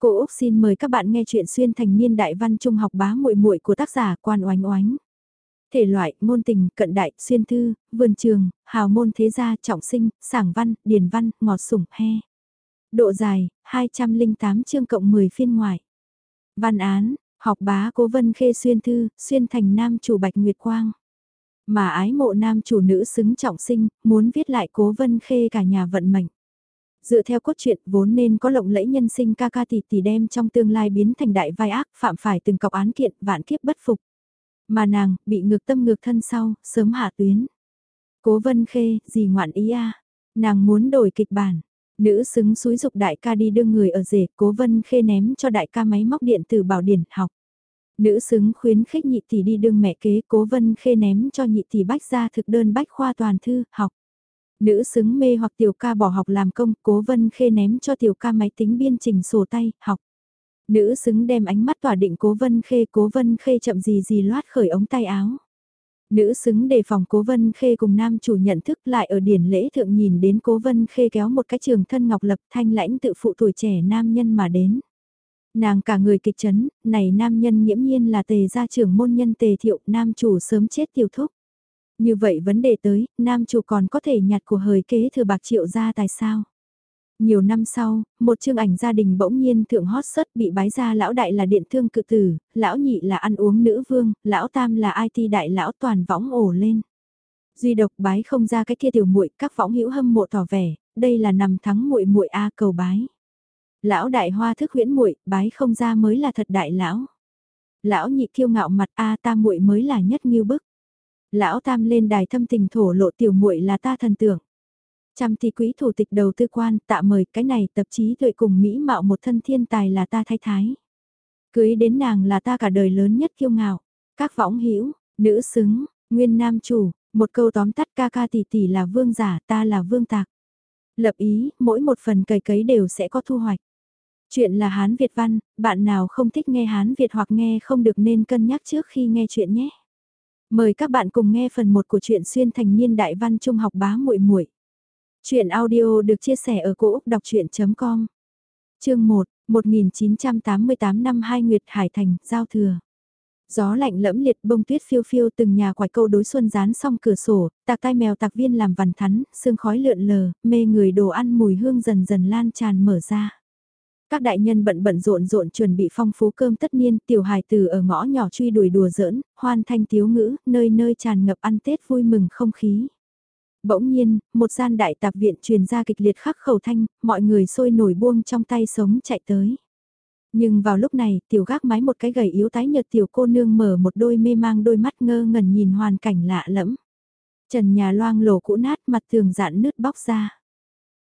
Cô Úc xin mời các bạn nghe chuyện xuyên thành niên đại văn trung học bá muội muội của tác giả Quan Oánh Oánh. Thể loại, môn tình, cận đại, xuyên thư, vườn trường, hào môn thế gia, trọng sinh, sảng văn, điền văn, ngọt sủng, he. Độ dài, 208 chương cộng 10 phiên ngoại. Văn án, học bá cố vân khê xuyên thư, xuyên thành nam chủ bạch nguyệt quang. Mà ái mộ nam chủ nữ xứng trọng sinh, muốn viết lại cố vân khê cả nhà vận mệnh. Dựa theo cốt truyện vốn nên có lộng lẫy nhân sinh ca ca tỷ tỷ đem trong tương lai biến thành đại vai ác phạm phải từng cọc án kiện vạn kiếp bất phục. Mà nàng, bị ngược tâm ngược thân sau, sớm hạ tuyến. Cố vân khê, gì ngoạn ý a Nàng muốn đổi kịch bản. Nữ xứng suối dục đại ca đi đưa người ở rể, cố vân khê ném cho đại ca máy móc điện tử bảo điển học. Nữ xứng khuyến khích nhị tỷ đi đương mẹ kế, cố vân khê ném cho nhị tỷ bách ra thực đơn bách khoa toàn thư, học. Nữ xứng mê hoặc tiểu ca bỏ học làm công, cố vân khê ném cho tiểu ca máy tính biên trình sổ tay, học. Nữ xứng đem ánh mắt tỏa định cố vân khê, cố vân khê chậm gì gì loát khởi ống tay áo. Nữ xứng đề phòng cố vân khê cùng nam chủ nhận thức lại ở điển lễ thượng nhìn đến cố vân khê kéo một cái trường thân ngọc lập thanh lãnh tự phụ tuổi trẻ nam nhân mà đến. Nàng cả người kịch chấn, này nam nhân nghiễm nhiên là tề gia trưởng môn nhân tề thiệu, nam chủ sớm chết tiêu thúc. Như vậy vấn đề tới, nam chủ còn có thể nhặt của hời kế thừa bạc triệu ra tại sao? Nhiều năm sau, một chương ảnh gia đình bỗng nhiên thượng hot search bị bái ra lão đại là điện thương cự tử, lão nhị là ăn uống nữ vương, lão tam là IT đại lão toàn võng ổ lên. Duy độc bái không ra cái kia tiểu muội, các võng hữu hâm mộ tỏ vẻ, đây là nằm thắng muội muội a cầu bái. Lão đại hoa thức huyễn muội, bái không ra mới là thật đại lão. Lão nhị kiêu ngạo mặt a ta muội mới là nhất nghiêu bức. Lão Tam lên đài thâm tình thổ lộ tiểu muội là ta thần tưởng. Trăm thì quý thủ tịch đầu tư quan tạ mời cái này tập chí tuệ cùng Mỹ mạo một thân thiên tài là ta thái thái. Cưới đến nàng là ta cả đời lớn nhất kiêu ngạo. Các võng hữu nữ xứng, nguyên nam chủ, một câu tóm tắt ca ca tỷ tỷ là vương giả ta là vương tạc. Lập ý, mỗi một phần cầy cấy đều sẽ có thu hoạch. Chuyện là Hán Việt văn, bạn nào không thích nghe Hán Việt hoặc nghe không được nên cân nhắc trước khi nghe chuyện nhé. Mời các bạn cùng nghe phần 1 của truyện xuyên thành niên đại văn trung học bá muội muội. truyện audio được chia sẻ ở cỗ đọc chuyện.com. Chương 1, 1988 năm hai Nguyệt Hải Thành, Giao Thừa. Gió lạnh lẫm liệt bông tuyết phiêu phiêu từng nhà quải câu đối xuân dán xong cửa sổ, tạc tai mèo tạc viên làm vằn thắn, sương khói lượn lờ, mê người đồ ăn mùi hương dần dần lan tràn mở ra. Các đại nhân bận bận rộn rộn chuẩn bị phong phú cơm tất niên, tiểu hài tử ở ngõ nhỏ truy đuổi đùa giỡn, hoan thanh tiếu ngữ, nơi nơi tràn ngập ăn Tết vui mừng không khí. Bỗng nhiên, một gian đại tạp viện truyền ra kịch liệt khắc khẩu thanh, mọi người sôi nổi buông trong tay sống chạy tới. Nhưng vào lúc này, tiểu gác mái một cái gầy yếu tái nhợt tiểu cô nương mở một đôi mê mang đôi mắt ngơ ngẩn nhìn hoàn cảnh lạ lẫm. Trần nhà loang lổ cũ nát mặt tường dạn nứt bóc ra.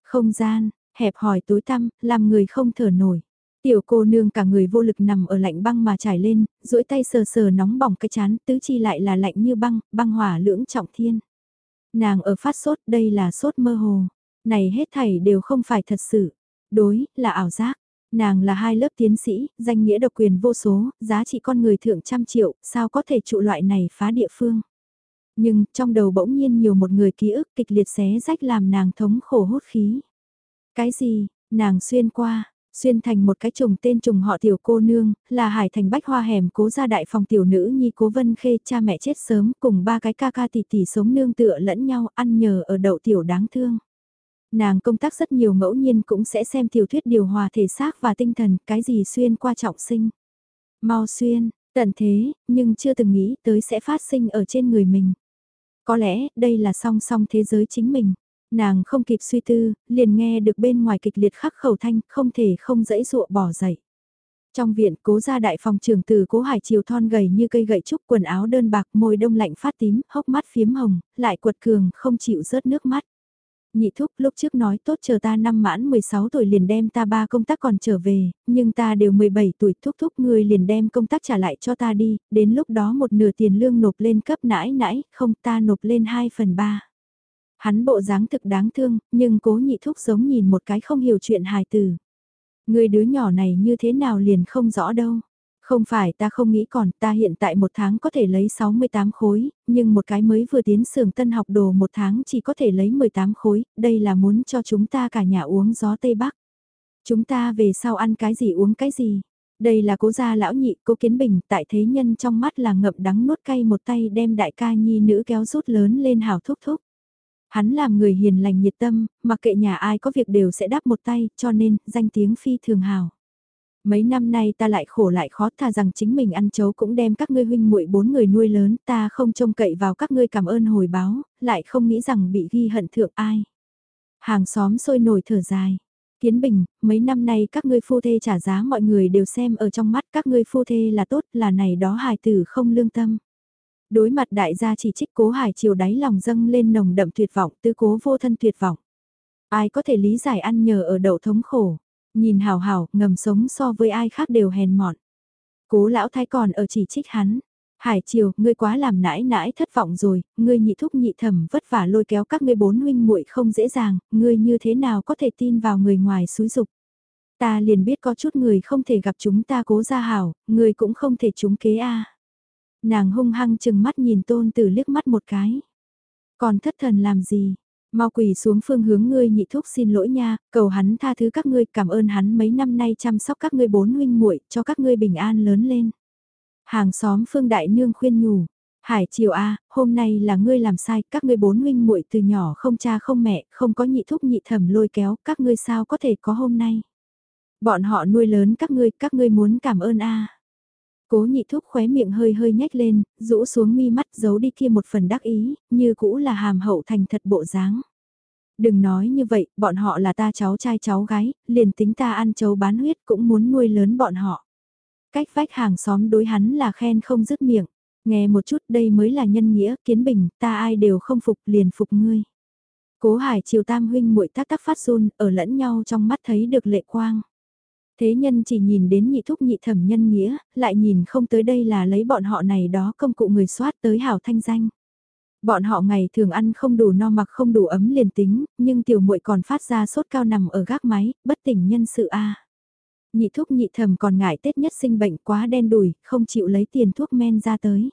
Không gian, hẹp hòi tối tăm, làm người không thở nổi. Tiểu cô nương cả người vô lực nằm ở lạnh băng mà trải lên, duỗi tay sờ sờ nóng bỏng cái chán, tứ chi lại là lạnh như băng, băng hỏa lưỡng trọng thiên. Nàng ở phát sốt, đây là sốt mơ hồ. Này hết thảy đều không phải thật sự. Đối, là ảo giác. Nàng là hai lớp tiến sĩ, danh nghĩa độc quyền vô số, giá trị con người thượng trăm triệu, sao có thể trụ loại này phá địa phương. Nhưng, trong đầu bỗng nhiên nhiều một người ký ức kịch liệt xé rách làm nàng thống khổ hốt khí. Cái gì, nàng xuyên qua, xuyên thành một cái trùng tên trùng họ tiểu cô nương, là hải thành bách hoa hẻm cố gia đại phòng tiểu nữ nhi cố vân khê cha mẹ chết sớm cùng ba cái ca ca tỷ tỷ sống nương tựa lẫn nhau ăn nhờ ở đậu tiểu đáng thương. Nàng công tác rất nhiều ngẫu nhiên cũng sẽ xem tiểu thuyết điều hòa thể xác và tinh thần cái gì xuyên qua trọng sinh. Mau xuyên, tận thế, nhưng chưa từng nghĩ tới sẽ phát sinh ở trên người mình. Có lẽ đây là song song thế giới chính mình. Nàng không kịp suy tư, liền nghe được bên ngoài kịch liệt khắc khẩu thanh, không thể không dẫy dụa bỏ dậy. Trong viện cố gia đại phòng trưởng từ cố hải chiều thon gầy như cây gậy trúc quần áo đơn bạc môi đông lạnh phát tím, hốc mắt phiếm hồng, lại quật cường không chịu rớt nước mắt. Nhị thúc lúc trước nói tốt chờ ta năm mãn 16 tuổi liền đem ta ba công tác còn trở về, nhưng ta đều 17 tuổi thúc thúc người liền đem công tác trả lại cho ta đi, đến lúc đó một nửa tiền lương nộp lên cấp nãi nãi, không ta nộp lên 2 phần 3. Hắn bộ dáng thực đáng thương, nhưng cố nhị thúc giống nhìn một cái không hiểu chuyện hài tử. Người đứa nhỏ này như thế nào liền không rõ đâu. Không phải ta không nghĩ còn, ta hiện tại một tháng có thể lấy 68 khối, nhưng một cái mới vừa tiến xưởng tân học đồ một tháng chỉ có thể lấy 18 khối, đây là muốn cho chúng ta cả nhà uống gió Tây Bắc. Chúng ta về sau ăn cái gì uống cái gì. Đây là cố gia lão nhị, cố kiến bình, tại thế nhân trong mắt là ngậm đắng nuốt cay một tay đem đại ca nhi nữ kéo rút lớn lên hào thúc thúc. Hắn làm người hiền lành nhiệt tâm, mặc kệ nhà ai có việc đều sẽ đáp một tay, cho nên, danh tiếng phi thường hào. Mấy năm nay ta lại khổ lại khó thà rằng chính mình ăn chấu cũng đem các ngươi huynh muội bốn người nuôi lớn, ta không trông cậy vào các ngươi cảm ơn hồi báo, lại không nghĩ rằng bị ghi hận thượng ai. Hàng xóm sôi nổi thở dài. Kiến Bình, mấy năm nay các ngươi phu thê trả giá mọi người đều xem ở trong mắt các ngươi phu thê là tốt là này đó hài tử không lương tâm. Đối mặt đại gia chỉ trích cố hải chiều đáy lòng dâng lên nồng đậm tuyệt vọng tư cố vô thân tuyệt vọng. Ai có thể lý giải ăn nhờ ở đậu thống khổ, nhìn hào hào ngầm sống so với ai khác đều hèn mọn. Cố lão thái còn ở chỉ trích hắn. Hải triều, ngươi quá làm nãi nãi thất vọng rồi, ngươi nhị thúc nhị thẩm vất vả lôi kéo các ngươi bốn huynh muội không dễ dàng, ngươi như thế nào có thể tin vào người ngoài xúi dục. Ta liền biết có chút người không thể gặp chúng ta cố ra hảo, ngươi cũng không thể chúng kế a. Nàng hung hăng chừng mắt nhìn tôn tử liếc mắt một cái. Còn thất thần làm gì? Mau quỳ xuống phương hướng ngươi nhị thúc xin lỗi nha, cầu hắn tha thứ các ngươi, cảm ơn hắn mấy năm nay chăm sóc các ngươi bốn huynh muội, cho các ngươi bình an lớn lên. Hàng xóm phương đại nương khuyên nhủ, Hải Triều a, hôm nay là ngươi làm sai, các ngươi bốn huynh muội từ nhỏ không cha không mẹ, không có nhị thúc nhị thẩm lôi kéo, các ngươi sao có thể có hôm nay? Bọn họ nuôi lớn các ngươi, các ngươi muốn cảm ơn a. Cố nhị thúc khóe miệng hơi hơi nhếch lên, rũ xuống mi mắt giấu đi kia một phần đắc ý, như cũ là hàm hậu thành thật bộ dáng. Đừng nói như vậy, bọn họ là ta cháu trai cháu gái, liền tính ta ăn chấu bán huyết cũng muốn nuôi lớn bọn họ. Cách vách hàng xóm đối hắn là khen không dứt miệng, nghe một chút đây mới là nhân nghĩa, kiến bình, ta ai đều không phục liền phục ngươi. Cố hải chiều tam huynh muội tác tác phát run, ở lẫn nhau trong mắt thấy được lệ quang. Thế nhân chỉ nhìn đến nhị thúc nhị thẩm nhân nghĩa, lại nhìn không tới đây là lấy bọn họ này đó công cụ người soát tới hảo thanh danh. Bọn họ ngày thường ăn không đủ no mặc không đủ ấm liền tính, nhưng tiểu muội còn phát ra sốt cao nằm ở gác máy, bất tỉnh nhân sự a. Nhị thúc nhị thẩm còn ngại Tết nhất sinh bệnh quá đen đùi, không chịu lấy tiền thuốc men ra tới.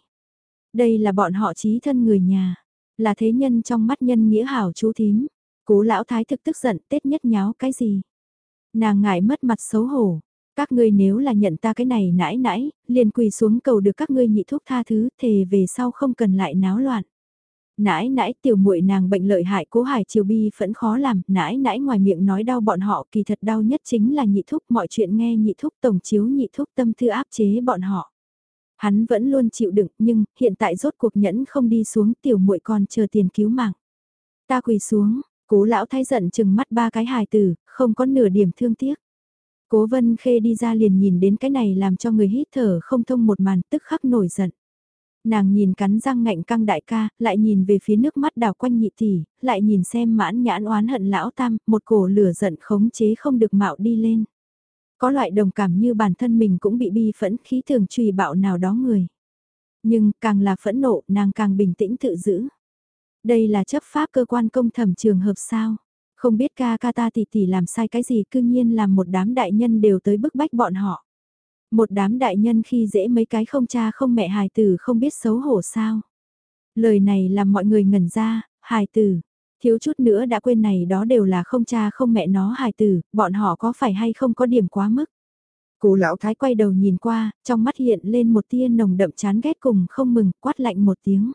Đây là bọn họ trí thân người nhà, là thế nhân trong mắt nhân nghĩa hảo chú thím. Cố lão thái thực tức giận Tết nhất nháo cái gì Nàng ngại mất mặt xấu hổ. Các ngươi nếu là nhận ta cái này nãi nãi, liền quỳ xuống cầu được các ngươi nhị thuốc tha thứ, thề về sau không cần lại náo loạn. Nãi nãi tiểu muội nàng bệnh lợi hại cố hải chiều bi vẫn khó làm, nãi nãi ngoài miệng nói đau bọn họ kỳ thật đau nhất chính là nhị thúc mọi chuyện nghe nhị thúc tổng chiếu nhị thúc tâm thư áp chế bọn họ. Hắn vẫn luôn chịu đựng nhưng hiện tại rốt cuộc nhẫn không đi xuống tiểu muội còn chờ tiền cứu mạng. Ta quỳ xuống, Cố lão thái giận chừng mắt ba cái hài tử, không có nửa điểm thương tiếc. Cố vân khê đi ra liền nhìn đến cái này làm cho người hít thở không thông một màn tức khắc nổi giận. Nàng nhìn cắn răng ngạnh căng đại ca, lại nhìn về phía nước mắt đào quanh nhị tỷ, lại nhìn xem mãn nhãn oán hận lão tam, một cổ lửa giận khống chế không được mạo đi lên. Có loại đồng cảm như bản thân mình cũng bị bi phẫn khí thường trùy bạo nào đó người. Nhưng càng là phẫn nộ, nàng càng bình tĩnh tự giữ. Đây là chấp pháp cơ quan công thẩm trường hợp sao? Không biết ca ca ta tỷ tỷ làm sai cái gì cương nhiên làm một đám đại nhân đều tới bức bách bọn họ. Một đám đại nhân khi dễ mấy cái không cha không mẹ hài tử không biết xấu hổ sao. Lời này làm mọi người ngẩn ra, hài tử, thiếu chút nữa đã quên này đó đều là không cha không mẹ nó hài tử, bọn họ có phải hay không có điểm quá mức. Cố lão thái quay đầu nhìn qua, trong mắt hiện lên một tia nồng đậm chán ghét cùng không mừng, quát lạnh một tiếng.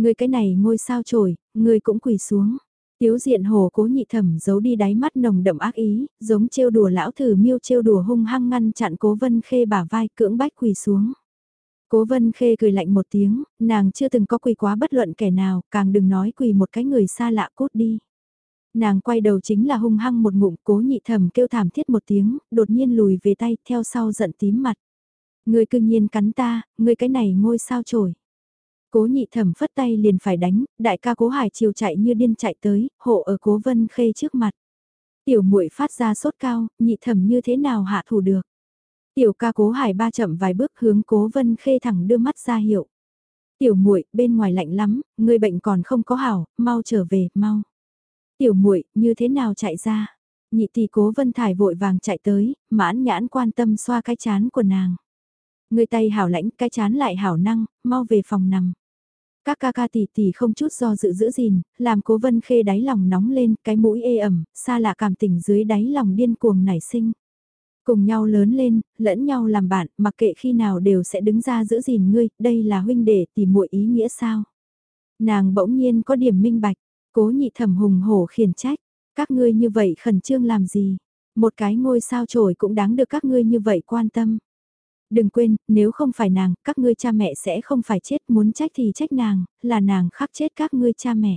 Người cái này ngôi sao trổi, người cũng quỳ xuống. Tiếu diện hồ cố nhị thẩm giấu đi đáy mắt nồng đậm ác ý, giống trêu đùa lão thử miêu trêu đùa hung hăng ngăn chặn cố vân khê bả vai cưỡng bách quỳ xuống. Cố vân khê cười lạnh một tiếng, nàng chưa từng có quỳ quá bất luận kẻ nào, càng đừng nói quỳ một cái người xa lạ cút đi. Nàng quay đầu chính là hung hăng một ngụm cố nhị thẩm kêu thảm thiết một tiếng, đột nhiên lùi về tay theo sau giận tím mặt. Người cương nhiên cắn ta, người cái này ngôi sao trổi. Cố nhị thẩm phất tay liền phải đánh, đại ca cố hải chiều chạy như điên chạy tới, hộ ở cố vân khê trước mặt. Tiểu muội phát ra sốt cao, nhị thẩm như thế nào hạ thủ được. Tiểu ca cố hải ba chậm vài bước hướng cố vân khê thẳng đưa mắt ra hiệu. Tiểu muội bên ngoài lạnh lắm, người bệnh còn không có hảo, mau trở về, mau. Tiểu muội như thế nào chạy ra? Nhị tỷ cố vân thải vội vàng chạy tới, mãn nhãn quan tâm xoa cái chán của nàng. Người tay hảo lãnh, cái chán lại hảo năng, mau về phòng nằm. Các ca ca tỷ tỷ không chút do dự giữ gìn, làm cố vân khê đáy lòng nóng lên, cái mũi ê ẩm, xa lạ cảm tình dưới đáy lòng điên cuồng nảy sinh. Cùng nhau lớn lên, lẫn nhau làm bạn, mặc kệ khi nào đều sẽ đứng ra giữ gìn ngươi, đây là huynh đệ tỷ muội ý nghĩa sao. Nàng bỗng nhiên có điểm minh bạch, cố nhị thẩm hùng hổ khiển trách, các ngươi như vậy khẩn trương làm gì, một cái ngôi sao trổi cũng đáng được các ngươi như vậy quan tâm. Đừng quên, nếu không phải nàng, các ngươi cha mẹ sẽ không phải chết, muốn trách thì trách nàng, là nàng khắc chết các ngươi cha mẹ.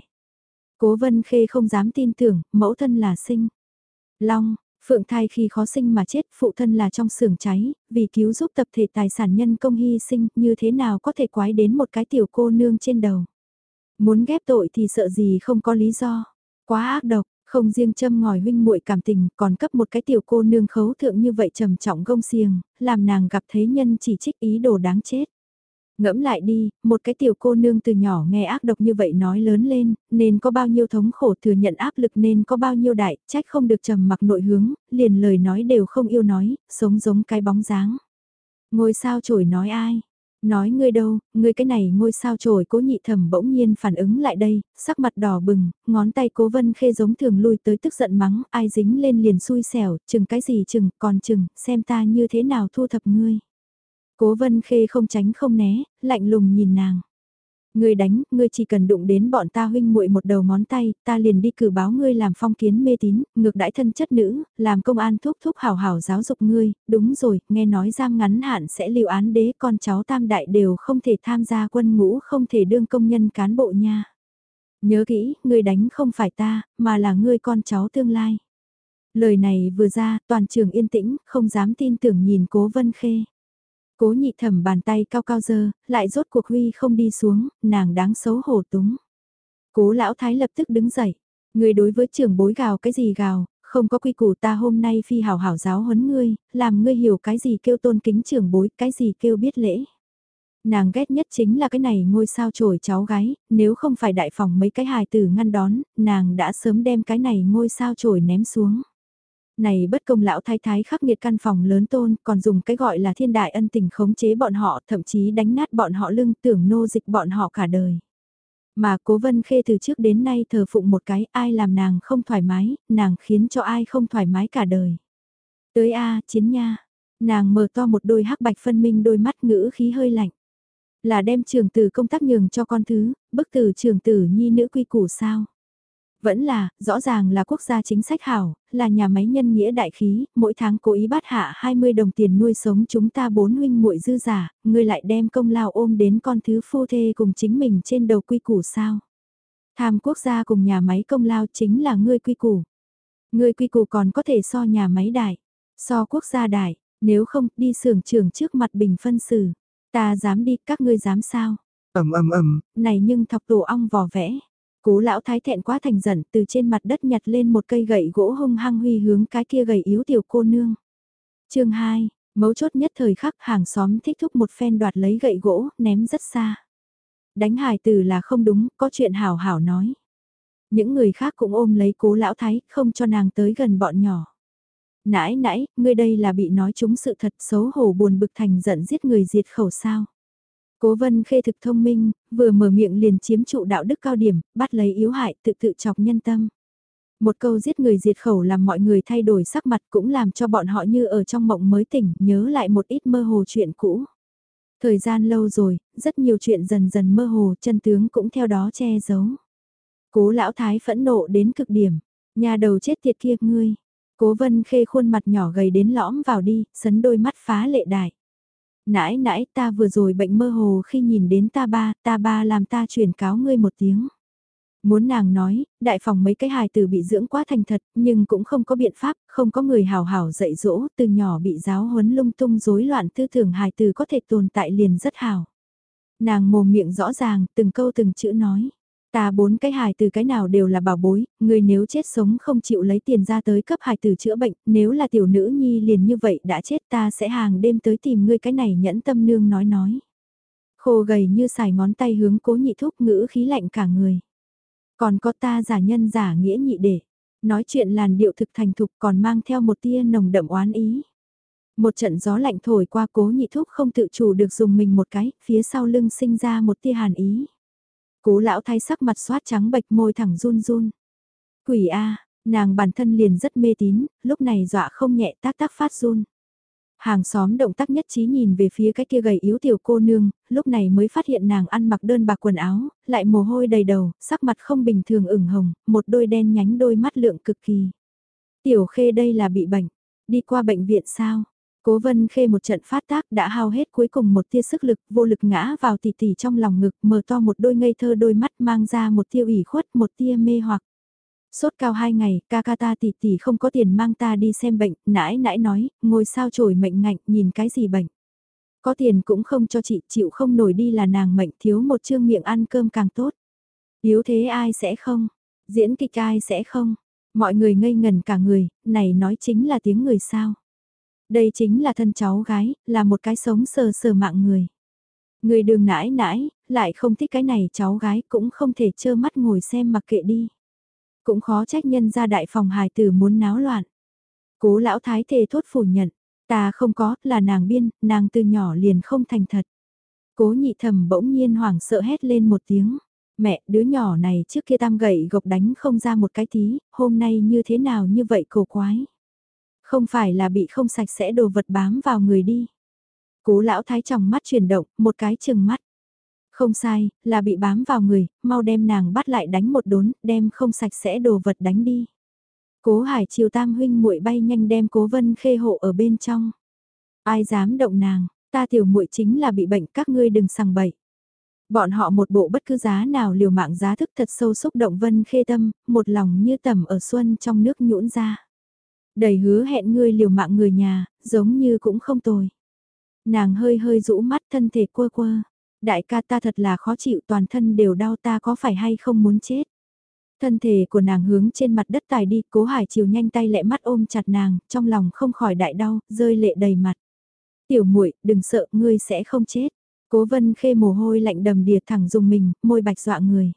Cố vân khê không dám tin tưởng, mẫu thân là sinh. Long, phượng thai khi khó sinh mà chết, phụ thân là trong xưởng cháy, vì cứu giúp tập thể tài sản nhân công hy sinh, như thế nào có thể quái đến một cái tiểu cô nương trên đầu. Muốn ghép tội thì sợ gì không có lý do. Quá ác độc, không riêng châm ngòi huynh muội cảm tình, còn cấp một cái tiểu cô nương khấu thượng như vậy trầm trọng gông xiềng, làm nàng gặp thế nhân chỉ trích ý đồ đáng chết. Ngẫm lại đi, một cái tiểu cô nương từ nhỏ nghe ác độc như vậy nói lớn lên, nên có bao nhiêu thống khổ thừa nhận áp lực nên có bao nhiêu đại, trách không được trầm mặc nội hướng, liền lời nói đều không yêu nói, sống giống cái bóng dáng. Ngôi sao chổi nói ai, Nói ngươi đâu, ngươi cái này ngôi sao trổi cố nhị thẩm bỗng nhiên phản ứng lại đây, sắc mặt đỏ bừng, ngón tay cố vân khê giống thường lui tới tức giận mắng, ai dính lên liền xui xẻo, chừng cái gì chừng, còn chừng, xem ta như thế nào thu thập ngươi. Cố vân khê không tránh không né, lạnh lùng nhìn nàng. Ngươi đánh, ngươi chỉ cần đụng đến bọn ta huynh muội một đầu ngón tay, ta liền đi cử báo ngươi làm phong kiến mê tín, ngược đãi thân chất nữ, làm công an thúc thúc hảo hảo giáo dục ngươi, đúng rồi, nghe nói giam ngắn hạn sẽ lưu án đế con cháu tam đại đều không thể tham gia quân ngũ không thể đương công nhân cán bộ nha. Nhớ kỹ, ngươi đánh không phải ta, mà là ngươi con cháu tương lai. Lời này vừa ra, toàn trường yên tĩnh, không dám tin tưởng nhìn cố vân khê. Cố nhị thẩm bàn tay cao cao dơ, lại rốt cuộc huy không đi xuống, nàng đáng xấu hổ túng. Cố lão thái lập tức đứng dậy. Người đối với trưởng bối gào cái gì gào, không có quy củ ta hôm nay phi hảo hảo giáo huấn ngươi, làm ngươi hiểu cái gì kêu tôn kính trưởng bối, cái gì kêu biết lễ. Nàng ghét nhất chính là cái này ngôi sao trổi cháu gái, nếu không phải đại phòng mấy cái hài tử ngăn đón, nàng đã sớm đem cái này ngôi sao trổi ném xuống. Này bất công lão thái thái khắc nghiệt căn phòng lớn tôn, còn dùng cái gọi là thiên đại ân tình khống chế bọn họ, thậm chí đánh nát bọn họ lưng tưởng nô dịch bọn họ cả đời. Mà cố vân khê từ trước đến nay thờ phụng một cái ai làm nàng không thoải mái, nàng khiến cho ai không thoải mái cả đời. Tới A, chiến nha, nàng mở to một đôi hắc bạch phân minh đôi mắt ngữ khí hơi lạnh. Là đem trường tử công tác nhường cho con thứ, bức tử trường tử nhi nữ quy củ sao. Vẫn là, rõ ràng là quốc gia chính sách hảo, là nhà máy nhân nghĩa đại khí, mỗi tháng cố ý bắt hạ 20 đồng tiền nuôi sống chúng ta bốn huynh muội dư giả, ngươi lại đem công lao ôm đến con thứ phu thê cùng chính mình trên đầu quy củ sao. Tham quốc gia cùng nhà máy công lao chính là ngươi quy củ. Ngươi quy củ còn có thể so nhà máy đại, so quốc gia đại, nếu không đi xưởng trưởng trước mặt bình phân xử. Ta dám đi, các ngươi dám sao? ầm ầm ầm, này nhưng thọc tổ ong vò vẽ. Cố lão thái thẹn quá thành giận từ trên mặt đất nhặt lên một cây gậy gỗ hung hăng huy hướng cái kia gầy yếu tiểu cô nương. chương 2, mấu chốt nhất thời khắc hàng xóm thích thúc một phen đoạt lấy gậy gỗ, ném rất xa. Đánh hài từ là không đúng, có chuyện hảo hảo nói. Những người khác cũng ôm lấy cố lão thái, không cho nàng tới gần bọn nhỏ. Nãy nãy, ngươi đây là bị nói chúng sự thật xấu hổ buồn bực thành giận giết người diệt khẩu sao. Cố vân khê thực thông minh, vừa mở miệng liền chiếm trụ đạo đức cao điểm, bắt lấy yếu hại tự tự chọc nhân tâm. Một câu giết người diệt khẩu làm mọi người thay đổi sắc mặt cũng làm cho bọn họ như ở trong mộng mới tỉnh, nhớ lại một ít mơ hồ chuyện cũ. Thời gian lâu rồi, rất nhiều chuyện dần dần mơ hồ, chân tướng cũng theo đó che giấu. Cố lão thái phẫn nộ đến cực điểm, nhà đầu chết tiệt kia ngươi. Cố vân khê khuôn mặt nhỏ gầy đến lõm vào đi, sấn đôi mắt phá lệ đại nãy nãy ta vừa rồi bệnh mơ hồ khi nhìn đến ta ba, ta ba làm ta truyền cáo ngươi một tiếng. Muốn nàng nói, đại phòng mấy cái hài tử bị dưỡng quá thành thật, nhưng cũng không có biện pháp, không có người hào hảo dạy dỗ, từ nhỏ bị giáo huấn lung tung rối loạn tư tưởng hài tử có thể tồn tại liền rất hào. Nàng mồm miệng rõ ràng, từng câu từng chữ nói. Ta bốn cái hài từ cái nào đều là bảo bối, người nếu chết sống không chịu lấy tiền ra tới cấp hài tử chữa bệnh, nếu là tiểu nữ nhi liền như vậy đã chết ta sẽ hàng đêm tới tìm ngươi cái này nhẫn tâm nương nói nói. Khô gầy như xài ngón tay hướng cố nhị thúc ngữ khí lạnh cả người. Còn có ta giả nhân giả nghĩa nhị để, nói chuyện làn điệu thực thành thục còn mang theo một tia nồng đậm oán ý. Một trận gió lạnh thổi qua cố nhị thúc không tự chủ được dùng mình một cái, phía sau lưng sinh ra một tia hàn ý. Cố lão thái sắc mặt xoát trắng bệch môi thẳng run run. Quỷ A, nàng bản thân liền rất mê tín, lúc này dọa không nhẹ tác tác phát run. Hàng xóm động tác nhất trí nhìn về phía cái kia gầy yếu tiểu cô nương, lúc này mới phát hiện nàng ăn mặc đơn bạc quần áo, lại mồ hôi đầy đầu, sắc mặt không bình thường ửng hồng, một đôi đen nhánh đôi mắt lượng cực kỳ. Tiểu khê đây là bị bệnh, đi qua bệnh viện sao? Cố vân khê một trận phát tác đã hao hết cuối cùng một tia sức lực, vô lực ngã vào tỉ tỉ trong lòng ngực, mở to một đôi ngây thơ đôi mắt mang ra một tia ủy khuất, một tia mê hoặc. Sốt cao hai ngày, ca ca ta tỷ tỷ không có tiền mang ta đi xem bệnh, nãi nãi nói, ngồi sao trổi mệnh ngạnh, nhìn cái gì bệnh. Có tiền cũng không cho chị, chịu không nổi đi là nàng mệnh thiếu một chương miệng ăn cơm càng tốt. Yếu thế ai sẽ không? Diễn kịch ai sẽ không? Mọi người ngây ngần cả người, này nói chính là tiếng người sao. Đây chính là thân cháu gái, là một cái sống sờ sờ mạng người. Người đường nãi nãi, lại không thích cái này cháu gái cũng không thể trơ mắt ngồi xem mặc kệ đi. Cũng khó trách nhân ra đại phòng hài tử muốn náo loạn. Cố lão thái thề thốt phủ nhận, ta không có, là nàng biên, nàng từ nhỏ liền không thành thật. Cố nhị thầm bỗng nhiên hoảng sợ hét lên một tiếng. Mẹ, đứa nhỏ này trước kia tam gậy gộc đánh không ra một cái tí, hôm nay như thế nào như vậy cổ quái. Không phải là bị không sạch sẽ đồ vật bám vào người đi. Cố lão thái trong mắt chuyển động, một cái chừng mắt. Không sai, là bị bám vào người, mau đem nàng bắt lại đánh một đốn, đem không sạch sẽ đồ vật đánh đi. Cố hải chiều tam huynh muội bay nhanh đem cố vân khê hộ ở bên trong. Ai dám động nàng, ta tiểu muội chính là bị bệnh các ngươi đừng sằng bậy. Bọn họ một bộ bất cứ giá nào liều mạng giá thức thật sâu xúc động vân khê tâm, một lòng như tầm ở xuân trong nước nhũn ra. Đầy hứa hẹn ngươi liều mạng người nhà, giống như cũng không tồi. Nàng hơi hơi rũ mắt thân thể quơ quơ. Đại ca ta thật là khó chịu toàn thân đều đau ta có phải hay không muốn chết. Thân thể của nàng hướng trên mặt đất tài đi, cố hải chiều nhanh tay lẹ mắt ôm chặt nàng, trong lòng không khỏi đại đau, rơi lệ đầy mặt. Tiểu muội đừng sợ, ngươi sẽ không chết. Cố vân khê mồ hôi lạnh đầm đìa thẳng dùng mình, môi bạch dọa người.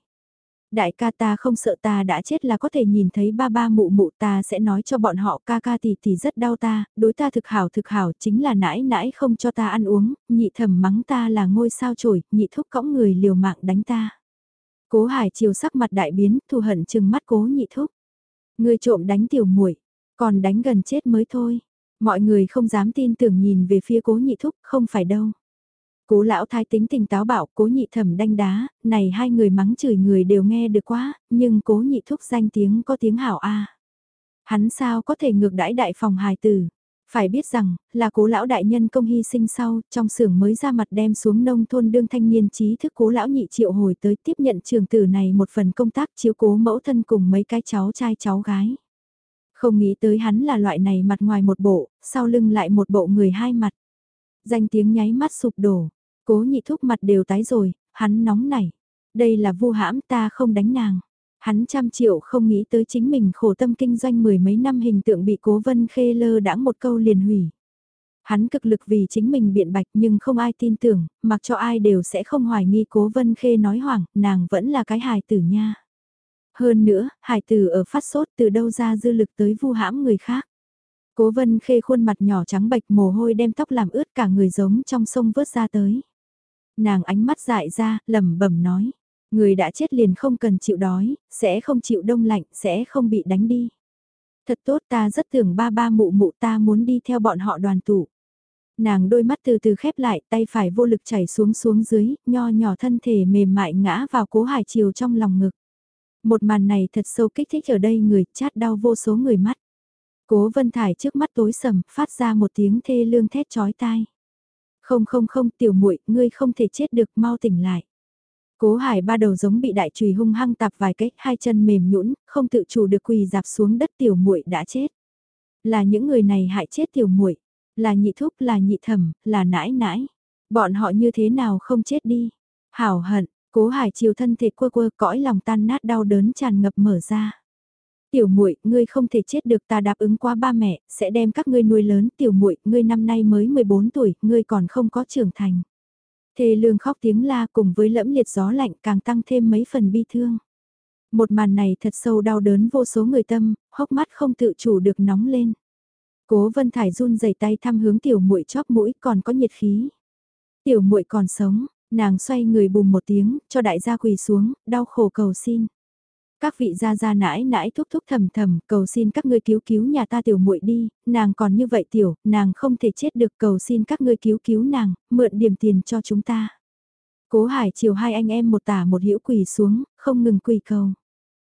Đại ca ta không sợ ta đã chết là có thể nhìn thấy ba ba mụ mụ ta sẽ nói cho bọn họ ca ca tỷ tỷ rất đau ta, đối ta thực hảo thực hảo chính là nãi nãi không cho ta ăn uống, nhị thẩm mắng ta là ngôi sao chổi, nhị thúc cõng người liều mạng đánh ta. Cố hải chiều sắc mặt đại biến, thù hận chừng mắt cố nhị thúc. Người trộm đánh tiểu muội còn đánh gần chết mới thôi. Mọi người không dám tin tưởng nhìn về phía cố nhị thúc, không phải đâu. Cố lão thái tính tình táo bạo, cố nhị thẩm đanh đá, này hai người mắng chửi người đều nghe được quá, nhưng cố nhị thúc danh tiếng có tiếng hảo a. Hắn sao có thể ngược đãi đại phòng hài tử? Phải biết rằng, là cố lão đại nhân công hy sinh sau, trong xưởng mới ra mặt đem xuống nông thôn đương thanh niên trí thức cố lão nhị triệu hồi tới tiếp nhận trường tử này một phần công tác chiếu cố mẫu thân cùng mấy cái cháu trai cháu gái. Không nghĩ tới hắn là loại này mặt ngoài một bộ, sau lưng lại một bộ người hai mặt. Danh tiếng nháy mắt sụp đổ, Cố nhị thúc mặt đều tái rồi, hắn nóng nảy. Đây là vu hãm ta không đánh nàng. Hắn trăm triệu không nghĩ tới chính mình khổ tâm kinh doanh mười mấy năm hình tượng bị cố vân khê lơ đãng một câu liền hủy. Hắn cực lực vì chính mình biện bạch nhưng không ai tin tưởng, mặc cho ai đều sẽ không hoài nghi cố vân khê nói hoảng, nàng vẫn là cái hài tử nha. Hơn nữa, hài tử ở phát sốt từ đâu ra dư lực tới vu hãm người khác. Cố vân khê khuôn mặt nhỏ trắng bạch mồ hôi đem tóc làm ướt cả người giống trong sông vớt ra tới. Nàng ánh mắt dại ra, lẩm bẩm nói. Người đã chết liền không cần chịu đói, sẽ không chịu đông lạnh, sẽ không bị đánh đi. Thật tốt ta rất tưởng ba ba mụ mụ ta muốn đi theo bọn họ đoàn tụ. Nàng đôi mắt từ từ khép lại, tay phải vô lực chảy xuống xuống dưới, nho nhỏ thân thể mềm mại ngã vào cố hải chiều trong lòng ngực. Một màn này thật sâu kích thích ở đây người chát đau vô số người mắt. Cố Vân Thải trước mắt tối sầm, phát ra một tiếng thê lương thét chói tai. Không không không tiểu muội ngươi không thể chết được mau tỉnh lại. Cố hải ba đầu giống bị đại trùy hung hăng tạp vài cách, hai chân mềm nhũn, không tự chủ được quỳ dạp xuống đất tiểu muội đã chết. Là những người này hại chết tiểu muội, là nhị thúc, là nhị thẩm, là nãi nãi. Bọn họ như thế nào không chết đi? Hảo hận, cố hải chiều thân thể quơ quơ cõi lòng tan nát đau đớn tràn ngập mở ra. Tiểu muội, ngươi không thể chết được ta đáp ứng qua ba mẹ, sẽ đem các ngươi nuôi lớn. Tiểu muội, ngươi năm nay mới 14 tuổi, ngươi còn không có trưởng thành. Thề lương khóc tiếng la cùng với lẫm liệt gió lạnh càng tăng thêm mấy phần bi thương. Một màn này thật sâu đau đớn vô số người tâm, hốc mắt không tự chủ được nóng lên. Cố Vân Thải run rẩy tay thăm hướng tiểu muội chóp mũi còn có nhiệt khí. Tiểu muội còn sống, Nàng xoay người bùm một tiếng, cho đại gia quỳ xuống, đau khổ cầu xin. Các vị gia gia nãi nãi thúc thúc thầm thầm, cầu xin các ngươi cứu cứu nhà ta tiểu muội đi, nàng còn như vậy tiểu, nàng không thể chết được cầu xin các ngươi cứu cứu nàng, mượn điểm tiền cho chúng ta. Cố hải chiều hai anh em một tả một hữu quỳ xuống, không ngừng quỳ cầu.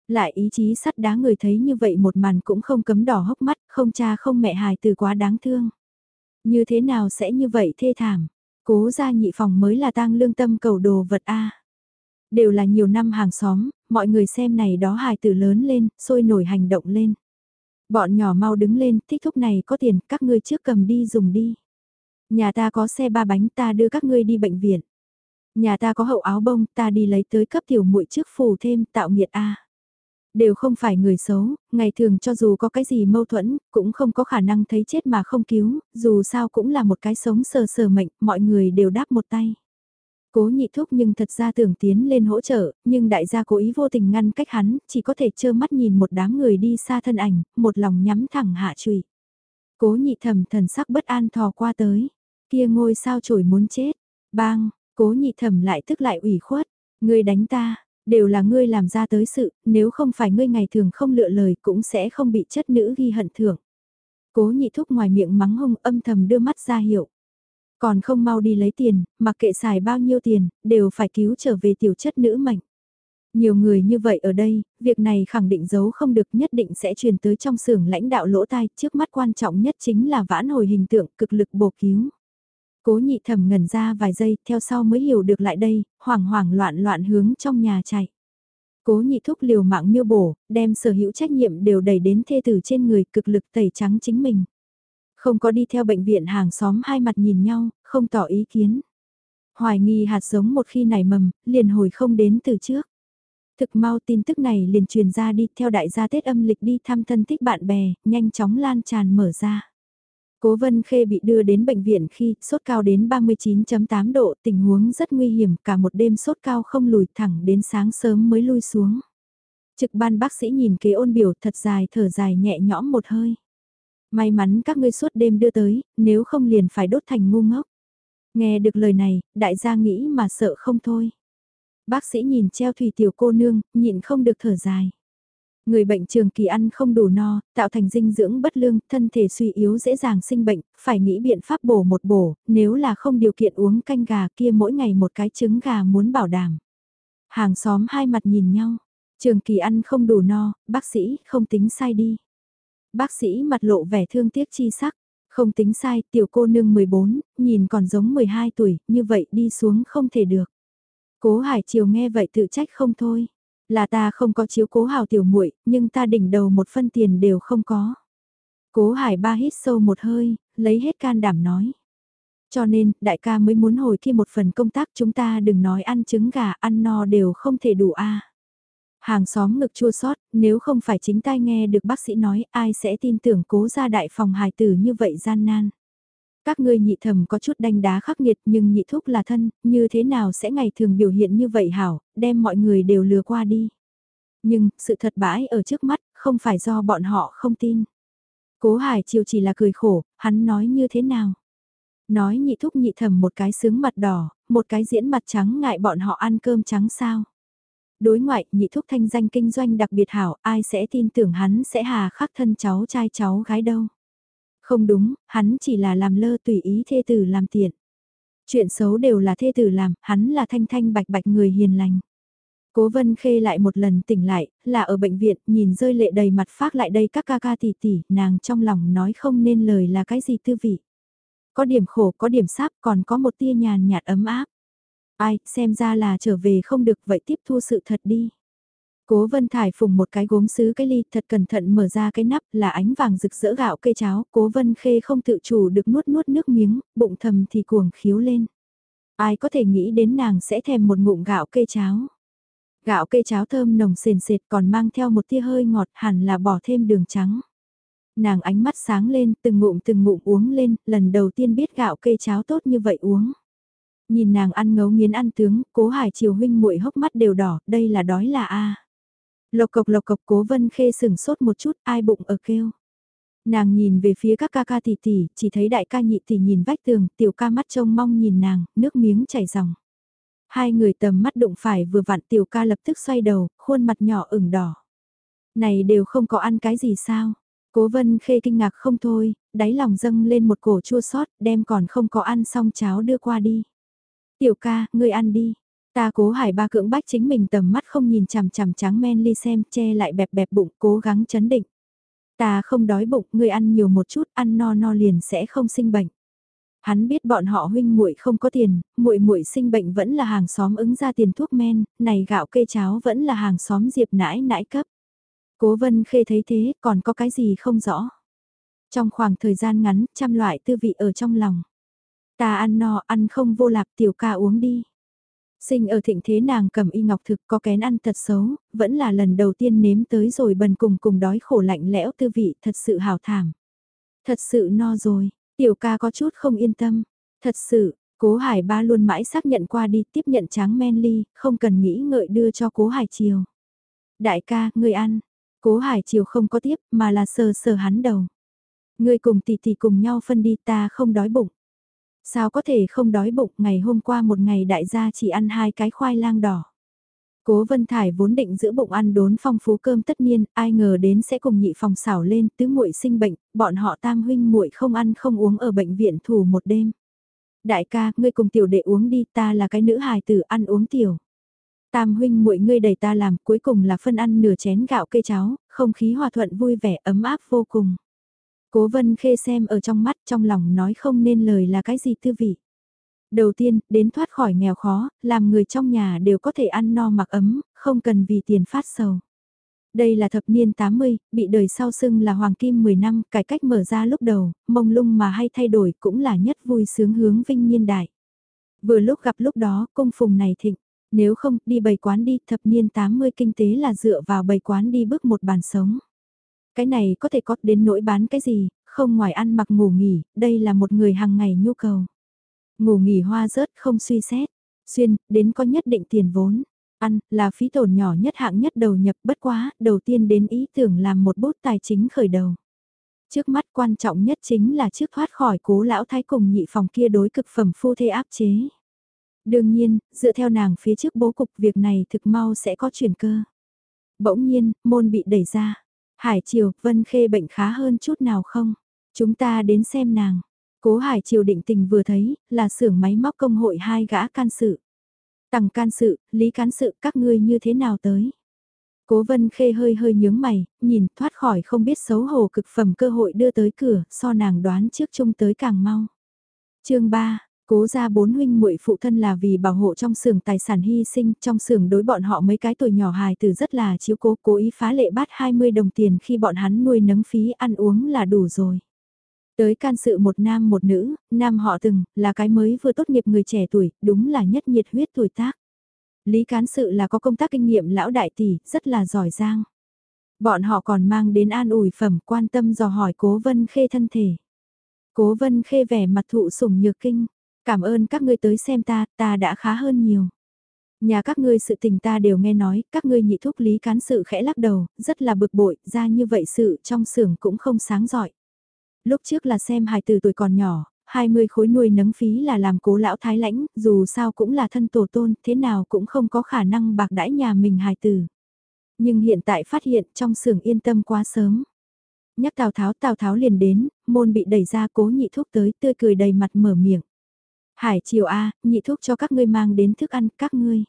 Lại ý chí sắt đá người thấy như vậy một màn cũng không cấm đỏ hốc mắt, không cha không mẹ hài từ quá đáng thương. Như thế nào sẽ như vậy thê thảm, cố ra nhị phòng mới là tang lương tâm cầu đồ vật A. Đều là nhiều năm hàng xóm, mọi người xem này đó hài tử lớn lên, sôi nổi hành động lên. Bọn nhỏ mau đứng lên, thích thúc này có tiền, các ngươi trước cầm đi dùng đi. Nhà ta có xe ba bánh ta đưa các ngươi đi bệnh viện. Nhà ta có hậu áo bông ta đi lấy tới cấp tiểu muội trước phù thêm tạo nghiệt A. Đều không phải người xấu, ngày thường cho dù có cái gì mâu thuẫn, cũng không có khả năng thấy chết mà không cứu, dù sao cũng là một cái sống sờ sờ mệnh, mọi người đều đáp một tay. Cố nhị thúc nhưng thật ra tưởng tiến lên hỗ trợ, nhưng đại gia cố ý vô tình ngăn cách hắn, chỉ có thể trơ mắt nhìn một đám người đi xa thân ảnh, một lòng nhắm thẳng hạ trùy. Cố nhị thầm thần sắc bất an thò qua tới, kia ngôi sao trổi muốn chết, bang, cố nhị thầm lại tức lại ủy khuất, ngươi đánh ta, đều là ngươi làm ra tới sự, nếu không phải ngươi ngày thường không lựa lời cũng sẽ không bị chất nữ ghi hận thưởng. Cố nhị thúc ngoài miệng mắng hung âm thầm đưa mắt ra hiệu. Còn không mau đi lấy tiền, mặc kệ xài bao nhiêu tiền, đều phải cứu trở về tiểu chất nữ mệnh. Nhiều người như vậy ở đây, việc này khẳng định giấu không được nhất định sẽ truyền tới trong xưởng lãnh đạo lỗ tai, trước mắt quan trọng nhất chính là vãn hồi hình tượng cực lực bổ cứu. Cố nhị thẩm ngẩn ra vài giây, theo sau mới hiểu được lại đây, hoảng hoảng loạn loạn hướng trong nhà chạy. Cố nhị thúc liều mạng miêu bổ, đem sở hữu trách nhiệm đều đẩy đến thê tử trên người cực lực tẩy trắng chính mình. Không có đi theo bệnh viện hàng xóm hai mặt nhìn nhau, không tỏ ý kiến. Hoài nghi hạt giống một khi nảy mầm, liền hồi không đến từ trước. Thực mau tin tức này liền truyền ra đi theo đại gia Tết âm lịch đi thăm thân thích bạn bè, nhanh chóng lan tràn mở ra. Cố Vân Khê bị đưa đến bệnh viện khi sốt cao đến 39.8 độ, tình huống rất nguy hiểm, cả một đêm sốt cao không lùi thẳng đến sáng sớm mới lui xuống. Trực ban bác sĩ nhìn kế ôn biểu thật dài thở dài nhẹ nhõm một hơi. May mắn các ngươi suốt đêm đưa tới, nếu không liền phải đốt thành ngu ngốc. Nghe được lời này, đại gia nghĩ mà sợ không thôi. Bác sĩ nhìn treo thủy tiểu cô nương, nhịn không được thở dài. Người bệnh trường kỳ ăn không đủ no, tạo thành dinh dưỡng bất lương, thân thể suy yếu dễ dàng sinh bệnh, phải nghĩ biện pháp bổ một bổ, nếu là không điều kiện uống canh gà kia mỗi ngày một cái trứng gà muốn bảo đảm. Hàng xóm hai mặt nhìn nhau, trường kỳ ăn không đủ no, bác sĩ không tính sai đi. Bác sĩ mặt lộ vẻ thương tiếc chi sắc, không tính sai, tiểu cô nương 14, nhìn còn giống 12 tuổi, như vậy đi xuống không thể được. Cố Hải Triều nghe vậy tự trách không thôi. Là ta không có chiếu cố hào tiểu muội nhưng ta đỉnh đầu một phân tiền đều không có. Cố Hải ba hít sâu một hơi, lấy hết can đảm nói. Cho nên, đại ca mới muốn hồi kia một phần công tác chúng ta đừng nói ăn trứng gà, ăn no đều không thể đủ a. Hàng xóm ngực chua sót, nếu không phải chính tai nghe được bác sĩ nói ai sẽ tin tưởng cố ra đại phòng hài tử như vậy gian nan. Các ngươi nhị thầm có chút đanh đá khắc nghiệt nhưng nhị thúc là thân, như thế nào sẽ ngày thường biểu hiện như vậy hảo, đem mọi người đều lừa qua đi. Nhưng, sự thật bãi ở trước mắt, không phải do bọn họ không tin. Cố Hải Chiều chỉ là cười khổ, hắn nói như thế nào? Nói nhị thúc nhị thầm một cái sướng mặt đỏ, một cái diễn mặt trắng ngại bọn họ ăn cơm trắng sao? Đối ngoại, nhị thúc thanh danh kinh doanh đặc biệt hảo, ai sẽ tin tưởng hắn sẽ hà khắc thân cháu trai cháu gái đâu? Không đúng, hắn chỉ là làm lơ tùy ý thê tử làm tiện. Chuyện xấu đều là thê tử làm, hắn là thanh thanh bạch bạch người hiền lành. Cố Vân Khê lại một lần tỉnh lại, là ở bệnh viện, nhìn rơi lệ đầy mặt phát lại đây các ca ca tỷ tỷ, nàng trong lòng nói không nên lời là cái gì tư vị. Có điểm khổ, có điểm sáp, còn có một tia nhàn nhạt ấm áp. Ai, xem ra là trở về không được vậy tiếp thu sự thật đi. Cố Vân Thải phùng một cái gốm sứ cái ly thật cẩn thận mở ra cái nắp là ánh vàng rực rỡ gạo cây cháo, Cố Vân Khê không tự chủ được nuốt nuốt nước miếng, bụng thầm thì cuồng khiếu lên. Ai có thể nghĩ đến nàng sẽ thèm một ngụm gạo cây cháo. Gạo cây cháo thơm nồng sền sệt còn mang theo một tia hơi ngọt hẳn là bỏ thêm đường trắng. Nàng ánh mắt sáng lên từng ngụm từng ngụm uống lên, lần đầu tiên biết gạo cây cháo tốt như vậy uống. Nhìn nàng ăn ngấu nghiến ăn tướng, cố hải chiều huynh muội hốc mắt đều đỏ, đây là đói là a Lộc cộc lộc cộc cố vân khê sừng sốt một chút ai bụng ở kêu. Nàng nhìn về phía các ca ca tỷ tỷ, chỉ thấy đại ca nhị tỷ nhìn vách tường, tiểu ca mắt trông mong nhìn nàng, nước miếng chảy ròng. Hai người tầm mắt đụng phải vừa vặn tiểu ca lập tức xoay đầu, khuôn mặt nhỏ ửng đỏ. Này đều không có ăn cái gì sao? Cố vân khê kinh ngạc không thôi, đáy lòng dâng lên một cổ chua sót, đem còn không có ăn xong cháo đưa qua đi. Tiểu ca, ngươi ăn đi. Ta cố hải ba cưỡng bách chính mình tầm mắt không nhìn chằm chằm trắng men ly xem che lại bẹp bẹp bụng cố gắng chấn định. Ta không đói bụng, ngươi ăn nhiều một chút, ăn no no liền sẽ không sinh bệnh. Hắn biết bọn họ huynh muội không có tiền, muội muội sinh bệnh vẫn là hàng xóm ứng ra tiền thuốc men, này gạo cây cháo vẫn là hàng xóm Diệp nãi nãi cấp. Cố Vân Khê thấy thế, còn có cái gì không rõ. Trong khoảng thời gian ngắn, trăm loại tư vị ở trong lòng. Ta ăn no, ăn không vô lạc tiểu ca uống đi. Sinh ở thịnh thế nàng cầm y ngọc thực có kén ăn thật xấu, vẫn là lần đầu tiên nếm tới rồi bần cùng cùng đói khổ lạnh lẽo tư vị thật sự hào thảm. Thật sự no rồi, tiểu ca có chút không yên tâm. Thật sự, cố hải ba luôn mãi xác nhận qua đi tiếp nhận tráng men ly, không cần nghĩ ngợi đưa cho cố hải chiều. Đại ca, ngươi ăn. Cố hải chiều không có tiếp mà là sờ sờ hắn đầu. ngươi cùng tỷ tỷ cùng nhau phân đi ta không đói bụng. Sao có thể không đói bụng ngày hôm qua một ngày đại gia chỉ ăn hai cái khoai lang đỏ. Cố Vân Thải vốn định giữ bụng ăn đốn phong phú cơm tất nhiên, ai ngờ đến sẽ cùng nhị phòng xảo lên, tứ muội sinh bệnh, bọn họ tam huynh muội không ăn không uống ở bệnh viện thủ một đêm. Đại ca, ngươi cùng tiểu đệ uống đi, ta là cái nữ hài tử ăn uống tiểu. Tam huynh muội ngươi đầy ta làm, cuối cùng là phân ăn nửa chén gạo cây cháo, không khí hòa thuận vui vẻ ấm áp vô cùng. Cố vân khê xem ở trong mắt trong lòng nói không nên lời là cái gì tư vị. Đầu tiên, đến thoát khỏi nghèo khó, làm người trong nhà đều có thể ăn no mặc ấm, không cần vì tiền phát sầu. Đây là thập niên 80, bị đời sau xưng là hoàng kim 10 năm, cải cách mở ra lúc đầu, mông lung mà hay thay đổi cũng là nhất vui sướng hướng vinh niên đại. Vừa lúc gặp lúc đó, cung phùng này thịnh, nếu không, đi bày quán đi, thập niên 80 kinh tế là dựa vào bày quán đi bước một bàn sống. Cái này có thể có đến nỗi bán cái gì, không ngoài ăn mặc ngủ nghỉ, đây là một người hàng ngày nhu cầu. Ngủ nghỉ hoa rớt không suy xét, xuyên, đến có nhất định tiền vốn. Ăn, là phí tổn nhỏ nhất hạng nhất đầu nhập bất quá, đầu tiên đến ý tưởng làm một bút tài chính khởi đầu. Trước mắt quan trọng nhất chính là trước thoát khỏi cố lão thái cùng nhị phòng kia đối cực phẩm phu thê áp chế. Đương nhiên, dựa theo nàng phía trước bố cục việc này thực mau sẽ có chuyển cơ. Bỗng nhiên, môn bị đẩy ra. Hải Triều, Vân Khê bệnh khá hơn chút nào không? Chúng ta đến xem nàng. Cố Hải Triều định tình vừa thấy, là xưởng máy móc công hội hai gã can sự. Tằng can sự, lý cán sự, các ngươi như thế nào tới? Cố Vân Khê hơi hơi nhướng mày, nhìn thoát khỏi không biết xấu hổ cực phẩm cơ hội đưa tới cửa, so nàng đoán trước chung tới càng mau. chương 3, Cố gia bốn huynh muội phụ thân là vì bảo hộ trong xưởng tài sản hy sinh, trong xưởng đối bọn họ mấy cái tuổi nhỏ hài từ rất là chiếu cố, cố ý phá lệ bát 20 đồng tiền khi bọn hắn nuôi nấng phí ăn uống là đủ rồi. Tới can sự một nam một nữ, nam họ từng, là cái mới vừa tốt nghiệp người trẻ tuổi, đúng là nhất nhiệt huyết tuổi tác. Lý cán sự là có công tác kinh nghiệm lão đại tỷ, rất là giỏi giang. Bọn họ còn mang đến an ủi phẩm quan tâm dò hỏi cố vân khê thân thể. Cố vân khê vẻ mặt thụ sủng nhược kinh Cảm ơn các ngươi tới xem ta, ta đã khá hơn nhiều. Nhà các ngươi sự tình ta đều nghe nói, các ngươi nhị thúc lý cán sự khẽ lắc đầu, rất là bực bội, ra như vậy sự trong xưởng cũng không sáng giỏi. Lúc trước là xem hài từ tuổi còn nhỏ, 20 khối nuôi nấng phí là làm cố lão thái lãnh, dù sao cũng là thân tổ tôn, thế nào cũng không có khả năng bạc đãi nhà mình hài từ. Nhưng hiện tại phát hiện trong xưởng yên tâm quá sớm. Nhắc Tào Tháo Tào Tháo liền đến, môn bị đẩy ra cố nhị thúc tới tươi cười đầy mặt mở miệng. Hải chiều A, nhị thuốc cho các ngươi mang đến thức ăn các ngươi.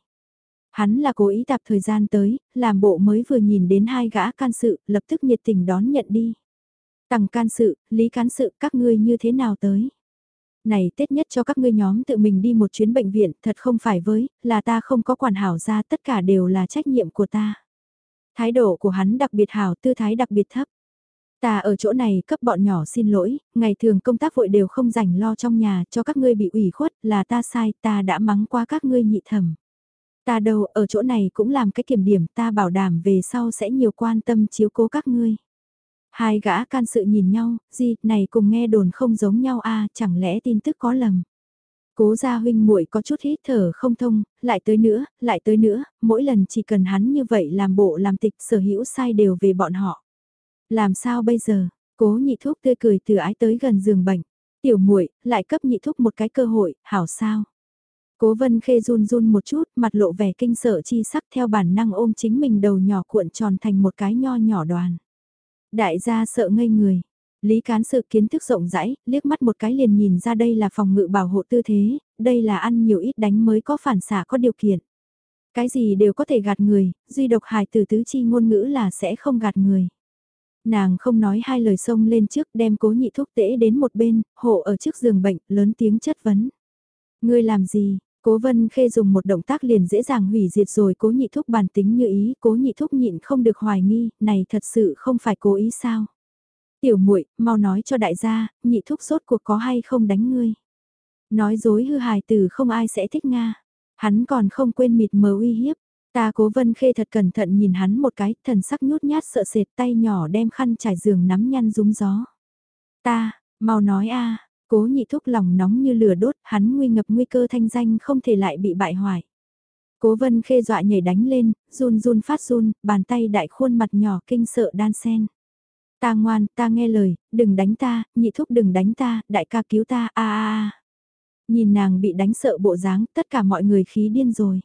Hắn là cố ý tạp thời gian tới, làm bộ mới vừa nhìn đến hai gã can sự, lập tức nhiệt tình đón nhận đi. Tằng can sự, lý cán sự, các ngươi như thế nào tới? Này Tết nhất cho các ngươi nhóm tự mình đi một chuyến bệnh viện, thật không phải với, là ta không có quản hảo ra, tất cả đều là trách nhiệm của ta. Thái độ của hắn đặc biệt hảo, tư thái đặc biệt thấp. Ta ở chỗ này cấp bọn nhỏ xin lỗi, ngày thường công tác vội đều không rảnh lo trong nhà cho các ngươi bị ủy khuất là ta sai, ta đã mắng qua các ngươi nhị thẩm. Ta đâu ở chỗ này cũng làm cái kiểm điểm ta bảo đảm về sau sẽ nhiều quan tâm chiếu cố các ngươi. Hai gã can sự nhìn nhau, gì, này cùng nghe đồn không giống nhau a à, chẳng lẽ tin tức có lầm. Cố gia huynh muội có chút hít thở không thông, lại tới nữa, lại tới nữa, mỗi lần chỉ cần hắn như vậy làm bộ làm tịch sở hữu sai đều về bọn họ. Làm sao bây giờ? Cố nhị thúc tươi cười từ ái tới gần giường bệnh. Tiểu muội lại cấp nhị thúc một cái cơ hội, hảo sao? Cố vân khê run run một chút, mặt lộ vẻ kinh sợ chi sắc theo bản năng ôm chính mình đầu nhỏ cuộn tròn thành một cái nho nhỏ đoàn. Đại gia sợ ngây người. Lý cán sự kiến thức rộng rãi, liếc mắt một cái liền nhìn ra đây là phòng ngự bảo hộ tư thế, đây là ăn nhiều ít đánh mới có phản xạ có điều kiện. Cái gì đều có thể gạt người, duy độc hài từ tứ chi ngôn ngữ là sẽ không gạt người. Nàng không nói hai lời xông lên trước đem cố nhị thuốc tễ đến một bên, hộ ở trước giường bệnh, lớn tiếng chất vấn. Ngươi làm gì, Cố vân khê dùng một động tác liền dễ dàng hủy diệt rồi cố nhị thúc bản tính như ý, cố nhị thúc nhịn không được hoài nghi, này thật sự không phải cố ý sao. Tiểu muội mau nói cho đại gia, nhị thúc sốt cuộc có hay không đánh ngươi. Nói dối hư hài từ không ai sẽ thích Nga. Hắn còn không quên mịt mờ uy hiếp. Ta cố vân khê thật cẩn thận nhìn hắn một cái, thần sắc nhút nhát sợ sệt tay nhỏ đem khăn trải giường nắm nhăn rúng gió. Ta, mau nói a Cố nhị thúc lòng nóng như lửa đốt, hắn nguy ngập nguy cơ thanh danh không thể lại bị bại hoại. Cố vân khê dọa nhảy đánh lên, run run phát run, bàn tay đại khuôn mặt nhỏ kinh sợ đan sen. Ta ngoan, ta nghe lời, đừng đánh ta, nhị thúc đừng đánh ta, đại ca cứu ta, a a a. Nhìn nàng bị đánh sợ bộ dáng, tất cả mọi người khí điên rồi.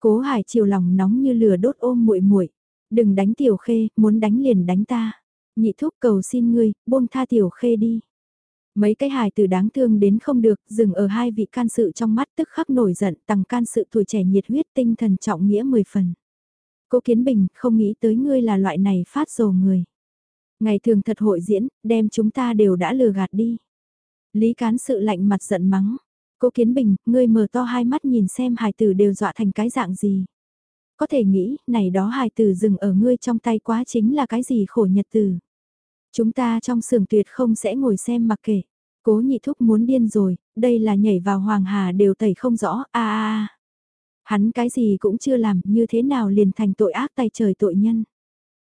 Cố Hải chiều lòng nóng như lửa đốt ôm muội muội, đừng đánh tiểu khê, muốn đánh liền đánh ta. Nhị thúc cầu xin ngươi, buông tha tiểu khê đi. Mấy cái hài tử đáng thương đến không được, dừng ở hai vị can sự trong mắt tức khắc nổi giận, tăng can sự tuổi trẻ nhiệt huyết tinh thần trọng nghĩa mười phần. Cố Kiến Bình, không nghĩ tới ngươi là loại này phát dồ người. Ngày thường thật hội diễn, đem chúng ta đều đã lừa gạt đi. Lý cán sự lạnh mặt giận mắng. Cố Kiến Bình, ngươi mở to hai mắt nhìn xem hài tử đều dọa thành cái dạng gì. Có thể nghĩ, này đó hài tử dừng ở ngươi trong tay quá chính là cái gì khổ nhật tử. Chúng ta trong sưởng tuyệt không sẽ ngồi xem mặc kệ. Cố nhị thúc muốn điên rồi, đây là nhảy vào hoàng hà đều tẩy không rõ, a a Hắn cái gì cũng chưa làm, như thế nào liền thành tội ác tay trời tội nhân.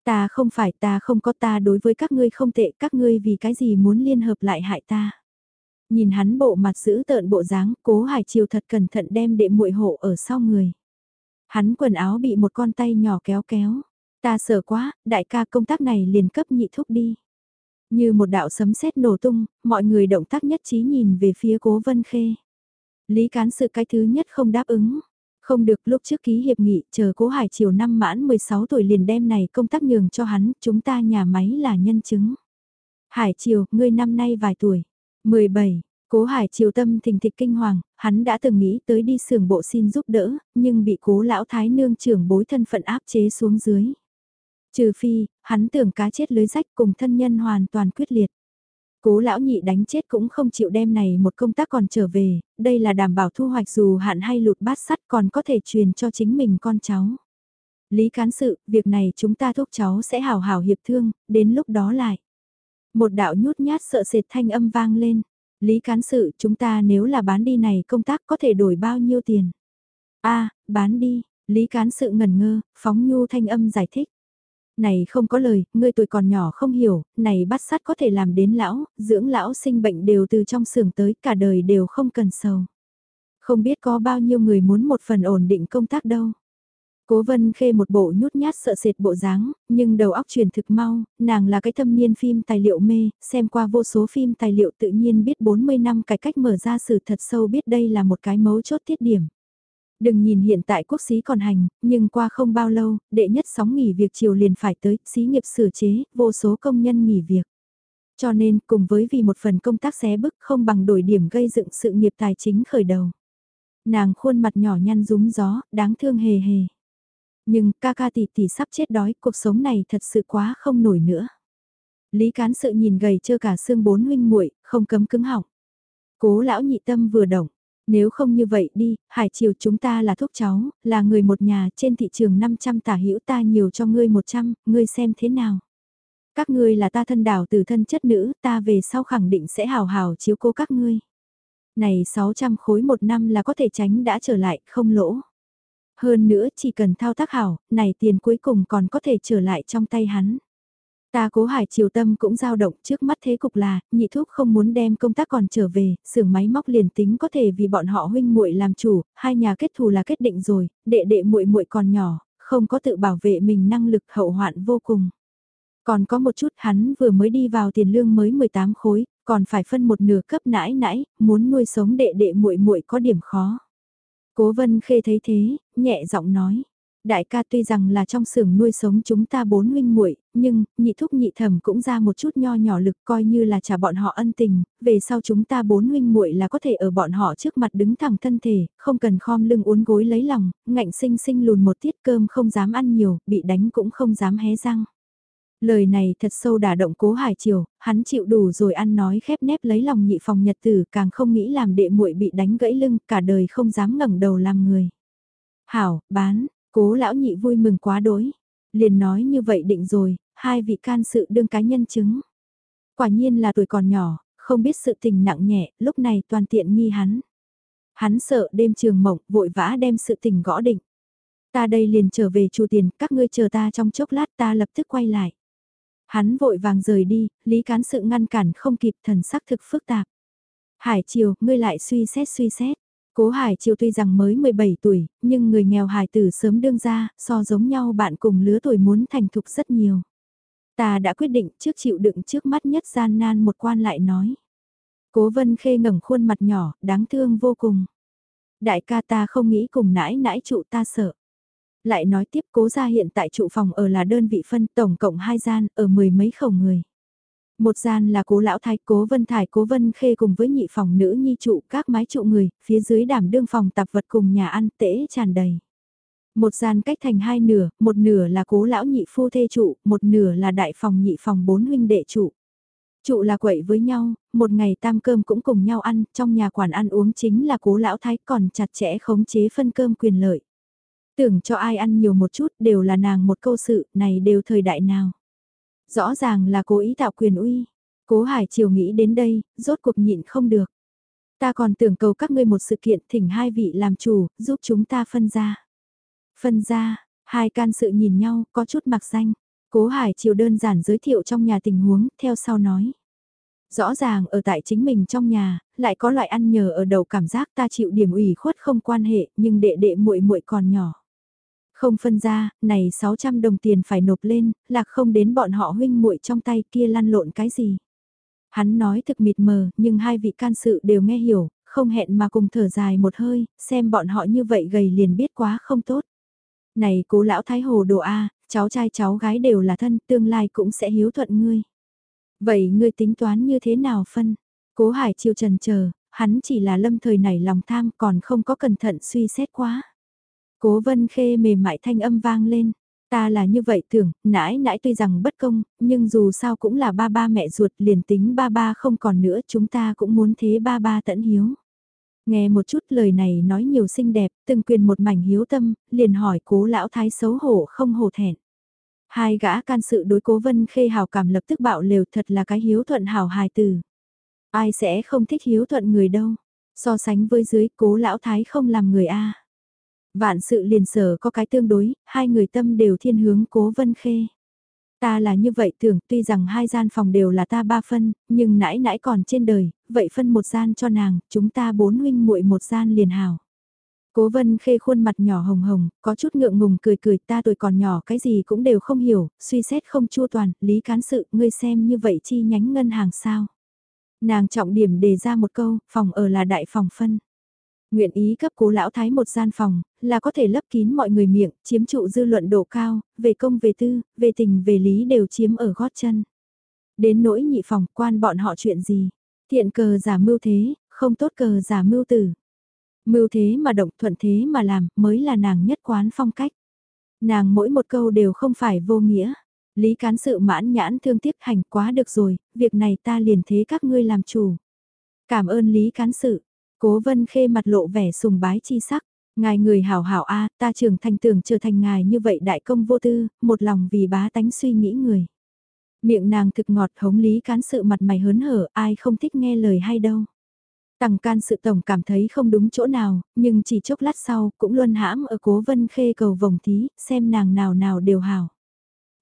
Ta không phải ta không có ta đối với các ngươi không tệ, các ngươi vì cái gì muốn liên hợp lại hại ta. Nhìn hắn bộ mặt giữ tợn bộ dáng, cố hải chiều thật cẩn thận đem đệ muội hộ ở sau người. Hắn quần áo bị một con tay nhỏ kéo kéo. Ta sợ quá, đại ca công tác này liền cấp nhị thúc đi. Như một đạo sấm sét nổ tung, mọi người động tác nhất trí nhìn về phía cố vân khê. Lý cán sự cái thứ nhất không đáp ứng. Không được lúc trước ký hiệp nghị chờ cố hải chiều năm mãn 16 tuổi liền đem này công tác nhường cho hắn, chúng ta nhà máy là nhân chứng. Hải chiều, ngươi năm nay vài tuổi? 17, Cố Hải Triều tâm thình thịch kinh hoàng, hắn đã từng nghĩ tới đi xưởng bộ xin giúp đỡ, nhưng bị cố lão thái nương trưởng bối thân phận áp chế xuống dưới. Trừ phi, hắn tưởng cá chết lưới rách cùng thân nhân hoàn toàn quyết liệt. Cố lão nhị đánh chết cũng không chịu đem này một công tác còn trở về, đây là đảm bảo thu hoạch dù hạn hay lụt bát sắt còn có thể truyền cho chính mình con cháu. Lý cán sự, việc này chúng ta thúc cháu sẽ hào hào hiệp thương, đến lúc đó lại. Một đạo nhút nhát sợ sệt thanh âm vang lên. Lý cán sự, chúng ta nếu là bán đi này công tác có thể đổi bao nhiêu tiền? a bán đi, Lý cán sự ngẩn ngơ, phóng nhu thanh âm giải thích này không có lời, ngươi tuổi còn nhỏ không hiểu, này bắt sát có thể làm đến lão, dưỡng lão sinh bệnh đều từ trong xưởng tới cả đời đều không cần sầu. Không biết có bao nhiêu người muốn một phần ổn định công tác đâu. Cố vân khê một bộ nhút nhát sợ sệt bộ dáng, nhưng đầu óc truyền thực mau, nàng là cái thâm niên phim tài liệu mê, xem qua vô số phim tài liệu tự nhiên biết 40 năm cải cách mở ra sự thật sâu biết đây là một cái mấu chốt tiết điểm. Đừng nhìn hiện tại quốc xí còn hành, nhưng qua không bao lâu, đệ nhất sóng nghỉ việc chiều liền phải tới, xí nghiệp sửa chế, vô số công nhân nghỉ việc. Cho nên, cùng với vì một phần công tác xé bức không bằng đổi điểm gây dựng sự nghiệp tài chính khởi đầu. Nàng khuôn mặt nhỏ nhăn rúng gió, đáng thương hề hề. Nhưng ca ca tỷ tỷ sắp chết đói, cuộc sống này thật sự quá không nổi nữa. Lý cán sự nhìn gầy chưa cả xương bốn huynh muội không cấm cứng họng. Cố lão nhị tâm vừa động, nếu không như vậy đi, Hải Triều chúng ta là thúc cháu, là người một nhà trên thị trường 500 tả hữu ta nhiều cho ngươi 100, ngươi xem thế nào. Các ngươi là ta thân đảo từ thân chất nữ, ta về sau khẳng định sẽ hào hào chiếu cố các ngươi. Này 600 khối một năm là có thể tránh đã trở lại, không lỗ. Hơn nữa chỉ cần thao tác hảo, này tiền cuối cùng còn có thể trở lại trong tay hắn. Ta cố hải chiều tâm cũng dao động trước mắt thế cục là, nhị thúc không muốn đem công tác còn trở về, xưởng máy móc liền tính có thể vì bọn họ huynh muội làm chủ, hai nhà kết thù là kết định rồi, đệ đệ muội muội còn nhỏ, không có tự bảo vệ mình năng lực hậu hoạn vô cùng. Còn có một chút hắn vừa mới đi vào tiền lương mới 18 khối, còn phải phân một nửa cấp nãi nãi, muốn nuôi sống đệ đệ muội muội có điểm khó. Cố vân khê thấy thế, nhẹ giọng nói. Đại ca tuy rằng là trong xưởng nuôi sống chúng ta bốn huynh muội, nhưng nhị thúc nhị thẩm cũng ra một chút nho nhỏ lực coi như là trả bọn họ ân tình, về sau chúng ta bốn huynh muội là có thể ở bọn họ trước mặt đứng thẳng thân thể, không cần khom lưng uốn gối lấy lòng, ngạnh sinh sinh lùn một tiết cơm không dám ăn nhiều, bị đánh cũng không dám hé răng. Lời này thật sâu đả động cố hải triều, hắn chịu đủ rồi ăn nói khép nép lấy lòng nhị phòng nhật tử càng không nghĩ làm đệ muội bị đánh gãy lưng cả đời không dám ngẩng đầu làm người. Hảo, bán, cố lão nhị vui mừng quá đối. Liền nói như vậy định rồi, hai vị can sự đương cá nhân chứng. Quả nhiên là tuổi còn nhỏ, không biết sự tình nặng nhẹ, lúc này toàn tiện nghi hắn. Hắn sợ đêm trường mộng, vội vã đem sự tình gõ định. Ta đây liền trở về chu tiền, các ngươi chờ ta trong chốc lát ta lập tức quay lại. Hắn vội vàng rời đi, Lý Cán sự ngăn cản không kịp thần sắc thực phức tạp. Hải Triều, ngươi lại suy xét suy xét. Cố Hải Triều tuy rằng mới 17 tuổi, nhưng người nghèo Hải tử sớm đương ra, so giống nhau bạn cùng lứa tuổi muốn thành thục rất nhiều. Ta đã quyết định trước chịu đựng trước mắt nhất gian nan một quan lại nói. Cố Vân Khê ngẩng khuôn mặt nhỏ, đáng thương vô cùng. Đại ca ta không nghĩ cùng nãi nãi trụ ta sợ lại nói tiếp cố gia hiện tại trụ phòng ở là đơn vị phân tổng cộng hai gian ở mười mấy khẩu người. Một gian là cố lão thái cố vân thải cố vân khê cùng với nhị phòng nữ nhi trụ các mái trụ người, phía dưới đảm đương phòng tạp vật cùng nhà ăn tễ tràn đầy. Một gian cách thành hai nửa, một nửa là cố lão nhị phu thê trụ, một nửa là đại phòng nhị phòng bốn huynh đệ trụ. Trụ là quậy với nhau, một ngày tam cơm cũng cùng nhau ăn, trong nhà quản ăn uống chính là cố lão thái còn chặt chẽ khống chế phân cơm quyền lợi. Tưởng cho ai ăn nhiều một chút đều là nàng một câu sự, này đều thời đại nào. Rõ ràng là cố ý tạo quyền uy. Cố Hải Triều nghĩ đến đây, rốt cuộc nhịn không được. Ta còn tưởng cầu các ngươi một sự kiện thỉnh hai vị làm chủ, giúp chúng ta phân ra. Phân ra, hai can sự nhìn nhau, có chút mặc danh. Cố Hải Triều đơn giản giới thiệu trong nhà tình huống, theo sau nói. Rõ ràng ở tại chính mình trong nhà, lại có loại ăn nhờ ở đầu cảm giác ta chịu điểm ủy khuất không quan hệ, nhưng đệ đệ muội muội còn nhỏ. Không phân ra, này 600 đồng tiền phải nộp lên, lạc không đến bọn họ huynh muội trong tay kia lăn lộn cái gì. Hắn nói thực mịt mờ, nhưng hai vị can sự đều nghe hiểu, không hẹn mà cùng thở dài một hơi, xem bọn họ như vậy gầy liền biết quá không tốt. Này cố lão thái hồ đồ A, cháu trai cháu gái đều là thân, tương lai cũng sẽ hiếu thuận ngươi. Vậy ngươi tính toán như thế nào phân? Cố hải chiêu trần chờ hắn chỉ là lâm thời nảy lòng tham còn không có cẩn thận suy xét quá. Cố vân khê mềm mại thanh âm vang lên. Ta là như vậy tưởng, nãi nãi tuy rằng bất công, nhưng dù sao cũng là ba ba mẹ ruột liền tính ba ba không còn nữa chúng ta cũng muốn thế ba ba tận hiếu. Nghe một chút lời này nói nhiều xinh đẹp, từng quyền một mảnh hiếu tâm, liền hỏi cố lão thái xấu hổ không hổ thẹn. Hai gã can sự đối cố vân khê hào cảm lập tức bạo lều thật là cái hiếu thuận hào hài từ. Ai sẽ không thích hiếu thuận người đâu. So sánh với dưới cố lão thái không làm người A. Vạn sự liền sở có cái tương đối, hai người tâm đều thiên hướng cố vân khê. Ta là như vậy tưởng tuy rằng hai gian phòng đều là ta ba phân, nhưng nãi nãi còn trên đời, vậy phân một gian cho nàng, chúng ta bốn huynh muội một gian liền hào. Cố vân khê khuôn mặt nhỏ hồng hồng, có chút ngượng ngùng cười cười ta tuổi còn nhỏ cái gì cũng đều không hiểu, suy xét không chua toàn, lý cán sự, ngươi xem như vậy chi nhánh ngân hàng sao. Nàng trọng điểm đề ra một câu, phòng ở là đại phòng phân. Nguyện ý cấp cố lão thái một gian phòng, là có thể lấp kín mọi người miệng, chiếm trụ dư luận độ cao, về công về tư, về tình về lý đều chiếm ở gót chân. Đến nỗi nhị phòng quan bọn họ chuyện gì, thiện cờ giả mưu thế, không tốt cờ giả mưu tử. Mưu thế mà động thuận thế mà làm mới là nàng nhất quán phong cách. Nàng mỗi một câu đều không phải vô nghĩa. Lý cán sự mãn nhãn thương tiếc hành quá được rồi, việc này ta liền thế các ngươi làm chủ. Cảm ơn Lý cán sự, Cố vân khê mặt lộ vẻ sùng bái chi sắc. Ngài người hảo hảo a ta trưởng thành tưởng trở thành ngài như vậy đại công vô tư, một lòng vì bá tánh suy nghĩ người. Miệng nàng thực ngọt hống lý cán sự mặt mày hớn hở, ai không thích nghe lời hay đâu. Tằng can sự tổng cảm thấy không đúng chỗ nào, nhưng chỉ chốc lát sau, cũng luôn hãm ở cố vân khê cầu vòng thí, xem nàng nào nào đều hảo.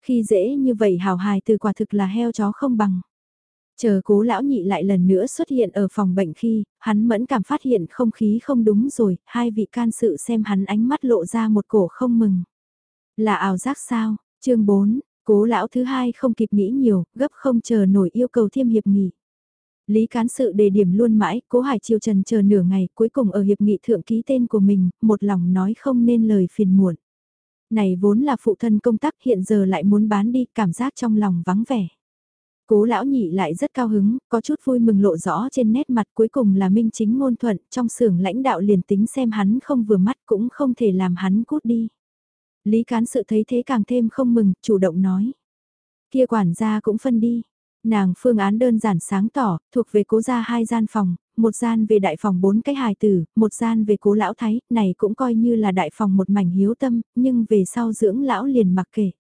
Khi dễ như vậy hảo hài từ quả thực là heo chó không bằng. Chờ cố lão nhị lại lần nữa xuất hiện ở phòng bệnh khi, hắn mẫn cảm phát hiện không khí không đúng rồi, hai vị can sự xem hắn ánh mắt lộ ra một cổ không mừng. Là ảo giác sao? chương 4, cố lão thứ hai không kịp nghĩ nhiều, gấp không chờ nổi yêu cầu thiêm hiệp nghị Lý cán sự đề điểm luôn mãi, cố Hải Chiêu trần chờ nửa ngày, cuối cùng ở hiệp nghị thượng ký tên của mình, một lòng nói không nên lời phiền muộn. Này vốn là phụ thân công tác hiện giờ lại muốn bán đi, cảm giác trong lòng vắng vẻ. Cố lão nhị lại rất cao hứng, có chút vui mừng lộ rõ trên nét mặt cuối cùng là minh chính ngôn thuận, trong xưởng lãnh đạo liền tính xem hắn không vừa mắt cũng không thể làm hắn cút đi. Lý cán sự thấy thế càng thêm không mừng, chủ động nói. Kia quản gia cũng phân đi. Nàng phương án đơn giản sáng tỏ, thuộc về cố gia hai gian phòng, một gian về đại phòng bốn cái hài tử, một gian về cố lão thái, này cũng coi như là đại phòng một mảnh hiếu tâm, nhưng về sau dưỡng lão liền mặc kệ.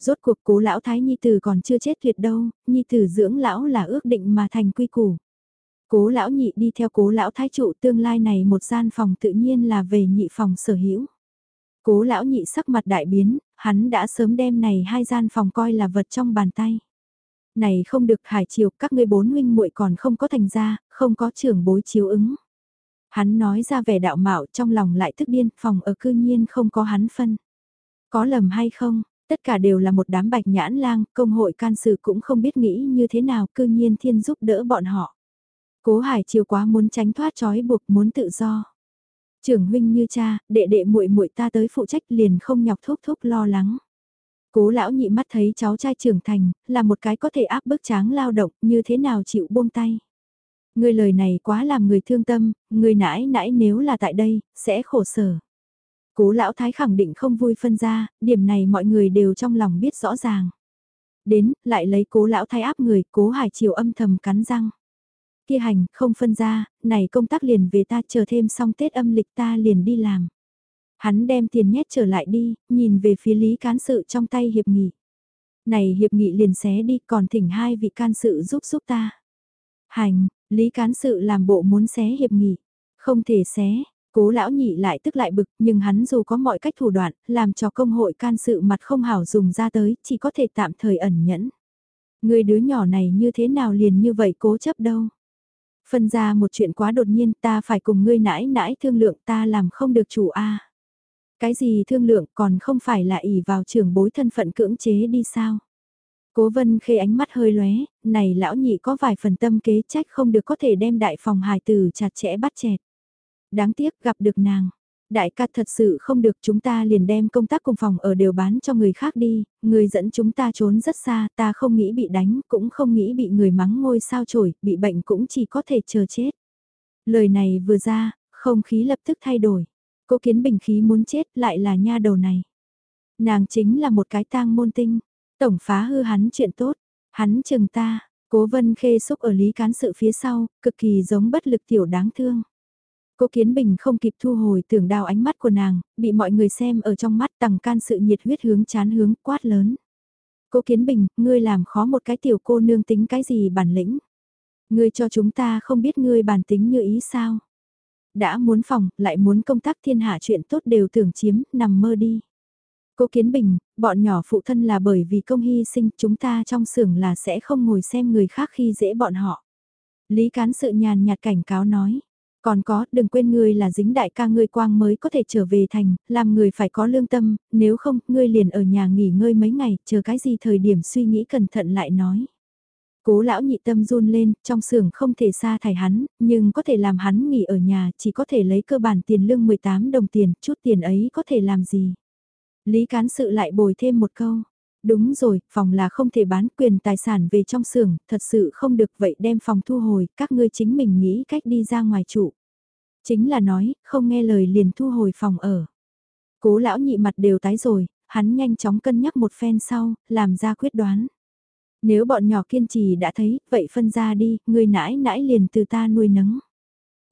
Rốt cuộc cố lão thái nhi tử còn chưa chết tuyệt đâu, nhi tử dưỡng lão là ước định mà thành quy củ. Cố lão nhị đi theo cố lão thái trụ tương lai này một gian phòng tự nhiên là về nhị phòng sở hữu. Cố lão nhị sắc mặt đại biến, hắn đã sớm đem này hai gian phòng coi là vật trong bàn tay. Này không được hải chiều, các ngươi bốn huynh muội còn không có thành ra, không có trưởng bối chiếu ứng. Hắn nói ra vẻ đạo mạo trong lòng lại tức điên, phòng ở cư nhiên không có hắn phân. Có lầm hay không, tất cả đều là một đám bạch nhãn lang, công hội can sự cũng không biết nghĩ như thế nào, cư nhiên thiên giúp đỡ bọn họ. Cố hải chiều quá muốn tránh thoát trói buộc muốn tự do. Trưởng huynh như cha, đệ đệ muội muội ta tới phụ trách liền không nhọc thúc thúc lo lắng. Cố lão nhị mắt thấy cháu trai trưởng thành, là một cái có thể áp bức tráng lao động, như thế nào chịu buông tay. Người lời này quá làm người thương tâm, người nãi nãi nếu là tại đây, sẽ khổ sở. Cố lão thái khẳng định không vui phân ra, điểm này mọi người đều trong lòng biết rõ ràng. Đến, lại lấy cố lão thái áp người, cố hải chiều âm thầm cắn răng. Kia hành, không phân ra, này công tác liền về ta chờ thêm xong Tết âm lịch ta liền đi làm. Hắn đem tiền nhét trở lại đi, nhìn về phía lý cán sự trong tay hiệp nghị. Này hiệp nghị liền xé đi còn thỉnh hai vị can sự giúp giúp ta. Hành, lý cán sự làm bộ muốn xé hiệp nghị. Không thể xé, cố lão nhị lại tức lại bực nhưng hắn dù có mọi cách thủ đoạn, làm cho công hội can sự mặt không hảo dùng ra tới, chỉ có thể tạm thời ẩn nhẫn. Người đứa nhỏ này như thế nào liền như vậy cố chấp đâu. Phân ra một chuyện quá đột nhiên ta phải cùng ngươi nãi nãi thương lượng ta làm không được chủ a Cái gì thương lượng còn không phải là ỉ vào trưởng bối thân phận cưỡng chế đi sao? Cố vân khê ánh mắt hơi lóe, này lão nhị có vài phần tâm kế trách không được có thể đem đại phòng hài tử chặt chẽ bắt chẹt. Đáng tiếc gặp được nàng. Đại ca thật sự không được chúng ta liền đem công tác cùng phòng ở đều bán cho người khác đi, người dẫn chúng ta trốn rất xa, ta không nghĩ bị đánh, cũng không nghĩ bị người mắng ngôi sao chổi, bị bệnh cũng chỉ có thể chờ chết. Lời này vừa ra, không khí lập tức thay đổi. Cô kiến bình khí muốn chết lại là nha đầu này. Nàng chính là một cái tang môn tinh, tổng phá hư hắn chuyện tốt, hắn chừng ta, cố vân khê xúc ở lý cán sự phía sau, cực kỳ giống bất lực tiểu đáng thương. Cố Kiến Bình không kịp thu hồi tưởng đào ánh mắt của nàng, bị mọi người xem ở trong mắt tằng can sự nhiệt huyết hướng chán hướng quát lớn. Cố Kiến Bình, ngươi làm khó một cái tiểu cô nương tính cái gì bản lĩnh. Ngươi cho chúng ta không biết ngươi bản tính như ý sao. Đã muốn phòng, lại muốn công tác thiên hạ chuyện tốt đều tưởng chiếm, nằm mơ đi. Cố Kiến Bình, bọn nhỏ phụ thân là bởi vì công hy sinh chúng ta trong xưởng là sẽ không ngồi xem người khác khi dễ bọn họ. Lý cán sự nhàn nhạt cảnh cáo nói. Còn có, đừng quên ngươi là dính đại ca ngươi quang mới có thể trở về thành, làm người phải có lương tâm, nếu không, ngươi liền ở nhà nghỉ ngơi mấy ngày, chờ cái gì thời điểm suy nghĩ cẩn thận lại nói. Cố lão nhị tâm run lên, trong xưởng không thể xa thải hắn, nhưng có thể làm hắn nghỉ ở nhà, chỉ có thể lấy cơ bản tiền lương 18 đồng tiền, chút tiền ấy có thể làm gì. Lý cán sự lại bồi thêm một câu. Đúng rồi, phòng là không thể bán quyền tài sản về trong xưởng, thật sự không được vậy đem phòng thu hồi, các ngươi chính mình nghĩ cách đi ra ngoài trụ. Chính là nói, không nghe lời liền thu hồi phòng ở. Cố lão nhị mặt đều tái rồi, hắn nhanh chóng cân nhắc một phen sau, làm ra quyết đoán. Nếu bọn nhỏ kiên trì đã thấy, vậy phân ra đi, người nãi nãi liền từ ta nuôi nấng.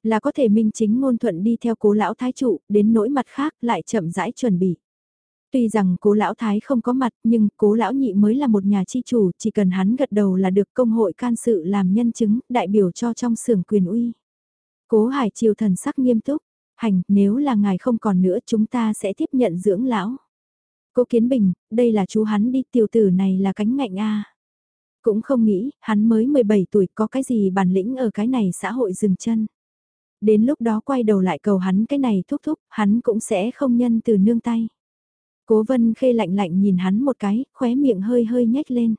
Là có thể minh chính ngôn thuận đi theo cố lão thái trụ, đến nỗi mặt khác lại chậm rãi chuẩn bị. Tuy rằng cố lão thái không có mặt nhưng cố lão nhị mới là một nhà chi chủ, chỉ cần hắn gật đầu là được công hội can sự làm nhân chứng, đại biểu cho trong xưởng quyền uy. Cố hải triều thần sắc nghiêm túc, hành, nếu là ngài không còn nữa chúng ta sẽ tiếp nhận dưỡng lão. Cố Kiến Bình, đây là chú hắn đi tiểu tử này là cánh ngạnh a. Cũng không nghĩ, hắn mới 17 tuổi có cái gì bản lĩnh ở cái này xã hội dừng chân. Đến lúc đó quay đầu lại cầu hắn cái này thúc thúc, hắn cũng sẽ không nhân từ nương tay. Cố vân khê lạnh lạnh nhìn hắn một cái, khóe miệng hơi hơi nhếch lên.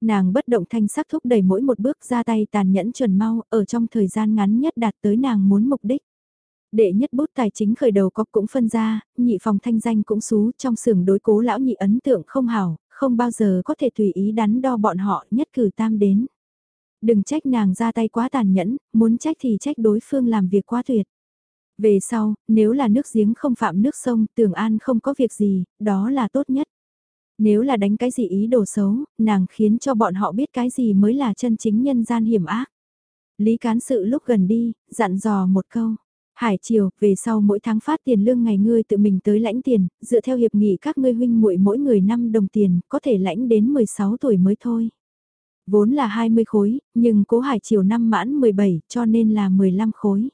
Nàng bất động thanh sắc thúc đẩy mỗi một bước ra tay tàn nhẫn chuẩn mau, ở trong thời gian ngắn nhất đạt tới nàng muốn mục đích. Đệ nhất bút tài chính khởi đầu có cũng phân ra, nhị phòng thanh danh cũng xú trong sườn đối cố lão nhị ấn tượng không hảo, không bao giờ có thể tùy ý đắn đo bọn họ nhất cử tam đến. Đừng trách nàng ra tay quá tàn nhẫn, muốn trách thì trách đối phương làm việc quá tuyệt. Về sau, nếu là nước giếng không phạm nước sông, tường an không có việc gì, đó là tốt nhất. Nếu là đánh cái gì ý đồ xấu, nàng khiến cho bọn họ biết cái gì mới là chân chính nhân gian hiểm ác. Lý cán sự lúc gần đi, dặn dò một câu. Hải triều về sau mỗi tháng phát tiền lương ngày ngươi tự mình tới lãnh tiền, dựa theo hiệp nghị các ngươi huynh muội mỗi người 5 đồng tiền, có thể lãnh đến 16 tuổi mới thôi. Vốn là 20 khối, nhưng cố hải triều năm mãn 17 cho nên là 15 khối.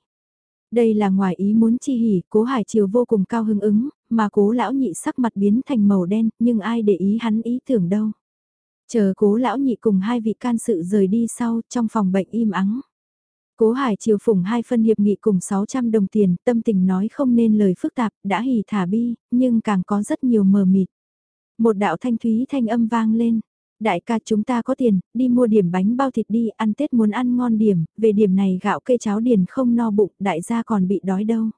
Đây là ngoài ý muốn chi hỉ, cố hải chiều vô cùng cao hứng ứng, mà cố lão nhị sắc mặt biến thành màu đen, nhưng ai để ý hắn ý tưởng đâu. Chờ cố lão nhị cùng hai vị can sự rời đi sau, trong phòng bệnh im ắng. Cố Hải chiều phủng hai phân hiệp nghị cùng 600 đồng tiền, tâm tình nói không nên lời phức tạp, đã hỉ thả bi, nhưng càng có rất nhiều mờ mịt. Một đạo thanh thúy thanh âm vang lên, đại ca chúng ta có tiền, đi mua điểm bánh bao thịt đi, ăn Tết muốn ăn ngon điểm, về điểm này gạo cây cháo điền không no bụng, đại gia còn bị đói đâu.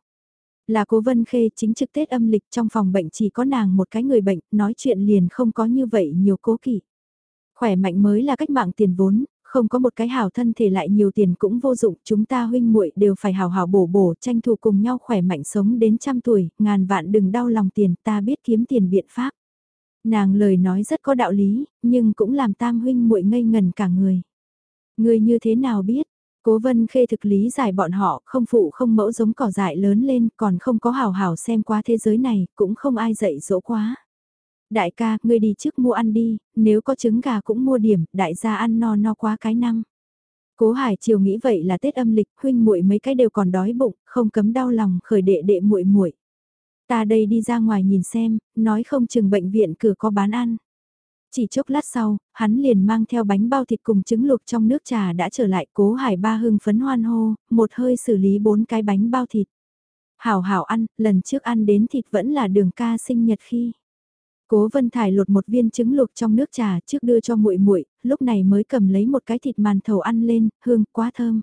Là cố vân khê chính trực Tết âm lịch trong phòng bệnh chỉ có nàng một cái người bệnh, nói chuyện liền không có như vậy nhiều cố kỵ. Khỏe mạnh mới là cách mạng tiền vốn, không có một cái hảo thân thể lại nhiều tiền cũng vô dụng, chúng ta huynh muội đều phải hào hảo bổ bổ, tranh thủ cùng nhau khỏe mạnh sống đến trăm tuổi, ngàn vạn đừng đau lòng tiền, ta biết kiếm tiền biện pháp. Nàng lời nói rất có đạo lý, nhưng cũng làm tam huynh muội ngây ngần cả người. Người như thế nào biết? Cố vân khê thực lý giải bọn họ, không phụ không mẫu giống cỏ dại lớn lên, còn không có hào hào xem qua thế giới này, cũng không ai dạy dỗ quá. Đại ca, ngươi đi trước mua ăn đi, nếu có trứng gà cũng mua điểm, đại gia ăn no no quá cái năm. Cố Hải Triều nghĩ vậy là Tết âm lịch, huynh muội mấy cái đều còn đói bụng, không cấm đau lòng khởi đệ đệ muội muội. Ta đây đi ra ngoài nhìn xem, nói không chừng bệnh viện cửa có bán ăn. Chỉ chốc lát sau, hắn liền mang theo bánh bao thịt cùng trứng luộc trong nước trà đã trở lại cố hải ba hưng phấn hoan hô, một hơi xử lý bốn cái bánh bao thịt. Hảo hảo ăn, lần trước ăn đến thịt vẫn là đường ca sinh nhật khi. Cố Vân Thải lột một viên trứng luộc trong nước trà trước đưa cho muội muội, lúc này mới cầm lấy một cái thịt màn thầu ăn lên, hương quá thơm.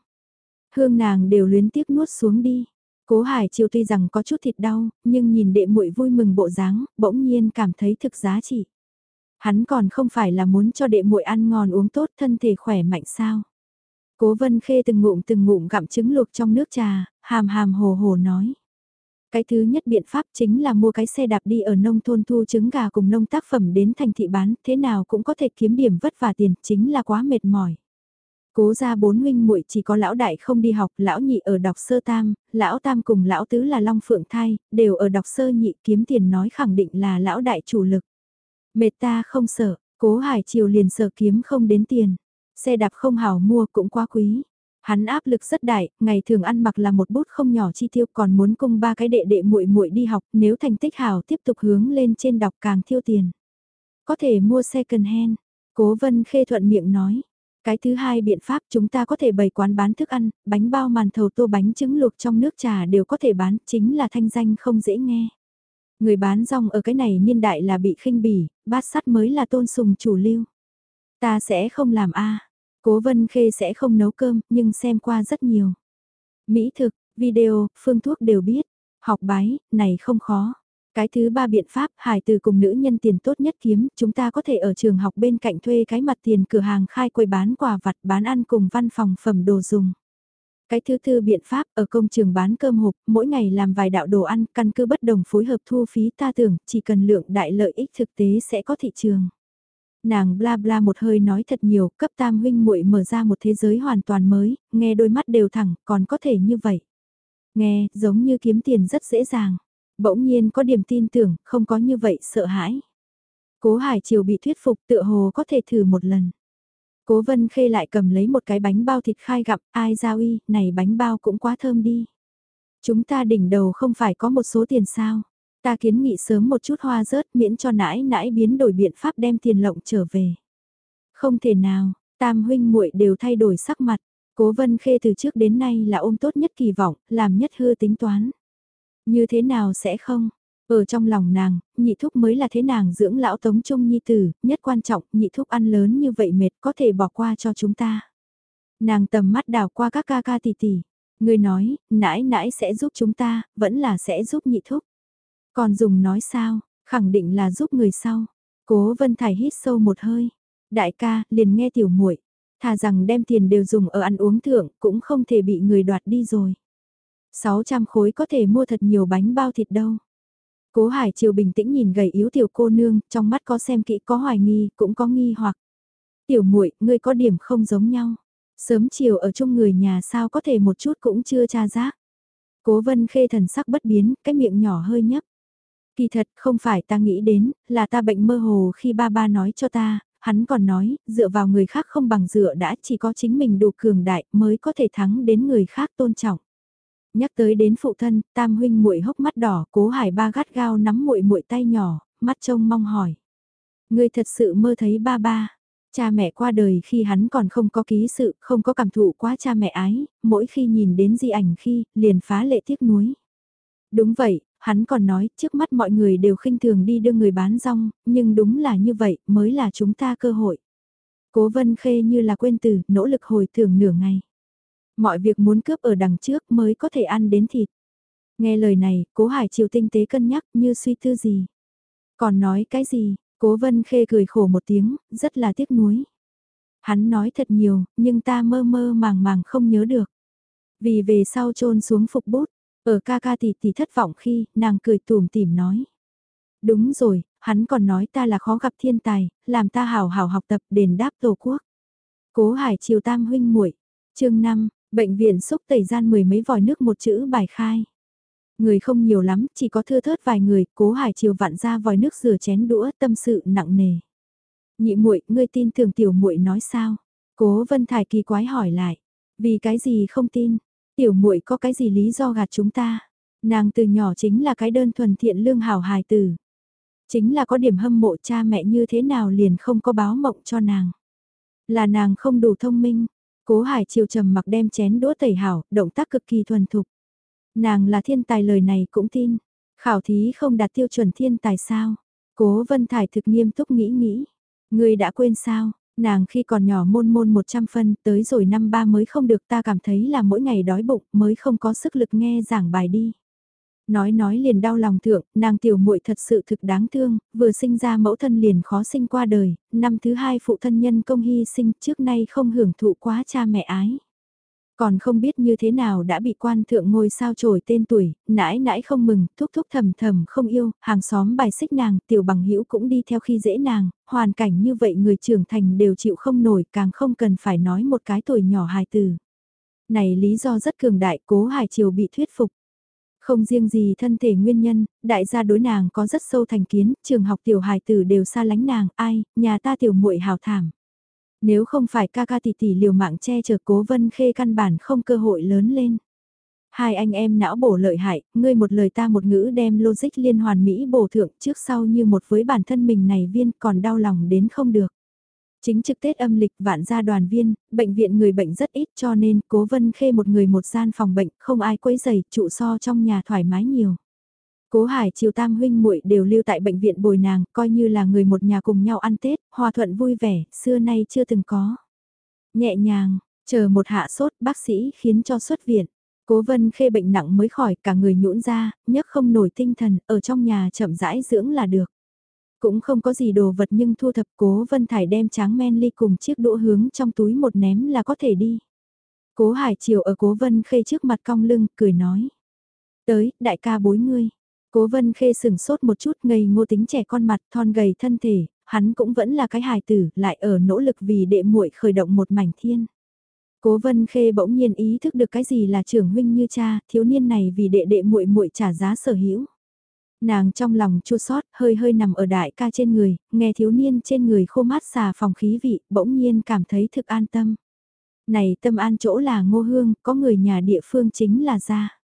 Hương nàng đều luyến tiếc nuốt xuống đi. Cố Hải Chiêu tuy rằng có chút thịt đau, nhưng nhìn đệ muội vui mừng bộ dáng, bỗng nhiên cảm thấy thực giá trị. Hắn còn không phải là muốn cho đệ muội ăn ngon uống tốt, thân thể khỏe mạnh sao? Cố Vân Khê từng ngụm từng ngụm gặm trứng luộc trong nước trà, hàm hàm hồ hồ nói. Cái thứ nhất biện pháp chính là mua cái xe đạp đi ở nông thôn thu trứng gà cùng nông tác phẩm đến thành thị bán, thế nào cũng có thể kiếm điểm vất vả tiền, chính là quá mệt mỏi. Cố ra bốn huynh muội chỉ có lão đại không đi học, lão nhị ở đọc sơ tam, lão tam cùng lão tứ là long phượng thai, đều ở đọc sơ nhị kiếm tiền nói khẳng định là lão đại chủ lực. Mệt ta không sợ, cố hải chiều liền sợ kiếm không đến tiền. Xe đạp không hảo mua cũng quá quý. Hắn áp lực rất đại, ngày thường ăn mặc là một bút không nhỏ chi tiêu còn muốn cung ba cái đệ đệ muội muội đi học nếu thành tích hảo tiếp tục hướng lên trên đọc càng thiêu tiền. Có thể mua second hand, cố vân khê thuận miệng nói. Cái thứ hai biện pháp chúng ta có thể bày quán bán thức ăn, bánh bao màn thầu tô bánh trứng luộc trong nước trà đều có thể bán, chính là thanh danh không dễ nghe. Người bán rong ở cái này niên đại là bị khinh bỉ, bát sắt mới là tôn sùng chủ lưu. Ta sẽ không làm a Cố Vân Khê sẽ không nấu cơm, nhưng xem qua rất nhiều. Mỹ thực, video, phương thuốc đều biết. Học bái, này không khó. Cái thứ ba biện pháp, hải từ cùng nữ nhân tiền tốt nhất kiếm, chúng ta có thể ở trường học bên cạnh thuê cái mặt tiền cửa hàng khai quầy bán quà vặt bán ăn cùng văn phòng phẩm đồ dùng. Cái thứ tư biện pháp ở công trường bán cơm hộp, mỗi ngày làm vài đạo đồ ăn, căn cứ bất đồng phối hợp thu phí ta tưởng, chỉ cần lượng đại lợi ích thực tế sẽ có thị trường. Nàng bla bla một hơi nói thật nhiều, cấp tam huynh muội mở ra một thế giới hoàn toàn mới, nghe đôi mắt đều thẳng, còn có thể như vậy. Nghe, giống như kiếm tiền rất dễ dàng. Bỗng nhiên có điểm tin tưởng, không có như vậy sợ hãi. Cố Hải Triều bị thuyết phục tựa hồ có thể thử một lần. Cố Vân Khê lại cầm lấy một cái bánh bao thịt khai gặp, ai giao uy, này bánh bao cũng quá thơm đi. Chúng ta đỉnh đầu không phải có một số tiền sao. Ta kiến nghị sớm một chút hoa rớt miễn cho nãi nãi biến đổi biện pháp đem tiền lộng trở về. Không thể nào, tam huynh muội đều thay đổi sắc mặt. Cố Vân Khê từ trước đến nay là ôm tốt nhất kỳ vọng, làm nhất hư tính toán. Như thế nào sẽ không? Ở trong lòng nàng, nhị thúc mới là thế nàng dưỡng lão tống trung nhi tử, nhất quan trọng, nhị thúc ăn lớn như vậy mệt có thể bỏ qua cho chúng ta. Nàng tầm mắt đào qua các ca ca tỷ tỷ. Người nói, nãi nãi sẽ giúp chúng ta, vẫn là sẽ giúp nhị thúc. Còn dùng nói sao, khẳng định là giúp người sau. Cố Vân Thải hít sâu một hơi. Đại ca, liền nghe tiểu muội, thà rằng đem tiền đều dùng ở ăn uống thượng, cũng không thể bị người đoạt đi rồi. 600 khối có thể mua thật nhiều bánh bao thịt đâu. Cố Hải Triều bình tĩnh nhìn gầy yếu tiểu cô nương, trong mắt có xem kỹ có hoài nghi, cũng có nghi hoặc. Tiểu muội, ngươi có điểm không giống nhau. Sớm chiều ở chung người nhà sao có thể một chút cũng chưa tra giác. Cố vân khê thần sắc bất biến, cái miệng nhỏ hơi nhấp. Kỳ thật không phải ta nghĩ đến, là ta bệnh mơ hồ khi ba ba nói cho ta, hắn còn nói, dựa vào người khác không bằng dựa đã chỉ có chính mình đủ cường đại mới có thể thắng đến người khác tôn trọng. Nhắc tới đến phụ thân, tam huynh muội hốc mắt đỏ, cố hải ba gắt gao nắm muội muội tay nhỏ, mắt trông mong hỏi. Ngươi thật sự mơ thấy ba ba. Cha mẹ qua đời khi hắn còn không có ký sự, không có cảm thụ quá cha mẹ ái, mỗi khi nhìn đến di ảnh khi, liền phá lệ tiếc nuối. Đúng vậy, hắn còn nói trước mắt mọi người đều khinh thường đi đưa người bán rong, nhưng đúng là như vậy mới là chúng ta cơ hội. Cố vân khê như là quên từ, nỗ lực hồi tưởng nửa ngày. Mọi việc muốn cướp ở đằng trước mới có thể ăn đến thịt. Nghe lời này, cố hải chiều tinh tế cân nhắc như suy tư gì. Còn nói cái gì, cố vân khê cười khổ một tiếng, rất là tiếc nuối. Hắn nói thật nhiều, nhưng ta mơ mơ màng màng không nhớ được. Vì về sau trôn xuống phục bút, ở ca ca tỷ tỷ thất vọng khi, nàng cười tùm tìm nói. Đúng rồi, hắn còn nói ta là khó gặp thiên tài, làm ta hào hào học tập đền đáp tổ quốc. Cố hải chiều tam huynh muội chương 5, bệnh viện xúc tẩy gian mười mấy vòi nước một chữ bài khai. Người không nhiều lắm, chỉ có thưa thớt vài người, cố hải chiều vặn ra vòi nước rửa chén đũa tâm sự nặng nề. Nhị muội ngươi tin tưởng tiểu muội nói sao? Cố vân thải kỳ quái hỏi lại. Vì cái gì không tin? Tiểu muội có cái gì lý do gạt chúng ta? Nàng từ nhỏ chính là cái đơn thuần thiện lương hảo hài tử. Chính là có điểm hâm mộ cha mẹ như thế nào liền không có báo mộng cho nàng. Là nàng không đủ thông minh. Cố hải triều trầm mặc đem chén đũa tẩy hảo, động tác cực kỳ thuần thục. Nàng là thiên tài lời này cũng tin. Khảo thí không đạt tiêu chuẩn thiên tài sao? Cố vân thải thực nghiêm túc nghĩ nghĩ. Người đã quên sao? Nàng khi còn nhỏ môn môn 100 phân, tới rồi năm ba mới không được ta cảm thấy là mỗi ngày đói bụng mới không có sức lực nghe giảng bài đi. Nói nói liền đau lòng thượng, nàng tiểu muội thật sự thực đáng thương, vừa sinh ra mẫu thân liền khó sinh qua đời, năm thứ hai phụ thân nhân công hy sinh trước nay không hưởng thụ quá cha mẹ ái. Còn không biết như thế nào đã bị quan thượng ngôi sao trổi tên tuổi, nãi nãi không mừng, thúc thúc thầm thầm không yêu, hàng xóm bài xích nàng, tiểu bằng hữu cũng đi theo khi dễ nàng, hoàn cảnh như vậy người trưởng thành đều chịu không nổi, càng không cần phải nói một cái tuổi nhỏ hài từ. Này lý do rất cường đại, cố hài triều bị thuyết phục. Không riêng gì thân thể nguyên nhân, đại gia đối nàng có rất sâu thành kiến, trường học tiểu hài tử đều xa lánh nàng, ai, nhà ta tiểu muội hào thảm. Nếu không phải ca ca tỷ tỷ liều mạng che chở cố vân khê căn bản không cơ hội lớn lên. Hai anh em não bổ lợi hại, ngươi một lời ta một ngữ đem logic liên hoàn Mỹ bổ thượng trước sau như một với bản thân mình này viên còn đau lòng đến không được. Chính trực Tết âm lịch vạn gia đoàn viên, bệnh viện người bệnh rất ít cho nên cố vân khê một người một gian phòng bệnh không ai quấy giày trụ so trong nhà thoải mái nhiều. Cố Hải Triều Tam huynh muội đều lưu tại bệnh viện bồi nàng, coi như là người một nhà cùng nhau ăn Tết, hòa thuận vui vẻ, xưa nay chưa từng có. Nhẹ nhàng, chờ một hạ sốt, bác sĩ khiến cho xuất viện. Cố Vân Khê bệnh nặng mới khỏi, cả người nhũn ra, nhấc không nổi tinh thần, ở trong nhà chậm rãi dưỡng là được. Cũng không có gì đồ vật nhưng thu thập Cố Vân Thải đem tráng men ly cùng chiếc đũa hướng trong túi một ném là có thể đi. Cố Hải Triều ở Cố Vân Khê trước mặt cong lưng, cười nói. Tới, đại ca bối ngươi. Cố vân khê sừng sốt một chút ngây ngô tính trẻ con mặt thon gầy thân thể, hắn cũng vẫn là cái hài tử, lại ở nỗ lực vì đệ muội khởi động một mảnh thiên. Cố Vân Khê bỗng nhiên ý thức được cái gì là trưởng huynh như cha, thiếu niên này vì đệ đệ muội muội trả giá sở hữu. Nàng trong lòng chua xót, hơi hơi nằm ở đại ca trên người, nghe thiếu niên trên người khô mát xà phòng khí vị, bỗng nhiên cảm thấy thực an tâm. Này tâm an chỗ là ngô hương, có người nhà địa phương chính là ra.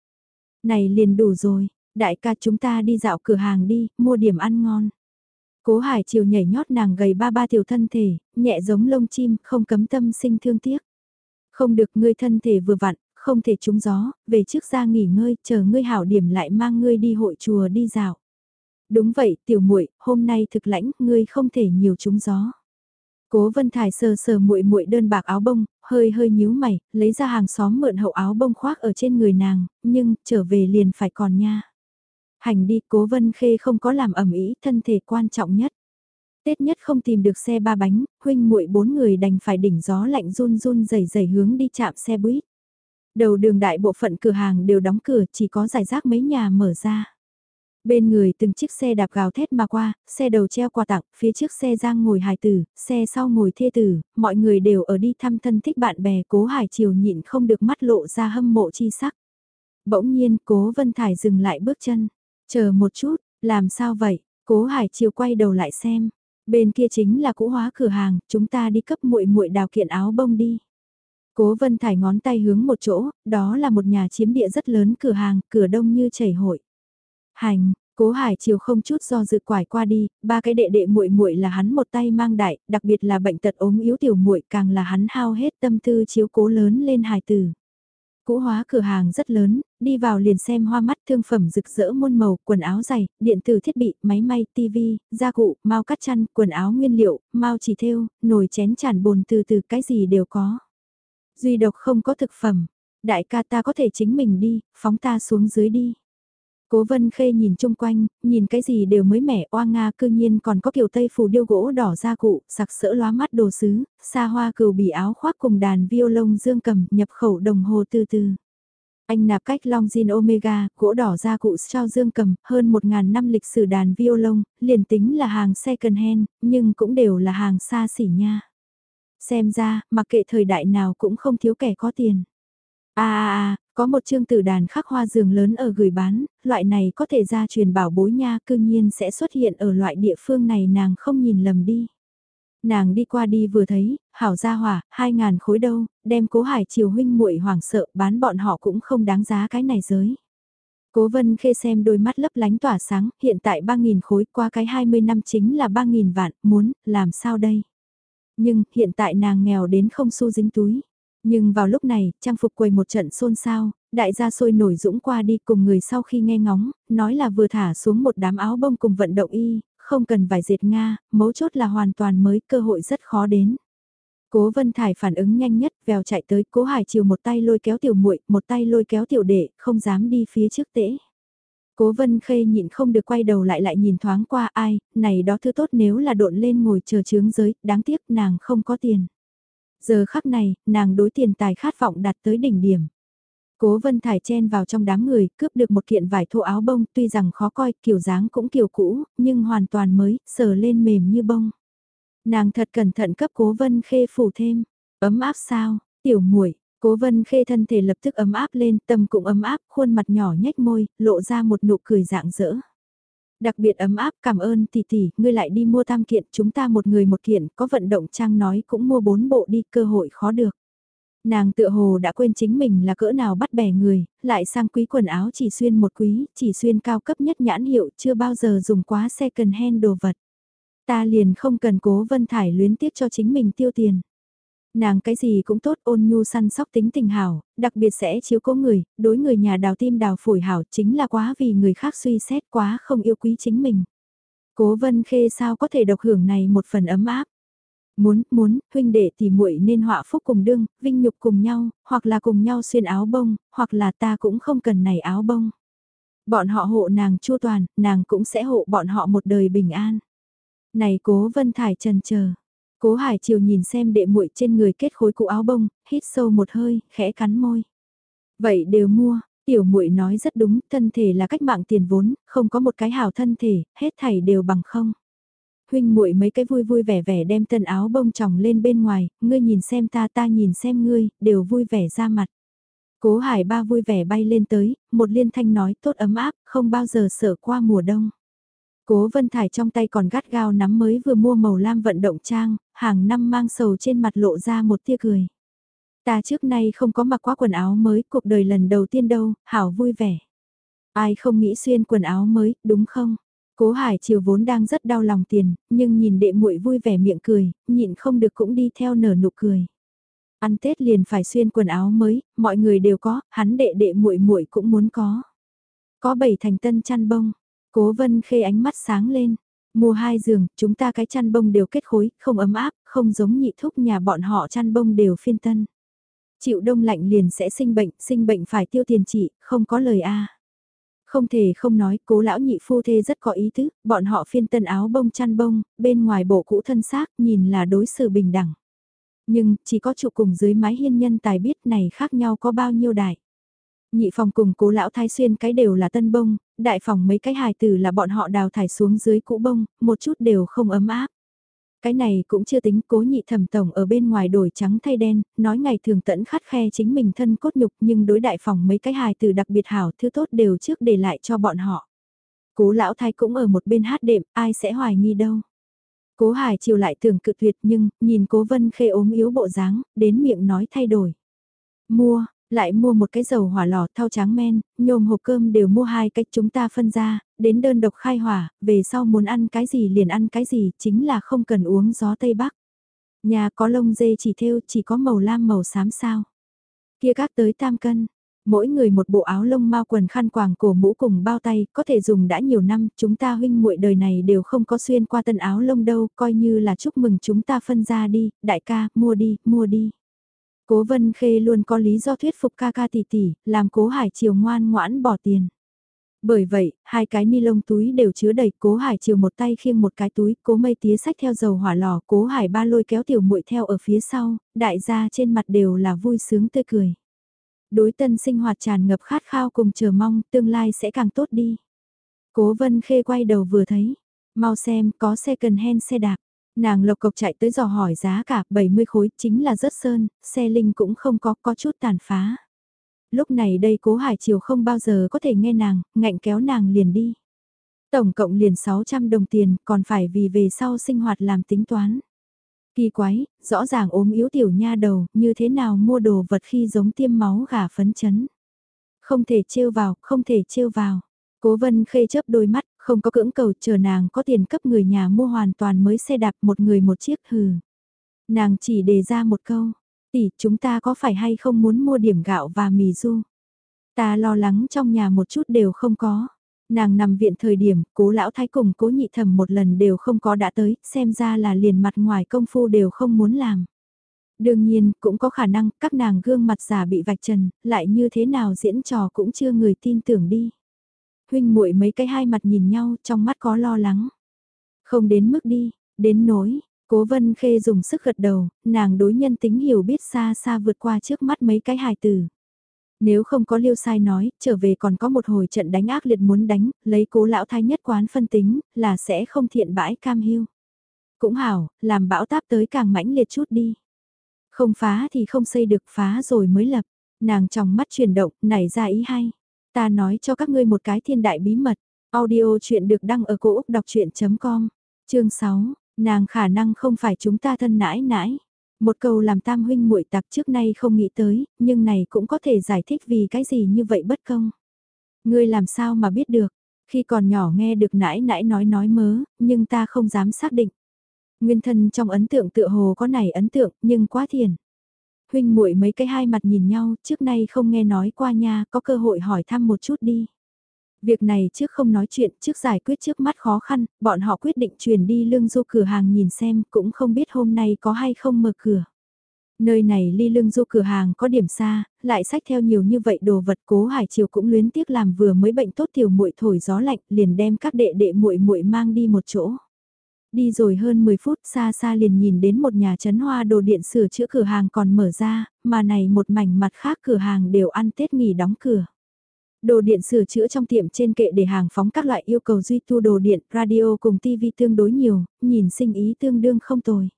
Này liền đủ rồi, Đại ca chúng ta đi dạo cửa hàng đi, mua điểm ăn ngon. Cố Hải chiều nhảy nhót nàng gầy ba ba tiểu thân thể, nhẹ giống lông chim, không cấm tâm sinh thương tiếc. Không được ngươi thân thể vừa vặn, không thể trúng gió, về trước ra nghỉ ngơi, chờ ngươi hảo điểm lại mang ngươi đi hội chùa đi dạo. Đúng vậy, tiểu muội, hôm nay thực lãnh, ngươi không thể nhiều trúng gió. Cố Vân Thải sờ sờ muội muội đơn bạc áo bông, hơi hơi nhíu mày, lấy ra hàng xóm mượn hậu áo bông khoác ở trên người nàng, nhưng trở về liền phải còn nha. Hành đi, Cố Vân Khê không có làm ẩm ý, thân thể quan trọng nhất. Tết nhất không tìm được xe ba bánh, huynh muội bốn người đành phải đỉnh gió lạnh run run rẩy rẩy hướng đi chạm xe buýt. Đầu đường đại bộ phận cửa hàng đều đóng cửa, chỉ có giải rác mấy nhà mở ra. Bên người từng chiếc xe đạp gào thét mà qua, xe đầu treo quà tặng, phía trước xe giang ngồi hài tử, xe sau ngồi thê tử, mọi người đều ở đi thăm thân thích bạn bè cố hải chiều nhịn không được mắt lộ ra hâm mộ chi sắc. Bỗng nhiên cố Vân Thải dừng lại bước chân, chờ một chút, làm sao vậy, cố hải chiều quay đầu lại xem, bên kia chính là cũ hóa cửa hàng, chúng ta đi cấp muội muội đào kiện áo bông đi. Cố Vân Thải ngón tay hướng một chỗ, đó là một nhà chiếm địa rất lớn cửa hàng, cửa đông như chảy hội. Hành, Cố Hải Triều không chút do dự quải qua đi, ba cái đệ đệ muội muội là hắn một tay mang đại, đặc biệt là bệnh tật ốm yếu tiểu muội càng là hắn hao hết tâm tư chiếu cố lớn lên hài tử. Cũ hóa cửa hàng rất lớn, đi vào liền xem hoa mắt thương phẩm rực rỡ muôn màu, quần áo giày, điện tử thiết bị, máy may, tivi, gia cụ, mau cắt chăn, quần áo nguyên liệu, mau chỉ thêu, nồi chén chản bồn từ từ cái gì đều có. Duy độc không có thực phẩm, đại ca ta có thể chính mình đi, phóng ta xuống dưới đi. Cố Vân Khê nhìn chung quanh, nhìn cái gì đều mới mẻ oa Nga cư nhiên còn có kiểu tây phù điêu gỗ đỏ da cụ, sặc sỡ lóa mắt đồ sứ, xa hoa cừu bị áo khoác cùng đàn violon dương cầm nhập khẩu đồng hồ từ từ. Anh nạp cách Long jean Omega, gỗ đỏ da cụ trao dương cầm, hơn 1.000 năm lịch sử đàn violon, liền tính là hàng second hand, nhưng cũng đều là hàng xa xỉ nha. Xem ra, mặc kệ thời đại nào cũng không thiếu kẻ có tiền. À à à, có một chương tử đàn khắc hoa giường lớn ở gửi bán, loại này có thể ra truyền bảo bối nha cương nhiên sẽ xuất hiện ở loại địa phương này nàng không nhìn lầm đi. Nàng đi qua đi vừa thấy, hảo gia hỏa, hai ngàn khối đâu, đem cố hải chiều huynh muội hoảng sợ bán bọn họ cũng không đáng giá cái này giới. Cố vân khê xem đôi mắt lấp lánh tỏa sáng, hiện tại ba nghìn khối qua cái hai mươi năm chính là ba nghìn vạn, muốn, làm sao đây? Nhưng, hiện tại nàng nghèo đến không xu dính túi. Nhưng vào lúc này, trang phục quầy một trận xôn xao, đại gia sôi nổi dũng qua đi cùng người sau khi nghe ngóng, nói là vừa thả xuống một đám áo bông cùng vận động y, không cần vải dệt Nga, mấu chốt là hoàn toàn mới, cơ hội rất khó đến. Cố Vân Thải phản ứng nhanh nhất, vèo chạy tới, Cố Hải Chiều một tay lôi kéo tiểu muội, một tay lôi kéo tiểu đệ, không dám đi phía trước tễ. Cố Vân Khê nhịn không được quay đầu lại lại nhìn thoáng qua ai, này đó thứ tốt nếu là độn lên ngồi chờ chướng giới, đáng tiếc nàng không có tiền. Giờ khắc này, nàng đối tiền tài khát vọng đạt tới đỉnh điểm. Cố Vân Thải chen vào trong đám người, cướp được một kiện vải thô áo bông, tuy rằng khó coi, kiểu dáng cũng kiểu cũ, nhưng hoàn toàn mới, sờ lên mềm như bông. Nàng thật cẩn thận cấp Cố Vân Khê phủ thêm, ấm áp sao, tiểu muội Cố Vân Khê thân thể lập tức ấm áp lên, tâm cũng ấm áp, khuôn mặt nhỏ nhếch môi, lộ ra một nụ cười dạng dỡ. Đặc biệt ấm áp cảm ơn tỷ tỷ, ngươi lại đi mua tam kiện, chúng ta một người một kiện, có vận động trang nói cũng mua bốn bộ đi, cơ hội khó được. Nàng tựa hồ đã quên chính mình là cỡ nào bắt bẻ người, lại sang quý quần áo chỉ xuyên một quý, chỉ xuyên cao cấp nhất nhãn hiệu, chưa bao giờ dùng quá second hand đồ vật. Ta liền không cần cố vân thải luyến tiếc cho chính mình tiêu tiền. Nàng cái gì cũng tốt ôn nhu săn sóc tính tình hảo, đặc biệt sẽ chiếu cố người, đối người nhà đào tim đào phổi hảo chính là quá vì người khác suy xét quá không yêu quý chính mình. Cố vân khê sao có thể độc hưởng này một phần ấm áp. Muốn, muốn, huynh đệ thì muội nên họa phúc cùng đương, vinh nhục cùng nhau, hoặc là cùng nhau xuyên áo bông, hoặc là ta cũng không cần này áo bông. Bọn họ hộ nàng chu toàn, nàng cũng sẽ hộ bọn họ một đời bình an. Này cố vân thải trần chờ Cố Hải Triều nhìn xem đệ muội trên người kết khối cụ áo bông, hít sâu một hơi, khẽ cắn môi. Vậy đều mua, tiểu muội nói rất đúng, thân thể là cách mạng tiền vốn, không có một cái hảo thân thể, hết thảy đều bằng không. Huynh muội mấy cái vui vui vẻ vẻ đem tân áo bông tròng lên bên ngoài, ngươi nhìn xem ta ta nhìn xem ngươi, đều vui vẻ ra mặt. Cố Hải ba vui vẻ bay lên tới, một liên thanh nói tốt ấm áp, không bao giờ sợ qua mùa đông. Cố Vân Thải trong tay còn gắt gao nắm mới vừa mua màu lam vận động trang, hàng năm mang sầu trên mặt lộ ra một tia cười. Ta trước nay không có mặc quá quần áo mới, cuộc đời lần đầu tiên đâu, hảo vui vẻ. Ai không nghĩ xuyên quần áo mới, đúng không? Cố Hải chiều vốn đang rất đau lòng tiền, nhưng nhìn đệ muội vui vẻ miệng cười, nhịn không được cũng đi theo nở nụ cười. Ăn Tết liền phải xuyên quần áo mới, mọi người đều có, hắn đệ đệ muội muội cũng muốn có. Có bảy thành tân chăn bông, Cố vân khê ánh mắt sáng lên. Mua hai giường, chúng ta cái chăn bông đều kết khối, không ấm áp, không giống nhị thúc nhà bọn họ chăn bông đều phiên tân. Chịu đông lạnh liền sẽ sinh bệnh, sinh bệnh phải tiêu tiền trị, không có lời a. Không thể không nói, cố lão nhị phu thê rất có ý tứ, bọn họ phiên tân áo bông chăn bông, bên ngoài bộ cũ thân xác, nhìn là đối xử bình đẳng. Nhưng, chỉ có trụ cùng dưới mái hiên nhân tài biết này khác nhau có bao nhiêu đại. Nhị phòng cùng cố lão thái xuyên cái đều là tân bông, đại phòng mấy cái hài tử là bọn họ đào thải xuống dưới cũ bông, một chút đều không ấm áp. Cái này cũng chưa tính cố nhị thẩm tổng ở bên ngoài đổi trắng thay đen, nói ngày thường tẫn khắt khe chính mình thân cốt nhục nhưng đối đại phòng mấy cái hài từ đặc biệt hảo thứ tốt đều trước để lại cho bọn họ. Cố lão thái cũng ở một bên hát đệm, ai sẽ hoài nghi đâu. Cố hải chiều lại tưởng cự tuyệt nhưng, nhìn cố vân khê ốm yếu bộ dáng, đến miệng nói thay đổi. Mua, lại mua một cái dầu hỏa lò thau tráng men, nhôm hộp cơm đều mua hai cách chúng ta phân ra, đến đơn độc khai hỏa, về sau muốn ăn cái gì liền ăn cái gì, chính là không cần uống gió Tây Bắc. Nhà có lông dê chỉ thêu chỉ có màu lam màu xám sao. Kia các tới tam cân, mỗi người một bộ áo lông mau quần khăn quàng cổ mũ cùng bao tay, có thể dùng đã nhiều năm, chúng ta huynh muội đời này đều không có xuyên qua tân áo lông đâu, coi như là chúc mừng chúng ta phân ra đi, đại ca, mua đi, mua đi. Cố Vân Khê luôn có lý do thuyết phục ca ca tỷ tỷ, làm Cố Hải Triều ngoan ngoãn bỏ tiền. Bởi vậy, hai cái ni lông túi đều chứa đầy, Cố Hải Triều một tay khiêng một cái túi, Cố Mây tía sách theo dầu hỏa lò, Cố Hải ba lôi kéo tiểu muội theo ở phía sau, đại gia trên mặt đều là vui sướng tươi cười. Đối tân sinh hoạt tràn ngập khát khao cùng chờ mong, tương lai sẽ càng tốt đi. Cố Vân Khê quay đầu vừa thấy, mau xem có xe cần hen xe đạp. Nàng lộc cộc chạy tới dò hỏi giá cả 70 khối chính là rớt sơn, xe linh cũng không có, có chút tàn phá. Lúc này đây cố hải chiều không bao giờ có thể nghe nàng, ngạnh kéo nàng liền đi. Tổng cộng liền 600 đồng tiền, còn phải vì về sau sinh hoạt làm tính toán. Kỳ quái, rõ ràng ốm yếu tiểu nha đầu, như thế nào mua đồ vật khi giống tiêm máu gà phấn chấn. Không thể trêu vào, không thể trêu vào. Cố vân khê chớp đôi mắt, không có cưỡng cầu chờ nàng có tiền cấp người nhà mua hoàn toàn mới xe đạp một người một chiếc hừ. Nàng chỉ đề ra một câu, tỷ chúng ta có phải hay không muốn mua điểm gạo và mì du. Ta lo lắng trong nhà một chút đều không có. Nàng nằm viện thời điểm, cố lão thái cùng cố nhị thẩm một lần đều không có đã tới, xem ra là liền mặt ngoài công phu đều không muốn làm. Đương nhiên, cũng có khả năng các nàng gương mặt giả bị vạch trần, lại như thế nào diễn trò cũng chưa người tin tưởng đi huynh muội mấy cái hai mặt nhìn nhau trong mắt có lo lắng. Không đến mức đi, đến nỗi, cố vân khê dùng sức gật đầu, nàng đối nhân tính hiểu biết xa xa vượt qua trước mắt mấy cái hài tử. Nếu không có liêu sai nói, trở về còn có một hồi trận đánh ác liệt muốn đánh, lấy cố lão thái nhất quán phân tính, là sẽ không thiện bãi cam hiu. Cũng hảo, làm bão táp tới càng mãnh liệt chút đi. Không phá thì không xây được phá rồi mới lập. Nàng trong mắt chuyển động, nảy ra ý hay. Ta nói cho các ngươi một cái thiên đại bí mật. Audio chuyện được đăng ở cổ Úc đọc chuyện.com. Chương 6, nàng khả năng không phải chúng ta thân nãi nãi. Một câu làm tam huynh muội tặc trước nay không nghĩ tới, nhưng này cũng có thể giải thích vì cái gì như vậy bất công. Ngươi làm sao mà biết được, khi còn nhỏ nghe được nãi nãi nói nói mớ, nhưng ta không dám xác định. Nguyên thân trong ấn tượng tựa hồ có này ấn tượng, nhưng quá thiền huynh muội mấy cái hai mặt nhìn nhau, trước nay không nghe nói qua nha, có cơ hội hỏi thăm một chút đi. Việc này trước không nói chuyện, trước giải quyết trước mắt khó khăn, bọn họ quyết định chuyển đi lương du cửa hàng nhìn xem, cũng không biết hôm nay có hay không mở cửa. Nơi này ly lương du cửa hàng có điểm xa, lại sách theo nhiều như vậy đồ vật cố hải chiều cũng luyến tiếc làm vừa mới bệnh tốt tiểu muội thổi gió lạnh liền đem các đệ đệ muội muội mang đi một chỗ. Đi rồi hơn 10 phút xa xa liền nhìn đến một nhà chấn hoa đồ điện sửa chữa cửa hàng còn mở ra, mà này một mảnh mặt khác cửa hàng đều ăn Tết nghỉ đóng cửa. Đồ điện sửa chữa trong tiệm trên kệ để hàng phóng các loại yêu cầu duy tu đồ điện, radio cùng TV tương đối nhiều, nhìn sinh ý tương đương không tồi.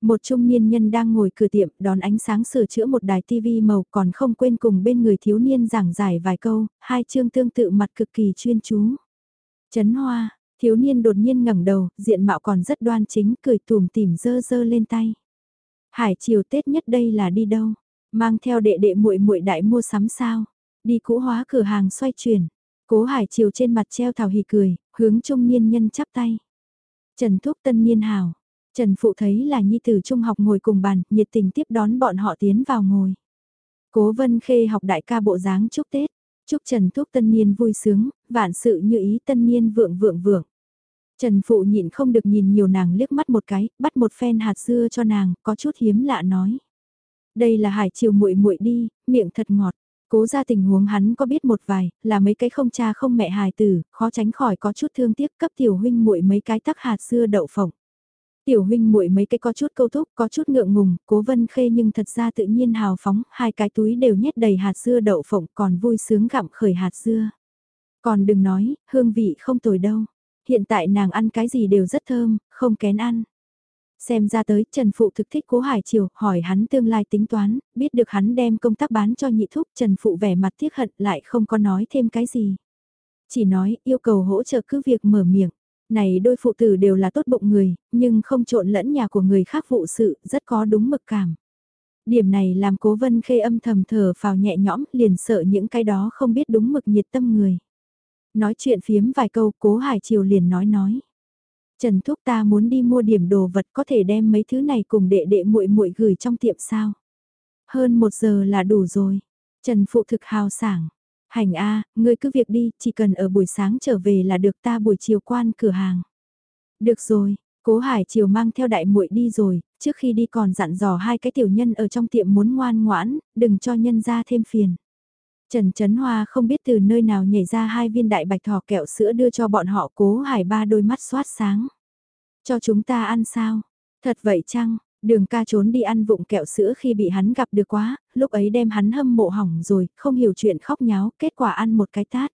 Một trung niên nhân đang ngồi cửa tiệm đón ánh sáng sửa chữa một đài TV màu còn không quên cùng bên người thiếu niên giảng giải vài câu, hai chương tương tự mặt cực kỳ chuyên chú. Chấn hoa, Thiếu niên đột nhiên ngẩng đầu, diện mạo còn rất đoan chính, cười tùm tìm dơ dơ lên tay. Hải chiều Tết nhất đây là đi đâu? Mang theo đệ đệ muội muội đại mua sắm sao? Đi cũ hóa cửa hàng xoay chuyển. Cố Hải chiều trên mặt treo thảo hỉ cười, hướng trung niên nhân chắp tay. Trần Thúc Tân Niên hào. Trần Phụ thấy là nhi tử trung học ngồi cùng bàn, nhiệt tình tiếp đón bọn họ tiến vào ngồi. Cố Vân Khê học đại ca bộ dáng chúc Tết. Chúc Trần Thúc tân niên vui sướng, vạn sự như ý tân niên vượng vượng vượng. Trần Phụ nhịn không được nhìn nhiều nàng liếc mắt một cái, bắt một phen hạt dưa cho nàng, có chút hiếm lạ nói. Đây là hải chiều muội muội đi, miệng thật ngọt. Cố ra tình huống hắn có biết một vài, là mấy cái không cha không mẹ hài tử, khó tránh khỏi có chút thương tiếc cấp tiểu huynh muội mấy cái tắc hạt dưa đậu phộng. Tiểu huynh muội mấy cái có chút câu thúc, có chút ngượng ngùng, cố vân khê nhưng thật ra tự nhiên hào phóng, hai cái túi đều nhét đầy hạt dưa đậu phộng còn vui sướng gặm khởi hạt dưa. Còn đừng nói, hương vị không tồi đâu. Hiện tại nàng ăn cái gì đều rất thơm, không kén ăn. Xem ra tới, Trần Phụ thực thích cố Hải Triều, hỏi hắn tương lai tính toán, biết được hắn đem công tác bán cho nhị thúc, Trần Phụ vẻ mặt tiếc hận lại không có nói thêm cái gì. Chỉ nói, yêu cầu hỗ trợ cứ việc mở miệng. Này đôi phụ tử đều là tốt bụng người, nhưng không trộn lẫn nhà của người khác vụ sự, rất có đúng mực cảm. Điểm này làm cố vân khê âm thầm thở vào nhẹ nhõm, liền sợ những cái đó không biết đúng mực nhiệt tâm người. Nói chuyện phiếm vài câu, cố Hải Triều liền nói nói. Trần Thúc ta muốn đi mua điểm đồ vật có thể đem mấy thứ này cùng đệ đệ muội muội gửi trong tiệm sao. Hơn một giờ là đủ rồi. Trần Phụ thực hào sảng. Hành A, ngươi cứ việc đi, chỉ cần ở buổi sáng trở về là được ta buổi chiều quan cửa hàng. Được rồi, Cố Hải Chiều mang theo đại muội đi rồi, trước khi đi còn dặn dò hai cái tiểu nhân ở trong tiệm muốn ngoan ngoãn, đừng cho nhân ra thêm phiền. Trần Trấn Hoa không biết từ nơi nào nhảy ra hai viên đại bạch thỏ kẹo sữa đưa cho bọn họ cố hải ba đôi mắt xoát sáng. Cho chúng ta ăn sao? Thật vậy chăng? Đường ca trốn đi ăn vụng kẹo sữa khi bị hắn gặp được quá, lúc ấy đem hắn hâm mộ hỏng rồi, không hiểu chuyện khóc nháo, kết quả ăn một cái tát.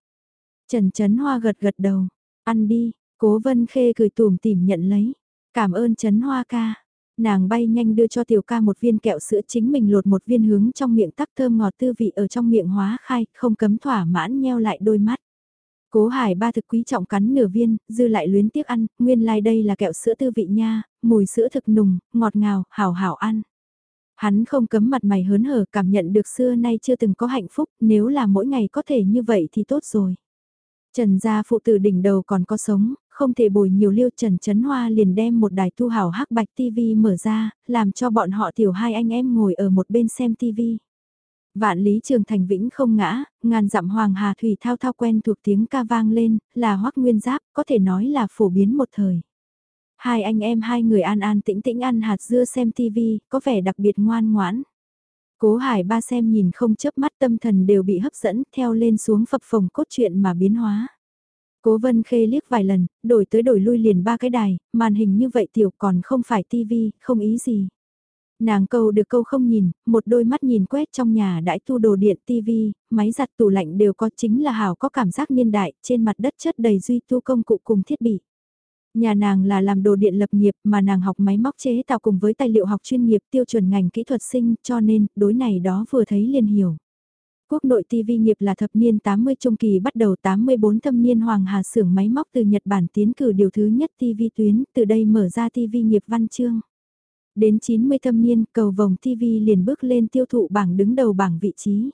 Trần Trấn Hoa gật gật đầu, ăn đi, cố vân khê cười tùm tìm nhận lấy. Cảm ơn Trấn Hoa ca, nàng bay nhanh đưa cho tiểu ca một viên kẹo sữa chính mình lột một viên hướng trong miệng tắc thơm ngọt tư vị ở trong miệng hóa khai, không cấm thỏa mãn nheo lại đôi mắt. Cố hải ba thực quý trọng cắn nửa viên, dư lại luyến tiếc ăn, nguyên lai like đây là kẹo sữa tư vị nha, mùi sữa thực nùng, ngọt ngào, hảo hảo ăn. Hắn không cấm mặt mày hớn hở cảm nhận được xưa nay chưa từng có hạnh phúc, nếu là mỗi ngày có thể như vậy thì tốt rồi. Trần gia phụ tử đỉnh đầu còn có sống, không thể bồi nhiều liêu Trần Trấn Hoa liền đem một đài thu hảo hắc bạch TV mở ra, làm cho bọn họ tiểu hai anh em ngồi ở một bên xem TV. Vạn lý trường thành vĩnh không ngã, ngàn dặm hoàng hà thủy thao thao quen thuộc tiếng ca vang lên, là hoắc nguyên giáp, có thể nói là phổ biến một thời. Hai anh em hai người an an tĩnh tĩnh ăn hạt dưa xem TV, có vẻ đặc biệt ngoan ngoãn. Cố hải ba xem nhìn không chớp mắt tâm thần đều bị hấp dẫn theo lên xuống phập phồng cốt truyện mà biến hóa. Cố vân khê liếc vài lần, đổi tới đổi lui liền ba cái đài, màn hình như vậy tiểu còn không phải tivi, không ý gì. Nàng câu được câu không nhìn, một đôi mắt nhìn quét trong nhà đãi tu đồ điện tivi, máy giặt tủ lạnh đều có chính là hảo có cảm giác niên đại, trên mặt đất chất đầy duy tu công cụ cùng thiết bị. Nhà nàng là làm đồ điện lập nghiệp mà nàng học máy móc chế tạo cùng với tài liệu học chuyên nghiệp tiêu chuẩn ngành kỹ thuật sinh cho nên đối này đó vừa thấy liền hiểu. Quốc nội TV nghiệp là thập niên 80 trung kỳ bắt đầu 84 thâm niên Hoàng Hà xưởng máy móc từ Nhật Bản tiến cử điều thứ nhất TV tuyến, từ đây mở ra TV nghiệp văn chương. Đến 90 thâm niên, cầu vòng TV liền bước lên tiêu thụ bảng đứng đầu bảng vị trí.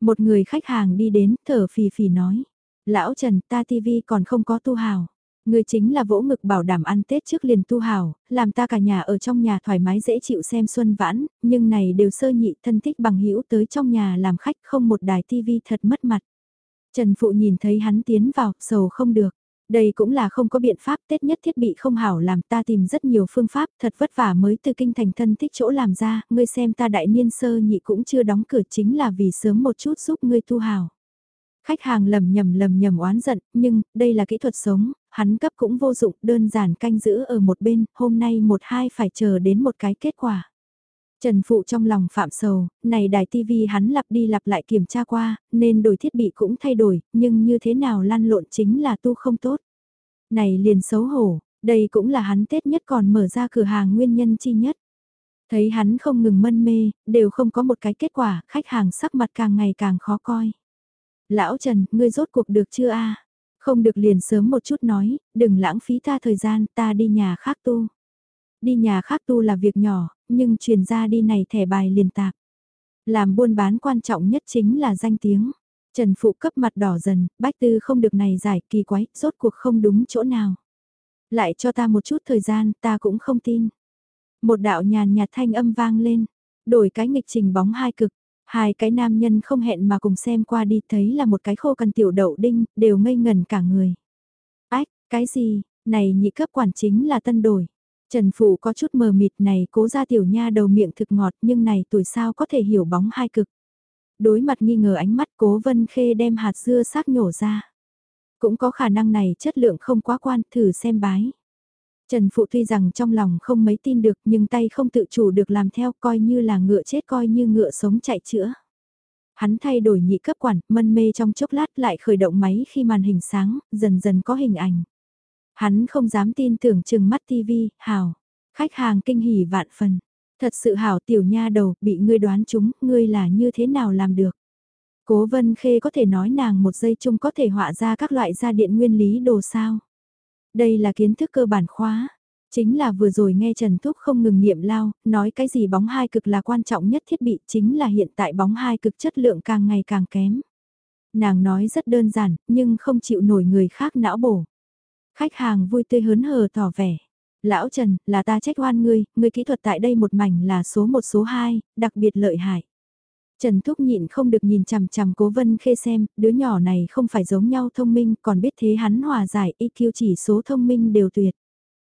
Một người khách hàng đi đến, thở phì phì nói. Lão Trần, ta TV còn không có tu hào. Người chính là vỗ ngực bảo đảm ăn Tết trước liền tu hào, làm ta cả nhà ở trong nhà thoải mái dễ chịu xem xuân vãn, nhưng này đều sơ nhị thân thích bằng hữu tới trong nhà làm khách không một đài tivi thật mất mặt. Trần Phụ nhìn thấy hắn tiến vào, sầu không được. Đây cũng là không có biện pháp Tết nhất thiết bị không hảo làm ta tìm rất nhiều phương pháp thật vất vả mới từ kinh thành thân thích chỗ làm ra, ngươi xem ta đại niên sơ nhị cũng chưa đóng cửa chính là vì sớm một chút giúp ngươi tu hảo. Khách hàng lầm nhầm lầm nhầm oán giận, nhưng, đây là kỹ thuật sống, hắn cấp cũng vô dụng, đơn giản canh giữ ở một bên, hôm nay một hai phải chờ đến một cái kết quả. Trần Phụ trong lòng phạm sầu, này đài TV hắn lặp đi lặp lại kiểm tra qua, nên đổi thiết bị cũng thay đổi, nhưng như thế nào lăn lộn chính là tu không tốt. Này liền xấu hổ, đây cũng là hắn Tết nhất còn mở ra cửa hàng nguyên nhân chi nhất. Thấy hắn không ngừng mân mê, đều không có một cái kết quả, khách hàng sắc mặt càng ngày càng khó coi. Lão Trần, ngươi rốt cuộc được chưa a? Không được liền sớm một chút nói, đừng lãng phí ta thời gian, ta đi nhà khác tu. Đi nhà khác tu là việc nhỏ, nhưng truyền ra đi này thẻ bài liền tạp. Làm buôn bán quan trọng nhất chính là danh tiếng. Trần Phụ cấp mặt đỏ dần, bách tư không được này giải kỳ quái, rốt cuộc không đúng chỗ nào. Lại cho ta một chút thời gian, ta cũng không tin. Một đạo nhàn nhạt thanh âm vang lên, đổi cái nghịch trình bóng hai cực, Hai cái nam nhân không hẹn mà cùng xem qua đi thấy là một cái khô cằn tiểu đậu đinh, đều ngây ngần cả người. Ách, cái gì, này nhị cấp quản chính là tân đổi. Trần Phụ có chút mờ mịt này cố ra tiểu nha đầu miệng thực ngọt nhưng này tuổi sao có thể hiểu bóng hai cực. Đối mặt nghi ngờ ánh mắt cố vân khê đem hạt dưa xác nhổ ra. Cũng có khả năng này chất lượng không quá quan thử xem bái. Trần Phụ tuy rằng trong lòng không mấy tin được nhưng tay không tự chủ được làm theo coi như là ngựa chết coi như ngựa sống chạy chữa. Hắn thay đổi nhị cấp quản, mân mê trong chốc lát lại khởi động máy khi màn hình sáng, dần dần có hình ảnh. Hắn không dám tin tưởng chừng mắt TV, hào. Khách hàng kinh hỉ vạn phần. Thật sự hảo tiểu nha đầu, bị ngươi đoán chúng, ngươi là như thế nào làm được. Cố vân khê có thể nói nàng một giây chung có thể họa ra các loại gia điện nguyên lý đồ sao. Đây là kiến thức cơ bản khóa. Chính là vừa rồi nghe Trần Thúc không ngừng niệm lao, nói cái gì bóng hai cực là quan trọng nhất thiết bị chính là hiện tại bóng hai cực chất lượng càng ngày càng kém. Nàng nói rất đơn giản, nhưng không chịu nổi người khác não bổ. Khách hàng vui tươi hớn hở tỏ vẻ. Lão Trần, là ta trách oan ngươi, ngươi kỹ thuật tại đây một mảnh là số một số hai, đặc biệt lợi hại. Trần Thúc nhịn không được nhìn chằm chằm cố vân khê xem, đứa nhỏ này không phải giống nhau thông minh, còn biết thế hắn hòa giải IQ chỉ số thông minh đều tuyệt.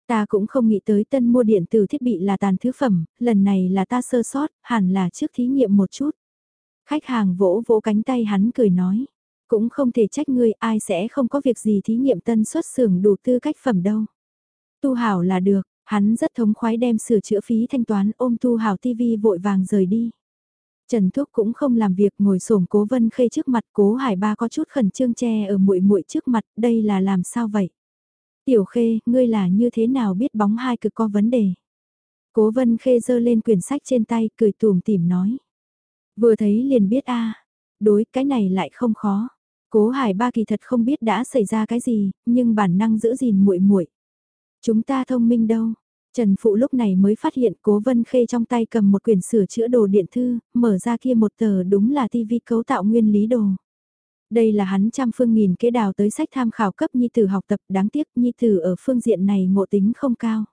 Ta cũng không nghĩ tới tân mua điện tử thiết bị là tàn thứ phẩm, lần này là ta sơ sót, hẳn là trước thí nghiệm một chút. Khách hàng vỗ vỗ cánh tay hắn cười nói, cũng không thể trách ngươi ai sẽ không có việc gì thí nghiệm tân xuất xưởng đủ tư cách phẩm đâu. Tu hảo là được, hắn rất thống khoái đem sửa chữa phí thanh toán ôm tu hảo tivi vội vàng rời đi. Trần Thúc cũng không làm việc ngồi xổm Cố Vân Khê trước mặt, Cố Hải Ba có chút khẩn trương che ở muội muội trước mặt, đây là làm sao vậy? Tiểu Khê, ngươi là như thế nào biết bóng hai cực có vấn đề? Cố Vân Khê giơ lên quyển sách trên tay, cười tủm tỉm nói. Vừa thấy liền biết a, đối cái này lại không khó. Cố Hải Ba kỳ thật không biết đã xảy ra cái gì, nhưng bản năng giữ gìn muội muội. Chúng ta thông minh đâu? Trần Phụ lúc này mới phát hiện Cố Vân Khê trong tay cầm một quyển sửa chữa đồ điện thư, mở ra kia một tờ đúng là tivi cấu tạo nguyên lý đồ. Đây là hắn trăm phương nghìn kế đào tới sách tham khảo cấp Nhi Tử học tập đáng tiếc Nhi Tử ở phương diện này ngộ tính không cao.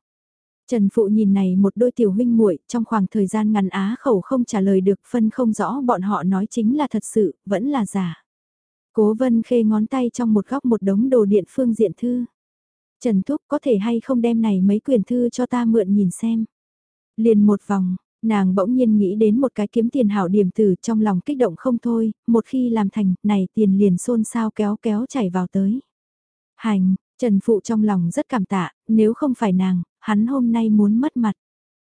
Trần Phụ nhìn này một đôi tiểu huynh muội trong khoảng thời gian ngắn á khẩu không trả lời được phân không rõ bọn họ nói chính là thật sự, vẫn là giả. Cố vân khê ngón tay trong một góc một đống đồ điện phương diện thư. Trần Thúc có thể hay không đem này mấy quyển thư cho ta mượn nhìn xem. Liền một vòng, nàng bỗng nhiên nghĩ đến một cái kiếm tiền hảo điểm từ trong lòng kích động không thôi, một khi làm thành, này tiền liền xôn xao kéo kéo chảy vào tới. Hành, Trần Phụ trong lòng rất cảm tạ, nếu không phải nàng, hắn hôm nay muốn mất mặt.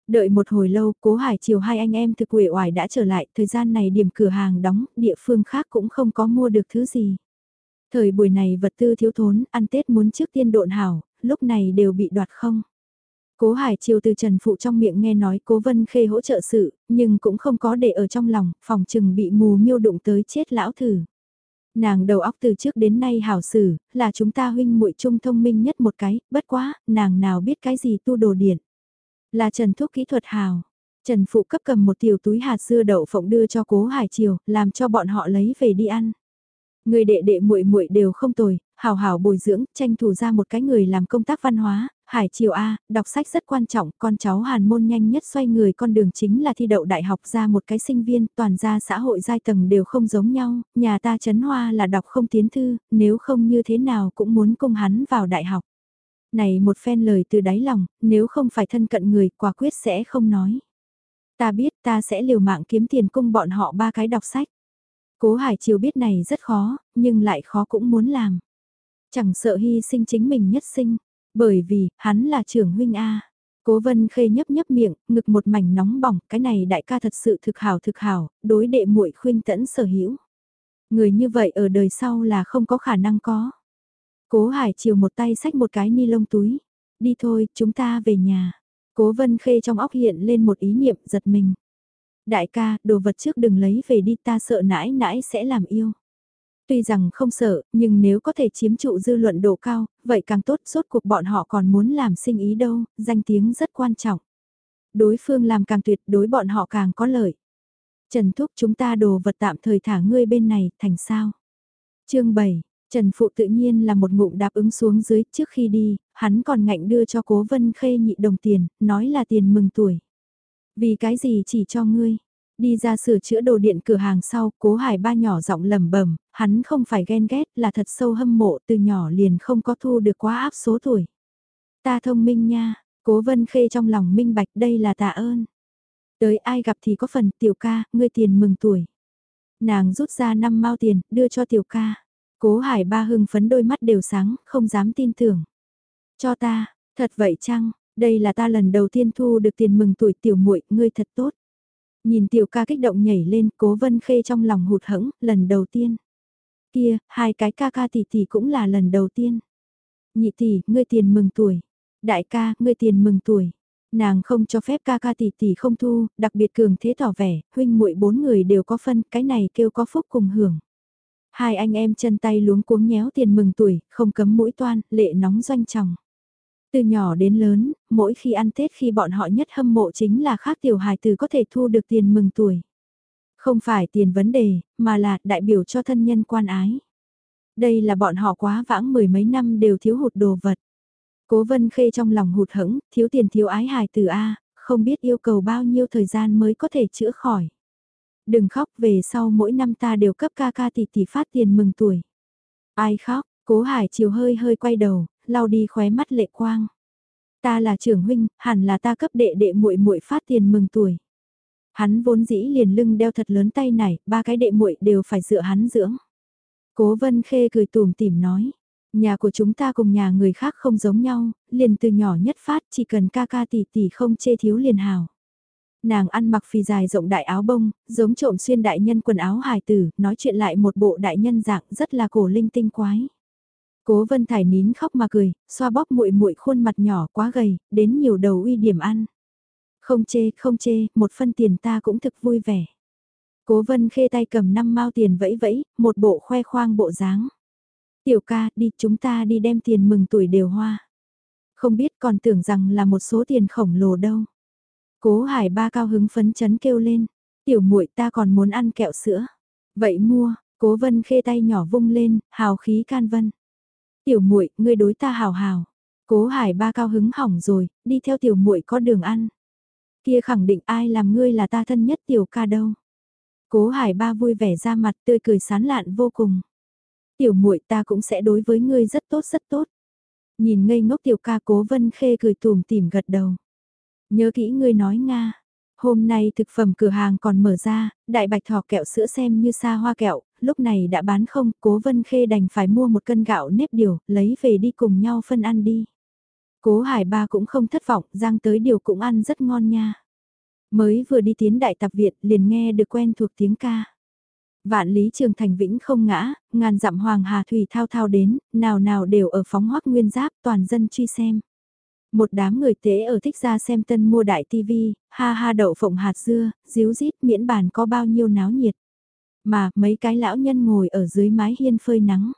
Đợi một hồi lâu, cố hải chiều hai anh em thực quệ oải đã trở lại, thời gian này điểm cửa hàng đóng, địa phương khác cũng không có mua được thứ gì. Thời buổi này vật tư thiếu thốn, ăn Tết muốn trước tiên độn hảo, lúc này đều bị đoạt không. Cố Hải Chiều từ Trần Phụ trong miệng nghe nói Cố Vân Khê hỗ trợ sự, nhưng cũng không có để ở trong lòng, phòng trừng bị mù miêu đụng tới chết lão thử. Nàng đầu óc từ trước đến nay hảo xử, là chúng ta huynh muội trung thông minh nhất một cái, bất quá, nàng nào biết cái gì tu đồ điện. Là Trần Thúc kỹ thuật hào. Trần Phụ cấp cầm một tiểu túi hạt dưa đậu phộng đưa cho Cố Hải Chiều, làm cho bọn họ lấy về đi ăn. Người đệ đệ muội muội đều không tồi, hào hào bồi dưỡng, tranh thủ ra một cái người làm công tác văn hóa, Hải Triều A, đọc sách rất quan trọng, con cháu Hàn Môn nhanh nhất xoay người con đường chính là thi đậu đại học ra một cái sinh viên, toàn ra xã hội giai tầng đều không giống nhau, nhà ta chấn hoa là đọc không tiến thư, nếu không như thế nào cũng muốn cung hắn vào đại học. Này một phen lời từ đáy lòng, nếu không phải thân cận người, quả quyết sẽ không nói. Ta biết ta sẽ liều mạng kiếm tiền cung bọn họ ba cái đọc sách. Cố Hải Chiều biết này rất khó, nhưng lại khó cũng muốn làm. Chẳng sợ hy sinh chính mình nhất sinh, bởi vì, hắn là trưởng huynh A. Cố vân khê nhấp nhấp miệng, ngực một mảnh nóng bỏng, cái này đại ca thật sự thực hảo thực hảo, đối đệ muội khuyên tẫn sở hữu. Người như vậy ở đời sau là không có khả năng có. Cố hải chiều một tay xách một cái ni lông túi. Đi thôi, chúng ta về nhà. Cố vân khê trong óc hiện lên một ý niệm giật mình. Đại ca, đồ vật trước đừng lấy về đi ta sợ nãi nãi sẽ làm yêu. Tuy rằng không sợ, nhưng nếu có thể chiếm trụ dư luận độ cao, vậy càng tốt, suốt cuộc bọn họ còn muốn làm sinh ý đâu, danh tiếng rất quan trọng. Đối phương làm càng tuyệt đối bọn họ càng có lợi. Trần Thúc chúng ta đồ vật tạm thời thả ngươi bên này, thành sao? chương 7, Trần Phụ tự nhiên là một ngụm đáp ứng xuống dưới trước khi đi, hắn còn ngạnh đưa cho cố vân khê nhị đồng tiền, nói là tiền mừng tuổi. Vì cái gì chỉ cho ngươi? Đi ra sửa chữa đồ điện cửa hàng sau, cố hải ba nhỏ giọng lầm bẩm hắn không phải ghen ghét là thật sâu hâm mộ từ nhỏ liền không có thu được quá áp số tuổi. Ta thông minh nha, cố vân khê trong lòng minh bạch đây là tạ ơn. Tới ai gặp thì có phần tiểu ca, ngươi tiền mừng tuổi. Nàng rút ra năm mao tiền, đưa cho tiểu ca. Cố hải ba hưng phấn đôi mắt đều sáng, không dám tin tưởng. Cho ta, thật vậy chăng, đây là ta lần đầu tiên thu được tiền mừng tuổi tiểu muội ngươi thật tốt. Nhìn tiểu ca kích động nhảy lên, cố vân khê trong lòng hụt hẫng, lần đầu tiên. Kia, hai cái ca ca tỷ tỷ cũng là lần đầu tiên. Nhị tỷ, ngươi tiền mừng tuổi. Đại ca, ngươi tiền mừng tuổi. Nàng không cho phép ca ca tỷ tỷ không thu, đặc biệt cường thế tỏ vẻ, huynh muội bốn người đều có phân, cái này kêu có phúc cùng hưởng. Hai anh em chân tay luống cuống nhéo tiền mừng tuổi, không cấm mũi toan, lệ nóng doanh chồng. Từ nhỏ đến lớn, mỗi khi ăn Tết khi bọn họ nhất hâm mộ chính là khác tiểu hài từ có thể thu được tiền mừng tuổi. Không phải tiền vấn đề, mà là đại biểu cho thân nhân quan ái. Đây là bọn họ quá vãng mười mấy năm đều thiếu hụt đồ vật. Cố vân khê trong lòng hụt hẫng, thiếu tiền thiếu ái hài từ A, không biết yêu cầu bao nhiêu thời gian mới có thể chữa khỏi. Đừng khóc về sau mỗi năm ta đều cấp ca ca tỷ tỷ phát tiền mừng tuổi. Ai khóc, cố hải chiều hơi hơi quay đầu, lau đi khóe mắt lệ quang. Ta là trưởng huynh, hẳn là ta cấp đệ đệ muội muội phát tiền mừng tuổi. Hắn vốn dĩ liền lưng đeo thật lớn tay này, ba cái đệ muội đều phải dựa hắn dưỡng. Cố Vân Khê cười tủm tỉm nói, nhà của chúng ta cùng nhà người khác không giống nhau, liền từ nhỏ nhất phát chỉ cần ca ca tỷ tỷ không chê thiếu liền hào. Nàng ăn mặc phì dài rộng đại áo bông, giống trộm xuyên đại nhân quần áo hài tử, nói chuyện lại một bộ đại nhân dạng rất là cổ linh tinh quái. Cố Vân Thải nín khóc mà cười, xoa bóp muội muội khuôn mặt nhỏ quá gầy, đến nhiều đầu uy điểm ăn. Không chê, không chê, một phân tiền ta cũng thực vui vẻ. Cố Vân khê tay cầm năm mao tiền vẫy vẫy, một bộ khoe khoang bộ dáng. Tiểu ca, đi chúng ta đi đem tiền mừng tuổi đều hoa. Không biết còn tưởng rằng là một số tiền khổng lồ đâu. Cố Hải ba cao hứng phấn chấn kêu lên, tiểu muội ta còn muốn ăn kẹo sữa. Vậy mua, Cố Vân khê tay nhỏ vung lên, hào khí can vân. Tiểu muội, ngươi đối ta hào hào. Cố Hải ba cao hứng hỏng rồi, đi theo tiểu muội có đường ăn. Kia khẳng định ai làm ngươi là ta thân nhất tiểu ca đâu. Cố Hải ba vui vẻ ra mặt tươi cười sán lạn vô cùng. Tiểu muội ta cũng sẽ đối với ngươi rất tốt rất tốt. Nhìn ngây ngốc tiểu ca cố vân khê cười tùm tìm gật đầu. Nhớ kỹ ngươi nói Nga. Hôm nay thực phẩm cửa hàng còn mở ra, đại bạch thỏ kẹo sữa xem như xa hoa kẹo, lúc này đã bán không, cố vân khê đành phải mua một cân gạo nếp điều, lấy về đi cùng nhau phân ăn đi. Cố hải ba cũng không thất vọng, giang tới điều cũng ăn rất ngon nha. Mới vừa đi tiến đại tập viện liền nghe được quen thuộc tiếng ca. Vạn lý trường thành vĩnh không ngã, ngàn dặm hoàng hà thủy thao thao đến, nào nào đều ở phóng hoắc nguyên giáp toàn dân truy xem. Một đám người tế ở thích ra xem tân mua đại tivi, ha ha đậu phộng hạt dưa, díu rít miễn bàn có bao nhiêu náo nhiệt. Mà mấy cái lão nhân ngồi ở dưới mái hiên phơi nắng.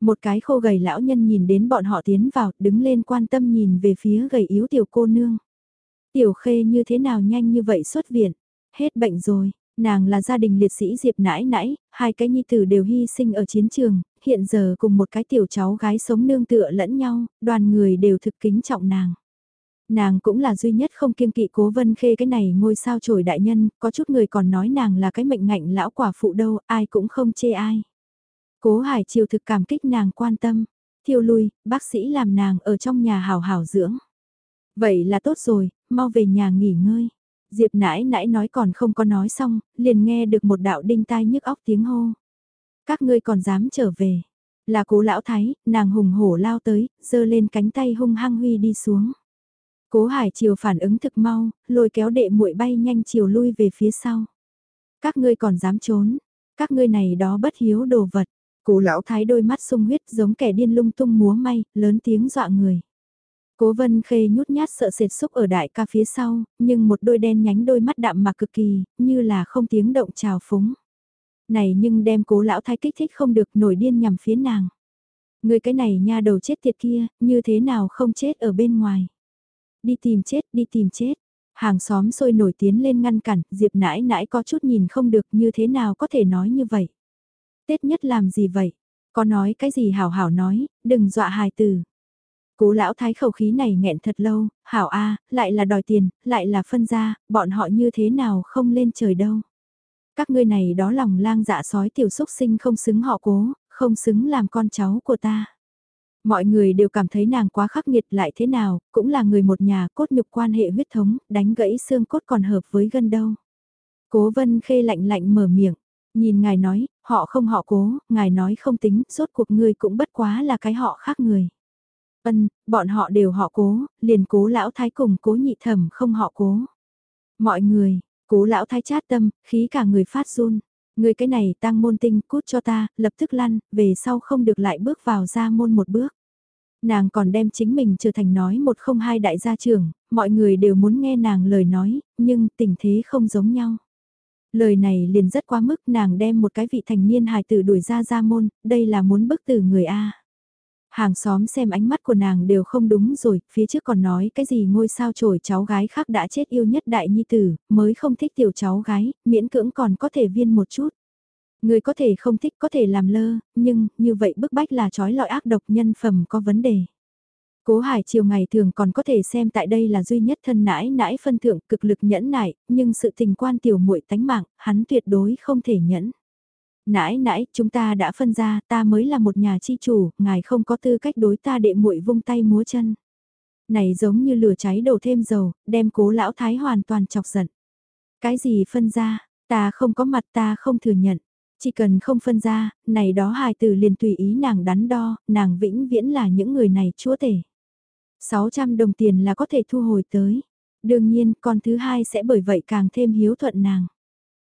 Một cái khô gầy lão nhân nhìn đến bọn họ tiến vào, đứng lên quan tâm nhìn về phía gầy yếu tiểu cô nương. Tiểu khê như thế nào nhanh như vậy xuất viện, hết bệnh rồi, nàng là gia đình liệt sĩ Diệp nãi nãi, hai cái nhi tử đều hy sinh ở chiến trường, hiện giờ cùng một cái tiểu cháu gái sống nương tựa lẫn nhau, đoàn người đều thực kính trọng nàng. Nàng cũng là duy nhất không kiêng kỵ cố vân khê cái này ngôi sao trổi đại nhân, có chút người còn nói nàng là cái mệnh ngạnh lão quả phụ đâu, ai cũng không chê ai. Cố hải chiều thực cảm kích nàng quan tâm, thiêu lui, bác sĩ làm nàng ở trong nhà hào hào dưỡng. Vậy là tốt rồi, mau về nhà nghỉ ngơi. Diệp nãi nãi nói còn không có nói xong, liền nghe được một đạo đinh tai nhức óc tiếng hô. Các ngươi còn dám trở về. Là cố lão thái, nàng hùng hổ lao tới, giơ lên cánh tay hung hăng huy đi xuống. Cố hải chiều phản ứng thực mau, lôi kéo đệ muội bay nhanh chiều lui về phía sau. Các ngươi còn dám trốn, các ngươi này đó bất hiếu đồ vật. Cố lão thái đôi mắt sung huyết giống kẻ điên lung tung múa may, lớn tiếng dọa người. Cố vân khê nhút nhát sợ sệt xúc ở đại ca phía sau, nhưng một đôi đen nhánh đôi mắt đạm mà cực kỳ, như là không tiếng động trào phúng. Này nhưng đem cố lão thái kích thích không được nổi điên nhằm phía nàng. Người cái này nha đầu chết tiệt kia, như thế nào không chết ở bên ngoài. Đi tìm chết, đi tìm chết. Hàng xóm sôi nổi tiến lên ngăn cản, Diệp nãi nãi có chút nhìn không được như thế nào có thể nói như vậy. Tết nhất làm gì vậy? Có nói cái gì hảo hảo nói, đừng dọa hài tử. Cố lão thái khẩu khí này nghẹn thật lâu, hảo a, lại là đòi tiền, lại là phân ra, bọn họ như thế nào không lên trời đâu. Các ngươi này đó lòng lang dạ sói tiểu xúc sinh không xứng họ cố, không xứng làm con cháu của ta. Mọi người đều cảm thấy nàng quá khắc nghiệt lại thế nào, cũng là người một nhà cốt nhục quan hệ huyết thống, đánh gãy xương cốt còn hợp với gân đâu. Cố vân khê lạnh lạnh mở miệng, nhìn ngài nói, họ không họ cố, ngài nói không tính, rốt cuộc ngươi cũng bất quá là cái họ khác người. Ân, bọn họ đều họ cố, liền cố lão thái cùng cố nhị thẩm không họ cố. Mọi người, cố lão thái chát tâm, khí cả người phát run. Người cái này tăng môn tinh cút cho ta, lập tức lăn, về sau không được lại bước vào ra môn một bước. Nàng còn đem chính mình trở thành nói một không hai đại gia trưởng, mọi người đều muốn nghe nàng lời nói, nhưng tình thế không giống nhau. Lời này liền rất quá mức nàng đem một cái vị thành niên hài tử đuổi ra ra môn, đây là muốn bức tử người A. Hàng xóm xem ánh mắt của nàng đều không đúng rồi, phía trước còn nói cái gì ngôi sao trổi cháu gái khác đã chết yêu nhất đại nhi tử, mới không thích tiểu cháu gái, miễn cưỡng còn có thể viên một chút. Người có thể không thích có thể làm lơ, nhưng như vậy bức bách là trói lọi ác độc nhân phẩm có vấn đề. Cố Hải chiều ngày thường còn có thể xem tại đây là duy nhất thân nãi nãi phân thượng cực lực nhẫn nại, nhưng sự tình quan tiểu muội tánh mạng, hắn tuyệt đối không thể nhẫn. Nãi nãi, chúng ta đã phân ra, ta mới là một nhà chi chủ, ngài không có tư cách đối ta đệ muội vung tay múa chân. Này giống như lửa cháy đổ thêm dầu, đem cố lão thái hoàn toàn chọc giận. Cái gì phân ra, ta không có mặt ta không thừa nhận. Chỉ cần không phân ra, này đó hài tử liền tùy ý nàng đắn đo, nàng vĩnh viễn là những người này chúa tể. 600 đồng tiền là có thể thu hồi tới. Đương nhiên, con thứ hai sẽ bởi vậy càng thêm hiếu thuận nàng.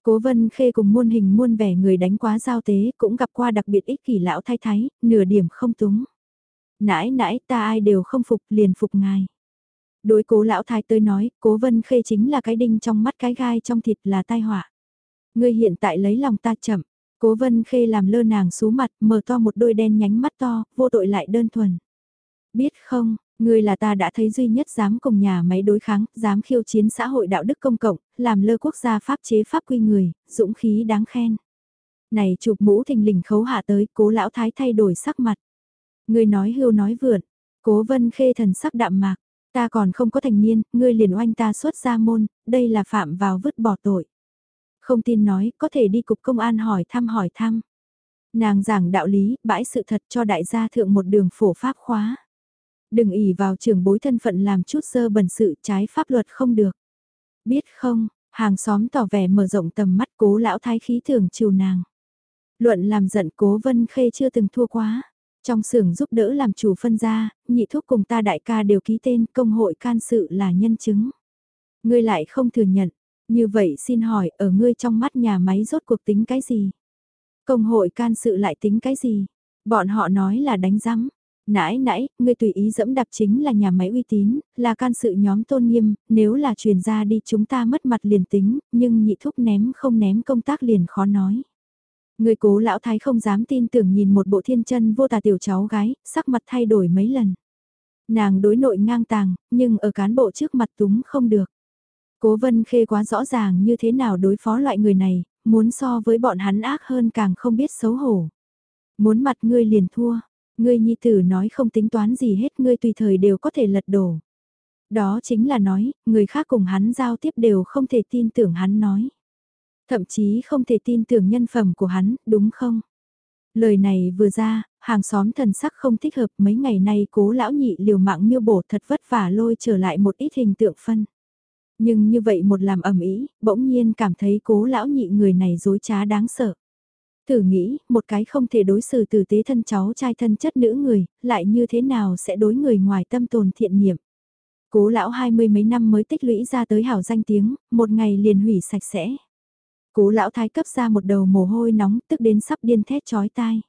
Cố vân khê cùng muôn hình muôn vẻ người đánh quá giao tế cũng gặp qua đặc biệt ích kỷ lão thái thái, nửa điểm không túng. Nãi nãi ta ai đều không phục liền phục ngài. Đối cố lão thái tới nói, cố vân khê chính là cái đinh trong mắt cái gai trong thịt là tai họa. Ngươi hiện tại lấy lòng ta chậm, cố vân khê làm lơ nàng sú mặt, mở to một đôi đen nhánh mắt to, vô tội lại đơn thuần. Biết không, Người là ta đã thấy duy nhất dám cùng nhà máy đối kháng, dám khiêu chiến xã hội đạo đức công cộng, làm lơ quốc gia pháp chế pháp quy người, dũng khí đáng khen. Này chụp mũ thình lình khấu hạ tới, cố lão thái thay đổi sắc mặt. Người nói hưu nói vượn, cố vân khê thần sắc đạm mạc, ta còn không có thành niên, ngươi liền oanh ta xuất ra môn, đây là phạm vào vứt bỏ tội. Không tin nói, có thể đi cục công an hỏi thăm hỏi thăm. Nàng giảng đạo lý, bãi sự thật cho đại gia thượng một đường phổ pháp khóa. Đừng ỉ vào trường bối thân phận làm chút sơ bẩn sự trái pháp luật không được. Biết không, hàng xóm tỏ vẻ mở rộng tầm mắt cố lão thái khí thường chiều nàng. Luận làm giận cố vân khê chưa từng thua quá. Trong xưởng giúp đỡ làm chủ phân gia, nhị thuốc cùng ta đại ca đều ký tên công hội can sự là nhân chứng. Ngươi lại không thừa nhận, như vậy xin hỏi ở ngươi trong mắt nhà máy rốt cuộc tính cái gì? Công hội can sự lại tính cái gì? Bọn họ nói là đánh rắm. Nãi nãi, ngươi tùy ý dẫm đạp chính là nhà máy uy tín, là can sự nhóm tôn nghiêm, nếu là truyền ra đi chúng ta mất mặt liền tính, nhưng nhị thúc ném không ném công tác liền khó nói. Người cố lão thái không dám tin tưởng nhìn một bộ thiên chân vô tà tiểu cháu gái, sắc mặt thay đổi mấy lần. Nàng đối nội ngang tàng, nhưng ở cán bộ trước mặt túng không được. Cố vân khê quá rõ ràng như thế nào đối phó loại người này, muốn so với bọn hắn ác hơn càng không biết xấu hổ. Muốn mặt ngươi liền thua, Ngươi nhi tử nói không tính toán gì hết ngươi tùy thời đều có thể lật đổ. Đó chính là nói, người khác cùng hắn giao tiếp đều không thể tin tưởng hắn nói. Thậm chí không thể tin tưởng nhân phẩm của hắn, đúng không? Lời này vừa ra, hàng xóm thần sắc không thích hợp mấy ngày nay cố lão nhị liều mạng miêu bổ thật vất vả lôi trở lại một ít hình tượng phân. Nhưng như vậy một làm ẩm ý, bỗng nhiên cảm thấy cố lão nhị người này dối trá đáng sợ. Thử nghĩ, một cái không thể đối xử tử tế thân cháu trai thân chất nữ người, lại như thế nào sẽ đối người ngoài tâm tồn thiện niệm. Cố lão hai mươi mấy năm mới tích lũy ra tới hảo danh tiếng, một ngày liền hủy sạch sẽ. Cố lão thái cấp ra một đầu mồ hôi nóng tức đến sắp điên thét chói tai.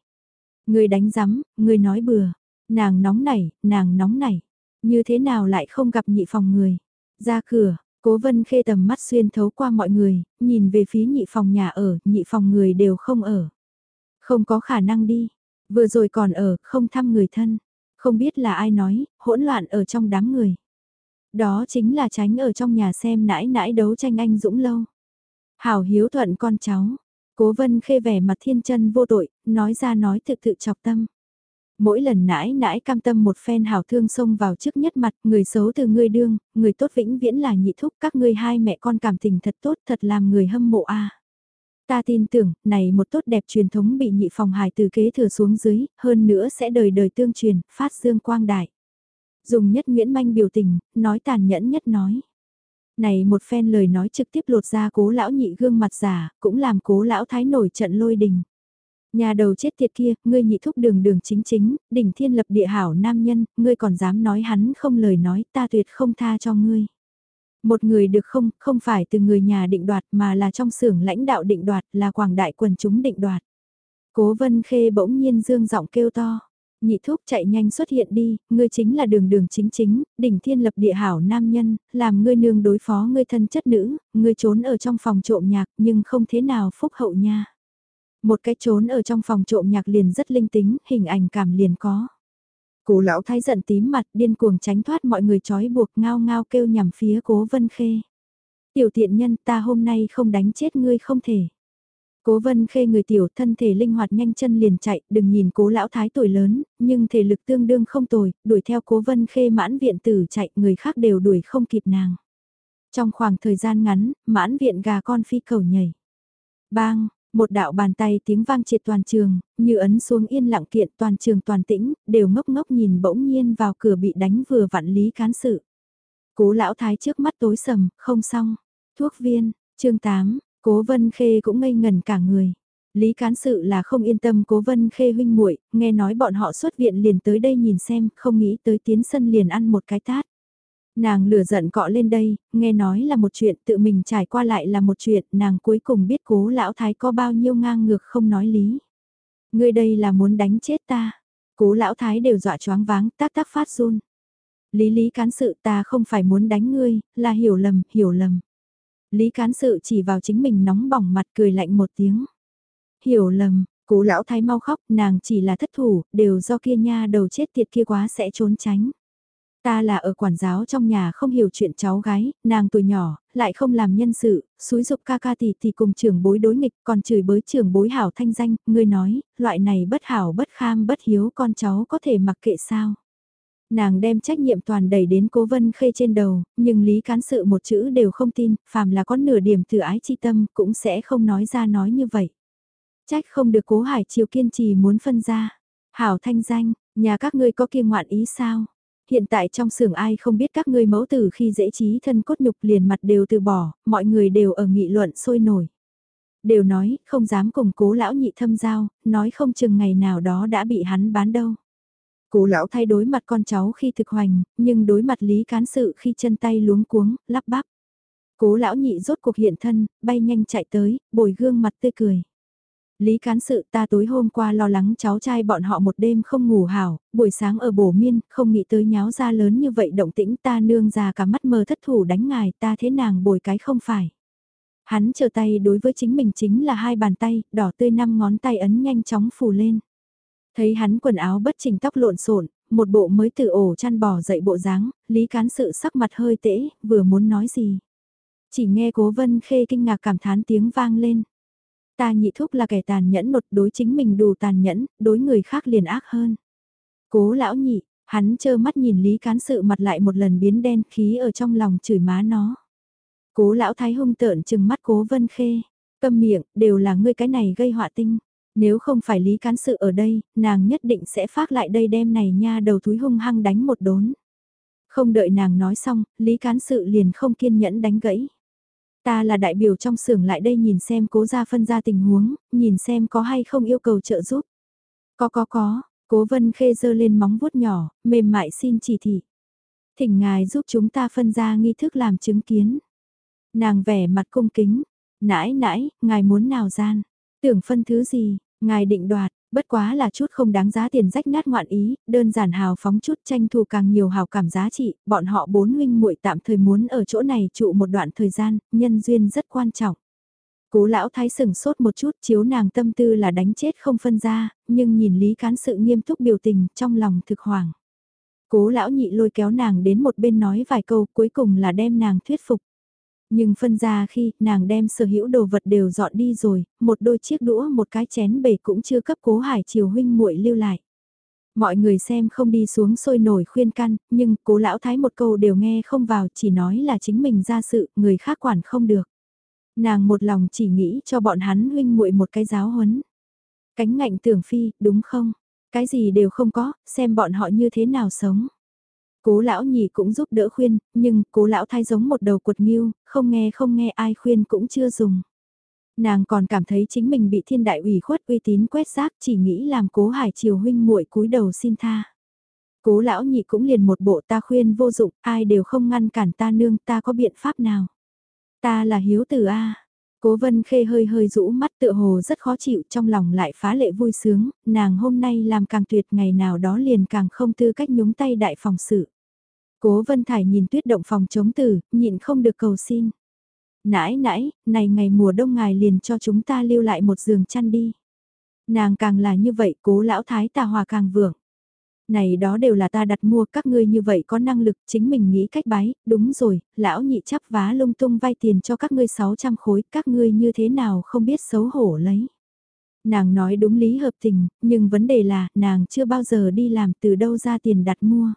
Người đánh rắm, người nói bừa, nàng nóng nảy, nàng nóng nảy, như thế nào lại không gặp nhị phòng người. Ra cửa, Cố vân khê tầm mắt xuyên thấu qua mọi người, nhìn về phía nhị phòng nhà ở, nhị phòng người đều không ở. Không có khả năng đi, vừa rồi còn ở, không thăm người thân. Không biết là ai nói, hỗn loạn ở trong đám người. Đó chính là tránh ở trong nhà xem nãi nãi đấu tranh anh dũng lâu. Hảo hiếu thuận con cháu. Cố vân khê vẻ mặt thiên chân vô tội, nói ra nói thực tự chọc tâm. Mỗi lần nãi nãi cam tâm một phen hào thương xông vào trước nhất mặt, người xấu từ ngươi đương, người tốt vĩnh viễn là nhị thúc các ngươi hai mẹ con cảm tình thật tốt thật làm người hâm mộ a. Ta tin tưởng, này một tốt đẹp truyền thống bị nhị phòng hài từ kế thừa xuống dưới, hơn nữa sẽ đời đời tương truyền, phát dương quang đại. Dùng nhất Nguyễn Manh biểu tình, nói tàn nhẫn nhất nói. Này một phen lời nói trực tiếp lột ra cố lão nhị gương mặt giả, cũng làm cố lão thái nổi trận lôi đình. Nhà đầu chết tiệt kia, ngươi nhị thúc đường đường chính chính, đỉnh thiên lập địa hảo nam nhân, ngươi còn dám nói hắn không lời nói, ta tuyệt không tha cho ngươi. Một người được không, không phải từ người nhà định đoạt mà là trong xưởng lãnh đạo định đoạt, là quảng đại quần chúng định đoạt. Cố vân khê bỗng nhiên dương giọng kêu to. Nhị thúc chạy nhanh xuất hiện đi, ngươi chính là đường đường chính chính, đỉnh thiên lập địa hảo nam nhân, làm ngươi nương đối phó ngươi thân chất nữ, ngươi trốn ở trong phòng trộm nhạc nhưng không thế nào phúc hậu nha. Một cái trốn ở trong phòng trộm nhạc liền rất linh tính, hình ảnh cảm liền có. Cố lão thái giận tím mặt điên cuồng tránh thoát mọi người trói buộc ngao ngao kêu nhằm phía cố vân khê. Tiểu tiện nhân ta hôm nay không đánh chết ngươi không thể. Cố vân khê người tiểu thân thể linh hoạt nhanh chân liền chạy, đừng nhìn cố lão thái tuổi lớn, nhưng thể lực tương đương không tồi, đuổi theo cố vân khê mãn viện tử chạy, người khác đều đuổi không kịp nàng. Trong khoảng thời gian ngắn, mãn viện gà con phi cầu nhảy. Bang, một đạo bàn tay tiếng vang triệt toàn trường, như ấn xuống yên lặng kiện toàn trường toàn tĩnh, đều ngốc ngốc nhìn bỗng nhiên vào cửa bị đánh vừa vặn lý cán sự. Cố lão thái trước mắt tối sầm, không xong. Thuốc viên, chương 8, cố vân khê cũng ngây ngần cả người. Lý cán sự là không yên tâm cố vân khê huynh muội nghe nói bọn họ xuất viện liền tới đây nhìn xem, không nghĩ tới tiến sân liền ăn một cái tát. Nàng lửa giận cọ lên đây, nghe nói là một chuyện tự mình trải qua lại là một chuyện, nàng cuối cùng biết cố lão thái có bao nhiêu ngang ngược không nói lý. Ngươi đây là muốn đánh chết ta. Cố lão thái đều dọa choáng váng, tác tác phát run. Lý lý cán sự ta không phải muốn đánh ngươi, là hiểu lầm, hiểu lầm. Lý cán sự chỉ vào chính mình nóng bỏng mặt cười lạnh một tiếng. Hiểu lầm, cố lão thái mau khóc, nàng chỉ là thất thủ, đều do kia nha đầu chết tiệt kia quá sẽ trốn tránh. Ta là ở quản giáo trong nhà không hiểu chuyện cháu gái, nàng tuổi nhỏ, lại không làm nhân sự, suối dục ca ca tỷ thì cùng trưởng bối đối nghịch, còn chửi bới trưởng bối hảo thanh danh, ngươi nói, loại này bất hảo bất kham bất hiếu con cháu có thể mặc kệ sao. Nàng đem trách nhiệm toàn đẩy đến cố vân khê trên đầu, nhưng lý cán sự một chữ đều không tin, phàm là có nửa điểm từ ái chi tâm cũng sẽ không nói ra nói như vậy. Trách không được cố hải chiều kiên trì muốn phân ra. Hảo thanh danh, nhà các ngươi có kia ngoạn ý sao? Hiện tại trong xưởng ai không biết các ngươi mẫu tử khi dễ trí thân cốt nhục liền mặt đều từ bỏ, mọi người đều ở nghị luận sôi nổi. Đều nói, không dám cùng cố lão nhị thâm giao, nói không chừng ngày nào đó đã bị hắn bán đâu. Cố lão thay đối mặt con cháu khi thực hoành, nhưng đối mặt lý cán sự khi chân tay luống cuống, lắp bắp. Cố lão nhị rốt cuộc hiện thân, bay nhanh chạy tới, bồi gương mặt tươi cười. Lý cán sự ta tối hôm qua lo lắng cháu trai bọn họ một đêm không ngủ hảo, buổi sáng ở bổ miên, không nghĩ tới nháo ra lớn như vậy động tĩnh ta nương già cả mắt mờ thất thủ đánh ngài ta thế nàng bồi cái không phải. Hắn chờ tay đối với chính mình chính là hai bàn tay, đỏ tươi năm ngón tay ấn nhanh chóng phù lên. Thấy hắn quần áo bất chỉnh tóc lộn xộn, một bộ mới từ ổ chăn bò dậy bộ dáng, Lý cán sự sắc mặt hơi tễ, vừa muốn nói gì. Chỉ nghe cố vân khê kinh ngạc cảm thán tiếng vang lên. Ta nhị thúc là kẻ tàn nhẫn nột đối chính mình đủ tàn nhẫn, đối người khác liền ác hơn. Cố lão nhị, hắn trơ mắt nhìn Lý Cán Sự mặt lại một lần biến đen khí ở trong lòng chửi má nó. Cố lão thái hung tợn chừng mắt cố vân khê, câm miệng, đều là ngươi cái này gây họa tinh. Nếu không phải Lý Cán Sự ở đây, nàng nhất định sẽ phát lại đây đem này nha đầu thúi hung hăng đánh một đốn. Không đợi nàng nói xong, Lý Cán Sự liền không kiên nhẫn đánh gãy. Ta là đại biểu trong xưởng lại đây nhìn xem cố gia phân ra tình huống, nhìn xem có hay không yêu cầu trợ giúp. Có có có, cố vân khê dơ lên móng vuốt nhỏ, mềm mại xin chỉ thị. Thỉnh ngài giúp chúng ta phân ra nghi thức làm chứng kiến. Nàng vẻ mặt cung kính, nãi nãi, ngài muốn nào gian, tưởng phân thứ gì, ngài định đoạt, bất quá là chút không đáng giá tiền rách nát ngoạn ý, đơn giản hào phóng chút tranh thủ càng nhiều hào cảm giá trị, bọn họ bốn huynh muội tạm thời muốn ở chỗ này trụ một đoạn thời gian, nhân duyên rất quan trọng. Cố lão thái sừng sốt một chút chiếu nàng tâm tư là đánh chết không phân ra, nhưng nhìn lý cán sự nghiêm túc biểu tình trong lòng thực hoàng. Cố lão nhị lôi kéo nàng đến một bên nói vài câu cuối cùng là đem nàng thuyết phục. Nhưng phân ra khi nàng đem sở hữu đồ vật đều dọn đi rồi, một đôi chiếc đũa một cái chén bể cũng chưa cấp cố hải chiều huynh muội lưu lại. Mọi người xem không đi xuống sôi nổi khuyên can, nhưng cố lão thái một câu đều nghe không vào chỉ nói là chính mình ra sự, người khác quản không được. Nàng một lòng chỉ nghĩ cho bọn hắn huynh muội một cái giáo huấn. Cánh ngạnh tưởng phi, đúng không? Cái gì đều không có, xem bọn họ như thế nào sống. Cố lão nhị cũng giúp đỡ khuyên, nhưng cố lão thai giống một đầu cuột nghiêu, không nghe không nghe ai khuyên cũng chưa dùng. Nàng còn cảm thấy chính mình bị thiên đại ủy khuất uy tín quét rác chỉ nghĩ làm cố hải triều huynh muội cúi đầu xin tha. Cố lão nhị cũng liền một bộ ta khuyên vô dụng, ai đều không ngăn cản ta nương ta có biện pháp nào. Ta là hiếu tử A. Cố vân khê hơi hơi rũ mắt tựa hồ rất khó chịu trong lòng lại phá lệ vui sướng, nàng hôm nay làm càng tuyệt ngày nào đó liền càng không tư cách nhúng tay đại phòng sự. Cố vân thải nhìn tuyết động phòng chống tử, nhịn không được cầu xin. Nãi nãi, này ngày mùa đông ngài liền cho chúng ta lưu lại một giường chăn đi. Nàng càng là như vậy cố lão thái tà hòa càng vượng. Này đó đều là ta đặt mua các ngươi như vậy có năng lực chính mình nghĩ cách bái, đúng rồi, lão nhị chắp vá lung tung vay tiền cho các ngươi 600 khối, các ngươi như thế nào không biết xấu hổ lấy. Nàng nói đúng lý hợp tình, nhưng vấn đề là nàng chưa bao giờ đi làm từ đâu ra tiền đặt mua.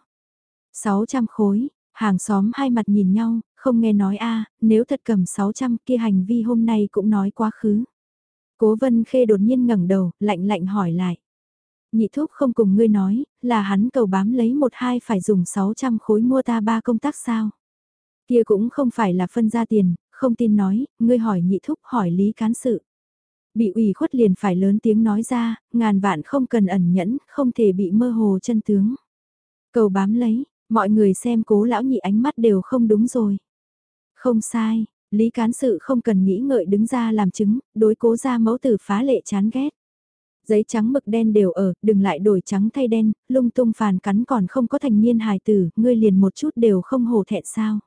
600 khối, hàng xóm hai mặt nhìn nhau, không nghe nói a nếu thật cầm 600 kia hành vi hôm nay cũng nói quá khứ. Cố vân khê đột nhiên ngẩng đầu, lạnh lạnh hỏi lại. Nhị thúc không cùng ngươi nói, là hắn cầu bám lấy một hai phải dùng 600 khối mua ta ba công tác sao. Kia cũng không phải là phân ra tiền, không tin nói, ngươi hỏi nhị thúc hỏi lý cán sự. Bị ủy khuất liền phải lớn tiếng nói ra, ngàn vạn không cần ẩn nhẫn, không thể bị mơ hồ chân tướng. Cầu bám lấy, mọi người xem cố lão nhị ánh mắt đều không đúng rồi. Không sai, Lý Cán Sự không cần nghĩ ngợi đứng ra làm chứng, đối cố ra mẫu tử phá lệ chán ghét. Giấy trắng mực đen đều ở, đừng lại đổi trắng thay đen, lung tung phàn cắn còn không có thành niên hài tử, ngươi liền một chút đều không hổ thẹn sao.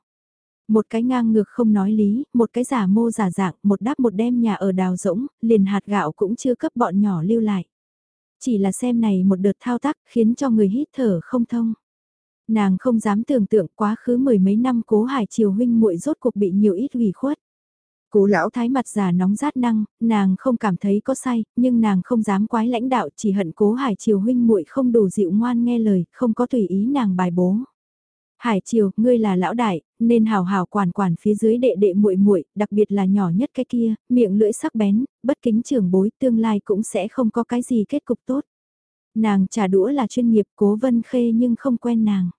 Một cái ngang ngược không nói lý, một cái giả mô giả dạng, một đáp một đem nhà ở đào rỗng, liền hạt gạo cũng chưa cấp bọn nhỏ lưu lại. Chỉ là xem này một đợt thao tác khiến cho người hít thở không thông. Nàng không dám tưởng tượng quá khứ mười mấy năm cố hải triều huynh muội rốt cuộc bị nhiều ít ủy khuất. Cố lão thái mặt già nóng rát năng, nàng không cảm thấy có sai, nhưng nàng không dám quái lãnh đạo chỉ hận cố hải triều huynh muội không đủ dịu ngoan nghe lời, không có tùy ý nàng bài bố. Hải triều, ngươi là lão đại, nên hào hào quản quản phía dưới đệ đệ muội muội, đặc biệt là nhỏ nhất cái kia, miệng lưỡi sắc bén, bất kính trưởng bối, tương lai cũng sẽ không có cái gì kết cục tốt. Nàng trả đũa là chuyên nghiệp cố vân khê nhưng không quen nàng.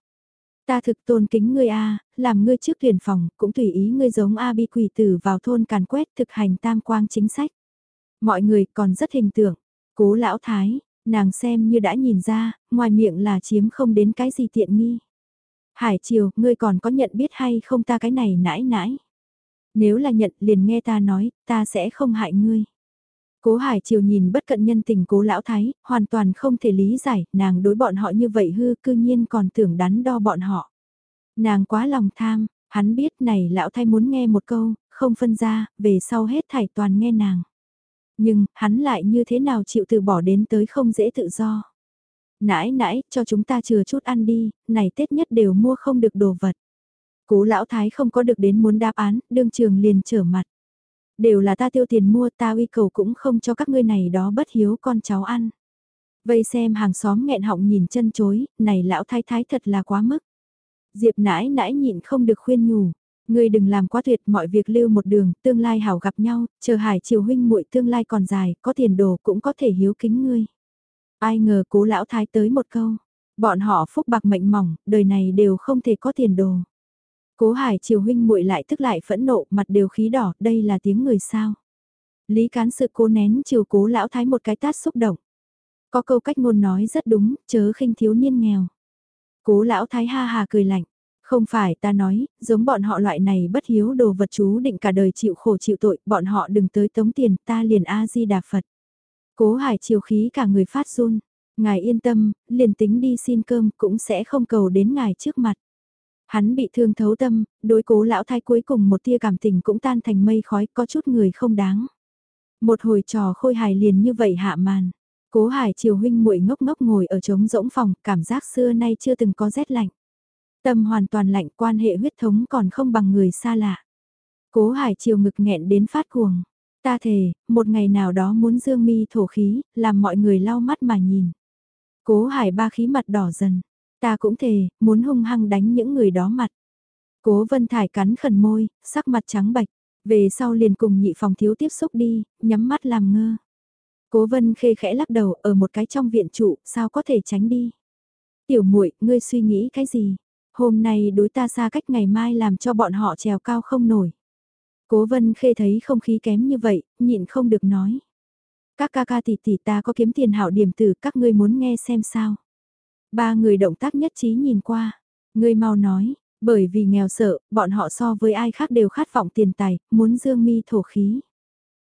Ta thực tôn kính ngươi A, làm ngươi trước tuyển phòng, cũng tùy ý ngươi giống A bi quỷ tử vào thôn càn quét thực hành tam quang chính sách. Mọi người còn rất hình tượng, cố lão thái, nàng xem như đã nhìn ra, ngoài miệng là chiếm không đến cái gì tiện nghi. Hải Triều, ngươi còn có nhận biết hay không ta cái này nãi nãi? Nếu là nhận liền nghe ta nói, ta sẽ không hại ngươi. Cố Hải Triều nhìn bất cận nhân tình cố lão thái, hoàn toàn không thể lý giải, nàng đối bọn họ như vậy hư cư nhiên còn tưởng đắn đo bọn họ. Nàng quá lòng tham, hắn biết này lão thái muốn nghe một câu, không phân ra, về sau hết thảy toàn nghe nàng. Nhưng, hắn lại như thế nào chịu từ bỏ đến tới không dễ tự do. Nãi nãi, cho chúng ta chừa chút ăn đi, này Tết nhất đều mua không được đồ vật. Cố lão thái không có được đến muốn đáp án, đương trường liền trở mặt. Đều là ta tiêu tiền mua ta uy cầu cũng không cho các ngươi này đó bất hiếu con cháu ăn. Vây xem hàng xóm nghẹn họng nhìn chân chối, này lão thái thái thật là quá mức. Diệp nãi nãi nhịn không được khuyên nhủ. Ngươi đừng làm quá tuyệt mọi việc lưu một đường, tương lai hảo gặp nhau, chờ hải chiều huynh muội tương lai còn dài, có tiền đồ cũng có thể hiếu kính ngươi. Ai ngờ cố lão thái tới một câu, bọn họ phúc bạc mệnh mỏng, đời này đều không thể có tiền đồ. Cố Hải Triều huynh muội lại tức lại phẫn nộ, mặt đều khí đỏ, đây là tiếng người sao? Lý Cán sự cố nén Triều cố lão thái một cái tát xúc động. Có câu cách ngôn nói rất đúng, chớ khinh thiếu niên nghèo. Cố lão thái ha hà cười lạnh. Không phải ta nói, giống bọn họ loại này bất hiếu đồ vật chú định cả đời chịu khổ chịu tội, bọn họ đừng tới tống tiền, ta liền A-di-đà Phật. Cố hải chiều khí cả người phát run. Ngài yên tâm, liền tính đi xin cơm cũng sẽ không cầu đến ngài trước mặt. Hắn bị thương thấu tâm, đối cố lão thái cuối cùng một tia cảm tình cũng tan thành mây khói có chút người không đáng. Một hồi trò khôi hài liền như vậy hạ màn. Cố hải chiều huynh muội ngốc ngốc ngồi ở trống rỗng phòng, cảm giác xưa nay chưa từng có rét lạnh. Tâm hoàn toàn lạnh quan hệ huyết thống còn không bằng người xa lạ. Cố hải chiều ngực nghẹn đến phát cuồng. Ta thề, một ngày nào đó muốn dương mi thổ khí, làm mọi người lau mắt mà nhìn. Cố hải ba khí mặt đỏ dần. Ta cũng thề, muốn hung hăng đánh những người đó mặt. Cố Vân Thải cắn khẩn môi, sắc mặt trắng bạch. Về sau liền cùng nhị phòng thiếu tiếp xúc đi, nhắm mắt làm ngơ. Cố Vân khê khẽ lắc đầu ở một cái trong viện trụ, sao có thể tránh đi. Tiểu muội ngươi suy nghĩ cái gì? Hôm nay đối ta xa cách ngày mai làm cho bọn họ trèo cao không nổi. Cố Vân khê thấy không khí kém như vậy, nhịn không được nói. Các ca ca tỷ tỷ ta có kiếm tiền hảo điểm từ các ngươi muốn nghe xem sao. Ba người động tác nhất trí nhìn qua. người mau nói, bởi vì nghèo sợ, bọn họ so với ai khác đều khát vọng tiền tài, muốn dương mi thổ khí.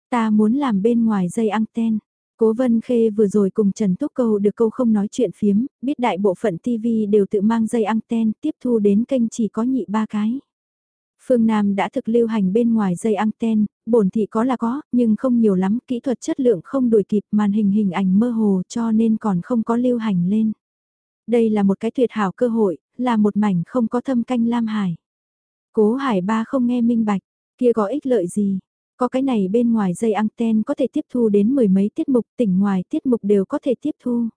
Ta muốn làm bên ngoài dây anten. Cố Vân Khê vừa rồi cùng Trần Túc Câu được câu không nói chuyện phiếm, biết đại bộ phận TV đều tự mang dây anten tiếp thu đến kênh chỉ có nhị ba cái. Phương Nam đã thực lưu hành bên ngoài dây anten, bổn thị có là có, nhưng không nhiều lắm, kỹ thuật chất lượng không đuổi kịp màn hình hình ảnh mơ hồ cho nên còn không có lưu hành lên. Đây là một cái tuyệt hảo cơ hội, là một mảnh không có thâm canh Lam Hải. Cố Hải ba không nghe minh bạch, kia có ích lợi gì, có cái này bên ngoài dây anten có thể tiếp thu đến mười mấy tiết mục, tỉnh ngoài tiết mục đều có thể tiếp thu.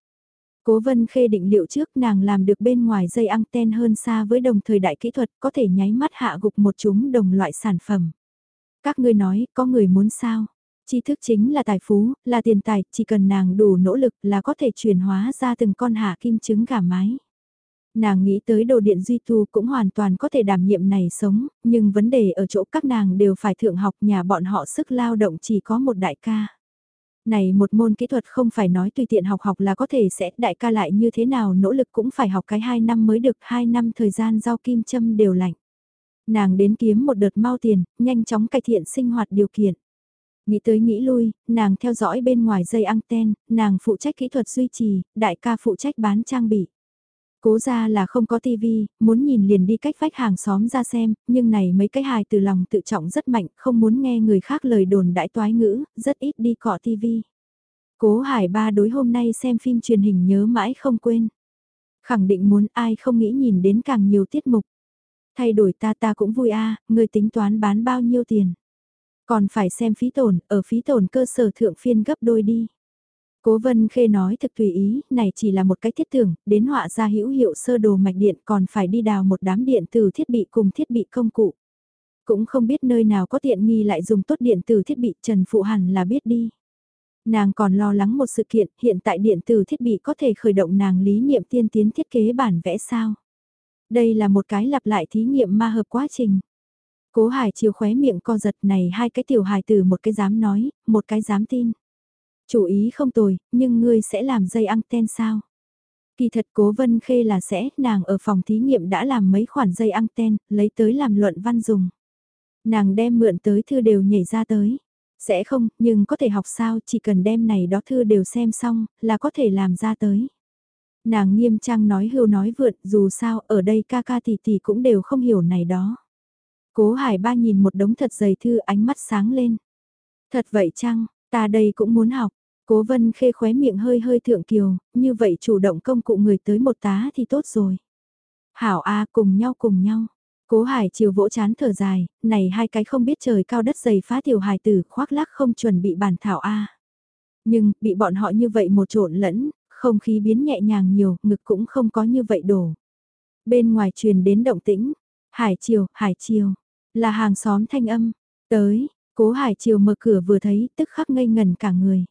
Cố vân khê định liệu trước nàng làm được bên ngoài dây anten hơn xa với đồng thời đại kỹ thuật có thể nháy mắt hạ gục một chúng đồng loại sản phẩm. Các ngươi nói có người muốn sao? Tri thức chính là tài phú, là tiền tài, chỉ cần nàng đủ nỗ lực là có thể chuyển hóa ra từng con hạ kim trứng gà mái. Nàng nghĩ tới đồ điện duy tu cũng hoàn toàn có thể đảm nhiệm này sống, nhưng vấn đề ở chỗ các nàng đều phải thượng học nhà bọn họ sức lao động chỉ có một đại ca. Này một môn kỹ thuật không phải nói tùy tiện học học là có thể sẽ đại ca lại như thế nào nỗ lực cũng phải học cái 2 năm mới được 2 năm thời gian giao kim châm đều lạnh. Nàng đến kiếm một đợt mau tiền, nhanh chóng cải thiện sinh hoạt điều kiện. Nghĩ tới nghĩ lui, nàng theo dõi bên ngoài dây anten, nàng phụ trách kỹ thuật duy trì, đại ca phụ trách bán trang bị. Cố ra là không có tivi, muốn nhìn liền đi cách vách hàng xóm ra xem, nhưng này mấy cái hài từ lòng tự trọng rất mạnh, không muốn nghe người khác lời đồn đãi toái ngữ, rất ít đi cọ tivi. Cố hải ba đối hôm nay xem phim truyền hình nhớ mãi không quên. Khẳng định muốn ai không nghĩ nhìn đến càng nhiều tiết mục. Thay đổi ta ta cũng vui a người tính toán bán bao nhiêu tiền. Còn phải xem phí tổn, ở phí tổn cơ sở thượng phiên gấp đôi đi. Cố Vân Khê nói thực tùy ý, này chỉ là một cái thiết tưởng, đến họa ra hữu hiệu sơ đồ mạch điện còn phải đi đào một đám điện từ thiết bị cùng thiết bị công cụ. Cũng không biết nơi nào có tiện nghi lại dùng tốt điện từ thiết bị Trần Phụ hẳn là biết đi. Nàng còn lo lắng một sự kiện, hiện tại điện từ thiết bị có thể khởi động nàng lý niệm tiên tiến thiết kế bản vẽ sao. Đây là một cái lặp lại thí nghiệm ma hợp quá trình. Cố Hải chiều khóe miệng co giật này hai cái tiểu hài từ một cái dám nói, một cái dám tin. Chủ ý không tồi, nhưng ngươi sẽ làm dây anten sao? Kỳ thật cố vân khê là sẽ, nàng ở phòng thí nghiệm đã làm mấy khoản dây anten, lấy tới làm luận văn dùng. Nàng đem mượn tới thư đều nhảy ra tới. Sẽ không, nhưng có thể học sao, chỉ cần đem này đó thư đều xem xong, là có thể làm ra tới. Nàng nghiêm trang nói hưu nói vượn, dù sao, ở đây ca ca tỷ tỷ cũng đều không hiểu này đó. Cố Hải Ba nhìn một đống thật dày thư ánh mắt sáng lên. Thật vậy chăng, ta đây cũng muốn học. Cố Vân Khê khóe miệng hơi hơi thượng kiều, như vậy chủ động công cụ người tới một tá thì tốt rồi. Hảo A cùng nhau cùng nhau. Cố Hải chiều vỗ chán thở dài, này hai cái không biết trời cao đất dày phá tiểu hài tử khoác lác không chuẩn bị bản thảo A. Nhưng, bị bọn họ như vậy một trộn lẫn, không khí biến nhẹ nhàng nhiều, ngực cũng không có như vậy đổ. Bên ngoài truyền đến động tĩnh, Hải chiều, Hải chiều, là hàng xóm thanh âm, tới, cố Hải chiều mở cửa vừa thấy tức khắc ngây ngần cả người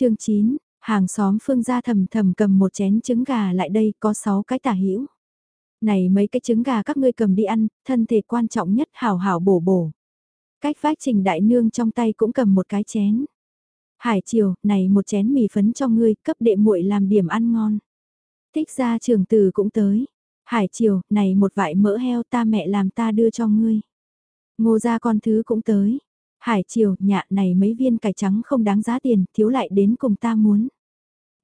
chương 9, hàng xóm phương gia thầm thầm cầm một chén trứng gà lại đây có 6 cái tả hữu Này mấy cái trứng gà các ngươi cầm đi ăn, thân thể quan trọng nhất hảo hảo bổ bổ. Cách vách trình đại nương trong tay cũng cầm một cái chén. Hải chiều, này một chén mì phấn cho ngươi, cấp đệ muội làm điểm ăn ngon. Thích ra trường từ cũng tới. Hải chiều, này một vại mỡ heo ta mẹ làm ta đưa cho ngươi. Ngô gia con thứ cũng tới. Hải triều nhạ này mấy viên cải trắng không đáng giá tiền, thiếu lại đến cùng ta muốn.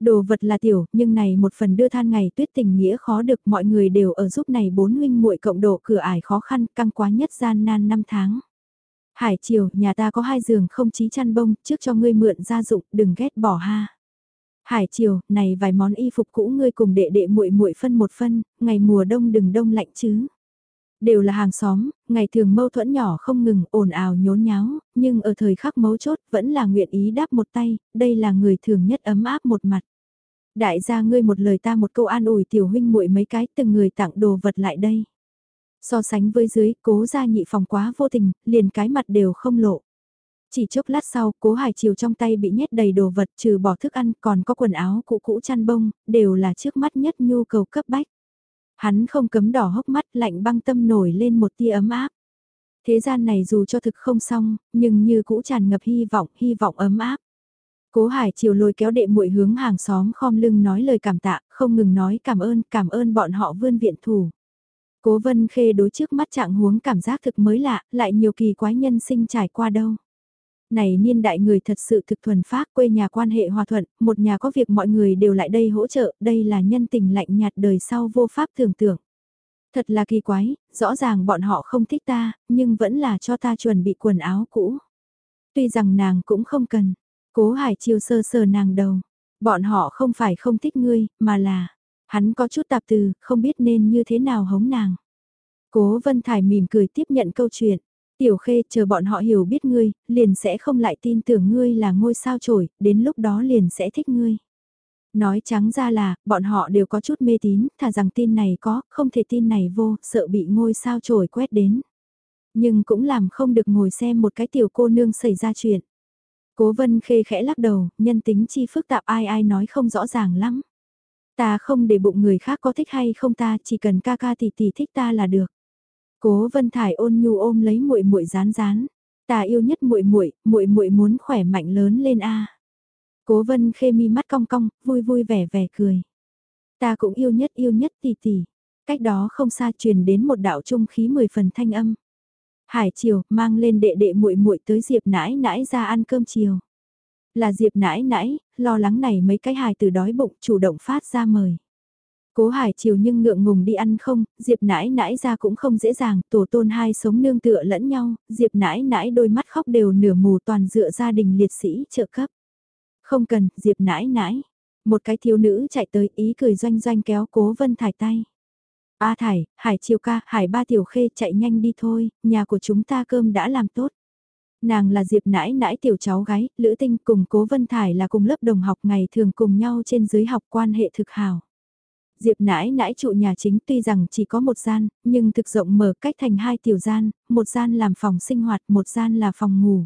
Đồ vật là tiểu, nhưng này một phần đưa than ngày tuyết tình nghĩa khó được mọi người đều ở giúp này bốn huynh muội cộng độ cửa ải khó khăn căng quá nhất gian nan năm tháng. Hải triều nhà ta có hai giường không chí chăn bông, trước cho ngươi mượn gia dụng, đừng ghét bỏ ha. Hải triều này vài món y phục cũ ngươi cùng đệ đệ muội muội phân một phân, ngày mùa đông đừng đông lạnh chứ. Đều là hàng xóm, ngày thường mâu thuẫn nhỏ không ngừng, ồn ào nhốn nháo, nhưng ở thời khắc mấu chốt vẫn là nguyện ý đáp một tay, đây là người thường nhất ấm áp một mặt. Đại gia ngươi một lời ta một câu an ủi tiểu huynh muội mấy cái từng người tặng đồ vật lại đây. So sánh với dưới, cố gia nhị phòng quá vô tình, liền cái mặt đều không lộ. Chỉ chốc lát sau, cố hải chiều trong tay bị nhét đầy đồ vật trừ bỏ thức ăn còn có quần áo cũ cũ chăn bông, đều là trước mắt nhất nhu cầu cấp bách. Hắn không cấm đỏ hốc mắt lạnh băng tâm nổi lên một tia ấm áp. Thế gian này dù cho thực không xong, nhưng như cũ tràn ngập hy vọng, hy vọng ấm áp. Cố Hải chiều lôi kéo đệ muội hướng hàng xóm khom lưng nói lời cảm tạ, không ngừng nói cảm ơn, cảm ơn bọn họ vươn viện thủ. Cố Vân Khê đối trước mắt trạng huống cảm giác thực mới lạ, lại nhiều kỳ quái nhân sinh trải qua đâu. Này niên đại người thật sự thực thuần phát quê nhà quan hệ hòa thuận, một nhà có việc mọi người đều lại đây hỗ trợ, đây là nhân tình lạnh nhạt đời sau vô pháp tưởng tượng. Thật là kỳ quái, rõ ràng bọn họ không thích ta, nhưng vẫn là cho ta chuẩn bị quần áo cũ. Tuy rằng nàng cũng không cần, cố hải chiêu sơ sờ nàng đầu, bọn họ không phải không thích ngươi, mà là, hắn có chút tạp từ, không biết nên như thế nào hống nàng. Cố Vân Thải mỉm cười tiếp nhận câu chuyện. Tiểu khê chờ bọn họ hiểu biết ngươi, liền sẽ không lại tin tưởng ngươi là ngôi sao trổi, đến lúc đó liền sẽ thích ngươi. Nói trắng ra là, bọn họ đều có chút mê tín, thà rằng tin này có, không thể tin này vô, sợ bị ngôi sao trổi quét đến. Nhưng cũng làm không được ngồi xem một cái tiểu cô nương xảy ra chuyện. Cố vân khê khẽ lắc đầu, nhân tính chi phức tạp ai ai nói không rõ ràng lắm. Ta không để bụng người khác có thích hay không ta, chỉ cần ca ca tỷ tỷ thích ta là được. Cố Vân Thải ôn nhu ôm lấy muội muội rán rán, ta yêu nhất muội muội, muội muội muốn khỏe mạnh lớn lên a. Cố Vân Khê mi mắt cong cong, vui vui vẻ vẻ cười. Ta cũng yêu nhất yêu nhất tỷ tỷ. Cách đó không xa truyền đến một đạo trung khí mười phần thanh âm. Hải chiều mang lên đệ đệ muội muội tới Diệp nãi nãi ra ăn cơm chiều. Là Diệp nãi nãi, lo lắng này mấy cái hài từ đói bụng chủ động phát ra mời. Cố Hải chiều nhưng ngượng ngùng đi ăn không, Diệp nãi nãi ra cũng không dễ dàng, tổ tôn hai sống nương tựa lẫn nhau, Diệp nãi nãi đôi mắt khóc đều nửa mù toàn dựa gia đình liệt sĩ trợ cấp. Không cần, Diệp nãi nãi. Một cái thiếu nữ chạy tới ý cười doanh doanh kéo cố vân thải tay. A thải, hải chiều ca, hải ba tiểu khê chạy nhanh đi thôi, nhà của chúng ta cơm đã làm tốt. Nàng là Diệp nãi nãi tiểu cháu gái, Lữ Tinh cùng cố vân thải là cùng lớp đồng học ngày thường cùng nhau trên dưới học quan hệ thực hào. Diệp nãi nãi trụ nhà chính tuy rằng chỉ có một gian, nhưng thực rộng mở cách thành hai tiểu gian, một gian làm phòng sinh hoạt, một gian là phòng ngủ.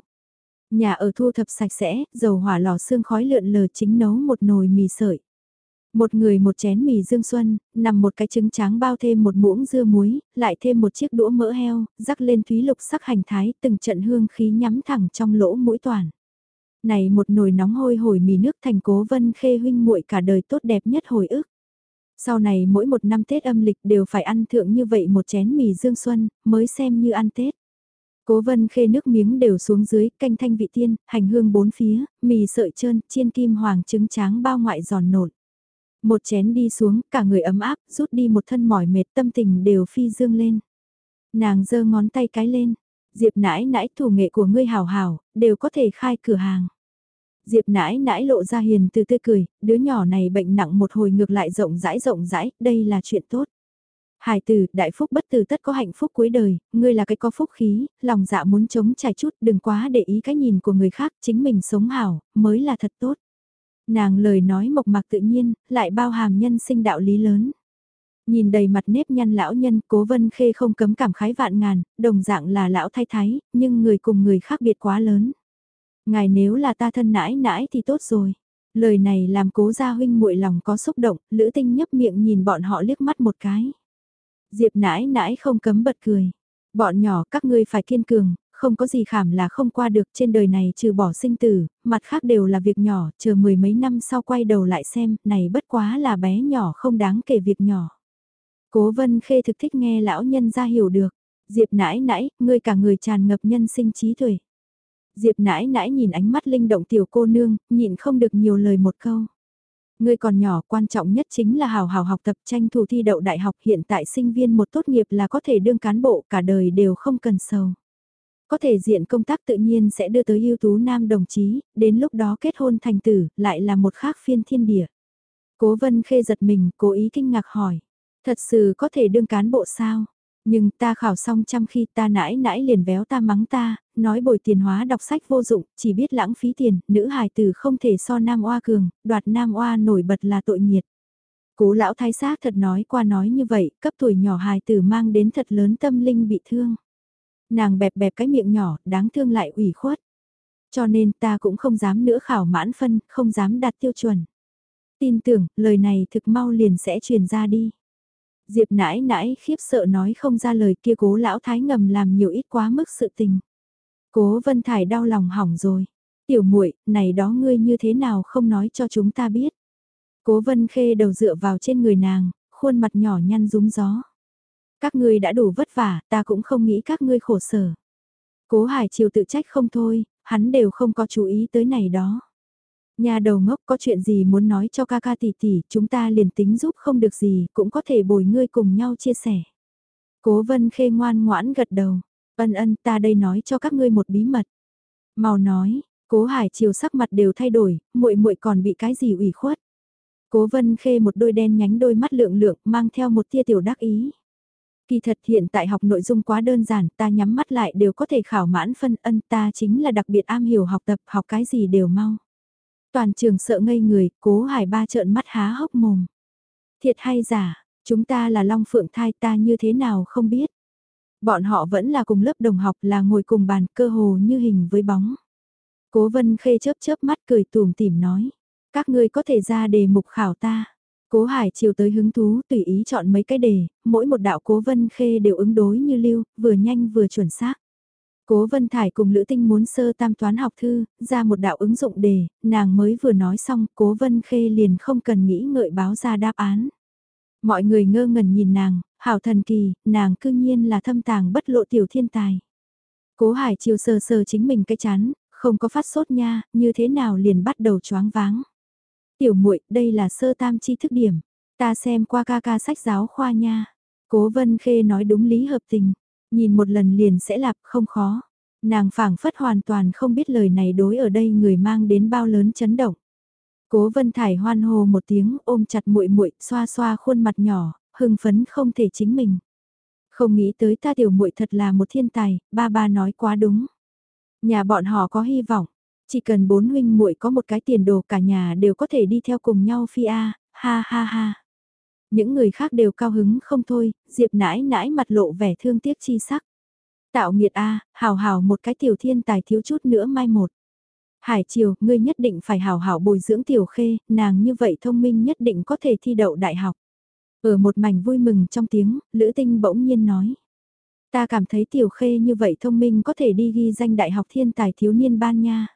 Nhà ở thu thập sạch sẽ, dầu hỏa lò xương khói lượn lờ chính nấu một nồi mì sợi. Một người một chén mì dương xuân, nằm một cái trứng tráng bao thêm một muỗng dưa muối, lại thêm một chiếc đũa mỡ heo, rắc lên thúy lục sắc hành thái, từng trận hương khí nhắm thẳng trong lỗ mũi toàn. Này một nồi nóng hôi hổi mì nước thành cố vân khê huynh muội cả đời tốt đẹp nhất hồi ức. Sau này mỗi một năm Tết âm lịch đều phải ăn thượng như vậy một chén mì dương xuân, mới xem như ăn Tết. Cố vân khê nước miếng đều xuống dưới, canh thanh vị tiên, hành hương bốn phía, mì sợi trơn, chiên kim hoàng trứng tráng bao ngoại giòn nộn. Một chén đi xuống, cả người ấm áp, rút đi một thân mỏi mệt tâm tình đều phi dương lên. Nàng giơ ngón tay cái lên, diệp nãi nãi thủ nghệ của ngươi hào hào, đều có thể khai cửa hàng. Diệp nãi nãi lộ ra hiền từ tươi cười, đứa nhỏ này bệnh nặng một hồi ngược lại rộng rãi rộng rãi, đây là chuyện tốt. Hải tử, đại phúc bất tử tất có hạnh phúc cuối đời, ngươi là cái có phúc khí, lòng dạ muốn chống trải chút, đừng quá để ý cái nhìn của người khác, chính mình sống hảo, mới là thật tốt. Nàng lời nói mộc mạc tự nhiên, lại bao hàm nhân sinh đạo lý lớn. Nhìn đầy mặt nếp nhăn lão nhân, cố vân khê không cấm cảm khái vạn ngàn, đồng dạng là lão thay thái, nhưng người cùng người khác biệt quá lớn. Ngài nếu là ta thân nãi nãi thì tốt rồi. Lời này làm cố gia huynh muội lòng có xúc động, lữ tinh nhấp miệng nhìn bọn họ liếc mắt một cái. Diệp nãi nãi không cấm bật cười. Bọn nhỏ các ngươi phải kiên cường, không có gì khảm là không qua được trên đời này trừ bỏ sinh tử, mặt khác đều là việc nhỏ, chờ mười mấy năm sau quay đầu lại xem, này bất quá là bé nhỏ không đáng kể việc nhỏ. Cố vân khê thực thích nghe lão nhân ra hiểu được, Diệp nãi nãi, ngươi cả người tràn ngập nhân sinh trí tuệ. Diệp nãi nãi nhìn ánh mắt linh động tiểu cô nương, nhịn không được nhiều lời một câu. Ngươi còn nhỏ, quan trọng nhất chính là hào hào học tập tranh thủ thi đậu đại học hiện tại sinh viên một tốt nghiệp là có thể đương cán bộ cả đời đều không cần sầu. Có thể diện công tác tự nhiên sẽ đưa tới ưu tú nam đồng chí, đến lúc đó kết hôn thành tử, lại là một khác phiên thiên địa. Cố vân khê giật mình, cố ý kinh ngạc hỏi. Thật sự có thể đương cán bộ sao? Nhưng ta khảo xong trăm khi ta nãi nãi liền véo ta mắng ta, nói bồi tiền hóa đọc sách vô dụng, chỉ biết lãng phí tiền, nữ hài tử không thể so nam oa cường, đoạt nam oa nổi bật là tội nhiệt. Cố lão thái xác thật nói qua nói như vậy, cấp tuổi nhỏ hài tử mang đến thật lớn tâm linh bị thương. Nàng bẹp bẹp cái miệng nhỏ, đáng thương lại ủy khuất. Cho nên ta cũng không dám nữa khảo mãn phân, không dám đạt tiêu chuẩn. Tin tưởng, lời này thực mau liền sẽ truyền ra đi. Diệp nãi nãi khiếp sợ nói không ra lời kia cố lão thái ngầm làm nhiều ít quá mức sự tình. Cố Vân Thải đau lòng hỏng rồi. Tiểu muội, này đó ngươi như thế nào không nói cho chúng ta biết. Cố Vân Khê đầu dựa vào trên người nàng, khuôn mặt nhỏ nhăn rúng gió. Các ngươi đã đủ vất vả, ta cũng không nghĩ các ngươi khổ sở. Cố Hải Triều tự trách không thôi, hắn đều không có chú ý tới này đó. Nhà đầu ngốc có chuyện gì muốn nói cho ca ca tỷ tỷ, chúng ta liền tính giúp không được gì, cũng có thể bồi ngươi cùng nhau chia sẻ. Cố Vân Khê ngoan ngoãn gật đầu, ân ân ta đây nói cho các ngươi một bí mật. Mau nói, Cố Hải chiều sắc mặt đều thay đổi, muội muội còn bị cái gì ủy khuất. Cố Vân Khê một đôi đen nhánh đôi mắt lượng lượng mang theo một tia tiểu đắc ý. Kỳ thật hiện tại học nội dung quá đơn giản, ta nhắm mắt lại đều có thể khảo mãn phân ân ta chính là đặc biệt am hiểu học tập, học cái gì đều mau. Toàn trường sợ ngây người, cố hải ba trợn mắt há hốc mồm. Thiệt hay giả, chúng ta là Long Phượng thai ta như thế nào không biết. Bọn họ vẫn là cùng lớp đồng học là ngồi cùng bàn cơ hồ như hình với bóng. Cố vân khê chớp chớp mắt cười tùm tìm nói. Các ngươi có thể ra đề mục khảo ta. Cố Hải chiều tới hứng thú tùy ý chọn mấy cái đề, mỗi một đạo cố vân khê đều ứng đối như lưu, vừa nhanh vừa chuẩn xác. Cố Vân Thải cùng Lữ Tinh muốn sơ tam toán học thư, ra một đạo ứng dụng đề, nàng mới vừa nói xong, Cố Vân Khê liền không cần nghĩ ngợi báo ra đáp án. Mọi người ngơ ngẩn nhìn nàng, hảo thần kỳ, nàng cư nhiên là thâm tàng bất lộ tiểu thiên tài. Cố Hải chiều sờ sờ chính mình cái chán, không có phát sốt nha, như thế nào liền bắt đầu choáng váng. Tiểu muội, đây là sơ tam chi thức điểm. Ta xem qua ca ca sách giáo khoa nha. Cố Vân Khê nói đúng lý hợp tình. Nhìn một lần liền sẽ lạp không khó. Nàng phảng phất hoàn toàn không biết lời này đối ở đây người mang đến bao lớn chấn động. Cố Vân Thải hoan hô một tiếng ôm chặt muội muội xoa xoa khuôn mặt nhỏ, hưng phấn không thể chính mình. Không nghĩ tới ta tiểu muội thật là một thiên tài, ba ba nói quá đúng. Nhà bọn họ có hy vọng, chỉ cần bốn huynh muội có một cái tiền đồ cả nhà đều có thể đi theo cùng nhau phi a, ha ha ha. Những người khác đều cao hứng không thôi, Diệp nãi nãi mặt lộ vẻ thương tiếc chi sắc. Tạo nghiệt a, hào hào một cái tiểu thiên tài thiếu chút nữa mai một. Hải Triều, ngươi nhất định phải hào hảo bồi dưỡng tiểu khê, nàng như vậy thông minh nhất định có thể thi đậu đại học. Ở một mảnh vui mừng trong tiếng, Lữ Tinh bỗng nhiên nói. Ta cảm thấy tiểu khê như vậy thông minh có thể đi ghi danh đại học thiên tài thiếu niên ban nha.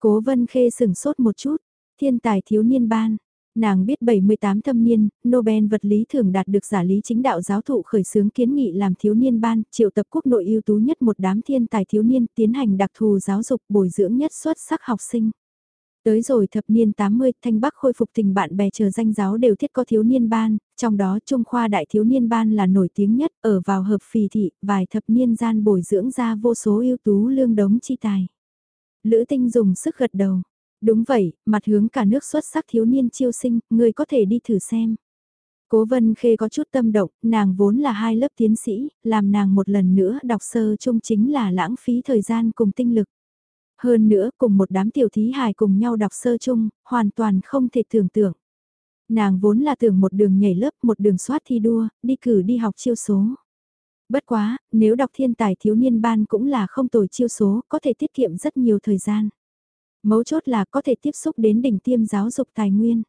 Cố vân khê sửng sốt một chút, thiên tài thiếu niên ban. Nàng biết 78 thâm niên, Nobel vật lý thường đạt được giả lý chính đạo giáo thụ khởi xướng kiến nghị làm thiếu niên ban, triệu tập quốc nội ưu tú nhất một đám thiên tài thiếu niên tiến hành đặc thù giáo dục bồi dưỡng nhất xuất sắc học sinh. Tới rồi thập niên 80, Thanh Bắc khôi phục tình bạn bè chờ danh giáo đều thiết có thiếu niên ban, trong đó Trung khoa đại thiếu niên ban là nổi tiếng nhất, ở vào hợp phì thị, vài thập niên gian bồi dưỡng ra vô số ưu tú lương đống chi tài. Lữ Tinh dùng sức gật đầu. Đúng vậy, mặt hướng cả nước xuất sắc thiếu niên chiêu sinh, người có thể đi thử xem. Cố Vân Khê có chút tâm động, nàng vốn là hai lớp tiến sĩ, làm nàng một lần nữa đọc sơ chung chính là lãng phí thời gian cùng tinh lực. Hơn nữa cùng một đám tiểu thí hài cùng nhau đọc sơ chung, hoàn toàn không thể tưởng tượng. Nàng vốn là tưởng một đường nhảy lớp, một đường soát thi đua, đi cử đi học chiêu số. Bất quá, nếu đọc thiên tài thiếu niên ban cũng là không tồi chiêu số, có thể tiết kiệm rất nhiều thời gian. Mấu chốt là có thể tiếp xúc đến đỉnh tiêm giáo dục tài nguyên.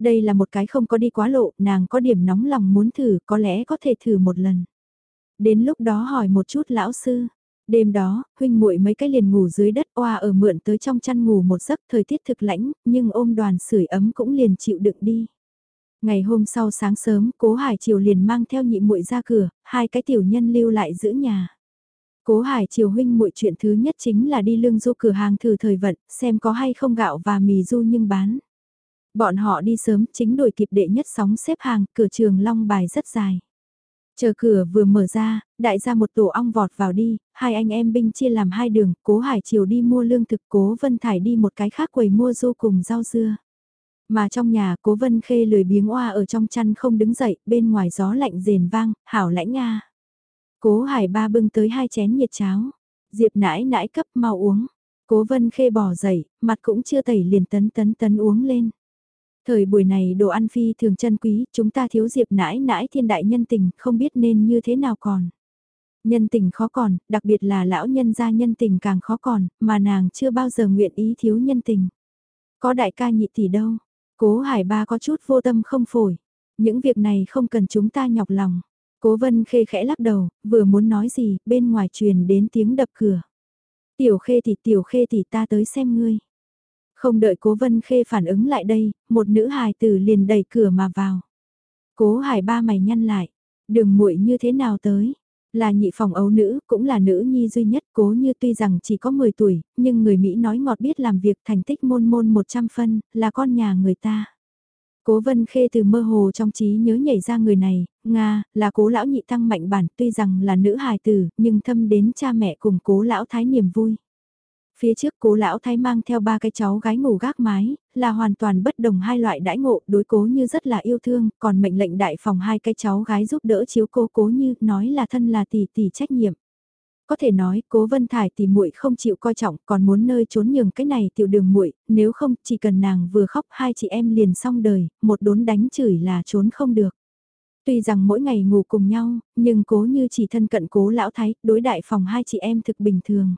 Đây là một cái không có đi quá lộ, nàng có điểm nóng lòng muốn thử, có lẽ có thể thử một lần. Đến lúc đó hỏi một chút lão sư. Đêm đó, huynh muội mấy cái liền ngủ dưới đất oa ở mượn tới trong chăn ngủ một giấc thời tiết thực lãnh, nhưng ôm đoàn sưởi ấm cũng liền chịu đựng đi. Ngày hôm sau sáng sớm, cố Hải Triều liền mang theo nhị muội ra cửa, hai cái tiểu nhân lưu lại giữ nhà. Cố Hải Triều huynh muội chuyện thứ nhất chính là đi lương du cửa hàng thử thời vận, xem có hay không gạo và mì du nhưng bán. Bọn họ đi sớm chính đổi kịp đệ nhất sóng xếp hàng, cửa trường long bài rất dài. Chờ cửa vừa mở ra, đại gia một tổ ong vọt vào đi, hai anh em binh chia làm hai đường, cố Hải Triều đi mua lương thực, cố Vân Thải đi một cái khác quầy mua du cùng rau dưa. Mà trong nhà cố vân khê lười biếng oa ở trong chăn không đứng dậy, bên ngoài gió lạnh rền vang, hảo lãnh nga. Cố Hải Ba bưng tới hai chén nhiệt cháo. Diệp nãi nãi cấp mau uống. Cố Vân Khê bỏ dậy, mặt cũng chưa tẩy liền tấn tấn tấn uống lên. Thời buổi này đồ ăn phi thường chân quý, chúng ta thiếu Diệp nãi nãi thiên đại nhân tình, không biết nên như thế nào còn. Nhân tình khó còn, đặc biệt là lão nhân gia nhân tình càng khó còn, mà nàng chưa bao giờ nguyện ý thiếu nhân tình. Có đại ca nhị tỷ đâu, cố hải ba có chút vô tâm không phổi. Những việc này không cần chúng ta nhọc lòng. Cố vân khê khẽ lắc đầu, vừa muốn nói gì, bên ngoài truyền đến tiếng đập cửa. Tiểu khê thì tiểu khê thì ta tới xem ngươi. Không đợi cố vân khê phản ứng lại đây, một nữ hài tử liền đẩy cửa mà vào. Cố hải ba mày nhăn lại, đường muội như thế nào tới? Là nhị phòng ấu nữ, cũng là nữ nhi duy nhất cố như tuy rằng chỉ có 10 tuổi, nhưng người Mỹ nói ngọt biết làm việc thành tích môn môn 100 phân, là con nhà người ta. Cố Vân Khê từ mơ hồ trong trí nhớ nhảy ra người này, Nga, là cố lão nhị tăng mạnh bản tuy rằng là nữ hài tử, nhưng thâm đến cha mẹ cùng cố lão thái niềm vui. Phía trước cố lão thái mang theo ba cái cháu gái ngủ gác mái, là hoàn toàn bất đồng hai loại đãi ngộ đối cố như rất là yêu thương, còn mệnh lệnh đại phòng hai cái cháu gái giúp đỡ chiếu cố cố như nói là thân là tỷ tỷ trách nhiệm. Có thể nói, Cố Vân Thải thì muội không chịu coi trọng, còn muốn nơi trốn nhường cái này tiểu đường muội, nếu không, chỉ cần nàng vừa khóc hai chị em liền xong đời, một đốn đánh chửi là trốn không được. Tuy rằng mỗi ngày ngủ cùng nhau, nhưng cố như chỉ thân cận cố lão thái, đối đại phòng hai chị em thực bình thường.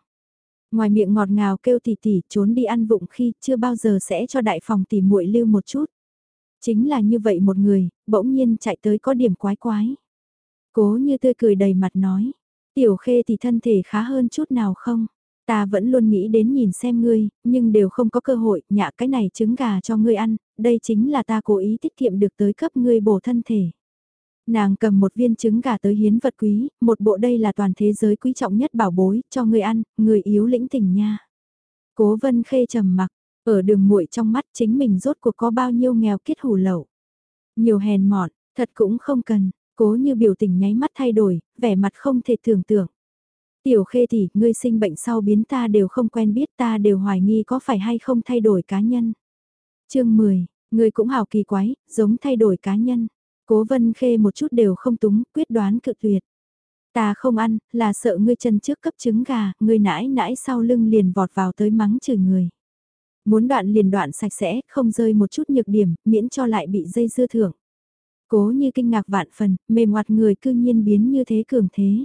Ngoài miệng ngọt ngào kêu tỉ tỉ trốn đi ăn vụng khi chưa bao giờ sẽ cho đại phòng tỉ muội lưu một chút. Chính là như vậy một người, bỗng nhiên chạy tới có điểm quái quái. Cố như tươi cười đầy mặt nói, tiểu khê thì thân thể khá hơn chút nào không? Ta vẫn luôn nghĩ đến nhìn xem ngươi, nhưng đều không có cơ hội, nhạ cái này trứng gà cho ngươi ăn, đây chính là ta cố ý tiết kiệm được tới cấp ngươi bổ thân thể. Nàng cầm một viên trứng gà tới hiến vật quý, một bộ đây là toàn thế giới quý trọng nhất bảo bối, cho người ăn, người yếu lĩnh tình nha. Cố vân khê trầm mặc, ở đường muội trong mắt chính mình rốt cuộc có bao nhiêu nghèo kết hủ lậu. Nhiều hèn mọn, thật cũng không cần, cố như biểu tình nháy mắt thay đổi, vẻ mặt không thể tưởng tượng. Tiểu khê tỷ, ngươi sinh bệnh sau biến ta đều không quen biết ta đều hoài nghi có phải hay không thay đổi cá nhân. chương 10, ngươi cũng hào kỳ quái, giống thay đổi cá nhân. Cố vân khê một chút đều không túng, quyết đoán cự tuyệt. Ta không ăn, là sợ ngươi chân trước cấp trứng gà, ngươi nãi nãi sau lưng liền vọt vào tới mắng chửi người. Muốn đoạn liền đoạn sạch sẽ, không rơi một chút nhược điểm, miễn cho lại bị dây dưa thưởng. Cố như kinh ngạc vạn phần, mềm ngoặt người cư nhiên biến như thế cường thế.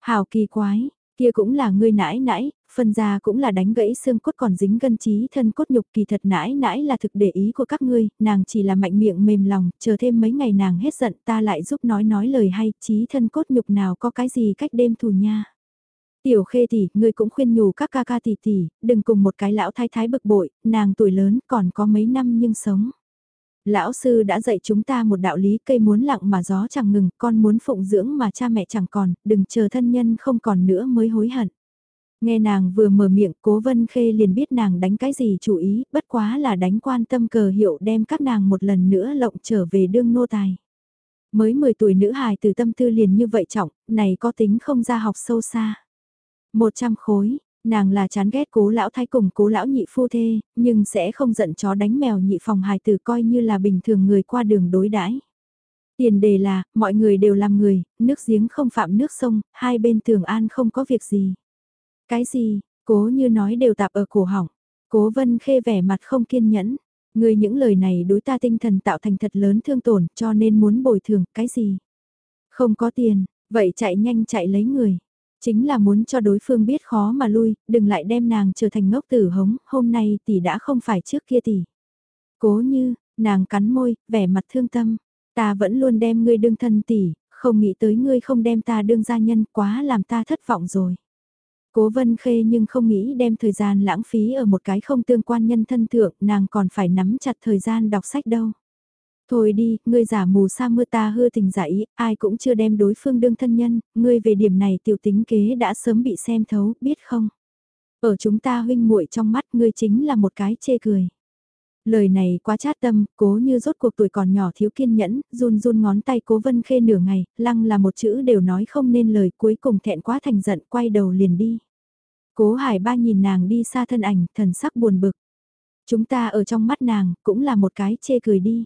Hào kỳ quái, kia cũng là ngươi nãi nãi, phân ra cũng là đánh gãy xương cốt còn dính gân trí thân cốt nhục kỳ thật nãi nãi là thực để ý của các ngươi, nàng chỉ là mạnh miệng mềm lòng, chờ thêm mấy ngày nàng hết giận ta lại giúp nói nói lời hay, trí thân cốt nhục nào có cái gì cách đêm thù nha. Tiểu khê tỷ, ngươi cũng khuyên nhủ các ca ca tỷ tỷ, đừng cùng một cái lão thái thái bực bội, nàng tuổi lớn còn có mấy năm nhưng sống. Lão sư đã dạy chúng ta một đạo lý cây muốn lặng mà gió chẳng ngừng, con muốn phụng dưỡng mà cha mẹ chẳng còn, đừng chờ thân nhân không còn nữa mới hối hận. Nghe nàng vừa mở miệng cố vân khê liền biết nàng đánh cái gì chú ý, bất quá là đánh quan tâm cờ hiệu đem các nàng một lần nữa lộng trở về đương nô tài. Mới 10 tuổi nữ hài từ tâm tư liền như vậy trọng, này có tính không ra học sâu xa. 100 khối, nàng là chán ghét cố lão thái cùng cố lão nhị phu thê, nhưng sẽ không giận chó đánh mèo nhị phòng hài tử coi như là bình thường người qua đường đối đãi. Tiền đề là, mọi người đều làm người, nước giếng không phạm nước sông, hai bên tường an không có việc gì. Cái gì, cố như nói đều tạp ở cổ họng. Cố vân khê vẻ mặt không kiên nhẫn. Người những lời này đối ta tinh thần tạo thành thật lớn thương tổn cho nên muốn bồi thường, cái gì? Không có tiền, vậy chạy nhanh chạy lấy người. Chính là muốn cho đối phương biết khó mà lui, đừng lại đem nàng trở thành ngốc tử hống, hôm nay tỷ đã không phải trước kia tỷ. Cố như, nàng cắn môi, vẻ mặt thương tâm. Ta vẫn luôn đem ngươi đương thân tỷ, không nghĩ tới ngươi không đem ta đương gia nhân quá làm ta thất vọng rồi. Cố vân khê nhưng không nghĩ đem thời gian lãng phí ở một cái không tương quan nhân thân thượng, nàng còn phải nắm chặt thời gian đọc sách đâu. Thôi đi, ngươi giả mù sa mưa ta hư tình giả ý, ai cũng chưa đem đối phương đương thân nhân, ngươi về điểm này tiểu tính kế đã sớm bị xem thấu, biết không? Ở chúng ta huynh muội trong mắt ngươi chính là một cái chê cười. Lời này quá chát tâm, cố như rốt cuộc tuổi còn nhỏ thiếu kiên nhẫn, run run ngón tay cố vân khê nửa ngày, lăng là một chữ đều nói không nên lời cuối cùng thẹn quá thành giận quay đầu liền đi. Cố hải ba nhìn nàng đi xa thân ảnh, thần sắc buồn bực. Chúng ta ở trong mắt nàng, cũng là một cái chê cười đi.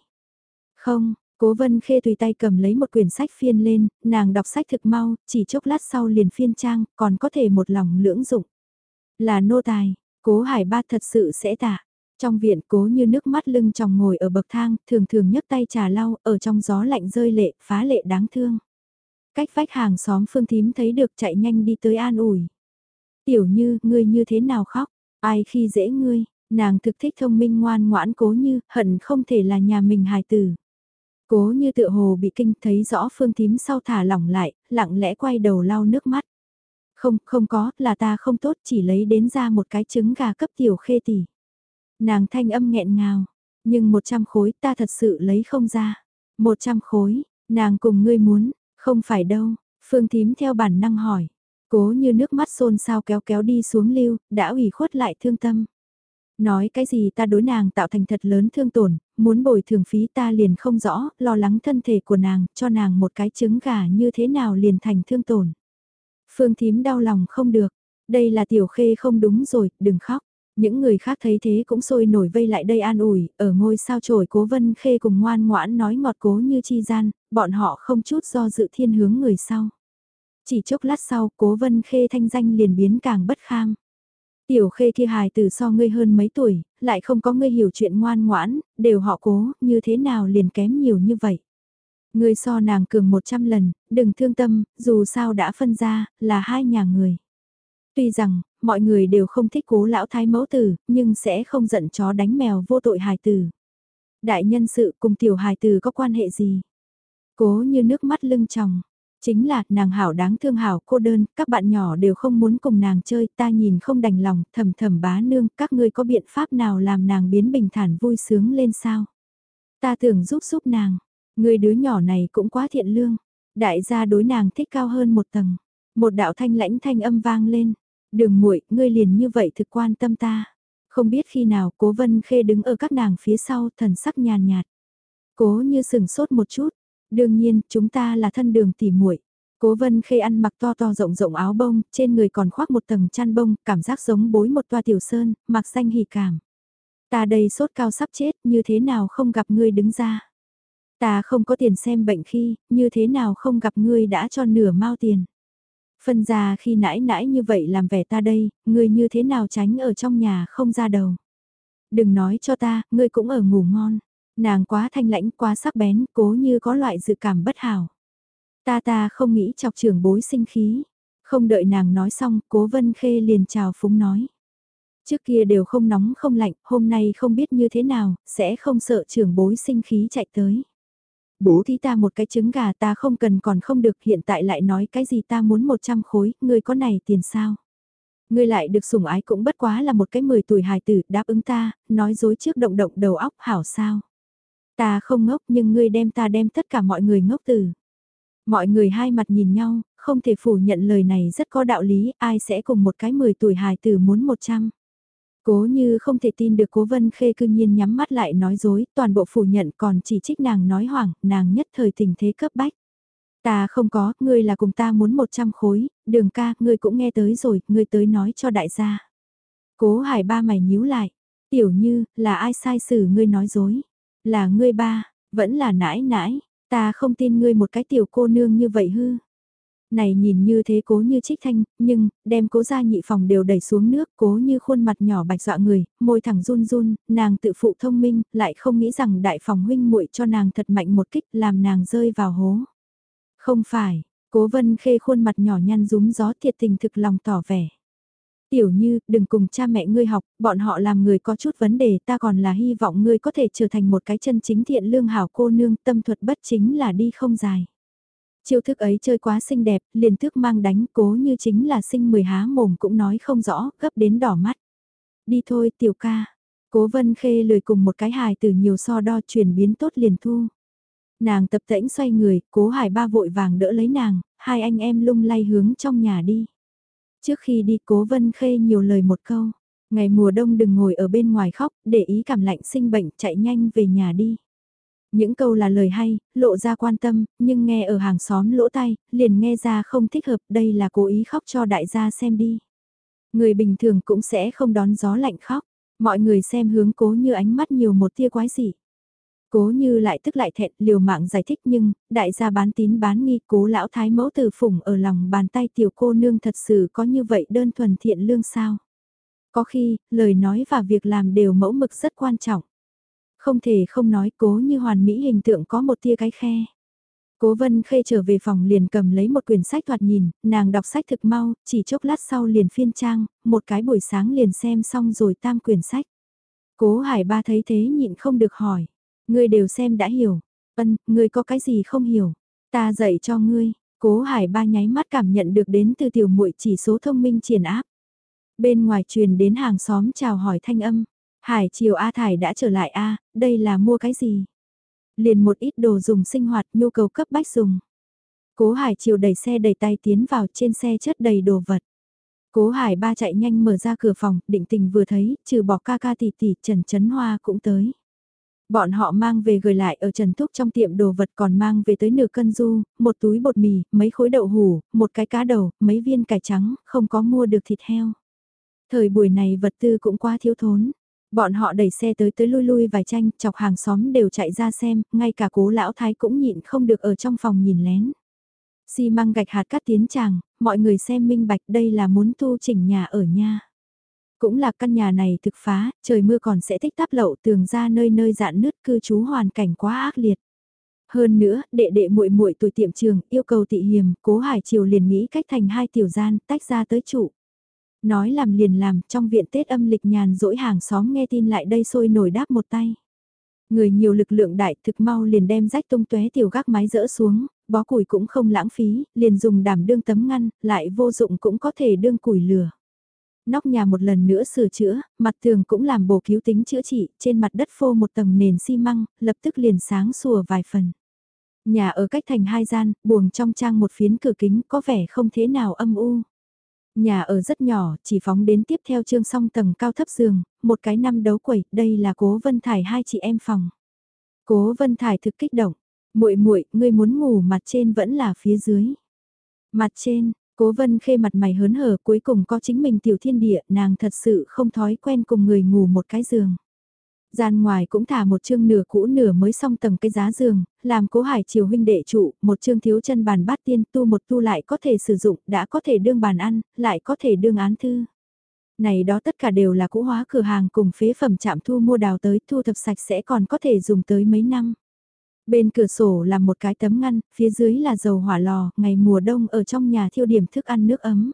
Không, Cố vân khê tùy tay cầm lấy một quyển sách phiên lên, nàng đọc sách thực mau, chỉ chốc lát sau liền phiên trang, còn có thể một lòng lưỡng dụng. Là nô tài, cố hải ba thật sự sẽ tạ. Trong viện cố như nước mắt lưng tròng ngồi ở bậc thang, thường thường nhấc tay trà lau, ở trong gió lạnh rơi lệ, phá lệ đáng thương. Cách vách hàng xóm phương thím thấy được chạy nhanh đi tới an ủi. Tiểu như, ngươi như thế nào khóc, ai khi dễ ngươi, nàng thực thích thông minh ngoan ngoãn cố như, hận không thể là nhà mình hài tử. Cố như tựa hồ bị kinh thấy rõ phương thím sau thả lỏng lại, lặng lẽ quay đầu lau nước mắt. Không, không có, là ta không tốt chỉ lấy đến ra một cái trứng gà cấp tiểu khê tỷ. Nàng thanh âm nghẹn ngào, nhưng một trăm khối ta thật sự lấy không ra. Một trăm khối, nàng cùng ngươi muốn, không phải đâu, phương thím theo bản năng hỏi. Cố như nước mắt xôn xao kéo kéo đi xuống lưu, đã ủy khuất lại thương tâm. Nói cái gì ta đối nàng tạo thành thật lớn thương tổn, muốn bồi thường phí ta liền không rõ, lo lắng thân thể của nàng, cho nàng một cái trứng gà như thế nào liền thành thương tổn. Phương thím đau lòng không được, đây là tiểu khê không đúng rồi, đừng khóc. Những người khác thấy thế cũng sôi nổi vây lại đây an ủi, ở ngôi sao trổi cố vân khê cùng ngoan ngoãn nói ngọt cố như chi gian, bọn họ không chút do dự thiên hướng người sau. Chỉ chốc lát sau, cố vân khê thanh danh liền biến càng bất kham. Tiểu khê kia hài từ so ngươi hơn mấy tuổi, lại không có ngươi hiểu chuyện ngoan ngoãn, đều họ cố, như thế nào liền kém nhiều như vậy. Ngươi so nàng cường 100 lần, đừng thương tâm, dù sao đã phân ra, là hai nhà người. Tuy rằng, mọi người đều không thích cố lão thái mẫu tử, nhưng sẽ không giận chó đánh mèo vô tội hài tử. Đại nhân sự cùng tiểu hài tử có quan hệ gì? Cố như nước mắt lưng tròng. Chính là, nàng hảo đáng thương hảo cô đơn, các bạn nhỏ đều không muốn cùng nàng chơi, ta nhìn không đành lòng, thầm thầm bá nương, các ngươi có biện pháp nào làm nàng biến bình thản vui sướng lên sao? Ta tưởng giúp giúp nàng, người đứa nhỏ này cũng quá thiện lương, đại gia đối nàng thích cao hơn một tầng. Một đạo thanh lãnh thanh âm vang lên, đường muội ngươi liền như vậy thực quan tâm ta. Không biết khi nào cố vân khê đứng ở các nàng phía sau thần sắc nhàn nhạt. Cố như sừng sốt một chút, Đương nhiên, chúng ta là thân đường tỉ muội. Cố vân khê ăn mặc to to rộng rộng áo bông, trên người còn khoác một tầng chăn bông, cảm giác giống bối một toa tiểu sơn, mặc xanh hỉ cảm. Ta đây sốt cao sắp chết, như thế nào không gặp ngươi đứng ra. Ta không có tiền xem bệnh khi, như thế nào không gặp ngươi đã cho nửa mao tiền. Phân ra khi nãi nãi như vậy làm vẻ ta đây, ngươi như thế nào tránh ở trong nhà không ra đầu. Đừng nói cho ta, ngươi cũng ở ngủ ngon. Nàng quá thanh lãnh quá sắc bén, cố như có loại dự cảm bất hảo. Ta ta không nghĩ chọc trưởng bối sinh khí. Không đợi nàng nói xong, cố vân khê liền chào phúng nói. Trước kia đều không nóng không lạnh, hôm nay không biết như thế nào, sẽ không sợ trưởng bối sinh khí chạy tới. Bố thí ta một cái trứng gà ta không cần còn không được hiện tại lại nói cái gì ta muốn 100 khối, ngươi có này tiền sao? Ngươi lại được sủng ái cũng bất quá là một cái 10 tuổi hài tử đáp ứng ta, nói dối trước động động đầu óc hảo sao? Ta không ngốc nhưng ngươi đem ta đem tất cả mọi người ngốc từ. Mọi người hai mặt nhìn nhau, không thể phủ nhận lời này rất có đạo lý, ai sẽ cùng một cái 10 tuổi hài tử muốn 100. Cố như không thể tin được cố vân khê cương nhiên nhắm mắt lại nói dối, toàn bộ phủ nhận còn chỉ trích nàng nói hoảng, nàng nhất thời tình thế cấp bách. Ta không có, ngươi là cùng ta muốn 100 khối, đường ca, ngươi cũng nghe tới rồi, ngươi tới nói cho đại gia. Cố hải ba mày nhíu lại, tiểu như, là ai sai xử ngươi nói dối. Là ngươi ba, vẫn là nãi nãi, ta không tin ngươi một cái tiểu cô nương như vậy hư. Này nhìn như thế cố như trích thanh, nhưng, đem cố ra nhị phòng đều đẩy xuống nước, cố như khuôn mặt nhỏ bạch dọa người, môi thẳng run run, nàng tự phụ thông minh, lại không nghĩ rằng đại phòng huynh muội cho nàng thật mạnh một kích làm nàng rơi vào hố. Không phải, cố vân khê khuôn mặt nhỏ nhăn rúm gió thiệt tình thực lòng tỏ vẻ. Tiểu như, đừng cùng cha mẹ ngươi học, bọn họ làm người có chút vấn đề ta còn là hy vọng ngươi có thể trở thành một cái chân chính thiện lương hảo cô nương tâm thuật bất chính là đi không dài. Chiêu thức ấy chơi quá xinh đẹp, liền thức mang đánh cố như chính là sinh mười há mồm cũng nói không rõ, gấp đến đỏ mắt. Đi thôi tiểu ca, cố vân khê lười cùng một cái hài từ nhiều so đo chuyển biến tốt liền thu. Nàng tập tễnh xoay người, cố hải ba vội vàng đỡ lấy nàng, hai anh em lung lay hướng trong nhà đi. Trước khi đi cố vân khê nhiều lời một câu, ngày mùa đông đừng ngồi ở bên ngoài khóc, để ý cảm lạnh sinh bệnh chạy nhanh về nhà đi. Những câu là lời hay, lộ ra quan tâm, nhưng nghe ở hàng xóm lỗ tay, liền nghe ra không thích hợp, đây là cố ý khóc cho đại gia xem đi. Người bình thường cũng sẽ không đón gió lạnh khóc, mọi người xem hướng cố như ánh mắt nhiều một tia quái dị. Cố như lại tức lại thẹn liều mạng giải thích nhưng, đại gia bán tín bán nghi cố lão thái mẫu từ phủng ở lòng bàn tay tiểu cô nương thật sự có như vậy đơn thuần thiện lương sao. Có khi, lời nói và việc làm đều mẫu mực rất quan trọng. Không thể không nói cố như hoàn mỹ hình tượng có một tia cái khe. Cố Vân Khê trở về phòng liền cầm lấy một quyển sách thoạt nhìn, nàng đọc sách thực mau, chỉ chốc lát sau liền phiên trang, một cái buổi sáng liền xem xong rồi tam quyển sách. Cố Hải Ba thấy thế nhịn không được hỏi, ngươi đều xem đã hiểu, ân, ngươi có cái gì không hiểu, ta dạy cho ngươi, Cố Hải Ba nháy mắt cảm nhận được đến từ tiểu muội chỉ số thông minh triển áp. Bên ngoài truyền đến hàng xóm chào hỏi thanh âm, Hải chiều A Thải đã trở lại A, đây là mua cái gì? Liền một ít đồ dùng sinh hoạt nhu cầu cấp bách dùng. Cố Hải chiều đẩy xe đẩy tay tiến vào trên xe chất đầy đồ vật. Cố Hải ba chạy nhanh mở ra cửa phòng, định tình vừa thấy, trừ bỏ ca ca tỷ tỷ, Trần Trấn Hoa cũng tới. Bọn họ mang về gửi lại ở Trần Thúc trong tiệm đồ vật còn mang về tới nửa cân du, một túi bột mì, mấy khối đậu hủ, một cái cá đầu, mấy viên cải trắng, không có mua được thịt heo. Thời buổi này vật tư cũng quá thiếu thốn. Bọn họ đẩy xe tới tới lui lui vài tranh, chọc hàng xóm đều chạy ra xem, ngay cả cố lão thái cũng nhịn không được ở trong phòng nhìn lén. Xi măng gạch hạt cắt tiến tràng, mọi người xem minh bạch đây là muốn tu chỉnh nhà ở nha. Cũng là căn nhà này thực phá, trời mưa còn sẽ thích táp lậu tường ra nơi nơi dạn nứt cư trú hoàn cảnh quá ác liệt. Hơn nữa, đệ đệ muội muội tuổi tiệm trường yêu cầu tị hiềm, cố hải triều liền nghĩ cách thành hai tiểu gian tách ra tới trụ. Nói làm liền làm, trong viện Tết âm lịch nhàn dỗi hàng xóm nghe tin lại đây sôi nổi đáp một tay. Người nhiều lực lượng đại thực mau liền đem rách tung tóe tiểu gác mái rỡ xuống, bó củi cũng không lãng phí, liền dùng đảm đương tấm ngăn, lại vô dụng cũng có thể đương củi lửa. Nóc nhà một lần nữa sửa chữa, mặt tường cũng làm bổ cứu tính chữa trị, trên mặt đất phô một tầng nền xi măng, lập tức liền sáng sủa vài phần. Nhà ở cách thành hai gian, buồng trong trang một phiến cửa kính có vẻ không thế nào âm u. Nhà ở rất nhỏ, chỉ phóng đến tiếp theo trương song tầng cao thấp giường, một cái năm đấu quẩy, đây là Cố Vân Thải hai chị em phòng. Cố Vân Thải thực kích động, muội muội, ngươi muốn ngủ mặt trên vẫn là phía dưới. Mặt trên, Cố Vân Khê mặt mày hớn hở cuối cùng có chính mình tiểu thiên địa, nàng thật sự không thói quen cùng người ngủ một cái giường. Gian ngoài cũng thả một chương nửa cũ nửa mới xong tầng cái giá giường, làm cố hải chiều huynh đệ trụ, một chương thiếu chân bàn bát tiên tu một tu lại có thể sử dụng, đã có thể đương bàn ăn, lại có thể đương án thư. Này đó tất cả đều là cũ hóa cửa hàng cùng phế phẩm chạm thu mua đào tới thu thập sạch sẽ còn có thể dùng tới mấy năm. Bên cửa sổ là một cái tấm ngăn, phía dưới là dầu hỏa lò, ngày mùa đông ở trong nhà thiêu điểm thức ăn nước ấm.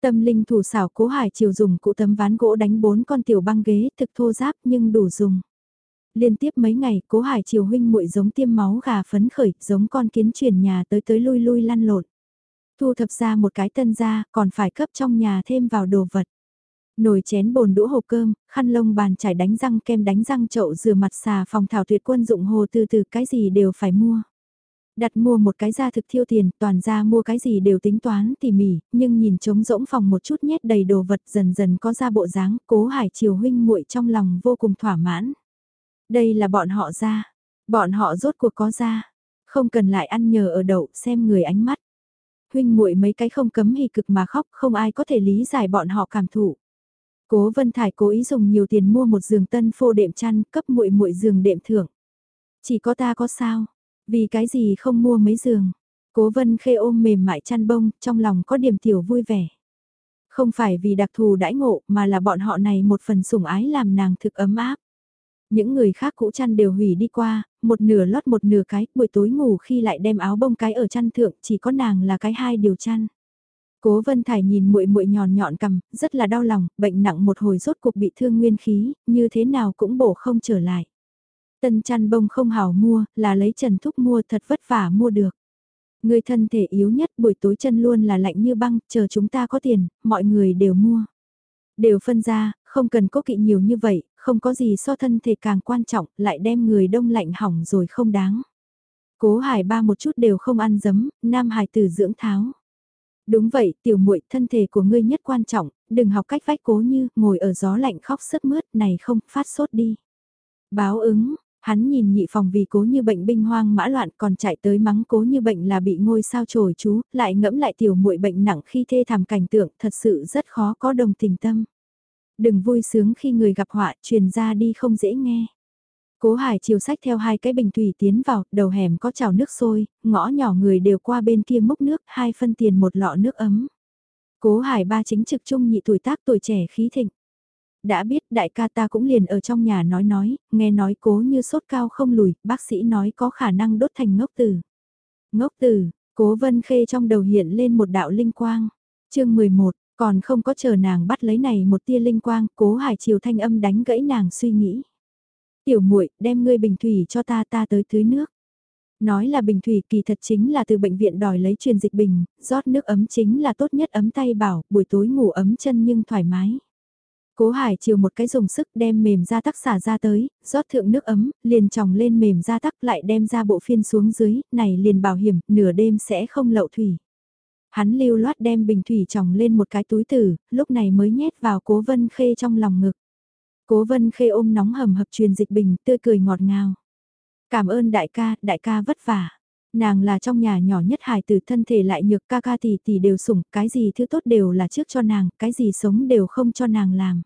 Tâm linh thủ xảo cố hải chiều dùng cụ tấm ván gỗ đánh bốn con tiểu băng ghế thực thô giáp nhưng đủ dùng. Liên tiếp mấy ngày cố hải chiều huynh muội giống tiêm máu gà phấn khởi, giống con kiến chuyển nhà tới tới lui lui lăn lộn. Thu thập ra một cái tân ra, còn phải cấp trong nhà thêm vào đồ vật. Nồi chén bồn đũa hộp cơm, khăn lông bàn chải đánh răng kem đánh răng chậu rửa mặt xà phòng thảo tuyệt quân dụng hồ từ từ cái gì đều phải mua. Đặt mua một cái ra thực thiêu tiền, toàn ra mua cái gì đều tính toán tỉ mỉ, nhưng nhìn trống rỗng phòng một chút nhét đầy đồ vật dần dần có ra bộ dáng, cố hải chiều huynh muội trong lòng vô cùng thỏa mãn. Đây là bọn họ ra, bọn họ rốt cuộc có ra, không cần lại ăn nhờ ở đậu xem người ánh mắt. Huynh muội mấy cái không cấm hì cực mà khóc, không ai có thể lý giải bọn họ cảm thụ. Cố Vân Thải cố ý dùng nhiều tiền mua một giường tân phô đệm chăn, cấp muội muội giường đệm thưởng. Chỉ có ta có sao? Vì cái gì không mua mấy giường? Cố Vân Khê ôm mềm mại chăn bông, trong lòng có điểm tiểu vui vẻ. Không phải vì đặc thù đãi ngộ, mà là bọn họ này một phần sủng ái làm nàng thực ấm áp. Những người khác cũ chăn đều hủy đi qua, một nửa lót một nửa cái, buổi tối ngủ khi lại đem áo bông cái ở chăn thượng, chỉ có nàng là cái hai điều chăn. Cố Vân Thải nhìn muội muội nhòn nhọn cầm, rất là đau lòng, bệnh nặng một hồi rốt cuộc bị thương nguyên khí, như thế nào cũng bổ không trở lại. Tân chăn bông không hào mua, là lấy Trần Thúc mua thật vất vả mua được. Người thân thể yếu nhất buổi tối chân luôn là lạnh như băng, chờ chúng ta có tiền, mọi người đều mua. Đều phân ra, không cần cố kỵ nhiều như vậy, không có gì so thân thể càng quan trọng, lại đem người đông lạnh hỏng rồi không đáng. Cố hải ba một chút đều không ăn dấm, nam hải tử dưỡng tháo. Đúng vậy, tiểu muội thân thể của ngươi nhất quan trọng, đừng học cách vách cố như, ngồi ở gió lạnh khóc sướt mướt này không, phát sốt đi. Báo ứng, hắn nhìn nhị phòng vì cố như bệnh binh hoang mã loạn còn chạy tới mắng cố như bệnh là bị ngôi sao trồi chú, lại ngẫm lại tiểu muội bệnh nặng khi thê thảm cảnh tượng thật sự rất khó có đồng tình tâm. Đừng vui sướng khi người gặp họa truyền ra đi không dễ nghe. Cố Hải chiều sách theo hai cái bình thủy tiến vào, đầu hẻm có chảo nước sôi, ngõ nhỏ người đều qua bên kia múc nước, hai phân tiền một lọ nước ấm. Cố Hải ba chính trực trung nhị tuổi tác tuổi trẻ khí thịnh. Đã biết đại ca ta cũng liền ở trong nhà nói nói, nghe nói cố như sốt cao không lùi, bác sĩ nói có khả năng đốt thành ngốc tử. Ngốc tử, cố vân khê trong đầu hiện lên một đạo linh quang. chương 11, còn không có chờ nàng bắt lấy này một tia linh quang, cố hải chiều thanh âm đánh gãy nàng suy nghĩ. Tiểu muội đem ngươi bình thủy cho ta ta tới tưới nước. Nói là bình thủy kỳ thật chính là từ bệnh viện đòi lấy truyền dịch bình, rót nước ấm chính là tốt nhất ấm tay bảo, buổi tối ngủ ấm chân nhưng thoải mái. Cố Hải chiều một cái dùng sức đem mềm ra tắc xả ra tới, rót thượng nước ấm, liền tròng lên mềm ra tắc lại đem ra bộ phiên xuống dưới, này liền bảo hiểm, nửa đêm sẽ không lậu thủy. Hắn lưu loát đem bình thủy tròng lên một cái túi tử, lúc này mới nhét vào cố vân khê trong lòng ngực. Cố vân khê ôm nóng hầm hập truyền dịch bình, tươi cười ngọt ngào. Cảm ơn đại ca, đại ca vất vả. Nàng là trong nhà nhỏ nhất hài tử thân thể lại nhược ca ca tỷ tỷ đều sủng, cái gì thứ tốt đều là trước cho nàng, cái gì sống đều không cho nàng làm.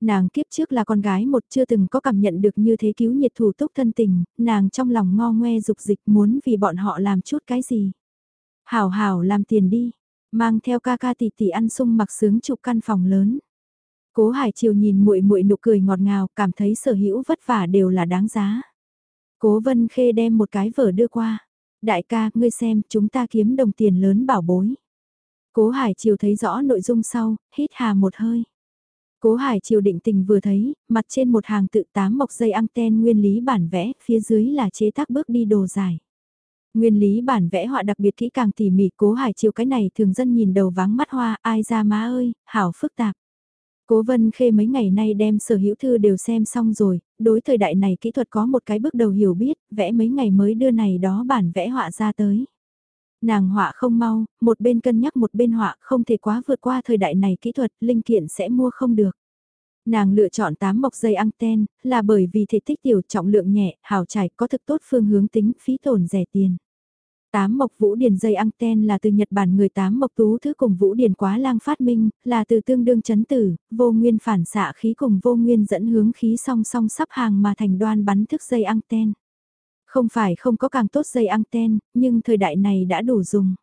Nàng kiếp trước là con gái một chưa từng có cảm nhận được như thế cứu nhiệt thủ túc thân tình, nàng trong lòng ngo ngoe dục dịch muốn vì bọn họ làm chút cái gì. Hảo hảo làm tiền đi, mang theo ca ca tỷ tỷ ăn sung mặc sướng chụp căn phòng lớn. Cố Hải Triều nhìn muội muội nụ cười ngọt ngào, cảm thấy sở hữu vất vả đều là đáng giá. Cố Vân Khê đem một cái vở đưa qua. Đại ca, ngươi xem, chúng ta kiếm đồng tiền lớn bảo bối. Cố Hải Triều thấy rõ nội dung sau, hít hà một hơi. Cố Hải Triều định tình vừa thấy, mặt trên một hàng tự tám mọc dây anten nguyên lý bản vẽ, phía dưới là chế tác bước đi đồ dài. Nguyên lý bản vẽ họa đặc biệt kỹ càng tỉ mỉ cố Hải Triều cái này thường dân nhìn đầu vắng mắt hoa, ai ra má ơi, hảo phức tạp. Cố Vân Khê mấy ngày nay đem sở hữu thư đều xem xong rồi, đối thời đại này kỹ thuật có một cái bước đầu hiểu biết, vẽ mấy ngày mới đưa này đó bản vẽ họa ra tới. Nàng họa không mau, một bên cân nhắc một bên họa không thể quá vượt qua thời đại này kỹ thuật, linh kiện sẽ mua không được. Nàng lựa chọn 8 mọc dây anten, là bởi vì thể tích tiểu trọng lượng nhẹ, hào trải, có thực tốt phương hướng tính, phí tổn rẻ tiền. Tám mộc vũ điển dây anten là từ Nhật Bản người tám mộc tú thứ cùng vũ điển quá lang phát minh, là từ tương đương chấn tử, vô nguyên phản xạ khí cùng vô nguyên dẫn hướng khí song song sắp hàng mà thành đoan bắn thức dây anten. Không phải không có càng tốt dây anten, nhưng thời đại này đã đủ dùng.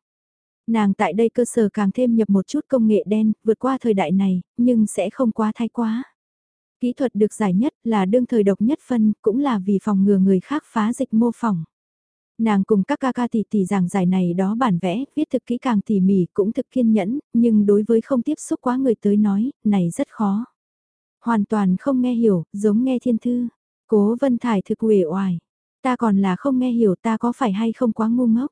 Nàng tại đây cơ sở càng thêm nhập một chút công nghệ đen, vượt qua thời đại này, nhưng sẽ không quá thay quá. Kỹ thuật được giải nhất là đương thời độc nhất phân, cũng là vì phòng ngừa người khác phá dịch mô phỏng. Nàng cùng các ca ca tỷ tỷ giảng giải này đó bản vẽ, viết thực kỹ càng tỉ mỉ cũng thực kiên nhẫn, nhưng đối với không tiếp xúc quá người tới nói, này rất khó. Hoàn toàn không nghe hiểu, giống nghe thiên thư. Cố vân thải thực uể oải. Ta còn là không nghe hiểu ta có phải hay không quá ngu ngốc.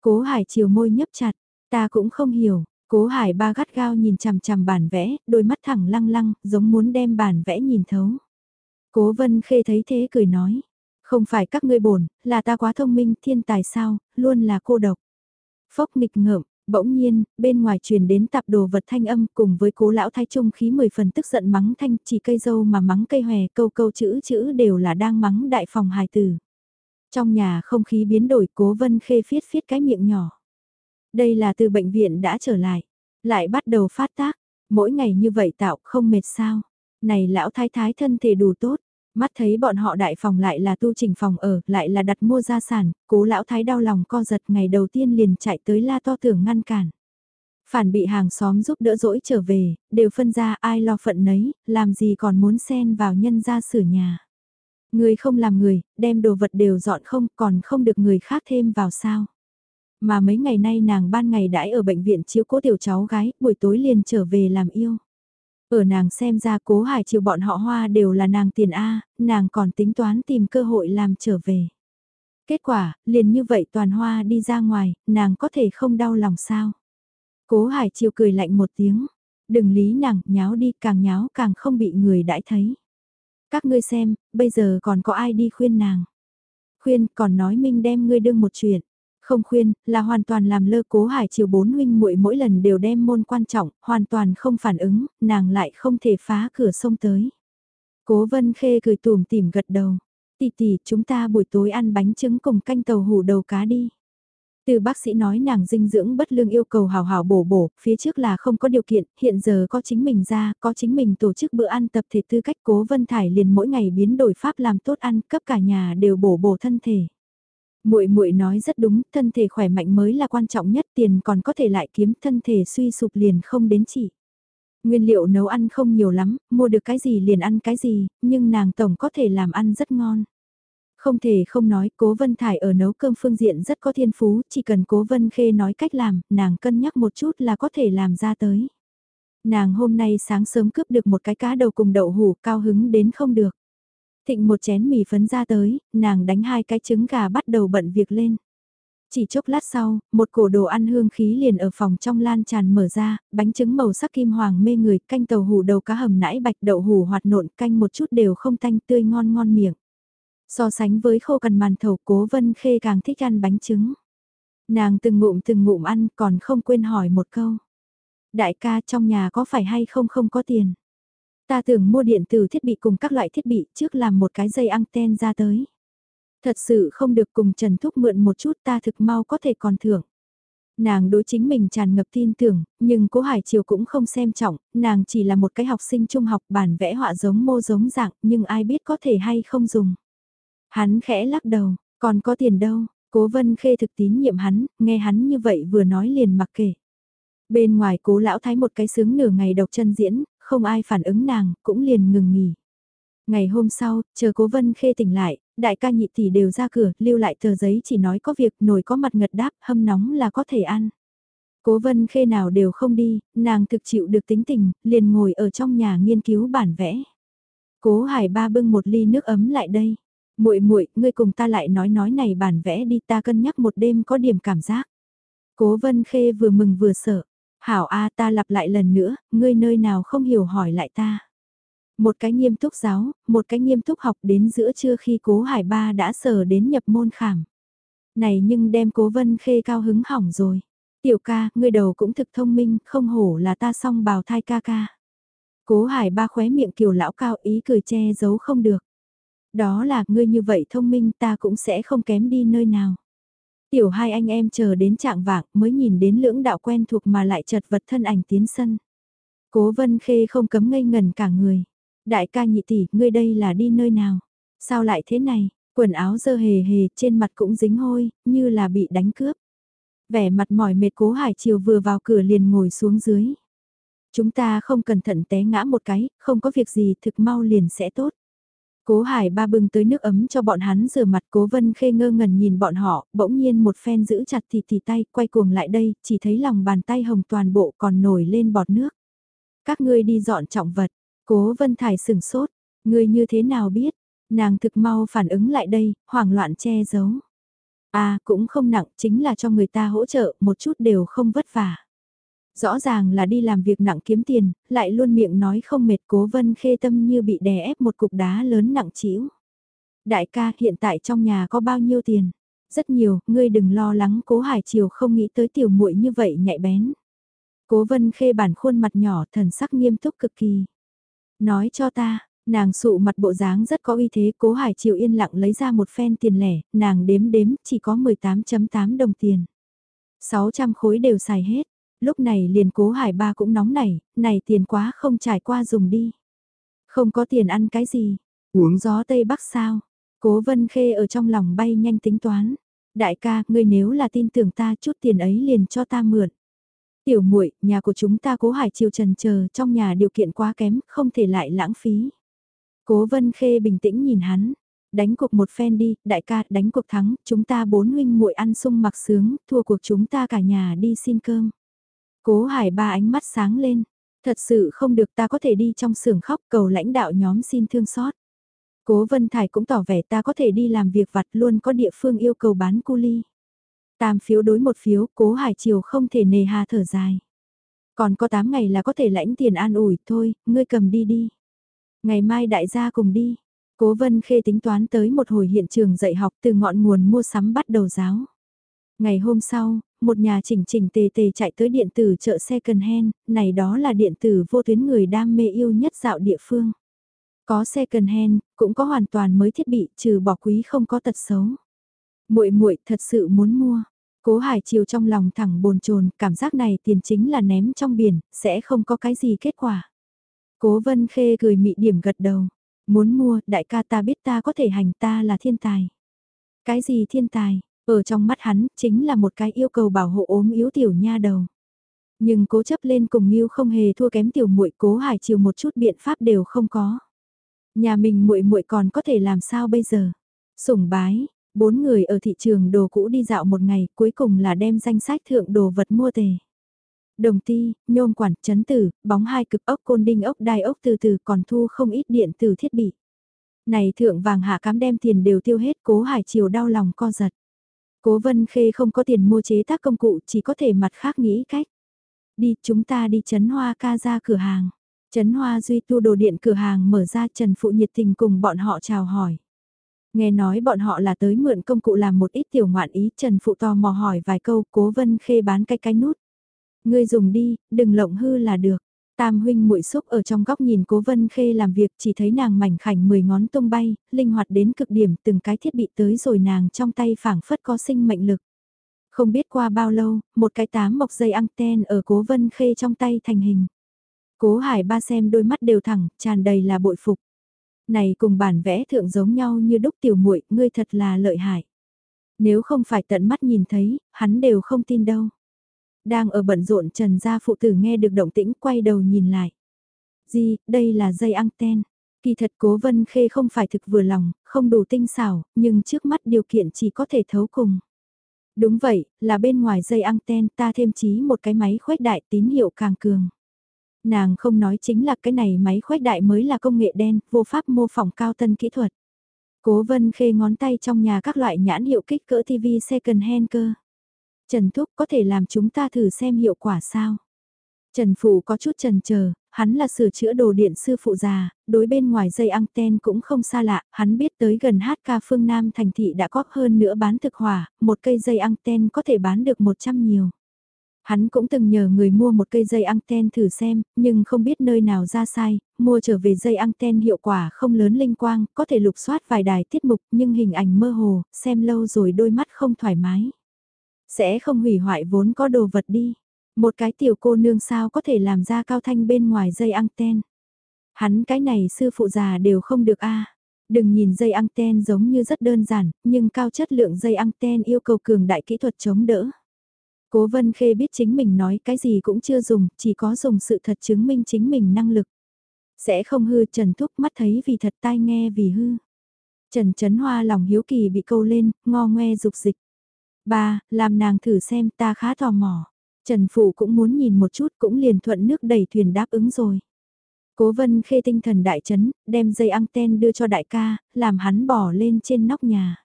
Cố hải chiều môi nhấp chặt, ta cũng không hiểu. Cố hải ba gắt gao nhìn chằm chằm bản vẽ, đôi mắt thẳng lăng lăng, giống muốn đem bản vẽ nhìn thấu. Cố vân khê thấy thế cười nói, không phải các ngươi bổn, là ta quá thông minh, thiên tài sao, luôn là cô độc. Phốc nghịch ngợm, bỗng nhiên, bên ngoài truyền đến tạp đồ vật thanh âm cùng với cố lão thái trung khí mười phần tức giận mắng thanh chỉ cây dâu mà mắng cây hòe câu câu chữ chữ đều là đang mắng đại phòng hài tử. Trong nhà không khí biến đổi cố vân khê phiết phiết cái miệng nhỏ. Đây là từ bệnh viện đã trở lại, lại bắt đầu phát tác, mỗi ngày như vậy tạo không mệt sao. Này lão thái thái thân thể đủ tốt, Mắt thấy bọn họ đại phòng lại là tu trình phòng ở, lại là đặt mua gia sản, cố lão thái đau lòng co giật ngày đầu tiên liền chạy tới la to tưởng ngăn cản. Phản bị hàng xóm giúp đỡ dỗi trở về, đều phân ra ai lo phận nấy, làm gì còn muốn xen vào nhân ra sửa nhà. Người không làm người, đem đồ vật đều dọn không, còn không được người khác thêm vào sao. Mà mấy ngày nay nàng ban ngày đãi ở bệnh viện chiếu cố tiểu cháu gái, buổi tối liền trở về làm yêu. Ở nàng xem ra cố hải chiều bọn họ hoa đều là nàng tiền A, nàng còn tính toán tìm cơ hội làm trở về. Kết quả, liền như vậy toàn hoa đi ra ngoài, nàng có thể không đau lòng sao. Cố hải chiều cười lạnh một tiếng, đừng lý nàng, nháo đi, càng nháo càng không bị người đãi thấy. Các ngươi xem, bây giờ còn có ai đi khuyên nàng. Khuyên còn nói minh đem ngươi đương một chuyện. Không khuyên, là hoàn toàn làm lơ cố hải chiều bốn huynh muội mỗi lần đều đem môn quan trọng, hoàn toàn không phản ứng, nàng lại không thể phá cửa sông tới. Cố vân khê cười tùm tìm gật đầu. Tỷ tỷ, chúng ta buổi tối ăn bánh trứng cùng canh tàu hủ đầu cá đi. Từ bác sĩ nói nàng dinh dưỡng bất lương yêu cầu hào hào bổ bổ, phía trước là không có điều kiện, hiện giờ có chính mình ra, có chính mình tổ chức bữa ăn tập thể tư cách cố Vân Thải liền mỗi ngày biến đổi pháp làm tốt ăn, cấp cả nhà đều bổ bổ thân thể. Muội muội nói rất đúng, thân thể khỏe mạnh mới là quan trọng nhất, tiền còn có thể lại kiếm, thân thể suy sụp liền không đến chỉ. Nguyên liệu nấu ăn không nhiều lắm, mua được cái gì liền ăn cái gì, nhưng nàng tổng có thể làm ăn rất ngon. Không thể không nói, Cố Vân Thải ở nấu cơm phương diện rất có thiên phú, chỉ cần Cố Vân Khê nói cách làm, nàng cân nhắc một chút là có thể làm ra tới. Nàng hôm nay sáng sớm cướp được một cái cá đầu cùng đậu hủ cao hứng đến không được. Thịnh một chén mì phấn ra tới, nàng đánh hai cái trứng gà bắt đầu bận việc lên. Chỉ chốc lát sau, một cổ đồ ăn hương khí liền ở phòng trong lan tràn mở ra, bánh trứng màu sắc kim hoàng mê người, canh tàu hủ đầu cá hầm nãi bạch đậu hủ hoạt nộn canh một chút đều không thanh tươi ngon ngon miệng. So sánh với khô cần màn thầu cố vân khê càng thích ăn bánh trứng. Nàng từng ngụm từng ngụm ăn còn không quên hỏi một câu. Đại ca trong nhà có phải hay không không có tiền? Ta tưởng mua điện tử thiết bị cùng các loại thiết bị trước làm một cái dây anten ra tới. Thật sự không được cùng Trần Thúc mượn một chút ta thực mau có thể còn thưởng. Nàng đối chính mình tràn ngập tin tưởng, nhưng cố Hải Triều cũng không xem trọng, nàng chỉ là một cái học sinh trung học bản vẽ họa giống mô giống dạng, nhưng ai biết có thể hay không dùng. Hắn khẽ lắc đầu, còn có tiền đâu, cố vân khê thực tín nhiệm hắn, nghe hắn như vậy vừa nói liền mặc kệ. Bên ngoài cố lão thái một cái sướng nửa ngày độc chân diễn, không ai phản ứng nàng, cũng liền ngừng nghỉ. Ngày hôm sau, chờ cố vân khê tỉnh lại, đại ca nhị tỷ đều ra cửa, lưu lại tờ giấy chỉ nói có việc nổi có mặt ngật đáp, hâm nóng là có thể ăn. Cố vân khê nào đều không đi, nàng thực chịu được tính tình, liền ngồi ở trong nhà nghiên cứu bản vẽ. Cố hải ba bưng một ly nước ấm lại đây. muội muội ngươi cùng ta lại nói nói này bản vẽ đi ta cân nhắc một đêm có điểm cảm giác. Cố vân khê vừa mừng vừa sợ. Hảo A ta lặp lại lần nữa, ngươi nơi nào không hiểu hỏi lại ta. Một cái nghiêm túc giáo, một cái nghiêm túc học đến giữa trưa khi cố hải ba đã sờ đến nhập môn khảm. Này nhưng đem cố vân khê cao hứng hỏng rồi. Tiểu ca, ngươi đầu cũng thực thông minh, không hổ là ta song bào thai ca ca. Cố hải ba khóe miệng kiều lão cao ý cười che giấu không được. Đó là ngươi như vậy thông minh ta cũng sẽ không kém đi nơi nào. Tiểu hai anh em chờ đến trạng vạng mới nhìn đến lưỡng đạo quen thuộc mà lại chật vật thân ảnh tiến sân. Cố vân khê không cấm ngây ngần cả người. Đại ca nhị tỷ, ngươi đây là đi nơi nào? Sao lại thế này? Quần áo dơ hề hề, trên mặt cũng dính hôi, như là bị đánh cướp. Vẻ mặt mỏi mệt cố hải chiều vừa vào cửa liền ngồi xuống dưới. Chúng ta không cẩn thận té ngã một cái, không có việc gì thực mau liền sẽ tốt. Cố Hải ba bưng tới nước ấm cho bọn hắn rửa mặt Cố Vân Khê ngơ ngẩn nhìn bọn họ, bỗng nhiên một phen giữ chặt thì thì tay, quay cuồng lại đây, chỉ thấy lòng bàn tay hồng toàn bộ còn nổi lên bọt nước. Các ngươi đi dọn trọng vật, Cố Vân Thải sừng sốt, ngươi như thế nào biết, nàng thực mau phản ứng lại đây, hoảng loạn che giấu. À, cũng không nặng, chính là cho người ta hỗ trợ, một chút đều không vất vả. Rõ ràng là đi làm việc nặng kiếm tiền, lại luôn miệng nói không mệt cố vân khê tâm như bị đè ép một cục đá lớn nặng chĩu. Đại ca hiện tại trong nhà có bao nhiêu tiền? Rất nhiều, ngươi đừng lo lắng cố hải chiều không nghĩ tới tiểu muội như vậy nhạy bén. Cố vân khê bản khuôn mặt nhỏ thần sắc nghiêm túc cực kỳ. Nói cho ta, nàng sụ mặt bộ dáng rất có uy thế cố hải chiều yên lặng lấy ra một phen tiền lẻ, nàng đếm đếm chỉ có 18.8 đồng tiền. 600 khối đều xài hết, lúc này liền cố hải ba cũng nóng nảy, này tiền quá không trải qua dùng đi. Không có tiền ăn cái gì, uống gió Tây Bắc sao, cố vân khê ở trong lòng bay nhanh tính toán. Đại ca, ngươi nếu là tin tưởng ta chút tiền ấy liền cho ta mượn. Tiểu muội, nhà của chúng ta cố hải chiều trần chờ trong nhà điều kiện quá kém, không thể lại lãng phí. Cố vân khê bình tĩnh nhìn hắn, đánh cuộc một phen đi, đại ca, đánh cuộc thắng, chúng ta bốn huynh muội ăn sung mặc sướng, thua cuộc chúng ta cả nhà đi xin cơm. Cố hải ba ánh mắt sáng lên, thật sự không được ta có thể đi trong xưởng khóc cầu lãnh đạo nhóm xin thương xót. Cố Vân Thải cũng tỏ vẻ ta có thể đi làm việc vặt luôn có địa phương yêu cầu bán cu ly. Tam phiếu đối một phiếu, cố hải chiều không thể nề hà thở dài. Còn có 8 ngày là có thể lãnh tiền an ủi, thôi, ngươi cầm đi đi. Ngày mai đại gia cùng đi. Cố vân khê tính toán tới một hồi hiện trường dạy học từ ngọn nguồn mua sắm bắt đầu giáo. Ngày hôm sau, một nhà chỉnh chỉnh tề tề chạy tới điện tử chợ second hand, này đó là điện tử vô tuyến người đam mê yêu nhất dạo địa phương. Có second hand, cũng có hoàn toàn mới thiết bị, trừ bỏ quý không có tật xấu. Muội muội thật sự muốn mua. Cố Hải Chiều trong lòng thẳng bồn chồn, cảm giác này tiền chính là ném trong biển, sẽ không có cái gì kết quả. Cố Vân Khê cười mị điểm gật đầu, muốn mua, đại ca ta biết ta có thể hành ta là thiên tài. Cái gì thiên tài, ở trong mắt hắn, chính là một cái yêu cầu bảo hộ ốm yếu tiểu nha đầu. Nhưng cố chấp lên cùng Nghiêu không hề thua kém tiểu muội cố Hải Chiều một chút biện pháp đều không có. Nhà mình muội muội còn có thể làm sao bây giờ? Sủng bái, bốn người ở thị trường đồ cũ đi dạo một ngày, cuối cùng là đem danh sách thượng đồ vật mua tề. Đồng ti, nhôm quản, chấn tử, bóng hai cực ốc côn đinh ốc đai ốc từ từ còn thu không ít điện từ thiết bị. Này thượng vàng hạ cám đem tiền đều tiêu hết cố hải chiều đau lòng co giật. Cố vân khê không có tiền mua chế tác công cụ chỉ có thể mặt khác nghĩ cách. Đi chúng ta đi chấn hoa ca ra cửa hàng. Trấn Hoa Duy tu đồ điện cửa hàng mở ra Trần Phụ nhiệt tình cùng bọn họ chào hỏi. Nghe nói bọn họ là tới mượn công cụ làm một ít tiểu ngoạn ý Trần Phụ tò mò hỏi vài câu cố vân khê bán cái cái nút. Ngươi dùng đi, đừng lộng hư là được. Tam huynh muội xúc ở trong góc nhìn cố vân khê làm việc chỉ thấy nàng mảnh khảnh mười ngón tung bay, linh hoạt đến cực điểm từng cái thiết bị tới rồi nàng trong tay phảng phất có sinh mệnh lực. Không biết qua bao lâu, một cái tám mộc dây anten ở cố vân khê trong tay thành hình. Cố hải ba xem đôi mắt đều thẳng, tràn đầy là bội phục. Này cùng bản vẽ thượng giống nhau như đúc tiểu muội ngươi thật là lợi hại. Nếu không phải tận mắt nhìn thấy, hắn đều không tin đâu. Đang ở bận rộn trần gia phụ tử nghe được động tĩnh quay đầu nhìn lại. Gì, đây là dây anten. Kỳ thật cố vân khê không phải thực vừa lòng, không đủ tinh xảo, nhưng trước mắt điều kiện chỉ có thể thấu cùng. Đúng vậy, là bên ngoài dây anten ta thêm chí một cái máy khuếch đại tín hiệu càng cường. Nàng không nói chính là cái này máy khuếch đại mới là công nghệ đen, vô pháp mô phỏng cao tân kỹ thuật. Cố vân khê ngón tay trong nhà các loại nhãn hiệu kích cỡ TV second hand cơ. Trần Thúc có thể làm chúng ta thử xem hiệu quả sao? Trần Phụ có chút trần chờ hắn là sửa chữa đồ điện sư phụ già, đối bên ngoài dây anten cũng không xa lạ, hắn biết tới gần HK phương Nam thành thị đã có hơn nữa bán thực hỏa, một cây dây anten có thể bán được 100 nhiều. Hắn cũng từng nhờ người mua một cây dây anten thử xem, nhưng không biết nơi nào ra sai, mua trở về dây anten hiệu quả không lớn linh quang, có thể lục soát vài đài tiết mục nhưng hình ảnh mơ hồ, xem lâu rồi đôi mắt không thoải mái. Sẽ không hủy hoại vốn có đồ vật đi. Một cái tiểu cô nương sao có thể làm ra cao thanh bên ngoài dây anten. Hắn cái này sư phụ già đều không được a Đừng nhìn dây anten giống như rất đơn giản, nhưng cao chất lượng dây anten yêu cầu cường đại kỹ thuật chống đỡ. Cố Vân Khê biết chính mình nói cái gì cũng chưa dùng, chỉ có dùng sự thật chứng minh chính mình năng lực. Sẽ không hư Trần Thúc mắt thấy vì thật tai nghe vì hư. Trần Trấn Hoa lòng hiếu kỳ bị câu lên, ngo ngoe dục dịch. Ba, làm nàng thử xem ta khá tò mò. Trần Phụ cũng muốn nhìn một chút cũng liền thuận nước đẩy thuyền đáp ứng rồi. Cố vân khê tinh thần đại chấn, đem dây anten đưa cho đại ca, làm hắn bỏ lên trên nóc nhà.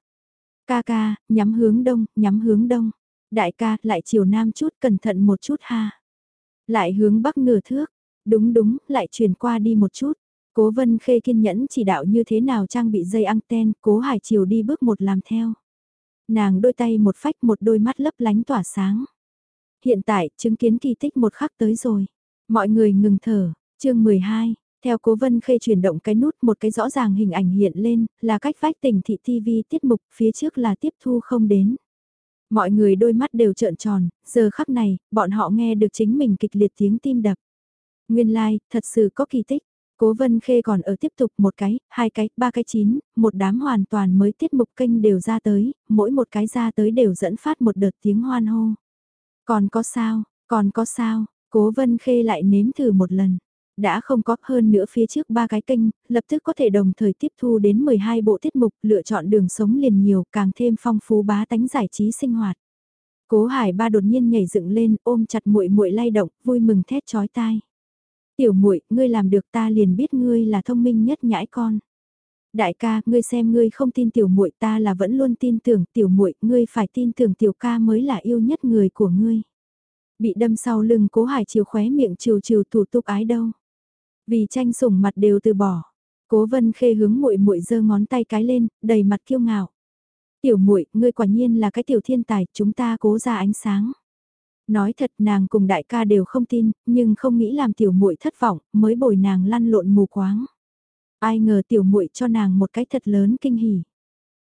Ca ca, nhắm hướng đông, nhắm hướng đông. Đại ca, lại chiều nam chút, cẩn thận một chút ha. Lại hướng bắc nửa thước. Đúng đúng, lại chuyển qua đi một chút. Cố vân khê kiên nhẫn chỉ đạo như thế nào trang bị dây anten, cố hải chiều đi bước một làm theo. Nàng đôi tay một phách một đôi mắt lấp lánh tỏa sáng. Hiện tại, chứng kiến kỳ tích một khắc tới rồi. Mọi người ngừng thở, chương 12, theo cố vân khê chuyển động cái nút một cái rõ ràng hình ảnh hiện lên, là cách vách tỉnh thị TV tiết mục, phía trước là tiếp thu không đến. Mọi người đôi mắt đều trợn tròn, giờ khắc này, bọn họ nghe được chính mình kịch liệt tiếng tim đập. Nguyên lai, like, thật sự có kỳ tích. Cố Vân Khê còn ở tiếp tục một cái, hai cái, ba cái chín, một đám hoàn toàn mới tiết mục kênh đều ra tới, mỗi một cái ra tới đều dẫn phát một đợt tiếng hoan hô. Còn có sao, còn có sao, Cố Vân Khê lại nếm thử một lần. Đã không có hơn nữa phía trước ba cái kênh, lập tức có thể đồng thời tiếp thu đến 12 bộ tiết mục lựa chọn đường sống liền nhiều càng thêm phong phú bá tánh giải trí sinh hoạt. Cố Hải ba đột nhiên nhảy dựng lên ôm chặt muội muội lay động, vui mừng thét chói tai. Tiểu muội, ngươi làm được ta liền biết ngươi là thông minh nhất nhãi con. Đại ca, ngươi xem ngươi không tin tiểu muội ta là vẫn luôn tin tưởng tiểu muội, ngươi phải tin tưởng tiểu ca mới là yêu nhất người của ngươi. Bị đâm sau lưng cố hải chiều khóe miệng chiều chiều thủ tục ái đâu. Vì tranh sủng mặt đều từ bỏ. Cố Vân Khê hướng muội muội giơ ngón tay cái lên, đầy mặt kiêu ngạo. "Tiểu muội, ngươi quả nhiên là cái tiểu thiên tài, chúng ta cố ra ánh sáng." Nói thật, nàng cùng đại ca đều không tin, nhưng không nghĩ làm tiểu muội thất vọng, mới bồi nàng lăn lộn mù quáng. Ai ngờ tiểu muội cho nàng một cái thật lớn kinh hỉ.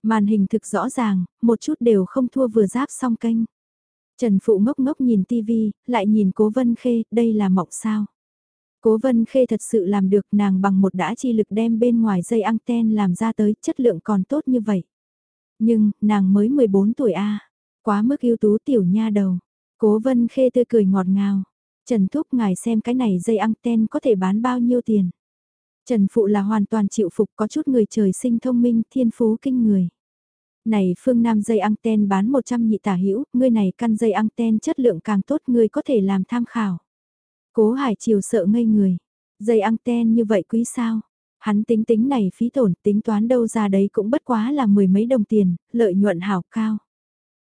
Màn hình thực rõ ràng, một chút đều không thua vừa giáp xong kênh. Trần Phụ ngốc ngốc nhìn tivi, lại nhìn Cố Vân Khê, đây là mộng sao. Cố Vân Khê thật sự làm được nàng bằng một đã chi lực đem bên ngoài dây anten làm ra tới chất lượng còn tốt như vậy. Nhưng, nàng mới 14 tuổi a quá mức ưu tú tiểu nha đầu. Cố Vân Khê tươi cười ngọt ngào. Trần Thúc ngài xem cái này dây anten có thể bán bao nhiêu tiền. Trần Phụ là hoàn toàn chịu phục có chút người trời sinh thông minh thiên phú kinh người. Này phương Nam dây anten bán 100 nhị tả hữu ngươi này căn dây anten chất lượng càng tốt ngươi có thể làm tham khảo. Cố Hải Triều sợ ngây người. Dây anten như vậy quý sao? Hắn tính tính này phí tổn tính toán đâu ra đấy cũng bất quá là mười mấy đồng tiền, lợi nhuận hảo cao.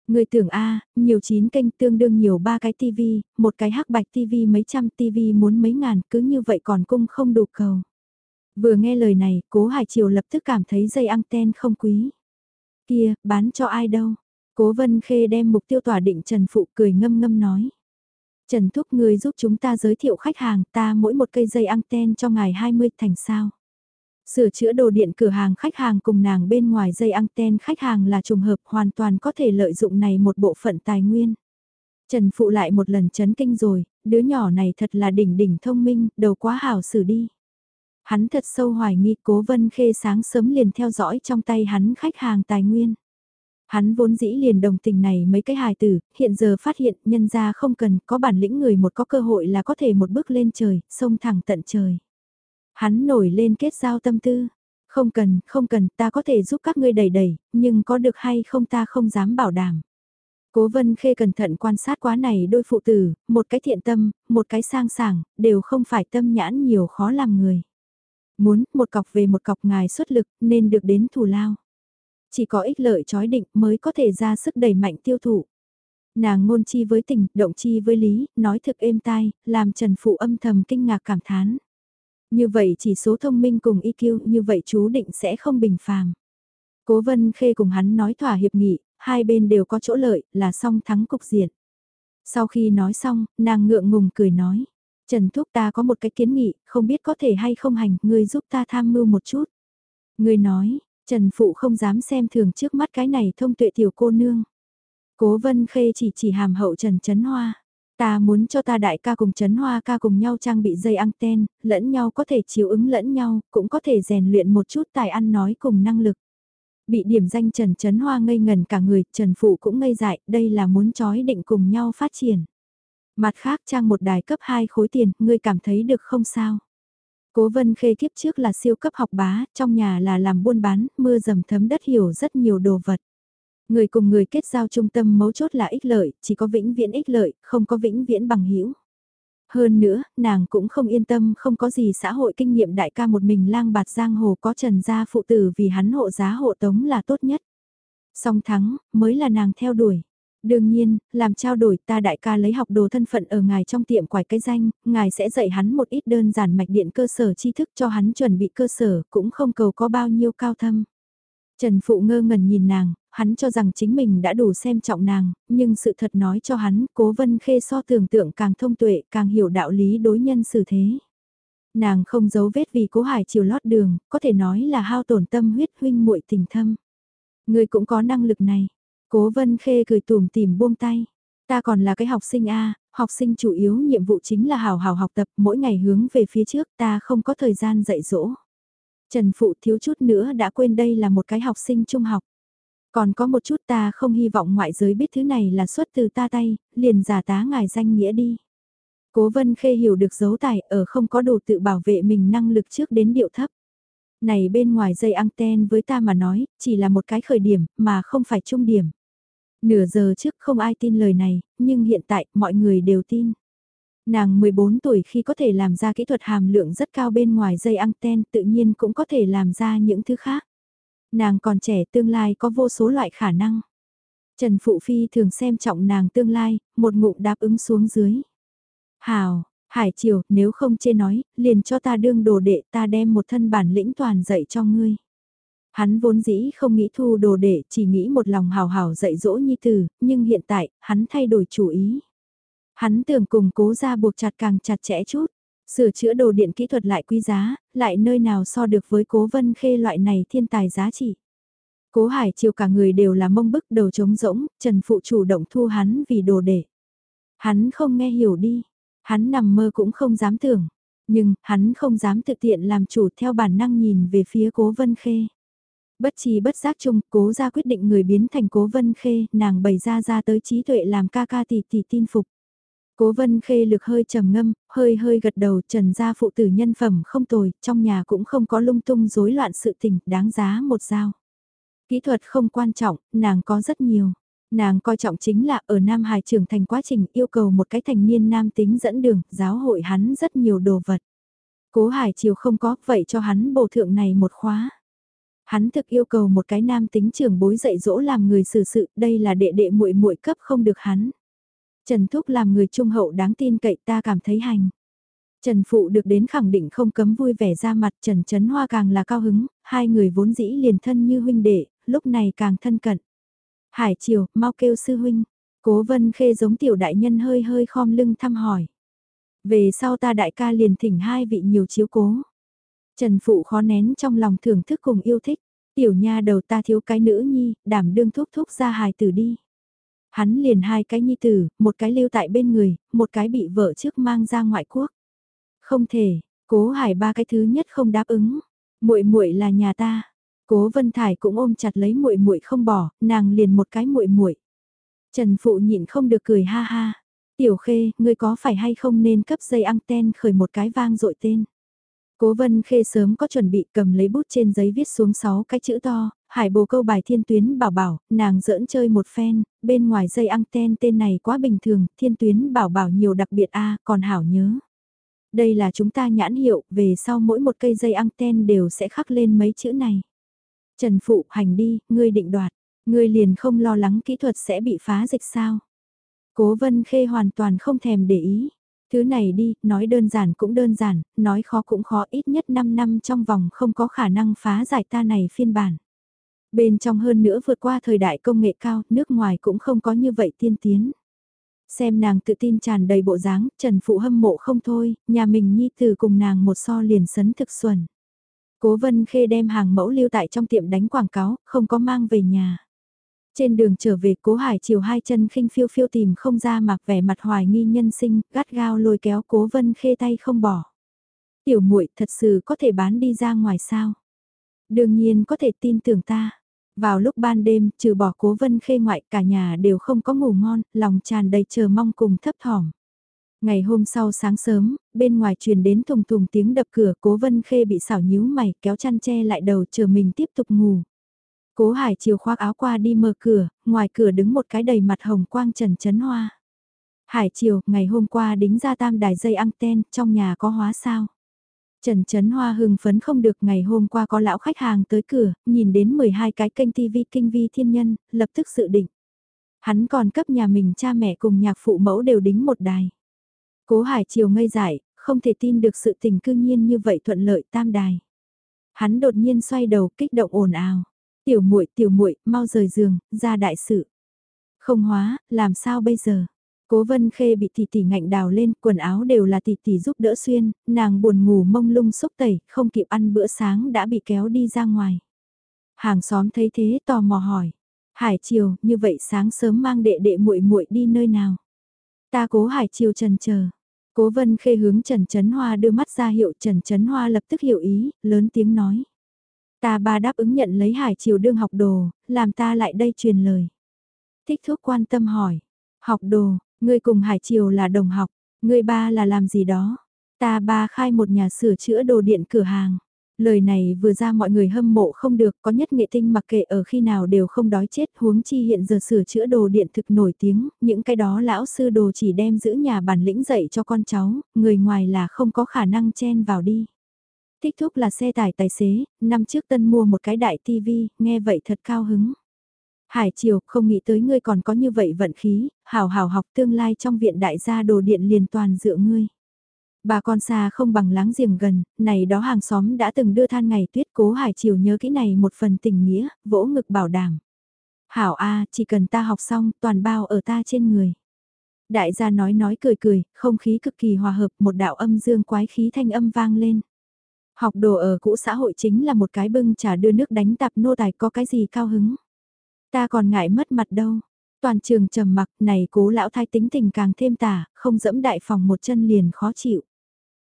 Người tưởng A, nhiều chín kênh tương đương nhiều ba cái tivi, một cái hắc bạch tivi mấy trăm tivi muốn mấy ngàn cứ như vậy còn cung không đủ cầu. Vừa nghe lời này, cố Hải Triều lập tức cảm thấy dây anten không quý. Kia, bán cho ai đâu? Cố Vân Khê đem mục tiêu tỏa định Trần Phụ cười ngâm ngâm nói. Trần Thúc người giúp chúng ta giới thiệu khách hàng ta mỗi một cây dây anten cho ngài 20 thành sao. Sửa chữa đồ điện cửa hàng khách hàng cùng nàng bên ngoài dây anten khách hàng là trùng hợp hoàn toàn có thể lợi dụng này một bộ phận tài nguyên. Trần Phụ lại một lần chấn kinh rồi, đứa nhỏ này thật là đỉnh đỉnh thông minh, đầu quá hảo xử đi. Hắn thật sâu hoài nghi cố vân khê sáng sớm liền theo dõi trong tay hắn khách hàng tài nguyên. Hắn vốn dĩ liền đồng tình này mấy cái hài tử, hiện giờ phát hiện nhân ra không cần có bản lĩnh người một có cơ hội là có thể một bước lên trời, sông thẳng tận trời. Hắn nổi lên kết giao tâm tư. Không cần, không cần, ta có thể giúp các ngươi đẩy đẩy, nhưng có được hay không ta không dám bảo đảm. Cố vân khê cẩn thận quan sát quá này đôi phụ tử, một cái thiện tâm, một cái sang sảng, đều không phải tâm nhãn nhiều khó làm người. Muốn, một cọc về một cọc ngài xuất lực, nên được đến thù lao. Chỉ có ích lợi chói định mới có thể ra sức đẩy mạnh tiêu thụ. Nàng ngôn chi với tình, động chi với lý, nói thực êm tai, làm Trần Phụ âm thầm kinh ngạc cảm thán. Như vậy chỉ số thông minh cùng EQ như vậy chú định sẽ không bình phàm. Cố vân khê cùng hắn nói thỏa hiệp nghị, hai bên đều có chỗ lợi, là song thắng cục diện. Sau khi nói xong, nàng ngượng ngùng cười nói. Trần Thúc ta có một cái kiến nghị, không biết có thể hay không hành, ngươi giúp ta tham mưu một chút. Ngươi nói, Trần Phụ không dám xem thường trước mắt cái này thông tuệ tiểu cô nương. Cố Vân Khê chỉ chỉ hàm hậu Trần Trấn Hoa. Ta muốn cho ta đại ca cùng chấn Hoa ca cùng nhau trang bị dây anten, lẫn nhau có thể chiếu ứng lẫn nhau, cũng có thể rèn luyện một chút tài ăn nói cùng năng lực. Bị điểm danh Trần Trấn Hoa ngây ngần cả người, Trần Phụ cũng ngây dại, đây là muốn chói định cùng nhau phát triển. Mặt khác trang một đài cấp 2 khối tiền, ngươi cảm thấy được không sao? Cố vân khê kiếp trước là siêu cấp học bá, trong nhà là làm buôn bán, mưa dầm thấm đất hiểu rất nhiều đồ vật. Người cùng người kết giao trung tâm mấu chốt là ích lợi, chỉ có vĩnh viễn ích lợi, không có vĩnh viễn bằng hữu Hơn nữa, nàng cũng không yên tâm không có gì xã hội kinh nghiệm đại ca một mình lang bạt giang hồ có trần gia phụ tử vì hắn hộ giá hộ tống là tốt nhất. Song thắng, mới là nàng theo đuổi. Đương nhiên, làm trao đổi ta đại ca lấy học đồ thân phận ở ngài trong tiệm quải cái danh, ngài sẽ dạy hắn một ít đơn giản mạch điện cơ sở tri thức cho hắn chuẩn bị cơ sở, cũng không cầu có bao nhiêu cao thâm. Trần Phụ ngơ ngẩn nhìn nàng, hắn cho rằng chính mình đã đủ xem trọng nàng, nhưng sự thật nói cho hắn, cố vân khê so tưởng tượng càng thông tuệ, càng hiểu đạo lý đối nhân xử thế. Nàng không giấu vết vì cố hải chiều lót đường, có thể nói là hao tổn tâm huyết huynh muội tình thâm. Người cũng có năng lực này. Cố vân khê cười tùm tìm buông tay. Ta còn là cái học sinh A, học sinh chủ yếu nhiệm vụ chính là hào hào học tập mỗi ngày hướng về phía trước ta không có thời gian dạy dỗ. Trần Phụ thiếu chút nữa đã quên đây là một cái học sinh trung học. Còn có một chút ta không hy vọng ngoại giới biết thứ này là xuất từ ta tay, liền giả tá ngài danh nghĩa đi. Cố Vân Khê hiểu được dấu tài ở không có đủ tự bảo vệ mình năng lực trước đến điệu thấp. Này bên ngoài dây anten với ta mà nói, chỉ là một cái khởi điểm, mà không phải trung điểm. Nửa giờ trước không ai tin lời này, nhưng hiện tại mọi người đều tin. Nàng 14 tuổi khi có thể làm ra kỹ thuật hàm lượng rất cao bên ngoài dây anten tự nhiên cũng có thể làm ra những thứ khác. Nàng còn trẻ tương lai có vô số loại khả năng. Trần Phụ Phi thường xem trọng nàng tương lai, một ngụm đáp ứng xuống dưới. Hào, Hải Triều, nếu không chê nói, liền cho ta đương đồ đệ ta đem một thân bản lĩnh toàn dạy cho ngươi. Hắn vốn dĩ không nghĩ thu đồ đệ, chỉ nghĩ một lòng hào hào dạy dỗ nhi tử, nhưng hiện tại, hắn thay đổi chủ ý. Hắn tưởng cùng cố ra buộc chặt càng chặt chẽ chút, sửa chữa đồ điện kỹ thuật lại quý giá, lại nơi nào so được với cố vân khê loại này thiên tài giá trị. Cố Hải Chiều cả người đều là mông bức đầu trống rỗng, Trần Phụ chủ động thu hắn vì đồ để. Hắn không nghe hiểu đi, hắn nằm mơ cũng không dám tưởng, nhưng hắn không dám thực tiện làm chủ theo bản năng nhìn về phía Cố Vân Khê. Bất trí bất giác chung, cố ra quyết định người biến thành cố vân khê, nàng bày ra ra tới trí tuệ làm ca ca tỷ tỷ tin phục. Cố vân khê lực hơi trầm ngâm, hơi hơi gật đầu trần gia phụ tử nhân phẩm không tồi, trong nhà cũng không có lung tung rối loạn sự tình, đáng giá một dao. Kỹ thuật không quan trọng, nàng có rất nhiều. Nàng coi trọng chính là ở Nam Hải trưởng thành quá trình yêu cầu một cái thành niên nam tính dẫn đường, giáo hội hắn rất nhiều đồ vật. Cố Hải chiều không có, vậy cho hắn bổ thượng này một khóa. Hắn thực yêu cầu một cái nam tính trưởng bối dạy dỗ làm người xử sự, đây là đệ đệ muội muội cấp không được hắn. Trần Thúc làm người trung hậu đáng tin cậy ta cảm thấy hành. Trần Phụ được đến khẳng định không cấm vui vẻ ra mặt Trần Trấn Hoa càng là cao hứng, hai người vốn dĩ liền thân như huynh đệ, lúc này càng thân cận. Hải Triều, mau kêu sư huynh. Cố vân khê giống tiểu đại nhân hơi hơi khom lưng thăm hỏi. Về sau ta đại ca liền thỉnh hai vị nhiều chiếu cố. Trần Phụ khó nén trong lòng thưởng thức cùng yêu thích. Tiểu nha đầu ta thiếu cái nữ nhi, đảm đương thúc thúc ra hài tử đi. Hắn liền hai cái nhi tử, một cái lưu tại bên người, một cái bị vợ trước mang ra ngoại quốc. Không thể, cố hải ba cái thứ nhất không đáp ứng. muội muội là nhà ta. Cố Vân Thải cũng ôm chặt lấy muội muội không bỏ, nàng liền một cái muội muội. Trần Phụ nhịn không được cười ha ha. Tiểu Khê, ngươi có phải hay không nên cấp dây anten khởi một cái vang dội tên. Cố Vân Khê sớm có chuẩn bị cầm lấy bút trên giấy viết xuống 6 cái chữ to, hải bồ câu bài thiên tuyến bảo bảo, nàng giỡn chơi một phen, bên ngoài dây anten tên này quá bình thường, thiên tuyến bảo bảo nhiều đặc biệt a còn hảo nhớ. Đây là chúng ta nhãn hiệu, về sau mỗi một cây dây anten đều sẽ khắc lên mấy chữ này. Trần Phụ, hành đi, ngươi định đoạt, ngươi liền không lo lắng kỹ thuật sẽ bị phá dịch sao. Cố Vân Khê hoàn toàn không thèm để ý. Thứ này đi, nói đơn giản cũng đơn giản, nói khó cũng khó ít nhất 5 năm trong vòng không có khả năng phá giải ta này phiên bản. Bên trong hơn nữa vượt qua thời đại công nghệ cao, nước ngoài cũng không có như vậy tiên tiến. Xem nàng tự tin tràn đầy bộ dáng, Trần Phụ hâm mộ không thôi, nhà mình nhi từ cùng nàng một so liền sấn thực xuẩn. Cố Vân Khê đem hàng mẫu lưu tại trong tiệm đánh quảng cáo, không có mang về nhà. Trên đường trở về cố hải chiều hai chân khinh phiêu phiêu tìm không ra mặc vẻ mặt hoài nghi nhân sinh, gắt gao lôi kéo cố vân khê tay không bỏ. Tiểu muội thật sự có thể bán đi ra ngoài sao? Đương nhiên có thể tin tưởng ta. Vào lúc ban đêm, trừ bỏ cố vân khê ngoại cả nhà đều không có ngủ ngon, lòng tràn đầy chờ mong cùng thấp thỏm. Ngày hôm sau sáng sớm, bên ngoài truyền đến thùng thùng tiếng đập cửa cố vân khê bị xảo nhíu mày kéo chăn che lại đầu chờ mình tiếp tục ngủ. Cố Hải chiều khoác áo qua đi mở cửa, ngoài cửa đứng một cái đầy mặt hồng quang Trần Chấn Hoa. Hải chiều, ngày hôm qua đính ra tam đài dây anten, trong nhà có hóa sao? Trần Chấn Hoa hưng phấn không được ngày hôm qua có lão khách hàng tới cửa, nhìn đến 12 cái kênh TV kinh vi thiên nhân, lập tức sự định. Hắn còn cấp nhà mình cha mẹ cùng nhạc phụ mẫu đều đính một đài. Cố Hải chiều ngây dại, không thể tin được sự tình cư nhiên như vậy thuận lợi tam đài. Hắn đột nhiên xoay đầu kích động ồn ào. Tiểu muội, tiểu muội, mau rời giường, ra đại sự. Không hóa, làm sao bây giờ? Cố Vân Khê bị tỷ tỷ ngạnh đào lên, quần áo đều là tỷ tỷ giúp đỡ xuyên, nàng buồn ngủ mông lung xúc tẩy, không kịp ăn bữa sáng đã bị kéo đi ra ngoài. Hàng xóm thấy thế tò mò hỏi, Hải Triều, như vậy sáng sớm mang đệ đệ muội muội đi nơi nào? Ta cố Hải Triều trần chờ. Cố Vân Khê hướng Trần trấn Hoa đưa mắt ra hiệu Trần trấn Hoa lập tức hiểu ý, lớn tiếng nói. Ta ba đáp ứng nhận lấy hải triều đương học đồ, làm ta lại đây truyền lời. Thích thúc quan tâm hỏi, học đồ, ngươi cùng hải triều là đồng học, ngươi ba là làm gì đó. Ta ba khai một nhà sửa chữa đồ điện cửa hàng. Lời này vừa ra mọi người hâm mộ không được, có nhất nghệ tinh mặc kệ ở khi nào đều không đói chết huống chi hiện giờ sửa chữa đồ điện thực nổi tiếng, những cái đó lão sư đồ chỉ đem giữ nhà bản lĩnh dạy cho con cháu, người ngoài là không có khả năng chen vào đi. Thích thúc là xe tải tài xế, năm trước tân mua một cái đại tivi, nghe vậy thật cao hứng. Hải Triều, không nghĩ tới ngươi còn có như vậy vận khí, hào hào học tương lai trong viện đại gia đồ điện liền toàn dựa ngươi. Bà con xa không bằng láng giềng gần, này đó hàng xóm đã từng đưa than ngày tuyết cố Hải Triều nhớ kỹ này một phần tình nghĩa, vỗ ngực bảo đảm. Hảo A, chỉ cần ta học xong, toàn bao ở ta trên người. Đại gia nói nói cười cười, không khí cực kỳ hòa hợp, một đạo âm dương quái khí thanh âm vang lên. Học đồ ở cũ xã hội chính là một cái bưng trà đưa nước đánh tạp nô tài có cái gì cao hứng. Ta còn ngại mất mặt đâu. Toàn trường trầm mặc này cố lão thái tính tình càng thêm tả, không dẫm đại phòng một chân liền khó chịu.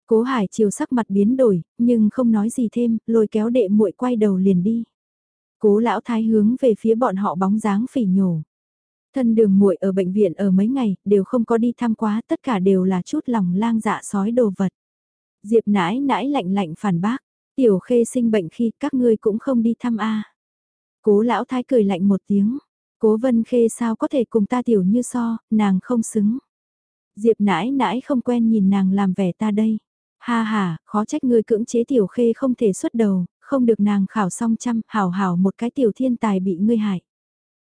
Cố hải chiều sắc mặt biến đổi, nhưng không nói gì thêm, lôi kéo đệ muội quay đầu liền đi. Cố lão thái hướng về phía bọn họ bóng dáng phỉ nhổ. Thân đường muội ở bệnh viện ở mấy ngày, đều không có đi thăm quá, tất cả đều là chút lòng lang dạ sói đồ vật. Diệp nãi nãi lạnh lạnh phản bác, tiểu khê sinh bệnh khi các ngươi cũng không đi thăm a. Cố lão thái cười lạnh một tiếng, cố vân khê sao có thể cùng ta tiểu như so, nàng không xứng. Diệp nãi nãi không quen nhìn nàng làm vẻ ta đây. Ha ha, khó trách ngươi cưỡng chế tiểu khê không thể xuất đầu, không được nàng khảo xong chăm, hảo hảo một cái tiểu thiên tài bị ngươi hại.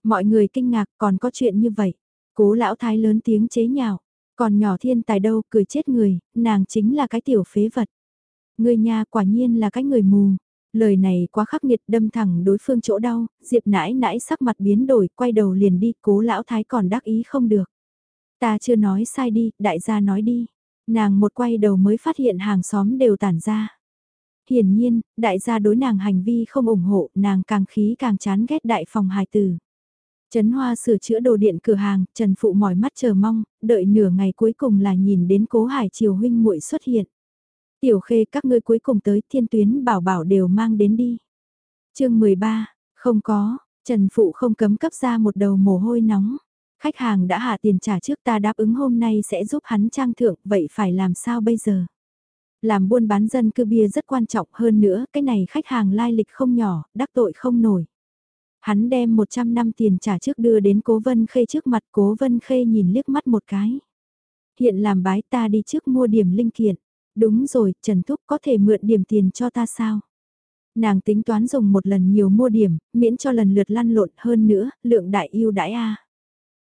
Mọi người kinh ngạc còn có chuyện như vậy. Cố lão thái lớn tiếng chế nhạo, còn nhỏ thiên tài đâu cười chết người, nàng chính là cái tiểu phế vật. Ngươi nha quả nhiên là cái người mù. Lời này quá khắc nghiệt đâm thẳng đối phương chỗ đau, Diệp nãi nãi sắc mặt biến đổi, quay đầu liền đi, cố lão thái còn đắc ý không được. Ta chưa nói sai đi, đại gia nói đi. Nàng một quay đầu mới phát hiện hàng xóm đều tản ra. Hiển nhiên, đại gia đối nàng hành vi không ủng hộ, nàng càng khí càng chán ghét đại phòng hài tử. Trấn Hoa sửa chữa đồ điện cửa hàng, Trần Phụ mỏi mắt chờ mong, đợi nửa ngày cuối cùng là nhìn đến Cố Hải Triều huynh muội xuất hiện. Tiểu Khê các ngươi cuối cùng tới Thiên Tuyến bảo bảo đều mang đến đi. Chương 13, không có, Trần Phụ không cấm cấp ra một đầu mồ hôi nóng. Khách hàng đã hạ tiền trả trước ta đáp ứng hôm nay sẽ giúp hắn trang thượng, vậy phải làm sao bây giờ? Làm buôn bán dân cư bia rất quan trọng hơn nữa, cái này khách hàng lai lịch không nhỏ, đắc tội không nổi. Hắn đem 100 năm tiền trả trước đưa đến cố vân khê trước mặt cố vân khê nhìn liếc mắt một cái. Hiện làm bái ta đi trước mua điểm linh kiện. Đúng rồi, Trần Thúc có thể mượn điểm tiền cho ta sao? Nàng tính toán dùng một lần nhiều mua điểm, miễn cho lần lượt lăn lộn hơn nữa, lượng đại yêu đãi a.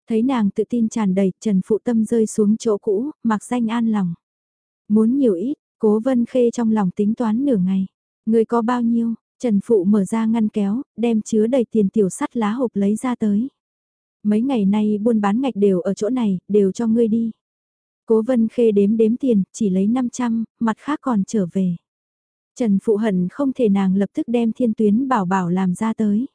Thấy nàng tự tin tràn đầy, Trần Phụ Tâm rơi xuống chỗ cũ, mặc danh an lòng. Muốn nhiều ít, cố vân khê trong lòng tính toán nửa ngày. Người có bao nhiêu, Trần Phụ mở ra ngăn kéo, đem chứa đầy tiền tiểu sắt lá hộp lấy ra tới. Mấy ngày nay buôn bán ngạch đều ở chỗ này, đều cho ngươi đi. Cố Vân Khê đếm đếm tiền, chỉ lấy 500, mặt khác còn trở về. Trần Phụ hận không thể nàng lập tức đem thiên tuyến bảo bảo làm ra tới.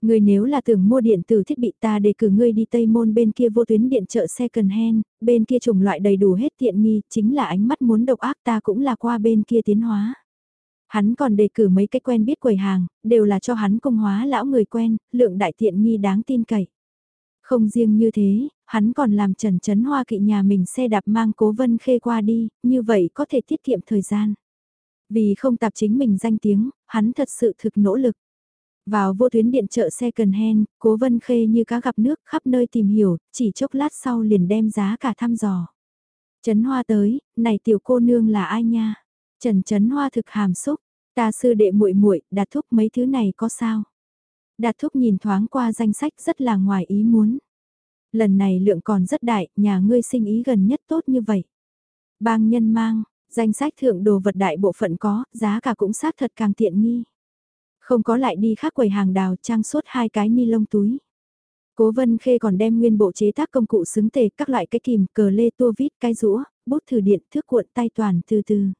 Ngươi nếu là tưởng mua điện tử thiết bị ta để cử ngươi đi Tây Môn bên kia vô tuyến điện chợ second hand, bên kia chủng loại đầy đủ hết tiện nghi, chính là ánh mắt muốn độc ác ta cũng là qua bên kia tiến hóa. Hắn còn đề cử mấy cái quen biết quầy hàng, đều là cho hắn công hóa lão người quen, lượng đại tiện nghi đáng tin cậy. Không riêng như thế, hắn còn làm trần chấn hoa kỵ nhà mình xe đạp mang cố vân khê qua đi, như vậy có thể tiết kiệm thời gian. Vì không tạp chính mình danh tiếng, hắn thật sự thực nỗ lực. Vào vô tuyến điện chợ cần hen, cố vân khê như cá gặp nước khắp nơi tìm hiểu, chỉ chốc lát sau liền đem giá cả thăm dò. Trấn hoa tới, này tiểu cô nương là ai nha? Trần Trấn Hoa thực hàm xúc, ta sư đệ muội muội, đạt thúc mấy thứ này có sao? Đạt thúc nhìn thoáng qua danh sách rất là ngoài ý muốn. Lần này lượng còn rất đại, nhà ngươi sinh ý gần nhất tốt như vậy. Bang nhân mang, danh sách thượng đồ vật đại bộ phận có, giá cả cũng xác thật càng tiện nghi. Không có lại đi khác quầy hàng đào trang suốt hai cái ni lông túi. Cố Vân Khê còn đem nguyên bộ chế tác công cụ xứng tề các loại cái kìm, cờ lê tua vít, cái rũa, bút thử điện, thước cuộn tay toàn từ từ.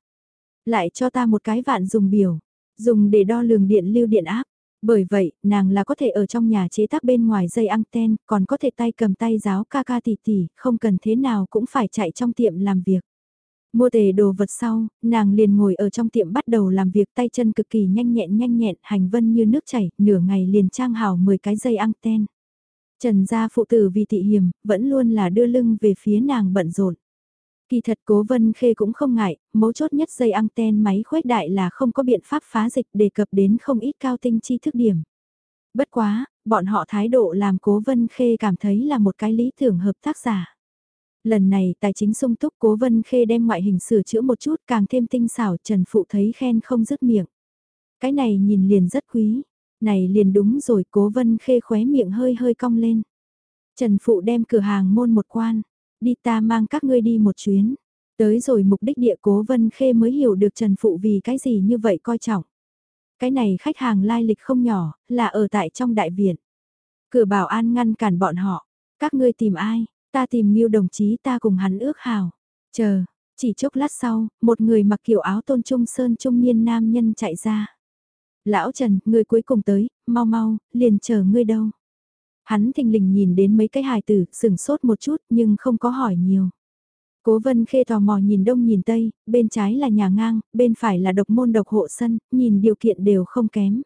Lại cho ta một cái vạn dùng biểu, dùng để đo lường điện lưu điện áp. Bởi vậy, nàng là có thể ở trong nhà chế tác bên ngoài dây anten, còn có thể tay cầm tay giáo ca ca tỷ tỷ, không cần thế nào cũng phải chạy trong tiệm làm việc. Mua tề đồ vật sau, nàng liền ngồi ở trong tiệm bắt đầu làm việc tay chân cực kỳ nhanh nhẹn nhanh nhẹn, hành vân như nước chảy, nửa ngày liền trang hào 10 cái dây anten. Trần gia phụ tử vì thị hiểm, vẫn luôn là đưa lưng về phía nàng bận rộn. Kỳ thật cố vân khê cũng không ngại, mấu chốt nhất dây anten máy khuếch đại là không có biện pháp phá dịch đề cập đến không ít cao tinh chi thức điểm. Bất quá, bọn họ thái độ làm cố vân khê cảm thấy là một cái lý tưởng hợp tác giả. Lần này tài chính sung túc cố vân khê đem ngoại hình sửa chữa một chút càng thêm tinh xảo Trần Phụ thấy khen không dứt miệng. Cái này nhìn liền rất quý, này liền đúng rồi cố vân khê khóe miệng hơi hơi cong lên. Trần Phụ đem cửa hàng môn một quan, đi ta mang các ngươi đi một chuyến. Tới rồi mục đích địa cố Vân Khê mới hiểu được Trần Phụ vì cái gì như vậy coi trọng. Cái này khách hàng lai lịch không nhỏ, là ở tại trong đại viện. Cửa bảo an ngăn cản bọn họ. Các ngươi tìm ai? Ta tìm Nhiêu đồng chí ta cùng hắn ước hào. Chờ, Chỉ chốc lát sau, một người mặc kiểu áo tôn trung sơn trung niên nam nhân chạy ra. Lão Trần, người cuối cùng tới, mau mau, liền chờ ngươi đâu. Hắn thình lình nhìn đến mấy cái hài tử, sửng sốt một chút nhưng không có hỏi nhiều. Cố vân khê tò mò nhìn đông nhìn tây, bên trái là nhà ngang, bên phải là độc môn độc hộ sân, nhìn điều kiện đều không kém.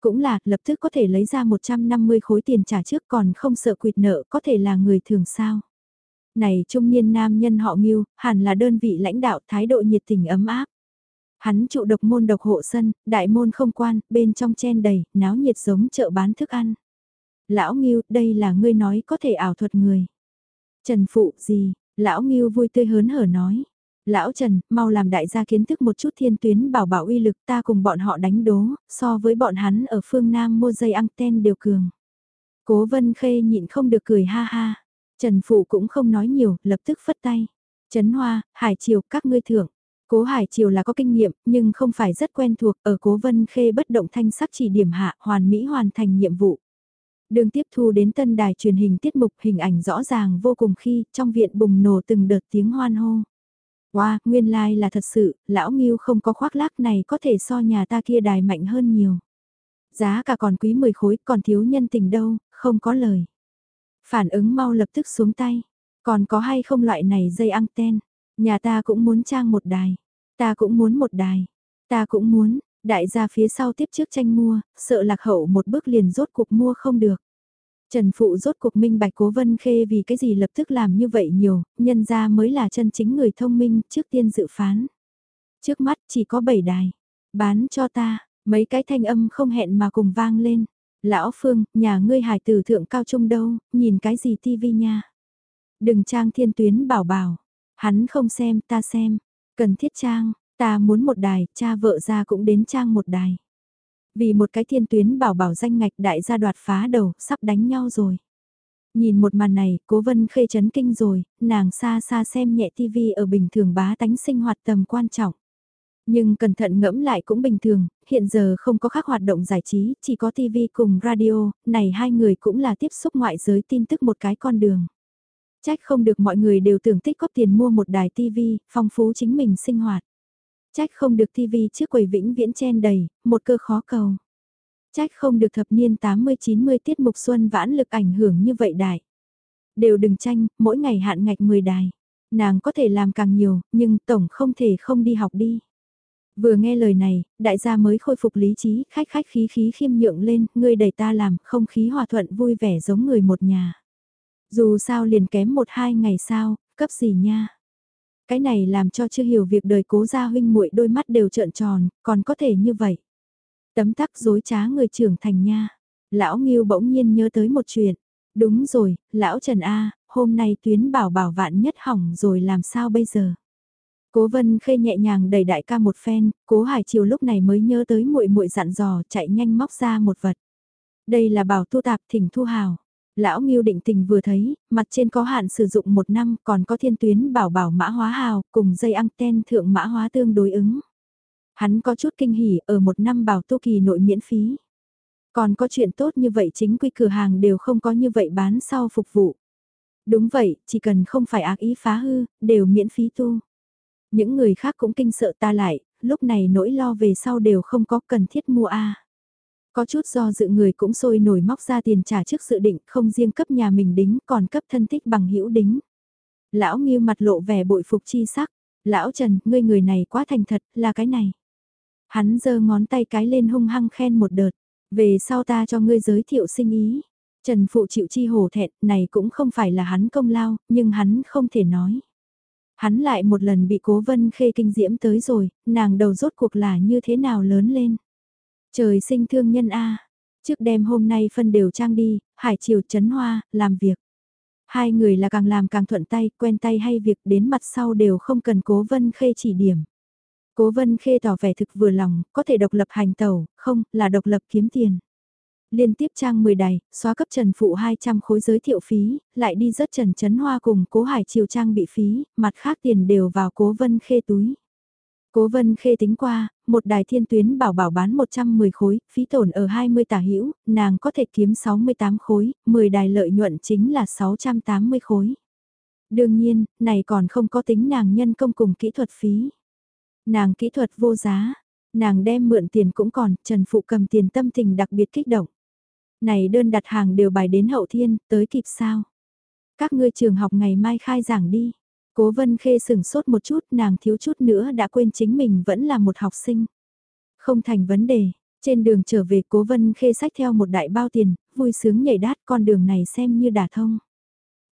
Cũng là, lập tức có thể lấy ra 150 khối tiền trả trước còn không sợ quỵt nợ có thể là người thường sao. Này trung niên nam nhân họ nghiêu, hẳn là đơn vị lãnh đạo thái độ nhiệt tình ấm áp. Hắn trụ độc môn độc hộ sân, đại môn không quan, bên trong chen đầy, náo nhiệt giống chợ bán thức ăn. Lão nghiêu, đây là ngươi nói có thể ảo thuật người. Trần Phụ, gì? Lão nghiêu vui tươi hớn hở nói. Lão Trần, mau làm đại gia kiến thức một chút thiên tuyến bảo bảo uy lực ta cùng bọn họ đánh đố, so với bọn hắn ở phương Nam mua dây anten đều cường. Cố vân khê nhịn không được cười ha ha. Trần Phụ cũng không nói nhiều, lập tức phất tay. Trấn Hoa, Hải Triều, các ngươi thưởng. Cố Hải Triều là có kinh nghiệm, nhưng không phải rất quen thuộc, ở Cố Vân Khê bất động thanh sắc chỉ điểm hạ, hoàn mỹ hoàn thành nhiệm vụ. Đường tiếp thu đến tân đài truyền hình tiết mục hình ảnh rõ ràng vô cùng khi trong viện bùng nổ từng đợt tiếng hoan hô. Wow, nguyên lai like là thật sự, lão Nghiêu không có khoác lác này có thể so nhà ta kia đài mạnh hơn nhiều. Giá cả còn quý 10 khối, còn thiếu nhân tình đâu, không có lời. Phản ứng mau lập tức xuống tay. Còn có hay không loại này dây anten? Nhà ta cũng muốn trang một đài. Ta cũng muốn một đài. Ta cũng muốn, đại gia phía sau tiếp trước tranh mua, sợ lạc hậu một bước liền rốt cuộc mua không được. Trần Phụ rốt cuộc minh bạch cố vân khê vì cái gì lập tức làm như vậy nhiều, nhân ra mới là chân chính người thông minh trước tiên dự phán. Trước mắt chỉ có 7 đài, bán cho ta, mấy cái thanh âm không hẹn mà cùng vang lên. Lão Phương, nhà ngươi hải tử thượng cao trung đâu, nhìn cái gì tivi nha. Đừng trang thiên tuyến bảo bảo, hắn không xem ta xem, cần thiết trang, ta muốn một đài, cha vợ ra cũng đến trang một đài. Vì một cái thiên tuyến bảo bảo danh ngạch đại gia đoạt phá đầu, sắp đánh nhau rồi. Nhìn một màn này, cố vân khê chấn kinh rồi, nàng xa xa xem nhẹ tivi ở bình thường bá tánh sinh hoạt tầm quan trọng. Nhưng cẩn thận ngẫm lại cũng bình thường, hiện giờ không có khác hoạt động giải trí, chỉ có TV cùng radio, này hai người cũng là tiếp xúc ngoại giới tin tức một cái con đường. Trách không được mọi người đều tưởng tích góp tiền mua một đài TV, phong phú chính mình sinh hoạt. Trách không được TV trước quầy vĩnh viễn chen đầy, một cơ khó cầu. Trách không được thập niên 80-90 tiết mục xuân vãn lực ảnh hưởng như vậy đại. Đều đừng tranh, mỗi ngày hạn ngạch 10 đài. Nàng có thể làm càng nhiều, nhưng tổng không thể không đi học đi. Vừa nghe lời này, đại gia mới khôi phục lý trí, khách khách khí khí khiêm nhượng lên, ngươi đẩy ta làm, không khí hòa thuận vui vẻ giống người một nhà. Dù sao liền kém một hai ngày sao, cấp gì nha. Cái này làm cho chưa hiểu việc đời cố gia huynh muội đôi mắt đều trợn tròn, còn có thể như vậy. Tấm tắc dối trá người trưởng thành nha. Lão Nghiêu bỗng nhiên nhớ tới một chuyện. Đúng rồi, lão Trần A, hôm nay tuyến bảo bảo vạn nhất hỏng rồi làm sao bây giờ? Cố Vân Khê nhẹ nhàng đẩy đại ca một phen, Cố Hải Triều lúc này mới nhớ tới muội muội dặn dò, chạy nhanh móc ra một vật. Đây là bảo tu tạp thỉnh thu hào. Lão Ngưu định tình vừa thấy, mặt trên có hạn sử dụng một năm còn có thiên tuyến bảo bảo mã hóa hào cùng dây anten thượng mã hóa tương đối ứng. Hắn có chút kinh hỉ ở một năm bảo tu kỳ nội miễn phí. Còn có chuyện tốt như vậy chính quy cửa hàng đều không có như vậy bán sau phục vụ. Đúng vậy, chỉ cần không phải ác ý phá hư, đều miễn phí tu. Những người khác cũng kinh sợ ta lại, lúc này nỗi lo về sau đều không có cần thiết mua a. Có chút do dự người cũng sôi nổi móc ra tiền trả trước sự định, không riêng cấp nhà mình đính, còn cấp thân thích bằng hữu đính. Lão Nghiêu mặt lộ vẻ bội phục chi sắc, lão Trần, ngươi người này quá thành thật, là cái này. Hắn giơ ngón tay cái lên hung hăng khen một đợt, về sau ta cho ngươi giới thiệu sinh ý. Trần Phụ chịu chi hổ thẹn, này cũng không phải là hắn công lao, nhưng hắn không thể nói. Hắn lại một lần bị cố vân khê kinh diễm tới rồi, nàng đầu rốt cuộc là như thế nào lớn lên. Trời sinh thương nhân A, trước đêm hôm nay phân đều trang đi, hải chiều chấn hoa, làm việc. Hai người là càng làm càng thuận tay, quen tay hay việc đến mặt sau đều không cần cố vân khê chỉ điểm. Cố vân khê tỏ vẻ thực vừa lòng, có thể độc lập hành tàu, không, là độc lập kiếm tiền liên tiếp trang 10 đài, xóa cấp Trần Phụ 200 khối giới thiệu phí, lại đi rớt Trần Trấn Hoa cùng Cố Hải Triều trang bị phí, mặt khác tiền đều vào Cố Vân Khê túi. Cố Vân Khê tính qua, một đài thiên tuyến bảo bảo bán 110 khối, phí tổn ở 20 tả hữu, nàng có thể kiếm 68 khối, 10 đài lợi nhuận chính là 680 khối. Đương nhiên, này còn không có tính nàng nhân công cùng kỹ thuật phí. Nàng kỹ thuật vô giá, nàng đem mượn tiền cũng còn, Trần Phụ cầm tiền tâm tình đặc biệt kích động. Này đơn đặt hàng đều bài đến hậu thiên, tới kịp sao? Các ngươi trường học ngày mai khai giảng đi. Cố Vân Khê sừng sốt một chút, nàng thiếu chút nữa đã quên chính mình vẫn là một học sinh. Không thành vấn đề, trên đường trở về Cố Vân Khê sách theo một đại bao tiền, vui sướng nhảy đát con đường này xem như đả thông.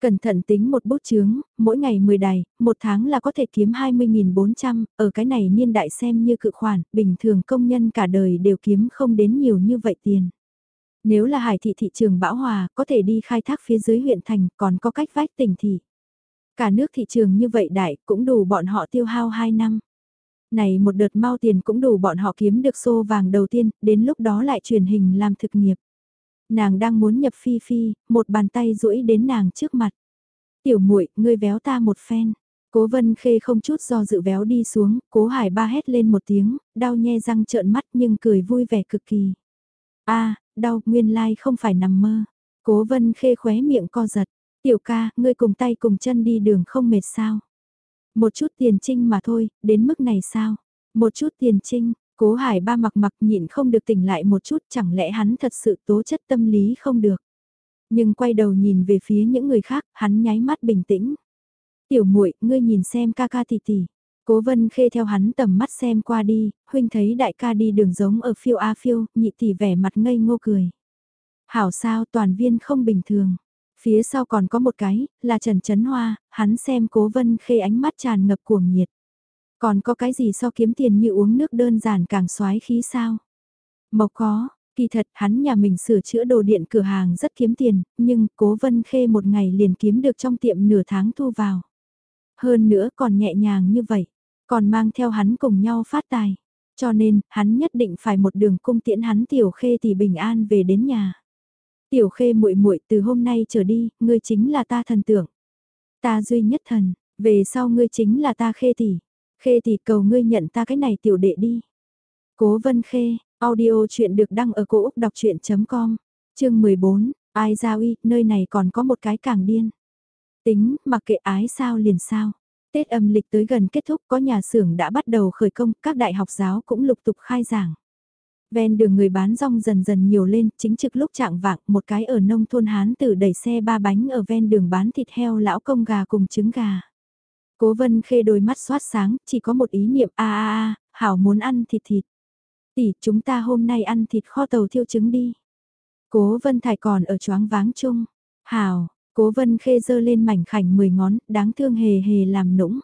Cẩn thận tính một bút chướng, mỗi ngày 10 đài, một tháng là có thể kiếm 20.400, ở cái này niên đại xem như cự khoản, bình thường công nhân cả đời đều kiếm không đến nhiều như vậy tiền. Nếu là hải thị thị trường bão hòa, có thể đi khai thác phía dưới huyện thành, còn có cách vách tỉnh thị. Cả nước thị trường như vậy đại, cũng đủ bọn họ tiêu hao 2 năm. Này một đợt mau tiền cũng đủ bọn họ kiếm được xô vàng đầu tiên, đến lúc đó lại truyền hình làm thực nghiệp. Nàng đang muốn nhập phi phi, một bàn tay duỗi đến nàng trước mặt. Tiểu muội, ngươi véo ta một phen. Cố vân khê không chút do dự véo đi xuống, cố hải ba hét lên một tiếng, đau nhe răng trợn mắt nhưng cười vui vẻ cực kỳ. a đau, nguyên lai không phải nằm mơ. Cố vân khê khóe miệng co giật. Tiểu ca, ngươi cùng tay cùng chân đi đường không mệt sao? Một chút tiền trinh mà thôi, đến mức này sao? Một chút tiền trinh, cố hải ba mặc mặc nhịn không được tỉnh lại một chút chẳng lẽ hắn thật sự tố chất tâm lý không được. Nhưng quay đầu nhìn về phía những người khác, hắn nháy mắt bình tĩnh. Tiểu muội ngươi nhìn xem ca ca tỷ tỷ. Cố vân khê theo hắn tầm mắt xem qua đi, huynh thấy đại ca đi đường giống ở phiêu a phiêu, nhị tỷ vẻ mặt ngây ngô cười. Hảo sao toàn viên không bình thường. Phía sau còn có một cái, là Trần Trấn Hoa, hắn xem cố vân khê ánh mắt tràn ngập cuồng nhiệt. Còn có cái gì so kiếm tiền như uống nước đơn giản càng xoái khí sao? Mộc có, kỳ thật hắn nhà mình sửa chữa đồ điện cửa hàng rất kiếm tiền, nhưng cố vân khê một ngày liền kiếm được trong tiệm nửa tháng thu vào. Hơn nữa còn nhẹ nhàng như vậy, còn mang theo hắn cùng nhau phát tài. Cho nên, hắn nhất định phải một đường cung tiễn hắn tiểu khê thì bình an về đến nhà. Tiểu khê muội muội từ hôm nay trở đi, ngươi chính là ta thần tượng. Ta duy nhất thần, về sau ngươi chính là ta khê tỷ. Khê tỷ cầu ngươi nhận ta cái này tiểu đệ đi. Cố vân khê, audio chuyện được đăng ở cổ Úc đọc chuyện.com, chương 14, ai ra uy, nơi này còn có một cái càng điên. Tính, mặc kệ ái sao liền sao. Tết âm lịch tới gần kết thúc có nhà xưởng đã bắt đầu khởi công, các đại học giáo cũng lục tục khai giảng. Ven đường người bán rong dần dần nhiều lên, chính trực lúc trạng vạng, một cái ở nông thôn Hán tử đẩy xe ba bánh ở ven đường bán thịt heo lão công gà cùng trứng gà. Cố vân khê đôi mắt xoát sáng, chỉ có một ý niệm a a a, hảo muốn ăn thịt thịt. Tỷ, chúng ta hôm nay ăn thịt kho tàu thiêu trứng đi. Cố vân thải còn ở choáng váng chung. Hảo, cố vân khê dơ lên mảnh khảnh mười ngón, đáng thương hề hề làm nũng.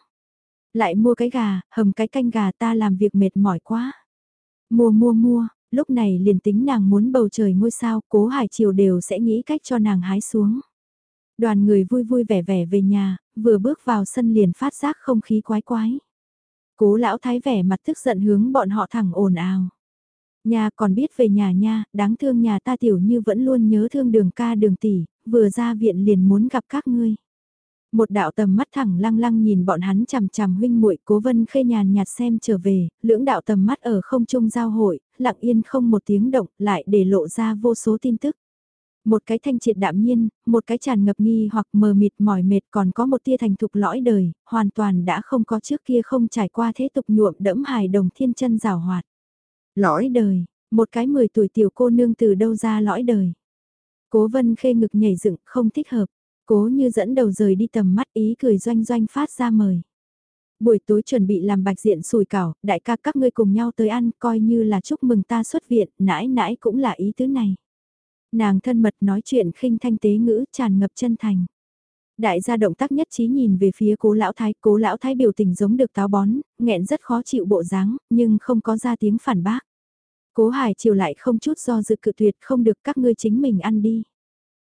Lại mua cái gà, hầm cái canh gà ta làm việc mệt mỏi quá. Mua mua mua, lúc này liền tính nàng muốn bầu trời ngôi sao, cố hải chiều đều sẽ nghĩ cách cho nàng hái xuống. Đoàn người vui vui vẻ vẻ về nhà, vừa bước vào sân liền phát giác không khí quái quái. Cố lão thái vẻ mặt tức giận hướng bọn họ thẳng ồn ào. Nhà còn biết về nhà nha, đáng thương nhà ta tiểu như vẫn luôn nhớ thương đường ca đường tỷ, vừa ra viện liền muốn gặp các ngươi. Một đạo tầm mắt thẳng lăng lăng nhìn bọn hắn chằm chằm huynh muội cố vân khê nhàn nhạt xem trở về, lưỡng đạo tầm mắt ở không trung giao hội, lặng yên không một tiếng động, lại để lộ ra vô số tin tức. Một cái thanh triệt đạm nhiên, một cái tràn ngập nghi hoặc mờ mịt mỏi mệt còn có một tia thành thục lõi đời, hoàn toàn đã không có trước kia không trải qua thế tục nhuộm đẫm hài đồng thiên chân rào hoạt. Lõi đời, một cái 10 tuổi tiểu cô nương từ đâu ra lõi đời. Cố vân khê ngực nhảy dựng không thích hợp. Cố như dẫn đầu rời đi tầm mắt ý cười doanh doanh phát ra mời. Buổi tối chuẩn bị làm bạch diện sùi cảo, đại ca các ngươi cùng nhau tới ăn coi như là chúc mừng ta xuất viện, nãi nãi cũng là ý tứ này. Nàng thân mật nói chuyện khinh thanh tế ngữ tràn ngập chân thành. Đại gia động tác nhất trí nhìn về phía cố lão thái, cố lão thái biểu tình giống được táo bón, nghẹn rất khó chịu bộ dáng, nhưng không có ra tiếng phản bác. Cố hải chiều lại không chút do dự cự tuyệt không được các ngươi chính mình ăn đi.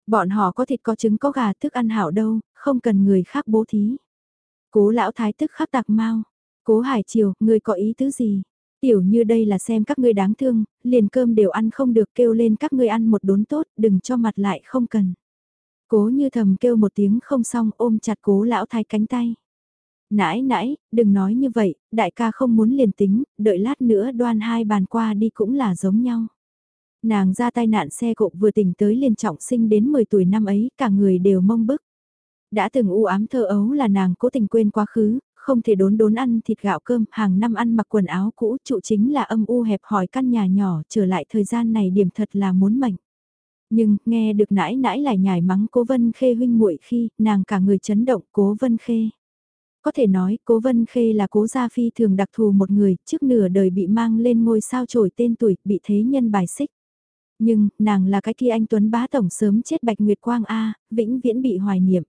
Bọn họ có thịt có trứng có gà thức ăn hảo đâu, không cần người khác bố thí. Cố lão thái tức khắc tạc mau. Cố hải chiều, ngươi có ý tứ gì? Tiểu như đây là xem các ngươi đáng thương, liền cơm đều ăn không được kêu lên các ngươi ăn một đốn tốt, đừng cho mặt lại không cần. Cố như thầm kêu một tiếng không xong ôm chặt cố lão thái cánh tay. Nãi nãi, đừng nói như vậy, đại ca không muốn liền tính, đợi lát nữa đoan hai bàn qua đi cũng là giống nhau. Nàng ra tai nạn xe cộ vừa tỉnh tới liền trọng sinh đến 10 tuổi năm ấy, cả người đều mông bức. Đã từng u ám thơ ấu là nàng cố tình quên quá khứ, không thể đốn đốn ăn thịt gạo cơm, hàng năm ăn mặc quần áo cũ, trụ chính là âm u hẹp hỏi căn nhà nhỏ, trở lại thời gian này điểm thật là muốn mệnh. Nhưng, nghe được nãi nãi lại nhải mắng cố vân khê huynh muội khi, nàng cả người chấn động cố vân khê. Có thể nói, cố vân khê là cố gia phi thường đặc thù một người, trước nửa đời bị mang lên ngôi sao trổi tên tuổi, bị thế nhân bài xích. Nhưng, nàng là cái kia anh Tuấn bá tổng sớm chết bạch nguyệt quang A, vĩnh viễn bị hoài niệm.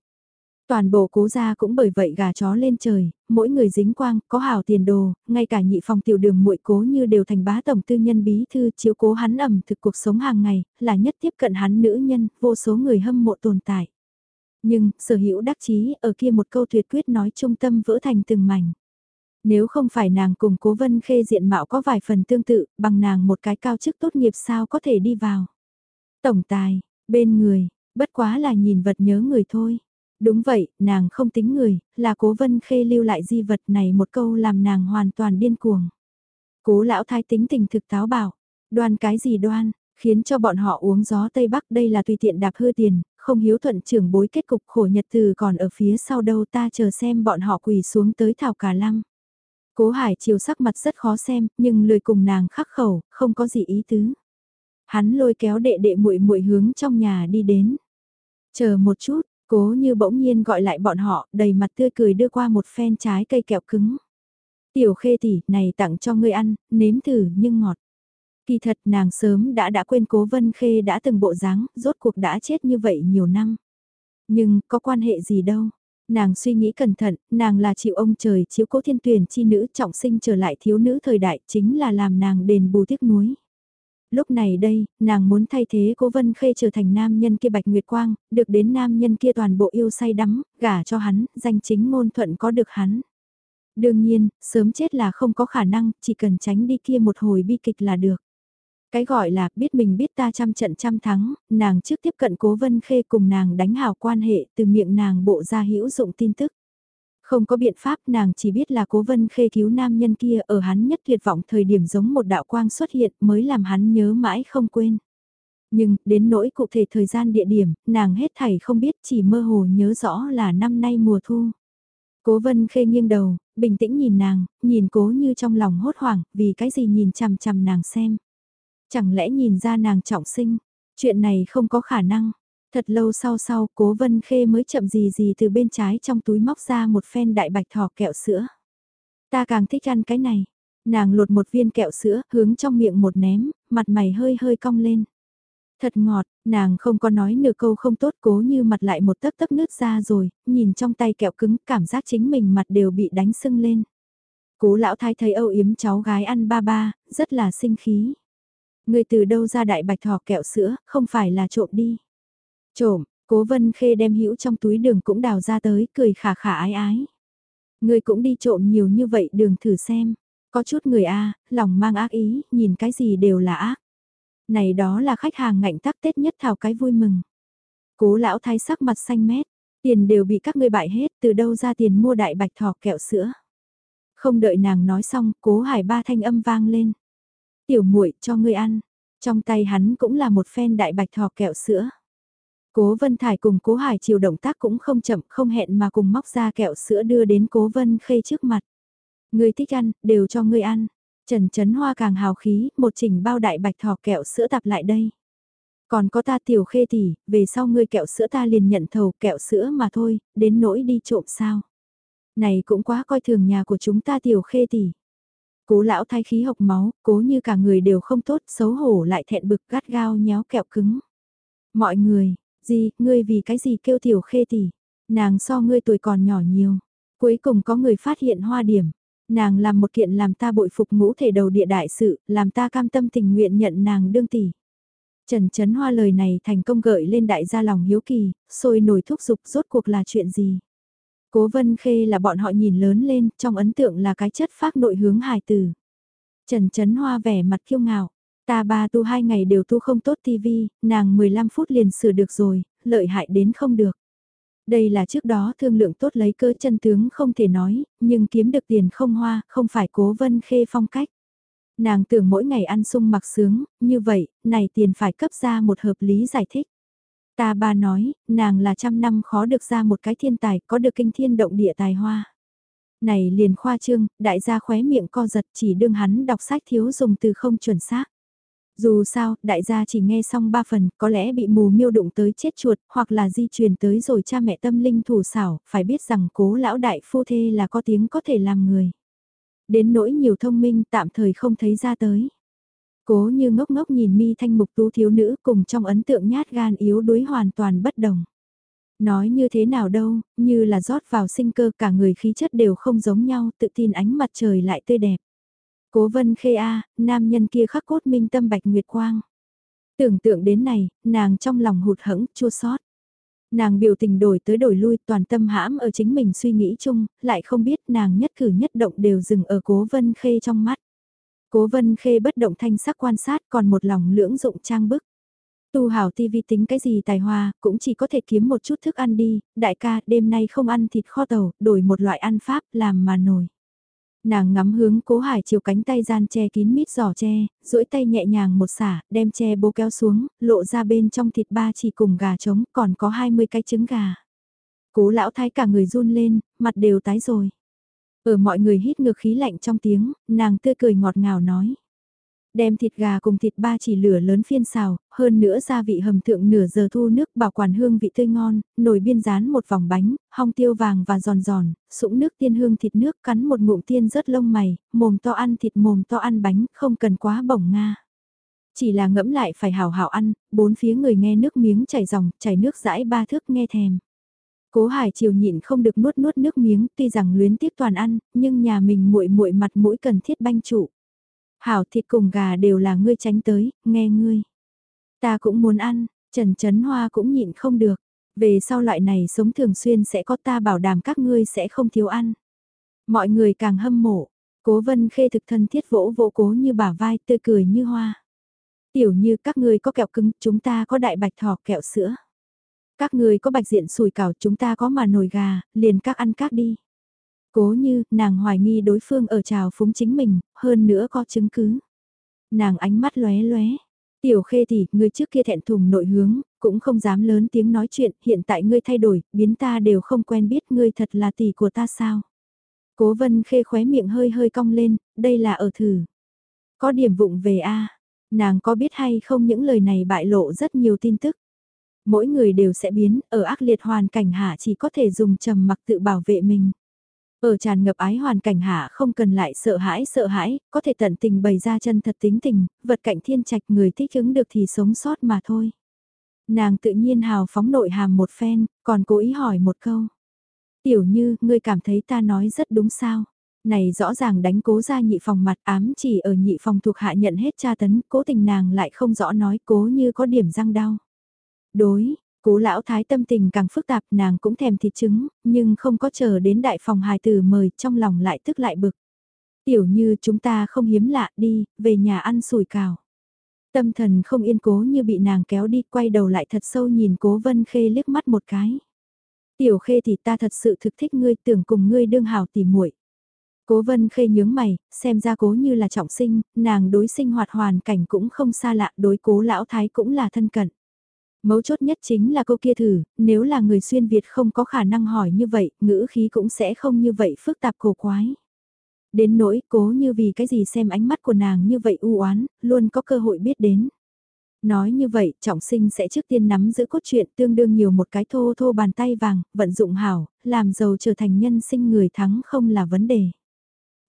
Toàn bộ cố gia cũng bởi vậy gà chó lên trời, mỗi người dính quang, có hào tiền đồ, ngay cả nhị phòng tiểu đường muội cố như đều thành bá tổng tư nhân bí thư chiếu cố hắn ẩm thực cuộc sống hàng ngày, là nhất tiếp cận hắn nữ nhân, vô số người hâm mộ tồn tại. Nhưng, sở hữu đắc chí ở kia một câu tuyệt quyết nói trung tâm vỡ thành từng mảnh. Nếu không phải nàng cùng cố vân khê diện mạo có vài phần tương tự, bằng nàng một cái cao chức tốt nghiệp sao có thể đi vào. Tổng tài, bên người, bất quá là nhìn vật nhớ người thôi. Đúng vậy, nàng không tính người, là cố vân khê lưu lại di vật này một câu làm nàng hoàn toàn điên cuồng. Cố lão thái tính tình thực táo bảo, đoan cái gì đoan, khiến cho bọn họ uống gió Tây Bắc đây là tùy tiện đạp hư tiền, không hiếu thuận trưởng bối kết cục khổ nhật từ còn ở phía sau đâu ta chờ xem bọn họ quỳ xuống tới thảo cả lăng. Cố hải chiều sắc mặt rất khó xem, nhưng lười cùng nàng khắc khẩu, không có gì ý tứ. Hắn lôi kéo đệ đệ muội muội hướng trong nhà đi đến. Chờ một chút, Cố như bỗng nhiên gọi lại bọn họ, đầy mặt tươi cười đưa qua một phen trái cây kẹo cứng. Tiểu khê tỷ, này tặng cho ngươi ăn, nếm thử nhưng ngọt. Kỳ thật nàng sớm đã đã quên cố vân khê đã từng bộ dáng, rốt cuộc đã chết như vậy nhiều năm. Nhưng, có quan hệ gì đâu. Nàng suy nghĩ cẩn thận, nàng là chịu ông trời chiếu cố thiên tuyển chi nữ trọng sinh trở lại thiếu nữ thời đại chính là làm nàng đền bù tiếc nuối lúc này đây, nàng muốn thay thế cố vân khê trở thành nam nhân kia bạch nguyệt quang, được đến nam nhân kia toàn bộ yêu say đắm, gả cho hắn, danh chính ngôn thuận có được hắn. Đương nhiên, sớm chết là không có khả năng, chỉ cần tránh đi kia một hồi bi kịch là được. Cái gọi là biết mình biết ta trăm trận trăm thắng, nàng trước tiếp cận cố vân khê cùng nàng đánh hào quan hệ từ miệng nàng bộ ra hữu dụng tin tức. Không có biện pháp nàng chỉ biết là cố vân khê cứu nam nhân kia ở hắn nhất tuyệt vọng thời điểm giống một đạo quang xuất hiện mới làm hắn nhớ mãi không quên. Nhưng, đến nỗi cụ thể thời gian địa điểm, nàng hết thảy không biết chỉ mơ hồ nhớ rõ là năm nay mùa thu. Cố vân khê nghiêng đầu, bình tĩnh nhìn nàng, nhìn cố như trong lòng hốt hoảng, vì cái gì nhìn chằm chằm nàng xem. Chẳng lẽ nhìn ra nàng trọng sinh, chuyện này không có khả năng. Thật lâu sau sau, cố vân khê mới chậm gì gì từ bên trái trong túi móc ra một phen đại bạch thỏ kẹo sữa. Ta càng thích ăn cái này. Nàng lột một viên kẹo sữa, hướng trong miệng một ném, mặt mày hơi hơi cong lên. Thật ngọt, nàng không có nói nửa câu không tốt cố như mặt lại một tấc tấc nước ra rồi, nhìn trong tay kẹo cứng cảm giác chính mình mặt đều bị đánh sưng lên. Cố lão thái thấy âu yếm cháu gái ăn ba ba, rất là sinh khí. Người từ đâu ra đại bạch thỏ kẹo sữa, không phải là trộm đi. Trộm, cố vân khê đem hữu trong túi đường cũng đào ra tới, cười khả khả ái ái. Người cũng đi trộm nhiều như vậy đường thử xem. Có chút người A, lòng mang ác ý, nhìn cái gì đều là ác. Này đó là khách hàng ngạnh tắc Tết nhất thảo cái vui mừng. Cố lão thái sắc mặt xanh mét, tiền đều bị các ngươi bại hết, từ đâu ra tiền mua đại bạch thỏ kẹo sữa. Không đợi nàng nói xong, cố hải ba thanh âm vang lên. Tiểu muội cho ngươi ăn, trong tay hắn cũng là một phen đại bạch thỏ kẹo sữa. Cố Vân Thải cùng Cố Hải chiều động tác cũng không chậm không hẹn mà cùng móc ra kẹo sữa đưa đến Cố Vân Khê trước mặt. Người thích ăn, đều cho ngươi ăn. Trần Trấn Hoa càng hào khí, một chỉnh bao đại bạch thỏ kẹo sữa tập lại đây. Còn có ta tiểu khê tỷ, về sau ngươi kẹo sữa ta liền nhận thầu kẹo sữa mà thôi, đến nỗi đi trộm sao. Này cũng quá coi thường nhà của chúng ta tiểu khê tỷ. Cố lão thay khí học máu, cố như cả người đều không tốt, xấu hổ lại thẹn bực gắt gao nhéo kẹo cứng. Mọi người, gì, ngươi vì cái gì kêu tiểu khê tỷ, nàng so ngươi tuổi còn nhỏ nhiều. Cuối cùng có người phát hiện hoa điểm, nàng làm một kiện làm ta bội phục ngũ thể đầu địa đại sự, làm ta cam tâm tình nguyện nhận nàng đương tỷ. Trần Trấn Hoa lời này thành công gợi lên đại gia lòng hiếu kỳ, sôi nổi thúc giục rốt cuộc là chuyện gì. Cố Vân Khê là bọn họ nhìn lớn lên, trong ấn tượng là cái chất phác nội hướng hài từ. Trần Trấn Hoa vẻ mặt kiêu ngạo, Ta ba tu hai ngày đều tu không tốt tivi, nàng 15 phút liền sửa được rồi, lợi hại đến không được. Đây là trước đó thương lượng tốt lấy cơ chân tướng không thể nói, nhưng kiếm được tiền không hoa, không phải cố vân khê phong cách. Nàng tưởng mỗi ngày ăn sung mặc sướng, như vậy, này tiền phải cấp ra một hợp lý giải thích. Ta ba nói, nàng là trăm năm khó được ra một cái thiên tài, có được kinh thiên động địa tài hoa. Này liền khoa trương, đại gia khóe miệng co giật chỉ đương hắn đọc sách thiếu dùng từ không chuẩn xác. Dù sao, đại gia chỉ nghe xong ba phần, có lẽ bị mù miêu đụng tới chết chuột, hoặc là di truyền tới rồi cha mẹ tâm linh thủ xảo, phải biết rằng cố lão đại phu thê là có tiếng có thể làm người. Đến nỗi nhiều thông minh tạm thời không thấy ra tới. Cố như ngốc ngốc nhìn mi thanh mục tú thiếu nữ cùng trong ấn tượng nhát gan yếu đuối hoàn toàn bất đồng. Nói như thế nào đâu, như là rót vào sinh cơ cả người khí chất đều không giống nhau, tự tin ánh mặt trời lại tươi đẹp. Cố vân khê a nam nhân kia khắc cốt minh tâm bạch nguyệt quang. Tưởng tượng đến này, nàng trong lòng hụt hẫng chua xót Nàng biểu tình đổi tới đổi lui toàn tâm hãm ở chính mình suy nghĩ chung, lại không biết nàng nhất cử nhất động đều dừng ở cố vân khê trong mắt. Cố vân khê bất động thanh sắc quan sát còn một lòng lưỡng dụng trang bức. Tu hảo TV tính cái gì tài hoa, cũng chỉ có thể kiếm một chút thức ăn đi, đại ca đêm nay không ăn thịt kho tàu, đổi một loại ăn pháp làm mà nổi. Nàng ngắm hướng cố hải chiều cánh tay gian che kín mít giỏ che, duỗi tay nhẹ nhàng một xả, đem che bố kéo xuống, lộ ra bên trong thịt ba chỉ cùng gà trống, còn có 20 cái trứng gà. Cố lão thái cả người run lên, mặt đều tái rồi. Ở mọi người hít ngược khí lạnh trong tiếng, nàng tươi cười ngọt ngào nói. Đem thịt gà cùng thịt ba chỉ lửa lớn phiên xào, hơn nữa gia vị hầm thượng nửa giờ thu nước bảo quản hương vị tươi ngon, nồi biên rán một vòng bánh, hong tiêu vàng và giòn giòn, sũng nước tiên hương thịt nước cắn một ngụm tiên rớt lông mày, mồm to ăn thịt mồm to ăn bánh, không cần quá bổng nga. Chỉ là ngẫm lại phải hào hào ăn, bốn phía người nghe nước miếng chảy dòng, chảy nước rãi ba thước nghe thèm. Cố Hải Triều nhịn không được nuốt nuốt nước miếng, tuy rằng luyến tiếc toàn ăn, nhưng nhà mình muội muội mặt mũi cần thiết banh trụ. Hảo thịt cùng gà đều là ngươi tránh tới, nghe ngươi. Ta cũng muốn ăn, Trần Trấn Hoa cũng nhịn không được. Về sau loại này sống thường xuyên sẽ có ta bảo đảm các ngươi sẽ không thiếu ăn. Mọi người càng hâm mộ, cố vân khê thực thân thiết vỗ vỗ cố như bả vai tươi cười như hoa. Tiểu như các ngươi có kẹo cứng, chúng ta có đại bạch thỏ kẹo sữa. Các ngươi có bạch diện sùi cảo, chúng ta có mà nồi gà, liền các ăn các đi. Cố như, nàng hoài nghi đối phương ở trào phúng chính mình, hơn nữa có chứng cứ. Nàng ánh mắt lóe lóe. Tiểu khê thì, người trước kia thẹn thùng nội hướng, cũng không dám lớn tiếng nói chuyện, hiện tại ngươi thay đổi, biến ta đều không quen biết ngươi thật là tỷ của ta sao. Cố vân khê khóe miệng hơi hơi cong lên, đây là ở thử. Có điểm vụng về a nàng có biết hay không những lời này bại lộ rất nhiều tin tức. Mỗi người đều sẽ biến, ở ác liệt hoàn cảnh hạ chỉ có thể dùng trầm mặc tự bảo vệ mình. Ở tràn ngập ái hoàn cảnh hạ không cần lại sợ hãi sợ hãi, có thể tận tình bày ra chân thật tính tình, vật cạnh thiên trạch người thích ứng được thì sống sót mà thôi. Nàng tự nhiên hào phóng nội hàm một phen, còn cố ý hỏi một câu. Tiểu như, ngươi cảm thấy ta nói rất đúng sao? Này rõ ràng đánh cố ra nhị phòng mặt ám chỉ ở nhị phòng thuộc hạ nhận hết tra tấn, cố tình nàng lại không rõ nói cố như có điểm răng đau. Đối, Cố lão thái tâm tình càng phức tạp nàng cũng thèm thịt trứng, nhưng không có chờ đến đại phòng hài tử mời trong lòng lại tức lại bực. Tiểu như chúng ta không hiếm lạ đi, về nhà ăn sủi cào. Tâm thần không yên cố như bị nàng kéo đi quay đầu lại thật sâu nhìn cố vân khê liếc mắt một cái. Tiểu khê thì ta thật sự thực thích ngươi tưởng cùng ngươi đương hào tỉ muội Cố vân khê nhướng mày, xem ra cố như là trọng sinh, nàng đối sinh hoạt hoàn cảnh cũng không xa lạ, đối cố lão thái cũng là thân cận. Mấu chốt nhất chính là câu kia thử, nếu là người xuyên Việt không có khả năng hỏi như vậy, ngữ khí cũng sẽ không như vậy phức tạp cổ quái. Đến nỗi cố như vì cái gì xem ánh mắt của nàng như vậy u oán luôn có cơ hội biết đến. Nói như vậy, trọng sinh sẽ trước tiên nắm giữ cốt truyện tương đương nhiều một cái thô thô bàn tay vàng, vận dụng hảo, làm giàu trở thành nhân sinh người thắng không là vấn đề.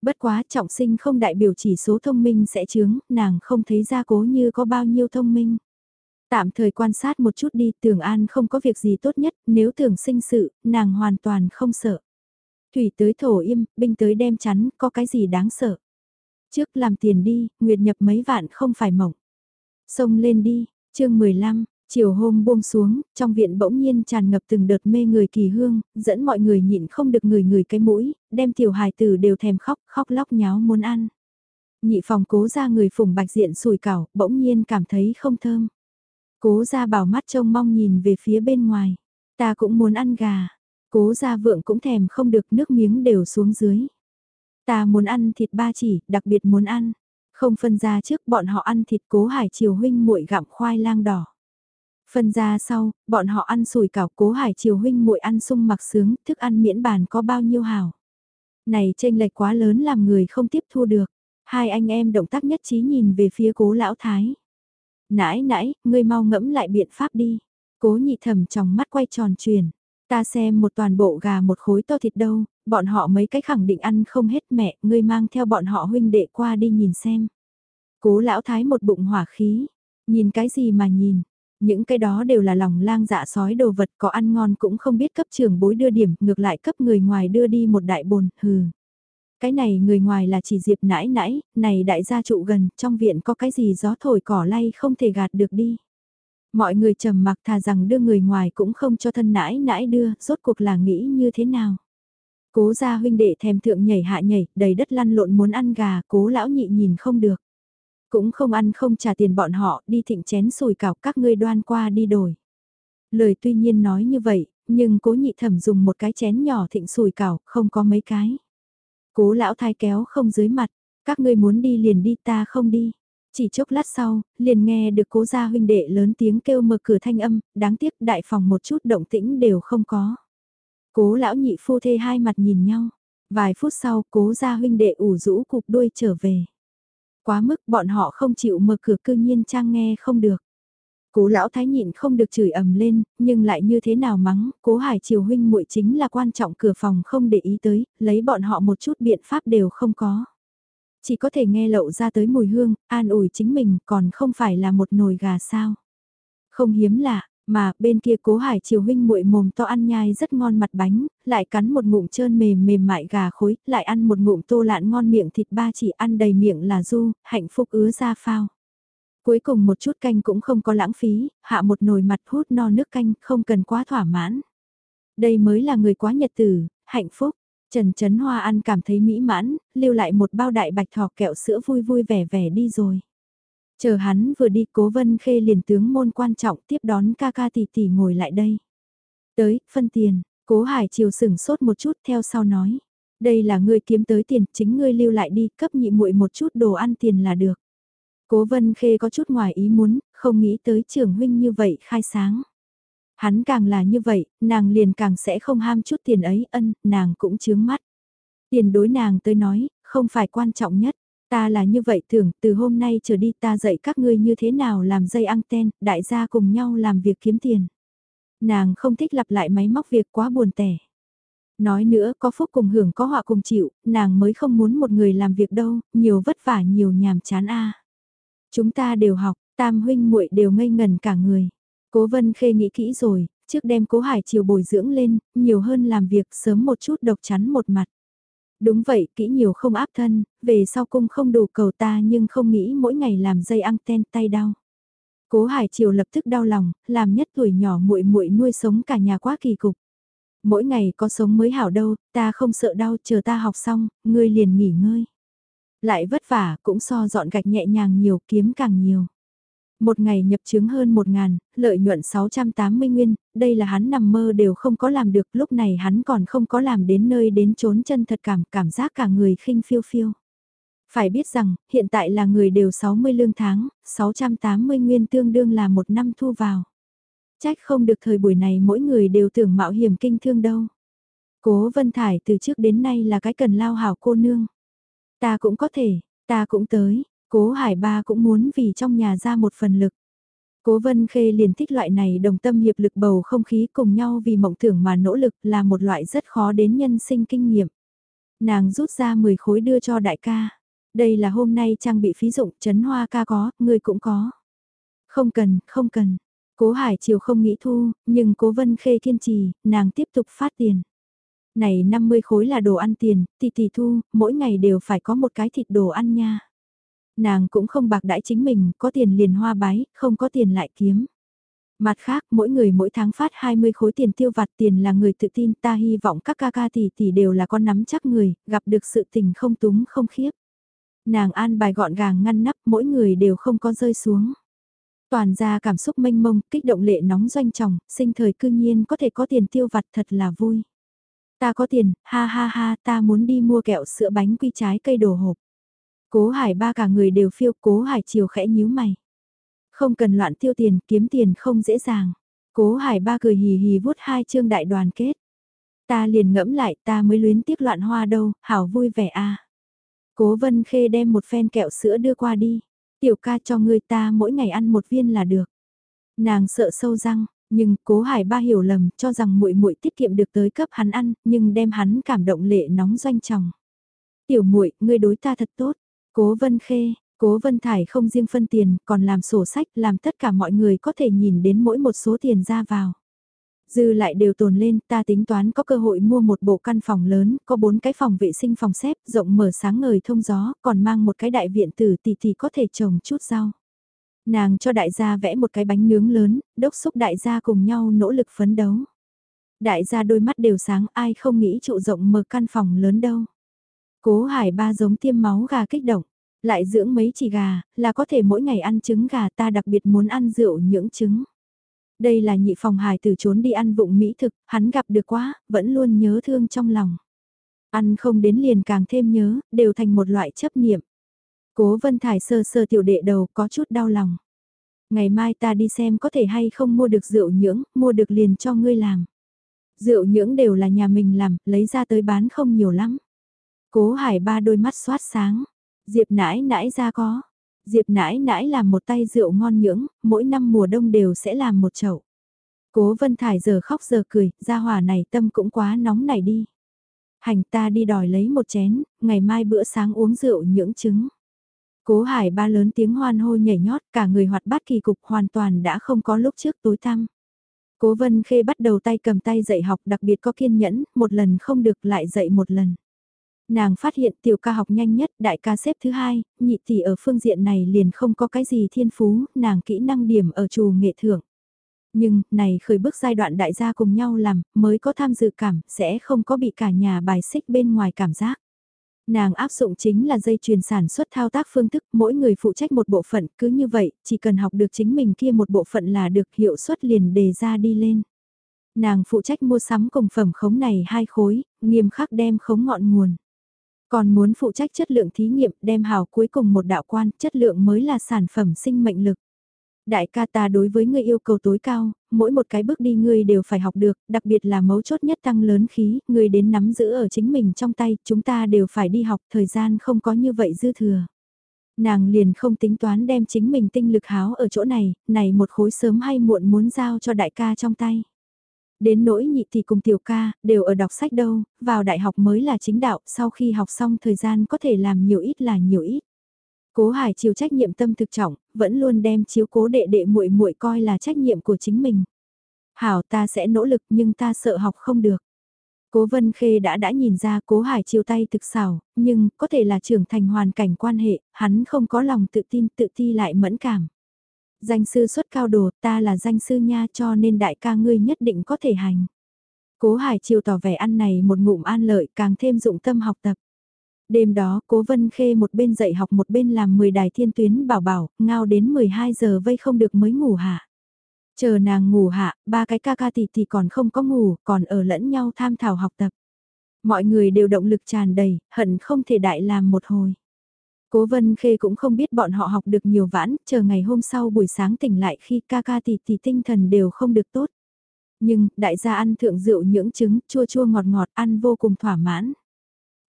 Bất quá trọng sinh không đại biểu chỉ số thông minh sẽ chướng, nàng không thấy ra cố như có bao nhiêu thông minh. Tạm thời quan sát một chút đi, tưởng an không có việc gì tốt nhất, nếu tưởng sinh sự, nàng hoàn toàn không sợ. Thủy tới thổ im, binh tới đem chắn, có cái gì đáng sợ. Trước làm tiền đi, nguyệt nhập mấy vạn không phải mộng. Xông lên đi, chương 15, chiều hôm buông xuống, trong viện bỗng nhiên tràn ngập từng đợt mê người kỳ hương, dẫn mọi người nhịn không được người người cái mũi, đem tiểu hài tử đều thèm khóc, khóc lóc nháo muốn ăn. Nhị phòng cố ra người phùng bạch diện sùi cảo, bỗng nhiên cảm thấy không thơm. Cố gia bảo mắt trông mong nhìn về phía bên ngoài. Ta cũng muốn ăn gà. Cố gia vượng cũng thèm không được nước miếng đều xuống dưới. Ta muốn ăn thịt ba chỉ, đặc biệt muốn ăn. Không phân ra trước bọn họ ăn thịt cố hải chiều huynh muội gặm khoai lang đỏ. Phân ra sau, bọn họ ăn sủi cảo cố hải chiều huynh muội ăn sung mặc sướng, thức ăn miễn bàn có bao nhiêu hảo. Này tranh lệch quá lớn làm người không tiếp thu được. Hai anh em động tác nhất trí nhìn về phía cố lão thái. Nãi nãi, ngươi mau ngẫm lại biện pháp đi. Cố nhị thầm trong mắt quay tròn truyền. Ta xem một toàn bộ gà một khối to thịt đâu, bọn họ mấy cái khẳng định ăn không hết mẹ, ngươi mang theo bọn họ huynh đệ qua đi nhìn xem. Cố lão thái một bụng hỏa khí, nhìn cái gì mà nhìn, những cái đó đều là lòng lang dạ sói đồ vật có ăn ngon cũng không biết cấp trường bối đưa điểm, ngược lại cấp người ngoài đưa đi một đại bồn, hừ. Cái này người ngoài là chỉ diệp nãi nãi, này đại gia trụ gần, trong viện có cái gì gió thổi cỏ lay không thể gạt được đi. Mọi người trầm mặc thà rằng đưa người ngoài cũng không cho thân nãi nãi đưa, rốt cuộc là nghĩ như thế nào. Cố gia huynh đệ thèm thượng nhảy hạ nhảy, đầy đất lăn lộn muốn ăn gà, cố lão nhị nhìn không được. Cũng không ăn không trả tiền bọn họ, đi thịnh chén sùi cảo các ngươi đoan qua đi đổi. Lời tuy nhiên nói như vậy, nhưng cố nhị thẩm dùng một cái chén nhỏ thịnh sùi cảo, không có mấy cái. Cố lão thai kéo không dưới mặt, các ngươi muốn đi liền đi ta không đi. Chỉ chốc lát sau, liền nghe được cố gia huynh đệ lớn tiếng kêu mở cửa thanh âm, đáng tiếc đại phòng một chút động tĩnh đều không có. Cố lão nhị phu thê hai mặt nhìn nhau, vài phút sau cố gia huynh đệ ủ rũ cục đuôi trở về. Quá mức bọn họ không chịu mở cửa cư nhiên trang nghe không được. Cố lão thái nhịn không được chửi ầm lên, nhưng lại như thế nào mắng, cố hải triều huynh muội chính là quan trọng cửa phòng không để ý tới, lấy bọn họ một chút biện pháp đều không có. Chỉ có thể nghe lậu ra tới mùi hương, an ủi chính mình còn không phải là một nồi gà sao. Không hiếm lạ, mà bên kia cố hải triều huynh muội mồm to ăn nhai rất ngon mặt bánh, lại cắn một ngụm trơn mềm mềm mại gà khối, lại ăn một ngụm tô lạn ngon miệng thịt ba chỉ ăn đầy miệng là du, hạnh phúc ứa ra phao. Cuối cùng một chút canh cũng không có lãng phí, hạ một nồi mặt hút no nước canh, không cần quá thỏa mãn. Đây mới là người quá nhật tử, hạnh phúc. Trần Trấn Hoa ăn cảm thấy mỹ mãn, lưu lại một bao đại bạch thỏ kẹo sữa vui vui vẻ vẻ đi rồi. Chờ hắn vừa đi cố vân khê liền tướng môn quan trọng tiếp đón ca ca tỷ tỷ ngồi lại đây. Tới, phân tiền, cố hải chiều sừng sốt một chút theo sau nói. Đây là ngươi kiếm tới tiền, chính ngươi lưu lại đi, cấp nhị muội một chút đồ ăn tiền là được. Cố vân khê có chút ngoài ý muốn, không nghĩ tới trưởng huynh như vậy khai sáng. Hắn càng là như vậy, nàng liền càng sẽ không ham chút tiền ấy ân, nàng cũng chướng mắt. Tiền đối nàng tới nói, không phải quan trọng nhất. Ta là như vậy tưởng, từ hôm nay trở đi ta dạy các ngươi như thế nào làm dây anten, đại gia cùng nhau làm việc kiếm tiền. Nàng không thích lặp lại máy móc việc quá buồn tẻ. Nói nữa, có phúc cùng hưởng có họa cùng chịu, nàng mới không muốn một người làm việc đâu, nhiều vất vả nhiều nhàm chán a. Chúng ta đều học, tam huynh muội đều ngây ngần cả người. Cố vân khê nghĩ kỹ rồi, trước đem cố hải chiều bồi dưỡng lên, nhiều hơn làm việc sớm một chút độc chắn một mặt. Đúng vậy, kỹ nhiều không áp thân, về sau cung không đủ cầu ta nhưng không nghĩ mỗi ngày làm dây anten tay đau. Cố Hải Triều lập tức đau lòng, làm nhất tuổi nhỏ muội muội nuôi sống cả nhà quá kỳ cục. Mỗi ngày có sống mới hảo đâu, ta không sợ đau, chờ ta học xong, ngươi liền nghỉ ngơi. Lại vất vả, cũng so dọn gạch nhẹ nhàng nhiều, kiếm càng nhiều. Một ngày nhập chứng hơn một ngàn, lợi nhuận 680 nguyên, đây là hắn nằm mơ đều không có làm được, lúc này hắn còn không có làm đến nơi đến trốn chân thật cảm, cảm giác cả người khinh phiêu phiêu. Phải biết rằng, hiện tại là người đều 60 lương tháng, 680 nguyên tương đương là một năm thu vào. Trách không được thời buổi này mỗi người đều tưởng mạo hiểm kinh thương đâu. Cố Vân Thải từ trước đến nay là cái cần lao hảo cô nương. Ta cũng có thể, ta cũng tới, Cố Hải Ba cũng muốn vì trong nhà ra một phần lực. Cố Vân Khê liền thích loại này đồng tâm hiệp lực bầu không khí cùng nhau vì mộng tưởng mà nỗ lực là một loại rất khó đến nhân sinh kinh nghiệm. Nàng rút ra 10 khối đưa cho đại ca. Đây là hôm nay trang bị phí dụng, chấn hoa ca có, người cũng có. Không cần, không cần. Cố Hải Triều không nghĩ thu, nhưng Cố Vân Khê kiên trì, nàng tiếp tục phát tiền. Này 50 khối là đồ ăn tiền, tỷ tỷ thu, mỗi ngày đều phải có một cái thịt đồ ăn nha. Nàng cũng không bạc đãi chính mình, có tiền liền hoa bái, không có tiền lại kiếm. Mặt khác, mỗi người mỗi tháng phát 20 khối tiền tiêu vặt tiền là người tự tin ta hy vọng các ca ca tỷ tỷ đều là con nắm chắc người, gặp được sự tình không túng không khiếp. Nàng an bài gọn gàng ngăn nắp mỗi người đều không có rơi xuống. Toàn ra cảm xúc mênh mông, kích động lệ nóng doanh chồng sinh thời cư nhiên có thể có tiền tiêu vặt thật là vui. Ta có tiền, ha ha ha, ta muốn đi mua kẹo sữa bánh quy trái cây đồ hộp. Cố hải ba cả người đều phiêu, cố hải chiều khẽ nhíu mày. Không cần loạn tiêu tiền, kiếm tiền không dễ dàng. Cố hải ba cười hì hì vuốt hai chương đại đoàn kết. Ta liền ngẫm lại ta mới luyến tiếc loạn hoa đâu, hảo vui vẻ a. Cố vân khê đem một phen kẹo sữa đưa qua đi. Tiểu ca cho người ta mỗi ngày ăn một viên là được. Nàng sợ sâu răng, nhưng cố hải ba hiểu lầm cho rằng muội muội tiết kiệm được tới cấp hắn ăn, nhưng đem hắn cảm động lệ nóng doanh chồng. Tiểu muội ngươi đối ta thật tốt. Cố vân khê, cố vân thải không riêng phân tiền, còn làm sổ sách, làm tất cả mọi người có thể nhìn đến mỗi một số tiền ra vào. Dư lại đều tồn lên, ta tính toán có cơ hội mua một bộ căn phòng lớn, có bốn cái phòng vệ sinh phòng xếp, rộng mở sáng ngời thông gió, còn mang một cái đại viện tử tỷ tỷ có thể trồng chút rau. Nàng cho đại gia vẽ một cái bánh nướng lớn, đốc xúc đại gia cùng nhau nỗ lực phấn đấu. Đại gia đôi mắt đều sáng ai không nghĩ trụ rộng mở căn phòng lớn đâu. Cố hải ba giống tiêm máu gà kích động, lại dưỡng mấy chỉ gà, là có thể mỗi ngày ăn trứng gà ta đặc biệt muốn ăn rượu những trứng. Đây là nhị phòng hài từ trốn đi ăn vụng mỹ thực, hắn gặp được quá, vẫn luôn nhớ thương trong lòng. Ăn không đến liền càng thêm nhớ, đều thành một loại chấp niệm. Cố Vân Thải sơ sơ tiểu đệ đầu có chút đau lòng. Ngày mai ta đi xem có thể hay không mua được rượu nhưỡng, mua được liền cho ngươi làm. Rượu nhưỡng đều là nhà mình làm, lấy ra tới bán không nhiều lắm. Cố Hải ba đôi mắt xoát sáng. Diệp nãi nãi ra có. Diệp nãi nãi làm một tay rượu ngon nhưỡng, mỗi năm mùa đông đều sẽ làm một chậu. Cố Vân Thải giờ khóc giờ cười, ra hỏa này tâm cũng quá nóng này đi. Hành ta đi đòi lấy một chén, ngày mai bữa sáng uống rượu nhưỡng trứng. Cố Hải ba lớn tiếng hoan hô nhảy nhót, cả người hoạt bát kỳ cục hoàn toàn đã không có lúc trước tối tăm. Cố Vân Khê bắt đầu tay cầm tay dạy học đặc biệt có kiên nhẫn, một lần không được lại dạy một lần. Nàng phát hiện tiểu ca học nhanh nhất, đại ca xếp thứ hai, nhị tỷ ở phương diện này liền không có cái gì thiên phú, nàng kỹ năng điểm ở trù nghệ thưởng. Nhưng, này khởi bước giai đoạn đại gia cùng nhau làm, mới có tham dự cảm, sẽ không có bị cả nhà bài xích bên ngoài cảm giác. Nàng áp dụng chính là dây chuyền sản xuất thao tác phương thức, mỗi người phụ trách một bộ phận, cứ như vậy, chỉ cần học được chính mình kia một bộ phận là được hiệu suất liền đề ra đi lên. Nàng phụ trách mua sắm cùng phẩm khống này hai khối, nghiêm khắc đem khống ngọn nguồn. Còn muốn phụ trách chất lượng thí nghiệm đem hào cuối cùng một đạo quan, chất lượng mới là sản phẩm sinh mệnh lực. Đại ca ta đối với ngươi yêu cầu tối cao, mỗi một cái bước đi ngươi đều phải học được, đặc biệt là mấu chốt nhất tăng lớn khí, ngươi đến nắm giữ ở chính mình trong tay, chúng ta đều phải đi học, thời gian không có như vậy dư thừa. Nàng liền không tính toán đem chính mình tinh lực háo ở chỗ này, này một khối sớm hay muộn muốn giao cho đại ca trong tay. Đến nỗi nhị thì cùng tiểu ca, đều ở đọc sách đâu, vào đại học mới là chính đạo, sau khi học xong thời gian có thể làm nhiều ít là nhiều ít. Cố Hải chiều trách nhiệm tâm thực trọng, vẫn luôn đem chiếu cố đệ đệ muội muội coi là trách nhiệm của chính mình. Hảo ta sẽ nỗ lực nhưng ta sợ học không được. Cố Vân Khê đã đã nhìn ra Cố Hải chiều tay thực xảo, nhưng có thể là trưởng thành hoàn cảnh quan hệ, hắn không có lòng tự tin tự ti lại mẫn cảm. Danh sư xuất cao đồ, ta là danh sư nha cho nên đại ca ngươi nhất định có thể hành. Cố Hải chiều tỏ vẻ ăn này một ngụm an lợi càng thêm dụng tâm học tập. Đêm đó, Cố Vân Khê một bên dạy học một bên làm 10 đài thiên tuyến bảo bảo, ngao đến 12 giờ vây không được mới ngủ hạ. Chờ nàng ngủ hạ, ba cái ca ca tỷ tỷ còn không có ngủ, còn ở lẫn nhau tham thảo học tập. Mọi người đều động lực tràn đầy, hận không thể đại làm một hồi. Cố Vân Khê cũng không biết bọn họ học được nhiều vãn, chờ ngày hôm sau buổi sáng tỉnh lại khi ca ca tỷ tỷ tinh thần đều không được tốt. Nhưng, đại gia ăn thượng rượu những trứng chua chua ngọt ngọt ăn vô cùng thỏa mãn.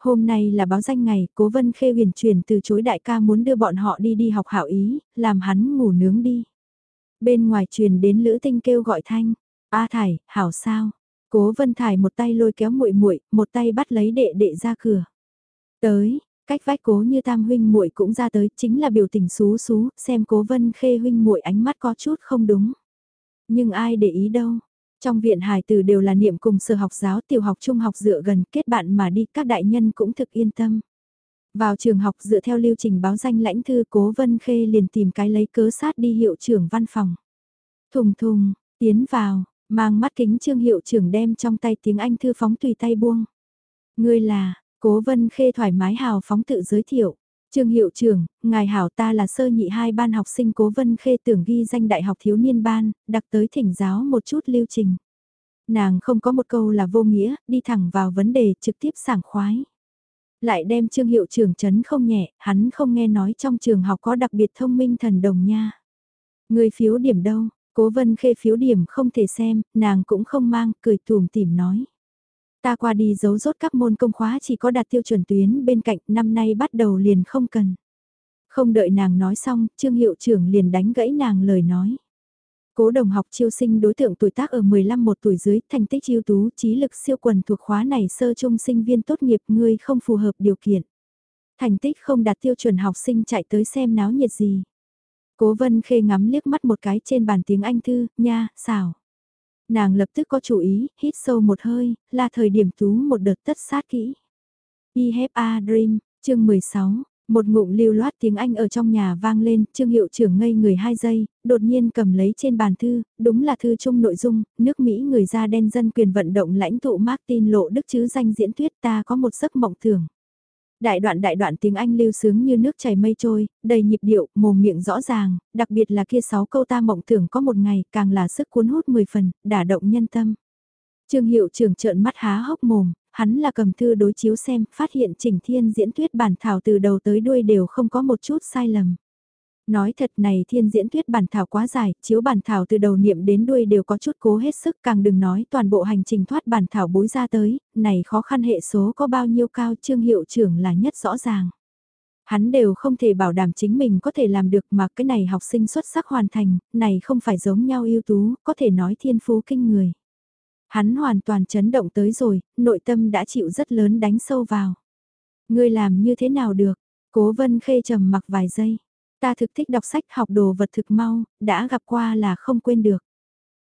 Hôm nay là báo danh ngày, cố vân khê huyền chuyển từ chối đại ca muốn đưa bọn họ đi đi học hảo ý, làm hắn ngủ nướng đi. Bên ngoài truyền đến lữ tinh kêu gọi thanh, A Thải, hảo sao? Cố Vân Thải một tay lôi kéo muội muội, một tay bắt lấy đệ đệ ra cửa. Tới, cách vách cố như tam huynh muội cũng ra tới, chính là biểu tình xú xú, xem cố Vân Khê huynh muội ánh mắt có chút không đúng. Nhưng ai để ý đâu, trong viện hài tử đều là niệm cùng sở học giáo tiểu học trung học dựa gần kết bạn mà đi các đại nhân cũng thực yên tâm. Vào trường học dựa theo lưu trình báo danh lãnh thư cố vân khê liền tìm cái lấy cớ sát đi hiệu trưởng văn phòng. Thùng thùng, tiến vào, mang mắt kính trương hiệu trưởng đem trong tay tiếng Anh thư phóng tùy tay buông. Ngươi là, cố vân khê thoải mái hào phóng tự giới thiệu. Trương hiệu trưởng, ngài hảo ta là sơ nhị hai ban học sinh cố vân khê tưởng ghi danh đại học thiếu niên ban, đặc tới thỉnh giáo một chút lưu trình. Nàng không có một câu là vô nghĩa, đi thẳng vào vấn đề trực tiếp sảng khoái. Lại đem trương hiệu trưởng chấn không nhẹ, hắn không nghe nói trong trường học có đặc biệt thông minh thần đồng nha. Người phiếu điểm đâu, cố vân khê phiếu điểm không thể xem, nàng cũng không mang, cười tùm tìm nói. Ta qua đi giấu rốt các môn công khóa chỉ có đạt tiêu chuẩn tuyến bên cạnh, năm nay bắt đầu liền không cần. Không đợi nàng nói xong, trương hiệu trưởng liền đánh gãy nàng lời nói. Cố đồng học chiêu sinh đối tượng tuổi tác ở 15 một tuổi dưới, thành tích ưu tú, trí lực siêu quần thuộc khóa này sơ trung sinh viên tốt nghiệp ngươi không phù hợp điều kiện. Thành tích không đạt tiêu chuẩn học sinh chạy tới xem náo nhiệt gì. Cố vân khê ngắm liếc mắt một cái trên bàn tiếng Anh thư, nha, xảo. Nàng lập tức có chủ ý, hít sâu một hơi, là thời điểm tú một đợt tất sát kỹ. I have a dream, chương 16, một ngụm lưu loát tiếng Anh ở trong nhà vang lên, trương hiệu trưởng ngây người hai giây, đột nhiên cầm lấy trên bàn thư, đúng là thư chung nội dung, nước Mỹ người da đen dân quyền vận động lãnh tụ Martin Lộ Đức chứ danh diễn thuyết ta có một giấc mộng tưởng. Đại đoạn đại đoạn tiếng Anh lưu sướng như nước chảy mây trôi, đầy nhịp điệu, mồm miệng rõ ràng, đặc biệt là kia sáu câu ta mộng tưởng có một ngày, càng là sức cuốn hút mười phần, đả động nhân tâm. Trương hiệu trưởng trợn mắt há hốc mồm, hắn là cầm thư đối chiếu xem, phát hiện Trình Thiên diễn thuyết bản thảo từ đầu tới đuôi đều không có một chút sai lầm. Nói thật này thiên diễn thuyết bản thảo quá dài, chiếu bản thảo từ đầu niệm đến đuôi đều có chút cố hết sức càng đừng nói toàn bộ hành trình thoát bản thảo bối ra tới, này khó khăn hệ số có bao nhiêu cao trương hiệu trưởng là nhất rõ ràng. Hắn đều không thể bảo đảm chính mình có thể làm được mà cái này học sinh xuất sắc hoàn thành, này không phải giống nhau ưu tú, có thể nói thiên phú kinh người. Hắn hoàn toàn chấn động tới rồi, nội tâm đã chịu rất lớn đánh sâu vào. Ngươi làm như thế nào được? Cố vân khê trầm mặc vài giây. Ta thực thích đọc sách học đồ vật thực mau, đã gặp qua là không quên được.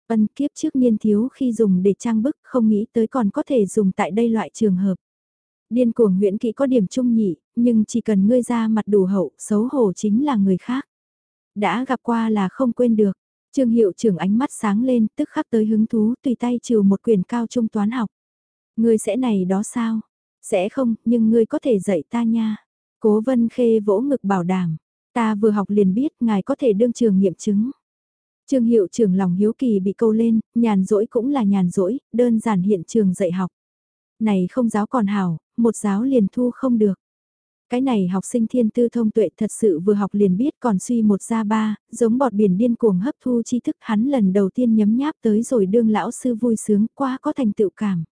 Ân kiếp trước niên thiếu khi dùng để trang bức không nghĩ tới còn có thể dùng tại đây loại trường hợp. Điên cuồng huyễn kỹ có điểm trung nhị, nhưng chỉ cần ngươi ra mặt đủ hậu, xấu hổ chính là người khác. Đã gặp qua là không quên được. Trương hiệu trưởng ánh mắt sáng lên, tức khắc tới hứng thú, tùy tay trừ một quyền cao trung toán học. Ngươi sẽ này đó sao? Sẽ không, nhưng ngươi có thể dạy ta nha. Cố vân khê vỗ ngực bảo đảm. Ta vừa học liền biết ngài có thể đương trường nghiệm chứng. Trương hiệu trưởng lòng hiếu kỳ bị câu lên, nhàn rỗi cũng là nhàn rỗi, đơn giản hiện trường dạy học. Này không giáo còn hảo, một giáo liền thu không được. Cái này học sinh thiên tư thông tuệ thật sự vừa học liền biết còn suy một ra ba, giống bọt biển điên cuồng hấp thu tri thức hắn lần đầu tiên nhấm nháp tới rồi đương lão sư vui sướng quá có thành tựu cảm.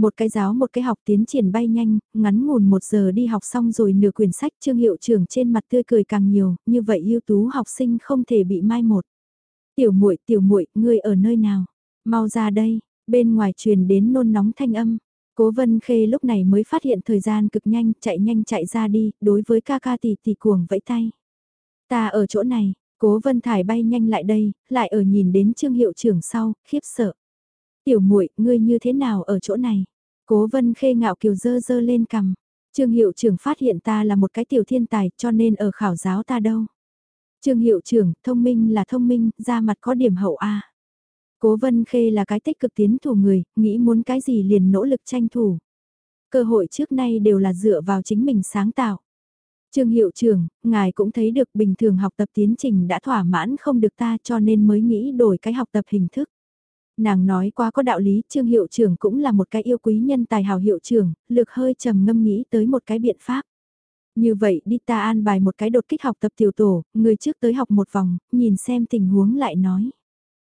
Một cái giáo một cái học tiến triển bay nhanh, ngắn ngủn một giờ đi học xong rồi nửa quyển sách trương hiệu trưởng trên mặt tươi cười càng nhiều, như vậy ưu tú học sinh không thể bị mai một. Tiểu muội tiểu muội ngươi ở nơi nào? Mau ra đây, bên ngoài truyền đến nôn nóng thanh âm. Cố Vân Khê lúc này mới phát hiện thời gian cực nhanh, chạy nhanh chạy ra đi, đối với ca ca tỷ tỷ cuồng vẫy tay. Ta ở chỗ này, Cố Vân Thải bay nhanh lại đây, lại ở nhìn đến Trương hiệu trưởng sau, khiếp sợ. Tiểu muội, ngươi như thế nào ở chỗ này? Cố Vân Khê ngạo kiều dơ dơ lên cầm. Trương hiệu trưởng phát hiện ta là một cái tiểu thiên tài cho nên ở khảo giáo ta đâu. Trương hiệu trưởng, thông minh là thông minh, ra mặt có điểm hậu A. Cố Vân Khê là cái tích cực tiến thủ người, nghĩ muốn cái gì liền nỗ lực tranh thủ. Cơ hội trước nay đều là dựa vào chính mình sáng tạo. Trương hiệu trưởng, ngài cũng thấy được bình thường học tập tiến trình đã thỏa mãn không được ta cho nên mới nghĩ đổi cái học tập hình thức. Nàng nói quá có đạo lý, trương hiệu trưởng cũng là một cái yêu quý nhân tài hào hiệu trưởng, lực hơi trầm ngâm nghĩ tới một cái biện pháp. Như vậy đi ta an bài một cái đột kích học tập tiểu tổ, người trước tới học một vòng, nhìn xem tình huống lại nói.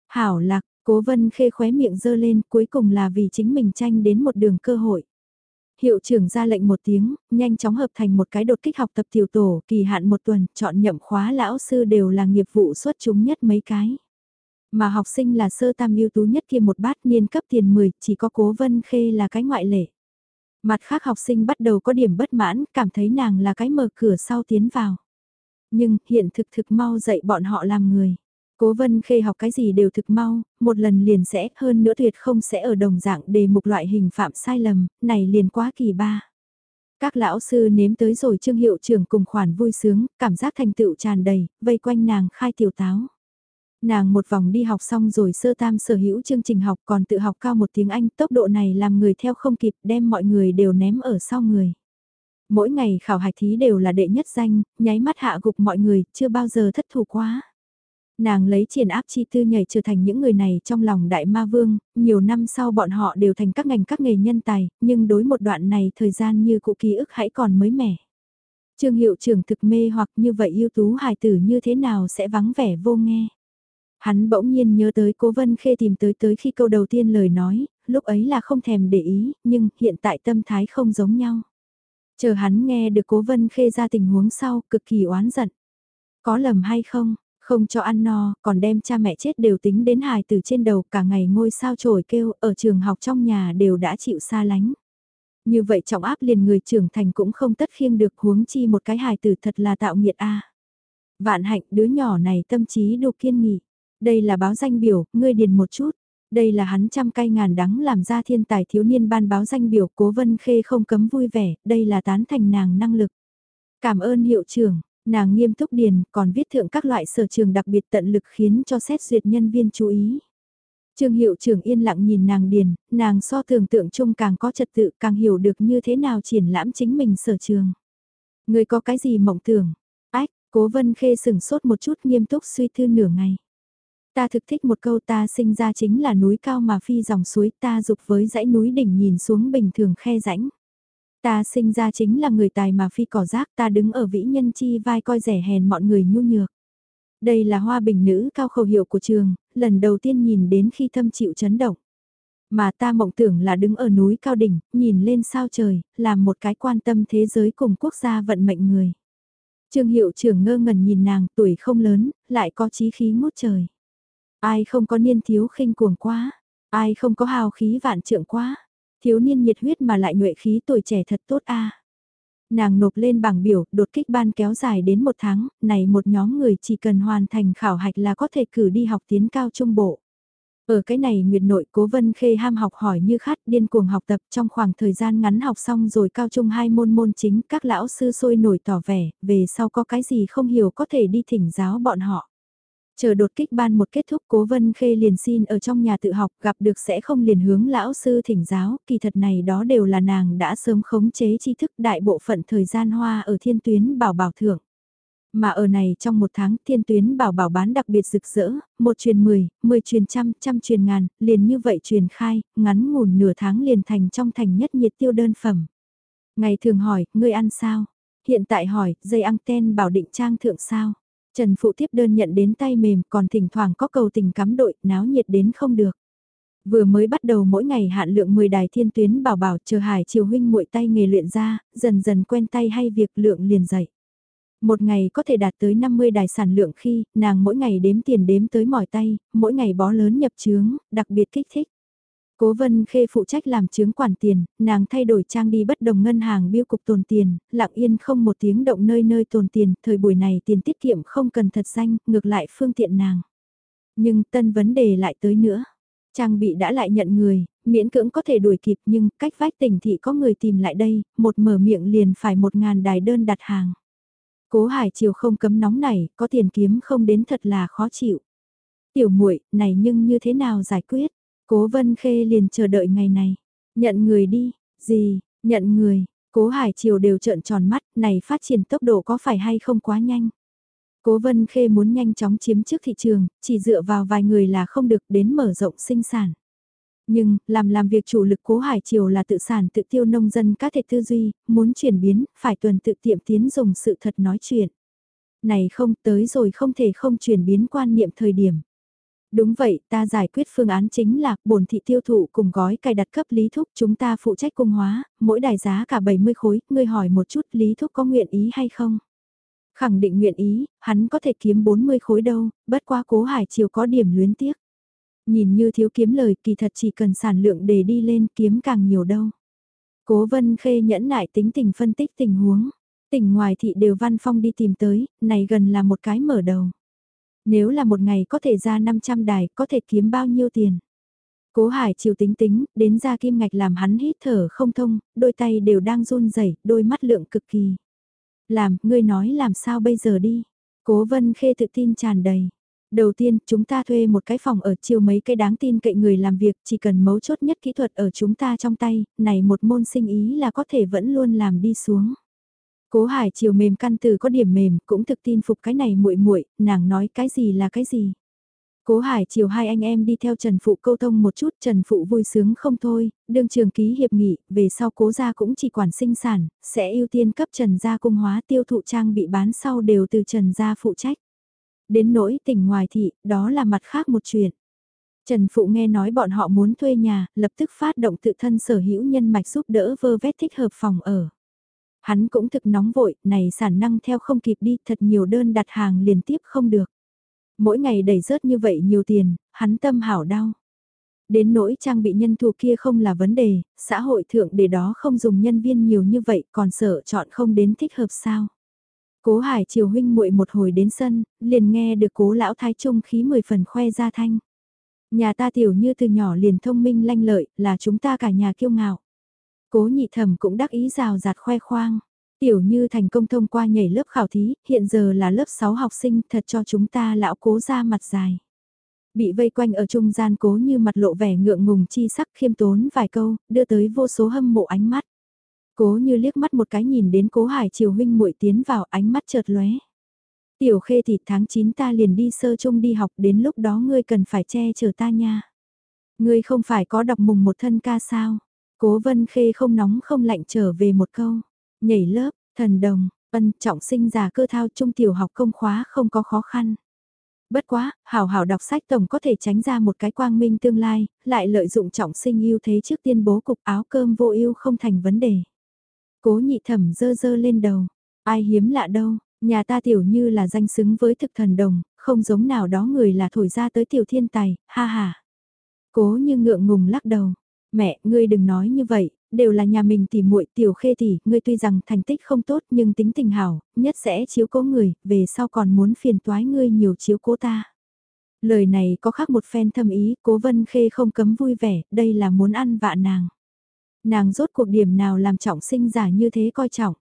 Hảo lạc, cố vân khê khóe miệng dơ lên cuối cùng là vì chính mình tranh đến một đường cơ hội. Hiệu trưởng ra lệnh một tiếng, nhanh chóng hợp thành một cái đột kích học tập tiểu tổ, kỳ hạn một tuần, chọn nhậm khóa lão sư đều là nghiệp vụ xuất chúng nhất mấy cái. Mà học sinh là sơ tam ưu tú nhất kia một bát niên cấp tiền 10, chỉ có cố vân khê là cái ngoại lệ. Mặt khác học sinh bắt đầu có điểm bất mãn, cảm thấy nàng là cái mở cửa sau tiến vào. Nhưng hiện thực thực mau dạy bọn họ làm người. Cố vân khê học cái gì đều thực mau, một lần liền sẽ, hơn nữa tuyệt không sẽ ở đồng dạng đề mục loại hình phạm sai lầm, này liền quá kỳ ba. Các lão sư nếm tới rồi trương hiệu trưởng cùng khoản vui sướng, cảm giác thành tựu tràn đầy, vây quanh nàng khai tiểu táo. Nàng một vòng đi học xong rồi sơ tam sở hữu chương trình học còn tự học cao một tiếng Anh, tốc độ này làm người theo không kịp đem mọi người đều ném ở sau người. Mỗi ngày khảo hạch thí đều là đệ nhất danh, nháy mắt hạ gục mọi người, chưa bao giờ thất thủ quá. Nàng lấy triển áp chi tư nhảy trở thành những người này trong lòng đại ma vương, nhiều năm sau bọn họ đều thành các ngành các nghề nhân tài, nhưng đối một đoạn này thời gian như cụ ký ức hãy còn mới mẻ. Trương hiệu trưởng thực mê hoặc như vậy ưu tú hài tử như thế nào sẽ vắng vẻ vô nghe. Hắn bỗng nhiên nhớ tới cố vân khê tìm tới tới khi câu đầu tiên lời nói, lúc ấy là không thèm để ý, nhưng hiện tại tâm thái không giống nhau. Chờ hắn nghe được cố vân khê ra tình huống sau, cực kỳ oán giận. Có lầm hay không, không cho ăn no, còn đem cha mẹ chết đều tính đến hài từ trên đầu cả ngày ngôi sao trổi kêu, ở trường học trong nhà đều đã chịu xa lánh. Như vậy trọng áp liền người trưởng thành cũng không tất khiêng được huống chi một cái hài tử thật là tạo nghiệt a. Vạn hạnh đứa nhỏ này tâm trí đủ kiên nghị. Đây là báo danh biểu, ngươi điền một chút. Đây là hắn trăm cay ngàn đắng làm ra thiên tài thiếu niên ban báo danh biểu cố vân khê không cấm vui vẻ, đây là tán thành nàng năng lực. Cảm ơn hiệu trưởng, nàng nghiêm túc điền, còn viết thượng các loại sở trường đặc biệt tận lực khiến cho xét duyệt nhân viên chú ý. Trương hiệu trưởng yên lặng nhìn nàng điền, nàng so tưởng tượng chung càng có trật tự càng hiểu được như thế nào triển lãm chính mình sở trường. Người có cái gì mộng tưởng? Ách, cố vân khê sừng sốt một chút nghiêm túc suy thư nửa ngày. Ta thực thích một câu ta sinh ra chính là núi cao mà phi dòng suối ta dục với dãy núi đỉnh nhìn xuống bình thường khe rãnh. Ta sinh ra chính là người tài mà phi cỏ rác ta đứng ở vĩ nhân chi vai coi rẻ hèn mọi người nhu nhược. Đây là hoa bình nữ cao khẩu hiệu của trường, lần đầu tiên nhìn đến khi thâm chịu chấn động. Mà ta mộng tưởng là đứng ở núi cao đỉnh, nhìn lên sao trời, làm một cái quan tâm thế giới cùng quốc gia vận mệnh người. Trương hiệu trưởng ngơ ngẩn nhìn nàng tuổi không lớn, lại có chí khí ngút trời. Ai không có niên thiếu khinh cuồng quá, ai không có hào khí vạn trượng quá, thiếu niên nhiệt huyết mà lại nhuệ khí tuổi trẻ thật tốt a. Nàng nộp lên bảng biểu, đột kích ban kéo dài đến một tháng, này một nhóm người chỉ cần hoàn thành khảo hạch là có thể cử đi học tiến cao trung bộ. Ở cái này Nguyệt Nội Cố Vân Khê ham học hỏi như khát điên cuồng học tập trong khoảng thời gian ngắn học xong rồi cao trung hai môn môn chính các lão sư sôi nổi tỏ vẻ, về sau có cái gì không hiểu có thể đi thỉnh giáo bọn họ. Chờ đột kích ban một kết thúc cố vân khê liền xin ở trong nhà tự học gặp được sẽ không liền hướng lão sư thỉnh giáo, kỳ thật này đó đều là nàng đã sớm khống chế tri thức đại bộ phận thời gian hoa ở thiên tuyến bảo bảo thưởng. Mà ở này trong một tháng thiên tuyến bảo bảo bán đặc biệt rực rỡ, một truyền mười, mười truyền trăm, trăm truyền ngàn, liền như vậy truyền khai, ngắn ngủn nửa tháng liền thành trong thành nhất nhiệt tiêu đơn phẩm. Ngày thường hỏi, ngươi ăn sao? Hiện tại hỏi, dây anten bảo định trang thượng sao? Trần Phụ tiếp đơn nhận đến tay mềm còn thỉnh thoảng có cầu tình cắm đội náo nhiệt đến không được. Vừa mới bắt đầu mỗi ngày hạn lượng 10 đài thiên tuyến bảo bảo chờ hải chiều huynh muội tay nghề luyện ra, dần dần quen tay hay việc lượng liền dậy. Một ngày có thể đạt tới 50 đài sản lượng khi, nàng mỗi ngày đếm tiền đếm tới mỏi tay, mỗi ngày bó lớn nhập trướng, đặc biệt kích thích. Cố Vân Khê phụ trách làm chứng quản tiền, nàng thay đổi trang đi bất đồng ngân hàng biêu cục tồn tiền, lặng yên không một tiếng động nơi nơi tồn tiền, thời buổi này tiền tiết kiệm không cần thật danh, ngược lại phương tiện nàng. Nhưng tân vấn đề lại tới nữa. Trang bị đã lại nhận người, miễn cưỡng có thể đuổi kịp nhưng cách vách tỉnh thị có người tìm lại đây, một mở miệng liền phải một ngàn đài đơn đặt hàng. Cố Hải Triều không cấm nóng này, có tiền kiếm không đến thật là khó chịu. Tiểu muội này nhưng như thế nào giải quyết? Cố Vân Khê liền chờ đợi ngày này. Nhận người đi, gì, nhận người, Cố Hải Triều đều trợn tròn mắt, này phát triển tốc độ có phải hay không quá nhanh. Cố Vân Khê muốn nhanh chóng chiếm trước thị trường, chỉ dựa vào vài người là không được đến mở rộng sinh sản. Nhưng, làm làm việc chủ lực Cố Hải Triều là tự sản tự tiêu nông dân các thể tư duy, muốn chuyển biến, phải tuần tự tiệm tiến dùng sự thật nói chuyện. Này không tới rồi không thể không chuyển biến quan niệm thời điểm. Đúng vậy, ta giải quyết phương án chính là bổn thị tiêu thụ cùng gói cài đặt cấp lý thúc chúng ta phụ trách cung hóa, mỗi đài giá cả 70 khối, ngươi hỏi một chút lý thúc có nguyện ý hay không? Khẳng định nguyện ý, hắn có thể kiếm 40 khối đâu, bất quá cố hải chiều có điểm luyến tiếc. Nhìn như thiếu kiếm lời kỳ thật chỉ cần sản lượng để đi lên kiếm càng nhiều đâu. Cố vân khê nhẫn nại tính tình phân tích tình huống. Tỉnh ngoài thị đều văn phong đi tìm tới, này gần là một cái mở đầu. Nếu là một ngày có thể ra 500 đài, có thể kiếm bao nhiêu tiền? Cố Hải chiều tính tính, đến ra kim ngạch làm hắn hít thở không thông, đôi tay đều đang run rẩy, đôi mắt lượng cực kỳ. Làm, ngươi nói làm sao bây giờ đi? Cố Vân Khê tự tin tràn đầy. Đầu tiên, chúng ta thuê một cái phòng ở chiều mấy cái đáng tin cậy người làm việc, chỉ cần mấu chốt nhất kỹ thuật ở chúng ta trong tay, này một môn sinh ý là có thể vẫn luôn làm đi xuống. Cố Hải chiều mềm căn từ có điểm mềm, cũng thực tin phục cái này muội muội, nàng nói cái gì là cái gì. Cố Hải chiều hai anh em đi theo Trần Phụ câu thông một chút, Trần Phụ vui sướng không thôi, đương trường ký hiệp nghị, về sau cố gia cũng chỉ quản sinh sản, sẽ ưu tiên cấp Trần gia cung hóa tiêu thụ trang bị bán sau đều từ Trần gia phụ trách. Đến nỗi tỉnh ngoài thị, đó là mặt khác một chuyện. Trần Phụ nghe nói bọn họ muốn thuê nhà, lập tức phát động tự thân sở hữu nhân mạch giúp đỡ vơ vét thích hợp phòng ở. Hắn cũng thực nóng vội, này sản năng theo không kịp đi, thật nhiều đơn đặt hàng liên tiếp không được. Mỗi ngày đẩy rớt như vậy nhiều tiền, hắn tâm hảo đau. Đến nỗi trang bị nhân thù kia không là vấn đề, xã hội thượng để đó không dùng nhân viên nhiều như vậy còn sợ chọn không đến thích hợp sao. Cố Hải Triều huynh muội một hồi đến sân, liền nghe được cố lão thái trung khí mười phần khoe ra thanh. Nhà ta tiểu như từ nhỏ liền thông minh lanh lợi, là chúng ta cả nhà kiêu ngạo. Cố nhị thẩm cũng đắc ý rào rạt khoe khoang. Tiểu như thành công thông qua nhảy lớp khảo thí, hiện giờ là lớp 6 học sinh thật cho chúng ta lão cố ra mặt dài. Bị vây quanh ở trung gian cố như mặt lộ vẻ ngượng ngùng chi sắc khiêm tốn vài câu, đưa tới vô số hâm mộ ánh mắt. Cố như liếc mắt một cái nhìn đến cố hải triều huynh muội tiến vào ánh mắt chợt lóe. Tiểu khê thì tháng 9 ta liền đi sơ trung đi học đến lúc đó ngươi cần phải che chở ta nha. Ngươi không phải có đọc mùng một thân ca sao? Cố vân khê không nóng không lạnh trở về một câu. Nhảy lớp, thần đồng, ân trọng sinh già cơ thao trung tiểu học công khóa không có khó khăn. Bất quá, hảo hảo đọc sách tổng có thể tránh ra một cái quang minh tương lai, lại lợi dụng trọng sinh ưu thế trước tiên bố cục áo cơm vô ưu không thành vấn đề. Cố nhị thẩm dơ dơ lên đầu, ai hiếm lạ đâu, nhà ta tiểu như là danh xứng với thực thần đồng, không giống nào đó người là thổi ra tới tiểu thiên tài, ha ha. Cố như ngượng ngùng lắc đầu, mẹ, ngươi đừng nói như vậy, đều là nhà mình tỉ muội tiểu khê tỷ, ngươi tuy rằng thành tích không tốt nhưng tính tình hảo, nhất sẽ chiếu cố người, về sau còn muốn phiền toái ngươi nhiều chiếu cố ta. Lời này có khác một phen thâm ý, cố vân khê không cấm vui vẻ, đây là muốn ăn vạ nàng. Nàng rốt cuộc điểm nào làm trọng sinh giả như thế coi trọng.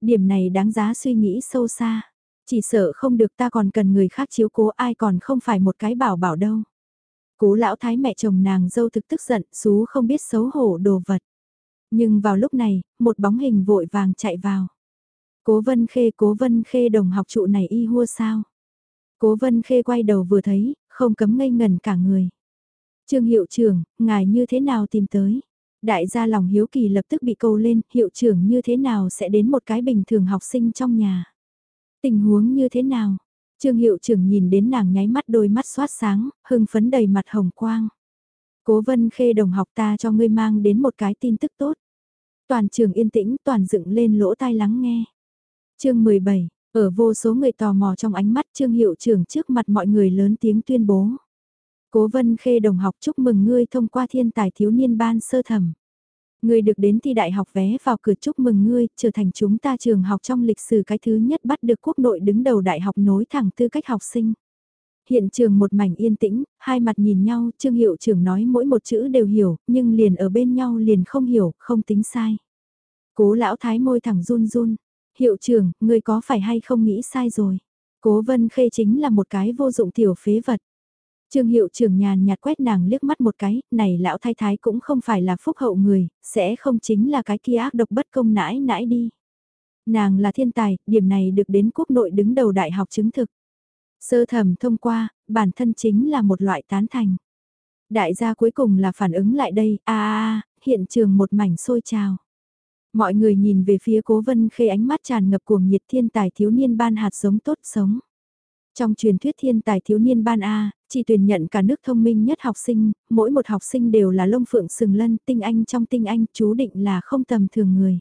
Điểm này đáng giá suy nghĩ sâu xa. Chỉ sợ không được ta còn cần người khác chiếu cố ai còn không phải một cái bảo bảo đâu. Cố lão thái mẹ chồng nàng dâu thực tức giận, xú không biết xấu hổ đồ vật. Nhưng vào lúc này, một bóng hình vội vàng chạy vào. Cố vân khê cố vân khê đồng học trụ này y hua sao. Cố vân khê quay đầu vừa thấy, không cấm ngây ngần cả người. Trương hiệu trưởng, ngài như thế nào tìm tới? Đại gia lòng hiếu kỳ lập tức bị câu lên, hiệu trưởng như thế nào sẽ đến một cái bình thường học sinh trong nhà? Tình huống như thế nào? Trương hiệu trưởng nhìn đến nàng nháy mắt đôi mắt xoát sáng, hưng phấn đầy mặt hồng quang. Cố vân khê đồng học ta cho ngươi mang đến một cái tin tức tốt. Toàn trường yên tĩnh, toàn dựng lên lỗ tai lắng nghe. chương 17, ở vô số người tò mò trong ánh mắt trương hiệu trưởng trước mặt mọi người lớn tiếng tuyên bố. Cố vân khê đồng học chúc mừng ngươi thông qua thiên tài thiếu niên ban sơ thẩm. Ngươi được đến thi đại học vé vào cửa chúc mừng ngươi, trở thành chúng ta trường học trong lịch sử cái thứ nhất bắt được quốc nội đứng đầu đại học nối thẳng tư cách học sinh. Hiện trường một mảnh yên tĩnh, hai mặt nhìn nhau, trương hiệu trưởng nói mỗi một chữ đều hiểu, nhưng liền ở bên nhau liền không hiểu, không tính sai. Cố lão thái môi thẳng run run, hiệu trưởng, người có phải hay không nghĩ sai rồi. Cố vân khê chính là một cái vô dụng tiểu phế vật. Trương hiệu trưởng nhàn nhạt quét nàng liếc mắt một cái, này lão thái thái cũng không phải là phúc hậu người, sẽ không chính là cái kia ác độc bất công nãi nãi đi. Nàng là thiên tài, điểm này được đến quốc nội đứng đầu đại học chứng thực. Sơ thẩm thông qua, bản thân chính là một loại tán thành. Đại gia cuối cùng là phản ứng lại đây, a a hiện trường một mảnh sôi trào. Mọi người nhìn về phía cố vân khê ánh mắt tràn ngập cuồng nhiệt thiên tài thiếu niên ban hạt giống tốt sống. Trong truyền thuyết thiên tài thiếu niên ban A, chỉ tuyển nhận cả nước thông minh nhất học sinh, mỗi một học sinh đều là lông phượng sừng lân, tinh anh trong tinh anh, chú định là không tầm thường người.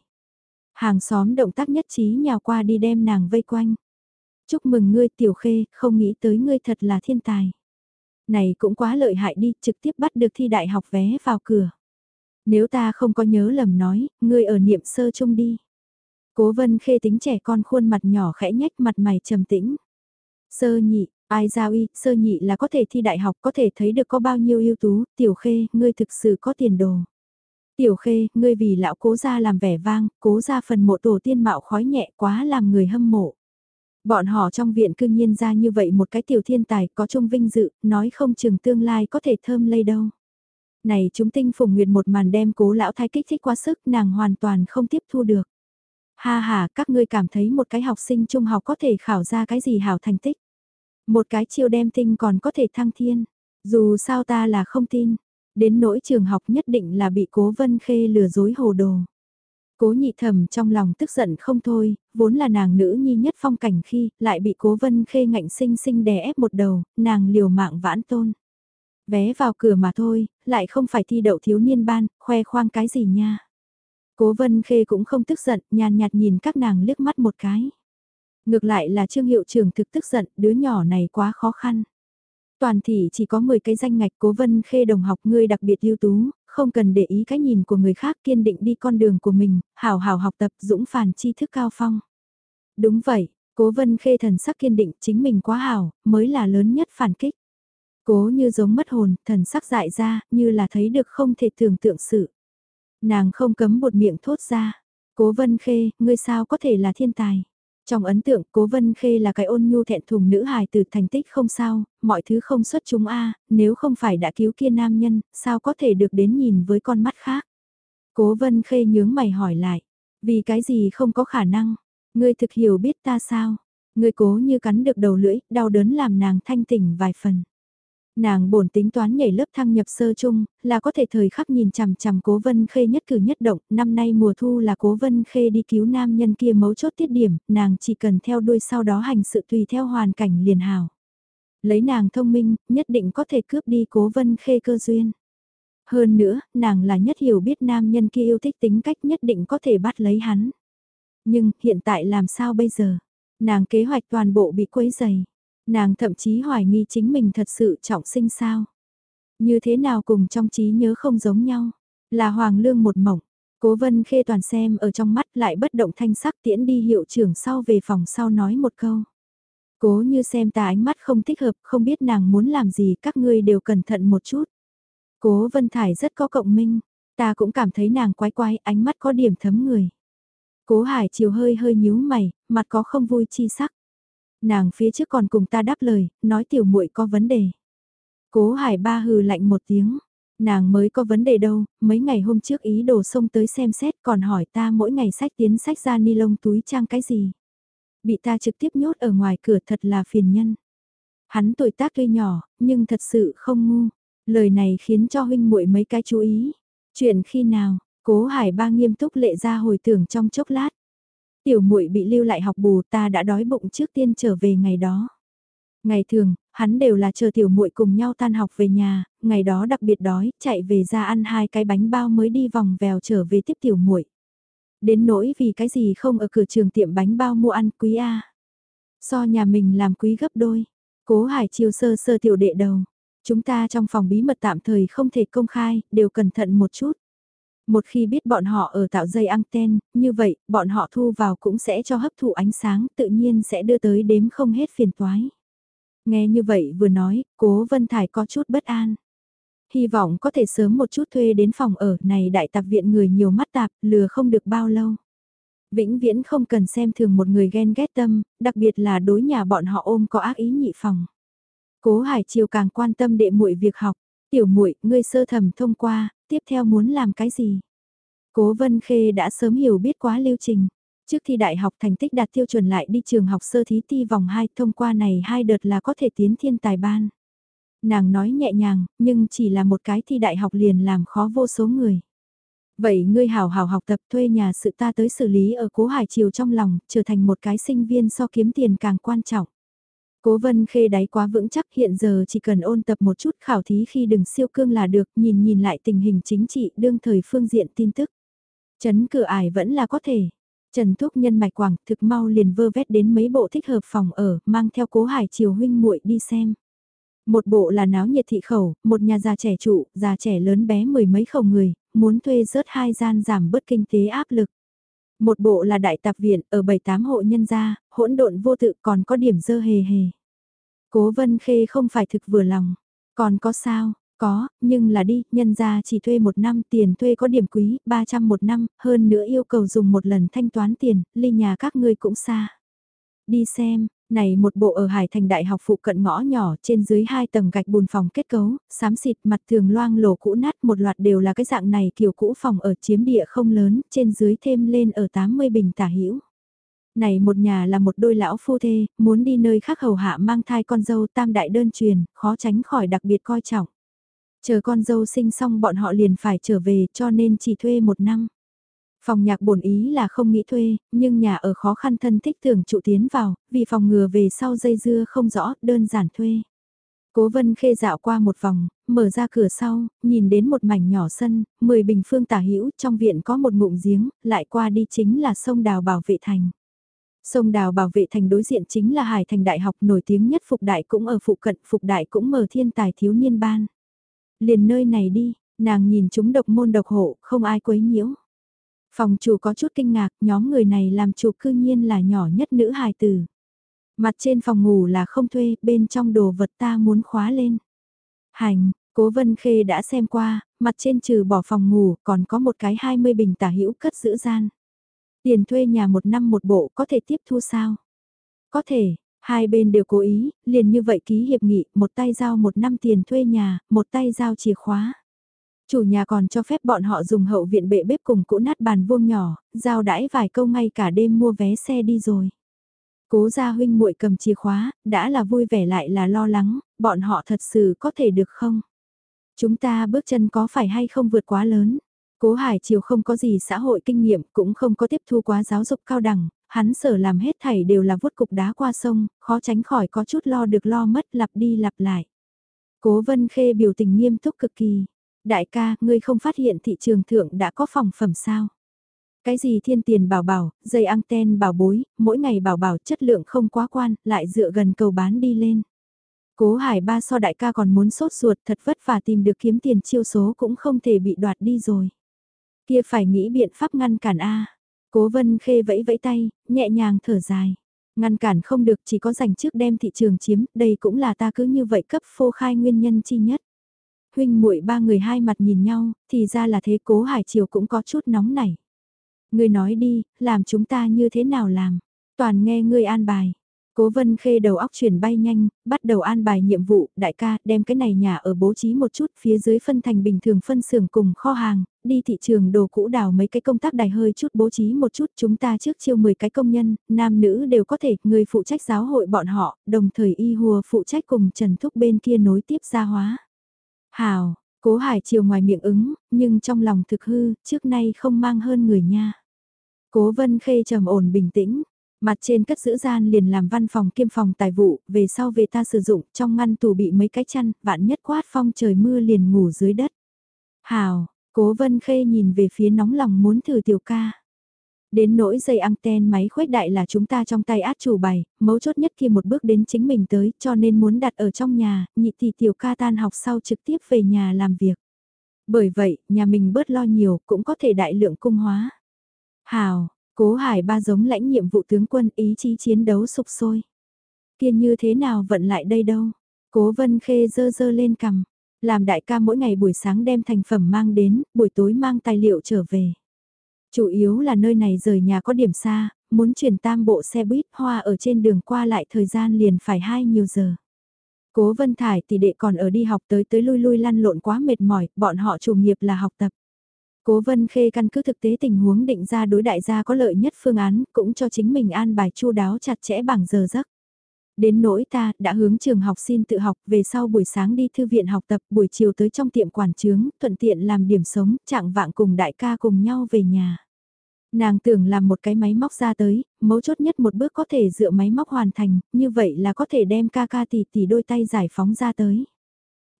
Hàng xóm động tác nhất trí nhào qua đi đem nàng vây quanh. Chúc mừng ngươi tiểu khê, không nghĩ tới ngươi thật là thiên tài. Này cũng quá lợi hại đi, trực tiếp bắt được thi đại học vé vào cửa. Nếu ta không có nhớ lầm nói, ngươi ở niệm sơ chung đi. Cố vân khê tính trẻ con khuôn mặt nhỏ khẽ nhách mặt mày trầm tĩnh. Sơ nhị, ai giao y, sơ nhị là có thể thi đại học, có thể thấy được có bao nhiêu ưu tú, tiểu khê, ngươi thực sự có tiền đồ. Tiểu khê, ngươi vì lão cố gia làm vẻ vang, cố gia phần mộ tổ tiên mạo khói nhẹ quá làm người hâm mộ. Bọn họ trong viện cương nhiên ra như vậy một cái tiểu thiên tài có trung vinh dự, nói không chừng tương lai có thể thơm lây đâu. Này chúng tinh phùng nguyệt một màn đem cố lão thái kích thích quá sức nàng hoàn toàn không tiếp thu được. Ha ha, các ngươi cảm thấy một cái học sinh trung học có thể khảo ra cái gì hảo thành tích. Một cái chiêu đem tinh còn có thể thăng thiên. Dù sao ta là không tin. Đến nỗi trường học nhất định là bị cố vân khê lừa dối hồ đồ. Cố nhị thầm trong lòng tức giận không thôi, vốn là nàng nữ nhi nhất phong cảnh khi, lại bị cố vân khê ngạnh sinh sinh đè ép một đầu, nàng liều mạng vãn tôn. Vé vào cửa mà thôi, lại không phải thi đậu thiếu niên ban, khoe khoang cái gì nha. Cố vân khê cũng không tức giận, nhàn nhạt nhìn các nàng liếc mắt một cái. Ngược lại là trương hiệu trưởng thực tức giận, đứa nhỏ này quá khó khăn. Toàn thị chỉ có 10 cái danh ngạch cố vân khê đồng học ngươi đặc biệt ưu tú, không cần để ý cái nhìn của người khác kiên định đi con đường của mình, hào hào học tập dũng phản tri thức cao phong. Đúng vậy, cố vân khê thần sắc kiên định chính mình quá hào, mới là lớn nhất phản kích. Cố như giống mất hồn, thần sắc dại ra, như là thấy được không thể tưởng tượng sự. Nàng không cấm một miệng thốt ra, cố vân khê, ngươi sao có thể là thiên tài. Trong ấn tượng, Cố Vân Khê là cái ôn nhu thẹn thùng nữ hài từ thành tích không sao, mọi thứ không xuất chúng a nếu không phải đã cứu kia nam nhân, sao có thể được đến nhìn với con mắt khác. Cố Vân Khê nhướng mày hỏi lại, vì cái gì không có khả năng, ngươi thực hiểu biết ta sao, ngươi cố như cắn được đầu lưỡi, đau đớn làm nàng thanh tỉnh vài phần. Nàng bổn tính toán nhảy lớp thăng nhập sơ chung, là có thể thời khắc nhìn chằm chằm cố vân khê nhất cử nhất động, năm nay mùa thu là cố vân khê đi cứu nam nhân kia mấu chốt tiết điểm, nàng chỉ cần theo đuôi sau đó hành sự tùy theo hoàn cảnh liền hào. Lấy nàng thông minh, nhất định có thể cướp đi cố vân khê cơ duyên. Hơn nữa, nàng là nhất hiểu biết nam nhân kia yêu thích tính cách nhất định có thể bắt lấy hắn. Nhưng, hiện tại làm sao bây giờ? Nàng kế hoạch toàn bộ bị quấy dày. Nàng thậm chí hoài nghi chính mình thật sự trọng sinh sao. Như thế nào cùng trong trí nhớ không giống nhau. Là Hoàng Lương một mỏng Cố vân khê toàn xem ở trong mắt lại bất động thanh sắc tiễn đi hiệu trưởng sau về phòng sau nói một câu. Cố như xem ta ánh mắt không thích hợp, không biết nàng muốn làm gì, các ngươi đều cẩn thận một chút. Cố Vân Thải rất có cộng minh, ta cũng cảm thấy nàng quái quái, ánh mắt có điểm thấm người. Cố Hải chiều hơi hơi nhíu mày, mặt có không vui chi sắc. Nàng phía trước còn cùng ta đáp lời, nói tiểu muội có vấn đề. Cố Hải ba hừ lạnh một tiếng. Nàng mới có vấn đề đâu, mấy ngày hôm trước ý đồ xông tới xem xét còn hỏi ta mỗi ngày sách tiến sách ra ni lông túi trang cái gì. Bị ta trực tiếp nhốt ở ngoài cửa thật là phiền nhân. Hắn tuổi tác tuy nhỏ, nhưng thật sự không ngu. Lời này khiến cho huynh muội mấy cái chú ý. Chuyện khi nào, cố hải ba nghiêm túc lệ ra hồi tưởng trong chốc lát. Tiểu muội bị lưu lại học bù ta đã đói bụng trước tiên trở về ngày đó. Ngày thường, hắn đều là chờ tiểu muội cùng nhau tan học về nhà, ngày đó đặc biệt đói, chạy về ra ăn hai cái bánh bao mới đi vòng vèo trở về tiếp tiểu muội. Đến nỗi vì cái gì không ở cửa trường tiệm bánh bao mua ăn quý a. So nhà mình làm quý gấp đôi. Cố Hải chiều sơ sơ tiểu đệ đầu. Chúng ta trong phòng bí mật tạm thời không thể công khai, đều cẩn thận một chút. Một khi biết bọn họ ở tạo dây anten, như vậy, bọn họ thu vào cũng sẽ cho hấp thụ ánh sáng, tự nhiên sẽ đưa tới đếm không hết phiền toái. Nghe như vậy vừa nói, cố Vân Thải có chút bất an. Hy vọng có thể sớm một chút thuê đến phòng ở này đại tạp viện người nhiều mắt tạp, lừa không được bao lâu. Vĩnh viễn không cần xem thường một người ghen ghét tâm, đặc biệt là đối nhà bọn họ ôm có ác ý nhị phòng. Cố Hải Chiều càng quan tâm đệ muội việc học, tiểu muội, ngươi sơ thẩm thông qua, tiếp theo muốn làm cái gì? Cố Vân Khê đã sớm hiểu biết quá lưu trình. Trước thi đại học thành tích đạt tiêu chuẩn lại đi trường học sơ thí ti vòng 2 thông qua này hai đợt là có thể tiến thiên tài ban. Nàng nói nhẹ nhàng, nhưng chỉ là một cái thi đại học liền làm khó vô số người. Vậy ngươi hảo hảo học tập thuê nhà sự ta tới xử lý ở cố hải chiều trong lòng, trở thành một cái sinh viên so kiếm tiền càng quan trọng. Cố vân khê đáy quá vững chắc hiện giờ chỉ cần ôn tập một chút khảo thí khi đừng siêu cương là được, nhìn nhìn lại tình hình chính trị đương thời phương diện tin tức. Chấn cửa ải vẫn là có thể. Trần Thúc nhân mạch quảng thực mau liền vơ vét đến mấy bộ thích hợp phòng ở, mang theo cố hải chiều huynh muội đi xem. Một bộ là náo nhiệt thị khẩu, một nhà già trẻ trụ, già trẻ lớn bé mười mấy khẩu người, muốn thuê rớt hai gian giảm bớt kinh tế áp lực. Một bộ là đại tạp viện ở bảy tám hộ nhân gia, hỗn độn vô tự còn có điểm dơ hề hề. Cố vân khê không phải thực vừa lòng, còn có sao, có, nhưng là đi, nhân gia chỉ thuê một năm tiền thuê có điểm quý, 300 một năm, hơn nữa yêu cầu dùng một lần thanh toán tiền, ly nhà các ngươi cũng xa. Đi xem, này một bộ ở Hải Thành Đại học phụ cận ngõ nhỏ trên dưới hai tầng gạch bùn phòng kết cấu, xám xịt mặt thường loang lổ cũ nát một loạt đều là cái dạng này kiểu cũ phòng ở chiếm địa không lớn, trên dưới thêm lên ở 80 bình tả hữu này một nhà là một đôi lão phu thê, muốn đi nơi khác hầu hạ mang thai con dâu tam đại đơn truyền, khó tránh khỏi đặc biệt coi trọng. Chờ con dâu sinh xong bọn họ liền phải trở về cho nên chỉ thuê một năm. Phòng nhạc bổn ý là không nghĩ thuê, nhưng nhà ở khó khăn thân thích tưởng trụ tiến vào, vì phòng ngừa về sau dây dưa không rõ, đơn giản thuê. Cố vân khê dạo qua một vòng, mở ra cửa sau, nhìn đến một mảnh nhỏ sân, 10 bình phương tả hữu trong viện có một ngụm giếng, lại qua đi chính là sông đào bảo vệ thành. Sông đào bảo vệ thành đối diện chính là Hải Thành Đại học nổi tiếng nhất Phục Đại cũng ở phụ cận, Phục Đại cũng mở thiên tài thiếu niên ban. Liền nơi này đi, nàng nhìn chúng độc môn độc hộ, không ai quấy nhiễu. Phòng chủ có chút kinh ngạc, nhóm người này làm chủ cư nhiên là nhỏ nhất nữ hài tử. Mặt trên phòng ngủ là không thuê, bên trong đồ vật ta muốn khóa lên. Hành, cố vân khê đã xem qua, mặt trên trừ bỏ phòng ngủ, còn có một cái 20 bình tả hữu cất giữ gian. Tiền thuê nhà một năm một bộ có thể tiếp thu sao? Có thể, hai bên đều cố ý, liền như vậy ký hiệp nghị, một tay giao một năm tiền thuê nhà, một tay giao chìa khóa. Chủ nhà còn cho phép bọn họ dùng hậu viện bệ bếp cùng cũ nát bàn vuông nhỏ, giao đãi vài câu ngay cả đêm mua vé xe đi rồi. Cố gia huynh muội cầm chìa khóa, đã là vui vẻ lại là lo lắng, bọn họ thật sự có thể được không? Chúng ta bước chân có phải hay không vượt quá lớn? Cố Hải Triều không có gì xã hội kinh nghiệm, cũng không có tiếp thu quá giáo dục cao đẳng, hắn sở làm hết thảy đều là vuốt cục đá qua sông, khó tránh khỏi có chút lo được lo mất lặp đi lặp lại. Cố Vân Khê biểu tình nghiêm túc cực kỳ. Đại ca, ngươi không phát hiện thị trường thượng đã có phòng phẩm sao? Cái gì thiên tiền bảo bảo, dây anten bảo bối, mỗi ngày bảo bảo chất lượng không quá quan, lại dựa gần cầu bán đi lên. Cố hải ba so đại ca còn muốn sốt ruột thật vất vả tìm được kiếm tiền chiêu số cũng không thể bị đoạt đi rồi. Kia phải nghĩ biện pháp ngăn cản A. Cố vân khê vẫy vẫy tay, nhẹ nhàng thở dài. Ngăn cản không được chỉ có dành trước đem thị trường chiếm, đây cũng là ta cứ như vậy cấp phô khai nguyên nhân chi nhất. Huynh muội ba người hai mặt nhìn nhau, thì ra là thế cố hải chiều cũng có chút nóng nảy. Ngươi nói đi, làm chúng ta như thế nào làm? Toàn nghe ngươi an bài. Cố vân khê đầu óc chuyển bay nhanh, bắt đầu an bài nhiệm vụ, đại ca, đem cái này nhà ở bố trí một chút, phía dưới phân thành bình thường phân xưởng cùng kho hàng, đi thị trường đồ cũ đào mấy cái công tác đài hơi chút bố trí một chút, chúng ta trước chiêu 10 cái công nhân, nam nữ đều có thể, người phụ trách giáo hội bọn họ, đồng thời y hùa phụ trách cùng Trần Thúc bên kia nối tiếp gia hóa. Hào, cố hải chiều ngoài miệng ứng, nhưng trong lòng thực hư, trước nay không mang hơn người nha. Cố vân khê trầm ổn bình tĩnh, Mặt trên cất giữ gian liền làm văn phòng kiêm phòng tài vụ, về sau về ta sử dụng, trong ngăn tủ bị mấy cái chăn, vạn nhất quát phong trời mưa liền ngủ dưới đất. Hào, cố vân khê nhìn về phía nóng lòng muốn thử tiểu ca. Đến nỗi dây anten máy khuếch đại là chúng ta trong tay át chủ bày, mấu chốt nhất khi một bước đến chính mình tới, cho nên muốn đặt ở trong nhà, nhị thì tiểu ca tan học sau trực tiếp về nhà làm việc. Bởi vậy, nhà mình bớt lo nhiều, cũng có thể đại lượng cung hóa. Hào, Cố hải ba giống lãnh nhiệm vụ tướng quân ý chí chiến đấu sục sôi. Kiên như thế nào vận lại đây đâu. Cố vân khê dơ dơ lên cầm. Làm đại ca mỗi ngày buổi sáng đem thành phẩm mang đến, buổi tối mang tài liệu trở về. Chủ yếu là nơi này rời nhà có điểm xa, muốn chuyển tam bộ xe buýt hoa ở trên đường qua lại thời gian liền phải hai nhiều giờ. Cố Vân Thải thì đệ còn ở đi học tới tới lui lui lăn lộn quá mệt mỏi, bọn họ chủ nghiệp là học tập. Cố Vân Khê căn cứ thực tế tình huống định ra đối đại gia có lợi nhất phương án, cũng cho chính mình an bài chu đáo chặt chẽ bằng giờ giấc. Đến nỗi ta đã hướng trường học xin tự học về sau buổi sáng đi thư viện học tập buổi chiều tới trong tiệm quản trướng, thuận tiện làm điểm sống, trạng vạng cùng đại ca cùng nhau về nhà. Nàng tưởng làm một cái máy móc ra tới, mấu chốt nhất một bước có thể dựa máy móc hoàn thành, như vậy là có thể đem ca ca tỷ tỷ đôi tay giải phóng ra tới.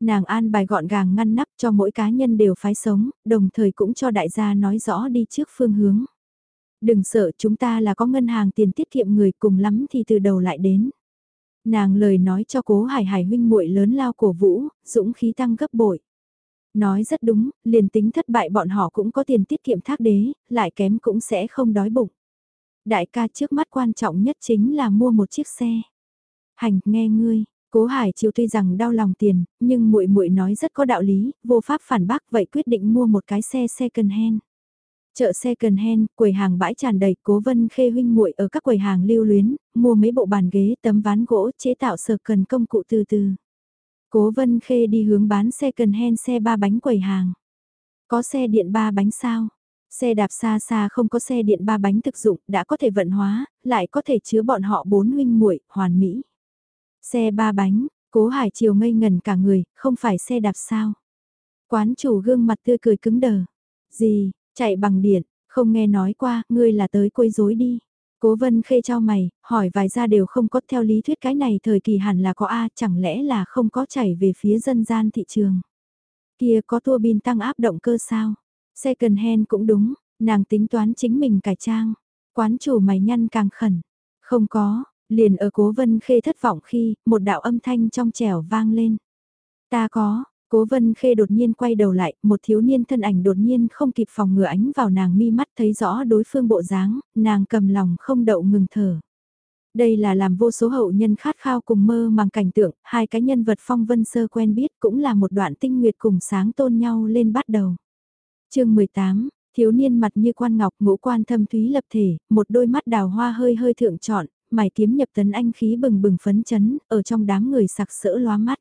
Nàng an bài gọn gàng ngăn nắp cho mỗi cá nhân đều phái sống, đồng thời cũng cho đại gia nói rõ đi trước phương hướng. Đừng sợ chúng ta là có ngân hàng tiền tiết kiệm người cùng lắm thì từ đầu lại đến. Nàng lời nói cho cố hải hải huynh muội lớn lao cổ vũ, dũng khí tăng gấp bội. Nói rất đúng, liền tính thất bại bọn họ cũng có tiền tiết kiệm thác đế, lại kém cũng sẽ không đói bụng. Đại ca trước mắt quan trọng nhất chính là mua một chiếc xe. Hành, nghe ngươi, Cố Hải Chiêu tuy rằng đau lòng tiền, nhưng muội muội nói rất có đạo lý, vô pháp phản bác vậy quyết định mua một cái xe second hand. Chợ second hand, quầy hàng bãi tràn đầy, Cố Vân Khê huynh muội ở các quầy hàng lưu luyến, mua mấy bộ bàn ghế, tấm ván gỗ, chế tạo sở cần công cụ từ từ. Cố Vân Khê đi hướng bán second hand xe ba bánh quầy hàng. Có xe điện ba bánh sao? Xe đạp xa xa không có xe điện ba bánh thực dụng, đã có thể vận hóa, lại có thể chứa bọn họ bốn huynh muội, hoàn mỹ. Xe ba bánh, cố hải chiều ngây ngần cả người, không phải xe đạp sao. Quán chủ gương mặt tươi cười cứng đờ. Gì, chạy bằng điện, Không nghe nói qua, ngươi là tới quấy rối đi. Cố vân khê cho mày, hỏi vài ra đều không có theo lý thuyết cái này thời kỳ hẳn là có A chẳng lẽ là không có chảy về phía dân gian thị trường. Kia có tua bin tăng áp động cơ sao? Second hand cũng đúng, nàng tính toán chính mình cải trang. Quán chủ mày nhăn càng khẩn. Không có, liền ở cố vân khê thất vọng khi một đạo âm thanh trong trẻo vang lên. Ta có, Cố vân khê đột nhiên quay đầu lại, một thiếu niên thân ảnh đột nhiên không kịp phòng ngừa ánh vào nàng mi mắt thấy rõ đối phương bộ dáng, nàng cầm lòng không đậu ngừng thở. Đây là làm vô số hậu nhân khát khao cùng mơ màng cảnh tượng, hai cái nhân vật phong vân sơ quen biết cũng là một đoạn tinh nguyệt cùng sáng tôn nhau lên bắt đầu. chương 18, thiếu niên mặt như quan ngọc ngũ quan thâm thúy lập thể, một đôi mắt đào hoa hơi hơi thượng trọn, mày kiếm nhập tấn anh khí bừng bừng phấn chấn, ở trong đám người sặc sỡ lóa mắt.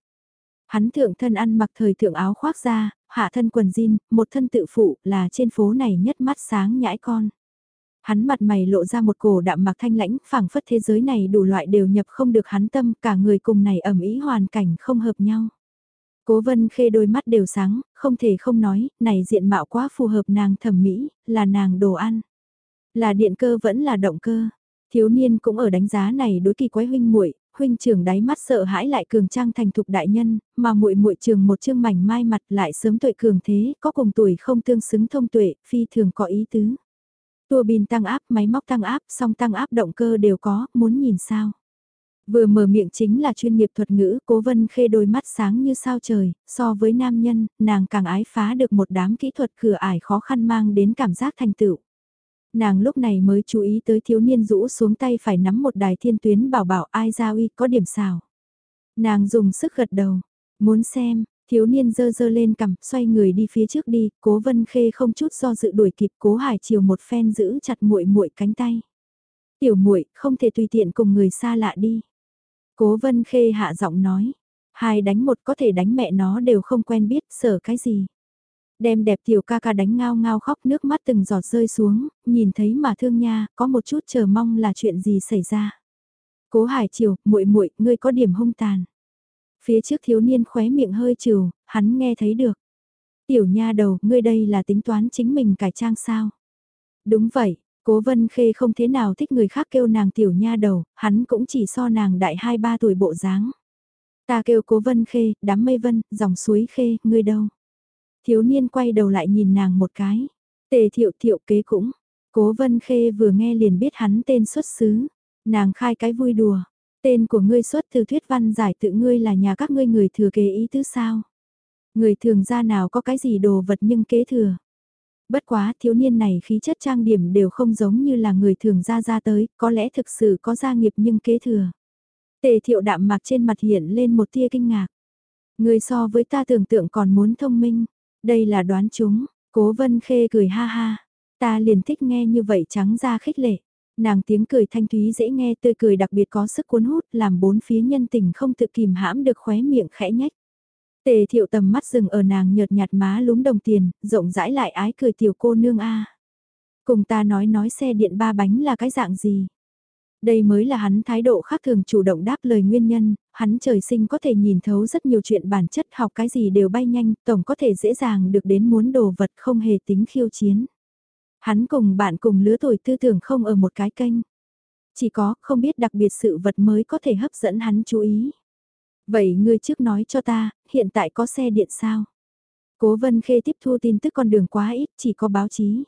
Hắn thượng thân ăn mặc thời thượng áo khoác ra, hạ thân quần jean, một thân tự phụ là trên phố này nhất mắt sáng nhãi con. Hắn mặt mày lộ ra một cổ đạm mặc thanh lãnh, phảng phất thế giới này đủ loại đều nhập không được hắn tâm, cả người cùng này ẩm ý hoàn cảnh không hợp nhau. Cố vân khê đôi mắt đều sáng, không thể không nói, này diện mạo quá phù hợp nàng thẩm mỹ, là nàng đồ ăn. Là điện cơ vẫn là động cơ. Thiếu niên cũng ở đánh giá này đối kỳ quái huynh muội huynh trưởng đáy mắt sợ hãi lại cường trang thành thục đại nhân, mà muội muội trường một chương mảnh mai mặt lại sớm tuổi cường thế, có cùng tuổi không tương xứng thông tuệ, phi thường có ý tứ. Tua bin tăng áp, máy móc tăng áp, song tăng áp động cơ đều có, muốn nhìn sao. Vừa mở miệng chính là chuyên nghiệp thuật ngữ, cố vân khê đôi mắt sáng như sao trời, so với nam nhân, nàng càng ái phá được một đám kỹ thuật cửa ải khó khăn mang đến cảm giác thành tựu. Nàng lúc này mới chú ý tới thiếu niên rũ xuống tay phải nắm một đài thiên tuyến bảo bảo ai ra uy có điểm xào. Nàng dùng sức gật đầu, muốn xem, thiếu niên dơ dơ lên cầm, xoay người đi phía trước đi, cố vân khê không chút do dự đuổi kịp cố hải chiều một phen giữ chặt muội muội cánh tay. Tiểu muội không thể tùy tiện cùng người xa lạ đi. Cố vân khê hạ giọng nói, hai đánh một có thể đánh mẹ nó đều không quen biết sợ cái gì. Đem đẹp tiểu ca ca đánh ngao ngao khóc nước mắt từng giọt rơi xuống, nhìn thấy mà thương nha, có một chút chờ mong là chuyện gì xảy ra. Cố Hải Triều, muội muội, ngươi có điểm hung tàn. Phía trước thiếu niên khóe miệng hơi trừ, hắn nghe thấy được. Tiểu nha đầu, ngươi đây là tính toán chính mình cải trang sao? Đúng vậy, Cố Vân Khê không thế nào thích người khác kêu nàng tiểu nha đầu, hắn cũng chỉ so nàng đại 2-3 tuổi bộ dáng. Ta kêu Cố Vân Khê, đám mây vân, dòng suối Khê, ngươi đâu? Thiếu niên quay đầu lại nhìn nàng một cái. Tề thiệu thiệu kế cũng. Cố vân khê vừa nghe liền biết hắn tên xuất xứ. Nàng khai cái vui đùa. Tên của ngươi xuất từ thuyết văn giải tự ngươi là nhà các ngươi người thừa kế ý tứ sao. Người thường ra nào có cái gì đồ vật nhưng kế thừa. Bất quá thiếu niên này khí chất trang điểm đều không giống như là người thường ra ra tới, có lẽ thực sự có gia nghiệp nhưng kế thừa. Tề thiệu đạm mạc trên mặt hiện lên một tia kinh ngạc. Người so với ta tưởng tượng còn muốn thông minh. Đây là đoán chúng, cố vân khê cười ha ha. Ta liền thích nghe như vậy trắng ra khích lệ. Nàng tiếng cười thanh thúy dễ nghe tươi cười đặc biệt có sức cuốn hút làm bốn phía nhân tình không tự kìm hãm được khóe miệng khẽ nhách. Tề thiệu tầm mắt dừng ở nàng nhợt nhạt má lúm đồng tiền, rộng rãi lại ái cười tiểu cô nương a. Cùng ta nói nói xe điện ba bánh là cái dạng gì. Đây mới là hắn thái độ khác thường chủ động đáp lời nguyên nhân, hắn trời sinh có thể nhìn thấu rất nhiều chuyện bản chất học cái gì đều bay nhanh, tổng có thể dễ dàng được đến muốn đồ vật không hề tính khiêu chiến. Hắn cùng bạn cùng lứa tuổi tư tưởng không ở một cái kênh. Chỉ có không biết đặc biệt sự vật mới có thể hấp dẫn hắn chú ý. Vậy ngươi trước nói cho ta, hiện tại có xe điện sao? Cố vân khê tiếp thu tin tức con đường quá ít, chỉ có báo chí.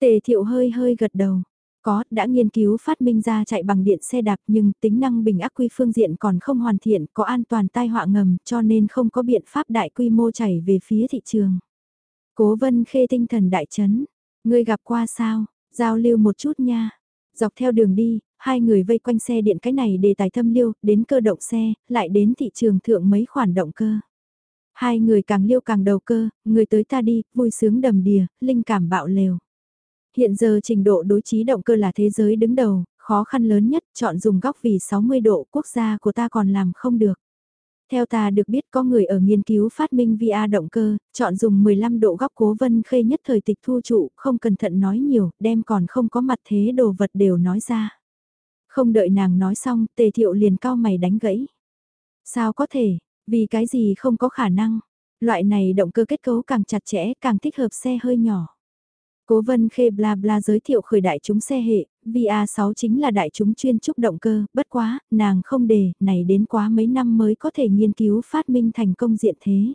Tề thiệu hơi hơi gật đầu. Có, đã nghiên cứu phát minh ra chạy bằng điện xe đạp nhưng tính năng bình ắc quy phương diện còn không hoàn thiện, có an toàn tai họa ngầm cho nên không có biện pháp đại quy mô chảy về phía thị trường. Cố vân khê tinh thần đại chấn, ngươi gặp qua sao, giao lưu một chút nha. Dọc theo đường đi, hai người vây quanh xe điện cái này để tài thâm liêu, đến cơ động xe, lại đến thị trường thượng mấy khoản động cơ. Hai người càng liêu càng đầu cơ, người tới ta đi, vui sướng đầm đìa, linh cảm bạo lều. Hiện giờ trình độ đối trí động cơ là thế giới đứng đầu, khó khăn lớn nhất chọn dùng góc vì 60 độ quốc gia của ta còn làm không được. Theo ta được biết có người ở nghiên cứu phát minh VR động cơ, chọn dùng 15 độ góc cố vân khê nhất thời tịch thu trụ, không cẩn thận nói nhiều, đem còn không có mặt thế đồ vật đều nói ra. Không đợi nàng nói xong, tề thiệu liền cao mày đánh gãy. Sao có thể, vì cái gì không có khả năng, loại này động cơ kết cấu càng chặt chẽ càng thích hợp xe hơi nhỏ. Cố vân khê bla bla giới thiệu khởi đại chúng xe hệ, VA6 chính là đại chúng chuyên trúc động cơ, bất quá, nàng không đề, này đến quá mấy năm mới có thể nghiên cứu phát minh thành công diện thế.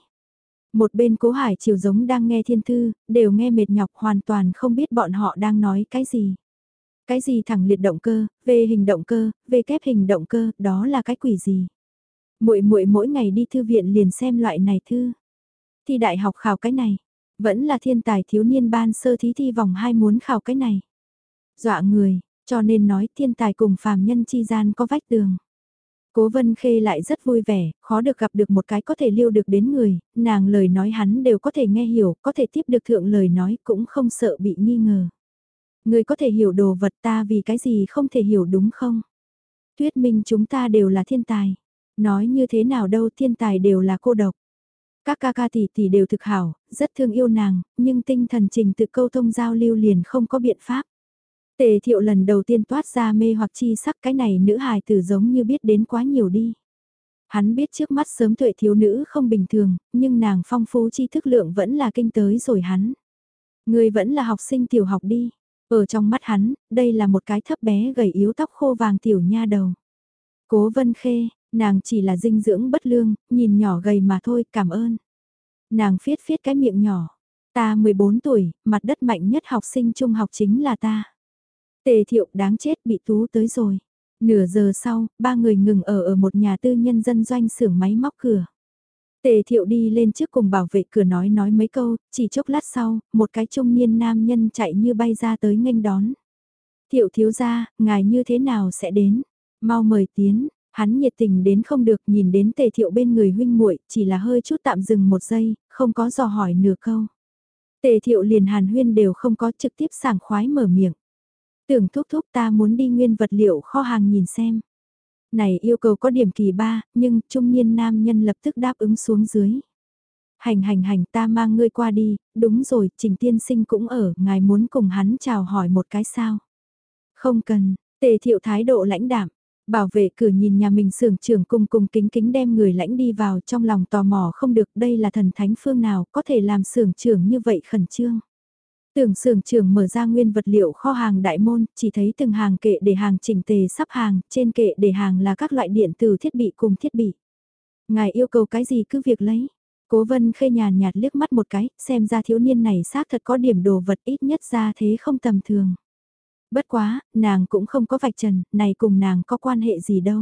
Một bên cố hải chiều giống đang nghe thiên thư, đều nghe mệt nhọc hoàn toàn không biết bọn họ đang nói cái gì. Cái gì thẳng liệt động cơ, về hình động cơ, về kép hình động cơ, đó là cái quỷ gì? Muội muội mỗi ngày đi thư viện liền xem loại này thư. Thi đại học khảo cái này, vẫn là thiên tài thiếu niên ban sơ thí thi vòng 2 muốn khảo cái này. Dọa người, cho nên nói thiên tài cùng phàm nhân chi gian có vách tường. Cố Vân Khê lại rất vui vẻ, khó được gặp được một cái có thể lưu được đến người, nàng lời nói hắn đều có thể nghe hiểu, có thể tiếp được thượng lời nói cũng không sợ bị nghi ngờ. Người có thể hiểu đồ vật ta vì cái gì không thể hiểu đúng không? tuyết minh chúng ta đều là thiên tài. Nói như thế nào đâu thiên tài đều là cô độc. Các ca ca tỷ tỷ đều thực hảo, rất thương yêu nàng, nhưng tinh thần trình tự câu thông giao lưu liền không có biện pháp. Tề thiệu lần đầu tiên toát ra mê hoặc chi sắc cái này nữ hài tử giống như biết đến quá nhiều đi. Hắn biết trước mắt sớm tuệ thiếu nữ không bình thường, nhưng nàng phong phú chi thức lượng vẫn là kinh tới rồi hắn. Người vẫn là học sinh tiểu học đi. Ở trong mắt hắn, đây là một cái thấp bé gầy yếu tóc khô vàng tiểu nha đầu. Cố vân khê, nàng chỉ là dinh dưỡng bất lương, nhìn nhỏ gầy mà thôi, cảm ơn. Nàng phiết phiết cái miệng nhỏ. Ta 14 tuổi, mặt đất mạnh nhất học sinh trung học chính là ta. Tề thiệu đáng chết bị tú tới rồi. Nửa giờ sau, ba người ngừng ở ở một nhà tư nhân dân doanh xưởng máy móc cửa. Tề thiệu đi lên trước cùng bảo vệ cửa nói nói mấy câu, chỉ chốc lát sau, một cái trung niên nam nhân chạy như bay ra tới nghênh đón. Thiệu thiếu gia, ngài như thế nào sẽ đến? Mau mời tiến, hắn nhiệt tình đến không được nhìn đến tề thiệu bên người huynh muội chỉ là hơi chút tạm dừng một giây, không có dò hỏi nửa câu. Tề thiệu liền hàn huyên đều không có trực tiếp sảng khoái mở miệng. Tưởng thúc thúc ta muốn đi nguyên vật liệu kho hàng nhìn xem. Này yêu cầu có điểm kỳ ba, nhưng trung niên nam nhân lập tức đáp ứng xuống dưới. Hành hành hành ta mang ngươi qua đi, đúng rồi, trình tiên sinh cũng ở, ngài muốn cùng hắn chào hỏi một cái sao. Không cần, tề thiệu thái độ lãnh đạm, Bảo vệ cửa nhìn nhà mình sưởng trưởng cùng cùng kính kính đem người lãnh đi vào trong lòng tò mò không được đây là thần thánh phương nào có thể làm sưởng trưởng như vậy khẩn trương. Tưởng sưởng trưởng mở ra nguyên vật liệu kho hàng đại môn, chỉ thấy từng hàng kệ để hàng chỉnh tề sắp hàng, trên kệ để hàng là các loại điện tử thiết bị cùng thiết bị. Ngài yêu cầu cái gì cứ việc lấy. Cố vân khê nhàn nhạt liếc mắt một cái, xem ra thiếu niên này xác thật có điểm đồ vật ít nhất ra thế không tầm thường. Bất quá, nàng cũng không có vạch trần, này cùng nàng có quan hệ gì đâu.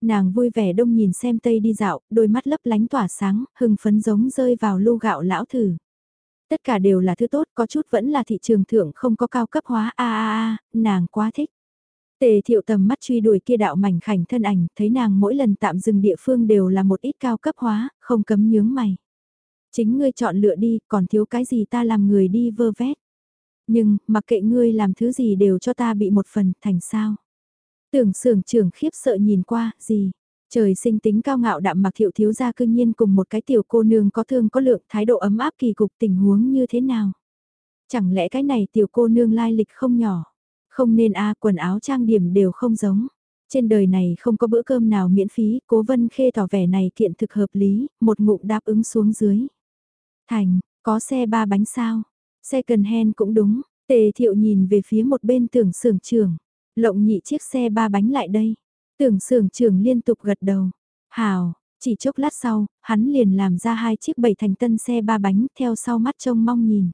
Nàng vui vẻ đông nhìn xem tây đi dạo, đôi mắt lấp lánh tỏa sáng, hưng phấn giống rơi vào lu gạo lão thử. Tất cả đều là thứ tốt, có chút vẫn là thị trường thượng không có cao cấp hóa a a a, nàng quá thích. Tề thiệu tầm mắt truy đuổi kia đạo mảnh khảnh thân ảnh, thấy nàng mỗi lần tạm dừng địa phương đều là một ít cao cấp hóa, không cấm nhướng mày. Chính ngươi chọn lựa đi, còn thiếu cái gì ta làm người đi vơ vét. Nhưng, mặc kệ ngươi làm thứ gì đều cho ta bị một phần, thành sao. Tưởng sưởng trưởng khiếp sợ nhìn qua, gì, Trời sinh tính cao ngạo đạm mặc thiệu thiếu gia cương nhiên cùng một cái tiểu cô nương có thương có lượng thái độ ấm áp kỳ cục tình huống như thế nào. Chẳng lẽ cái này tiểu cô nương lai lịch không nhỏ, không nên a quần áo trang điểm đều không giống. Trên đời này không có bữa cơm nào miễn phí, cố vân khê tỏ vẻ này kiện thực hợp lý, một ngụm đáp ứng xuống dưới. Thành, có xe ba bánh sao? Xe cần hen cũng đúng, tề thiệu nhìn về phía một bên tưởng sưởng trường, lộng nhị chiếc xe ba bánh lại đây. Tưởng sưởng trưởng liên tục gật đầu. Hào, chỉ chốc lát sau, hắn liền làm ra hai chiếc bảy thành tân xe ba bánh theo sau mắt trông mong nhìn.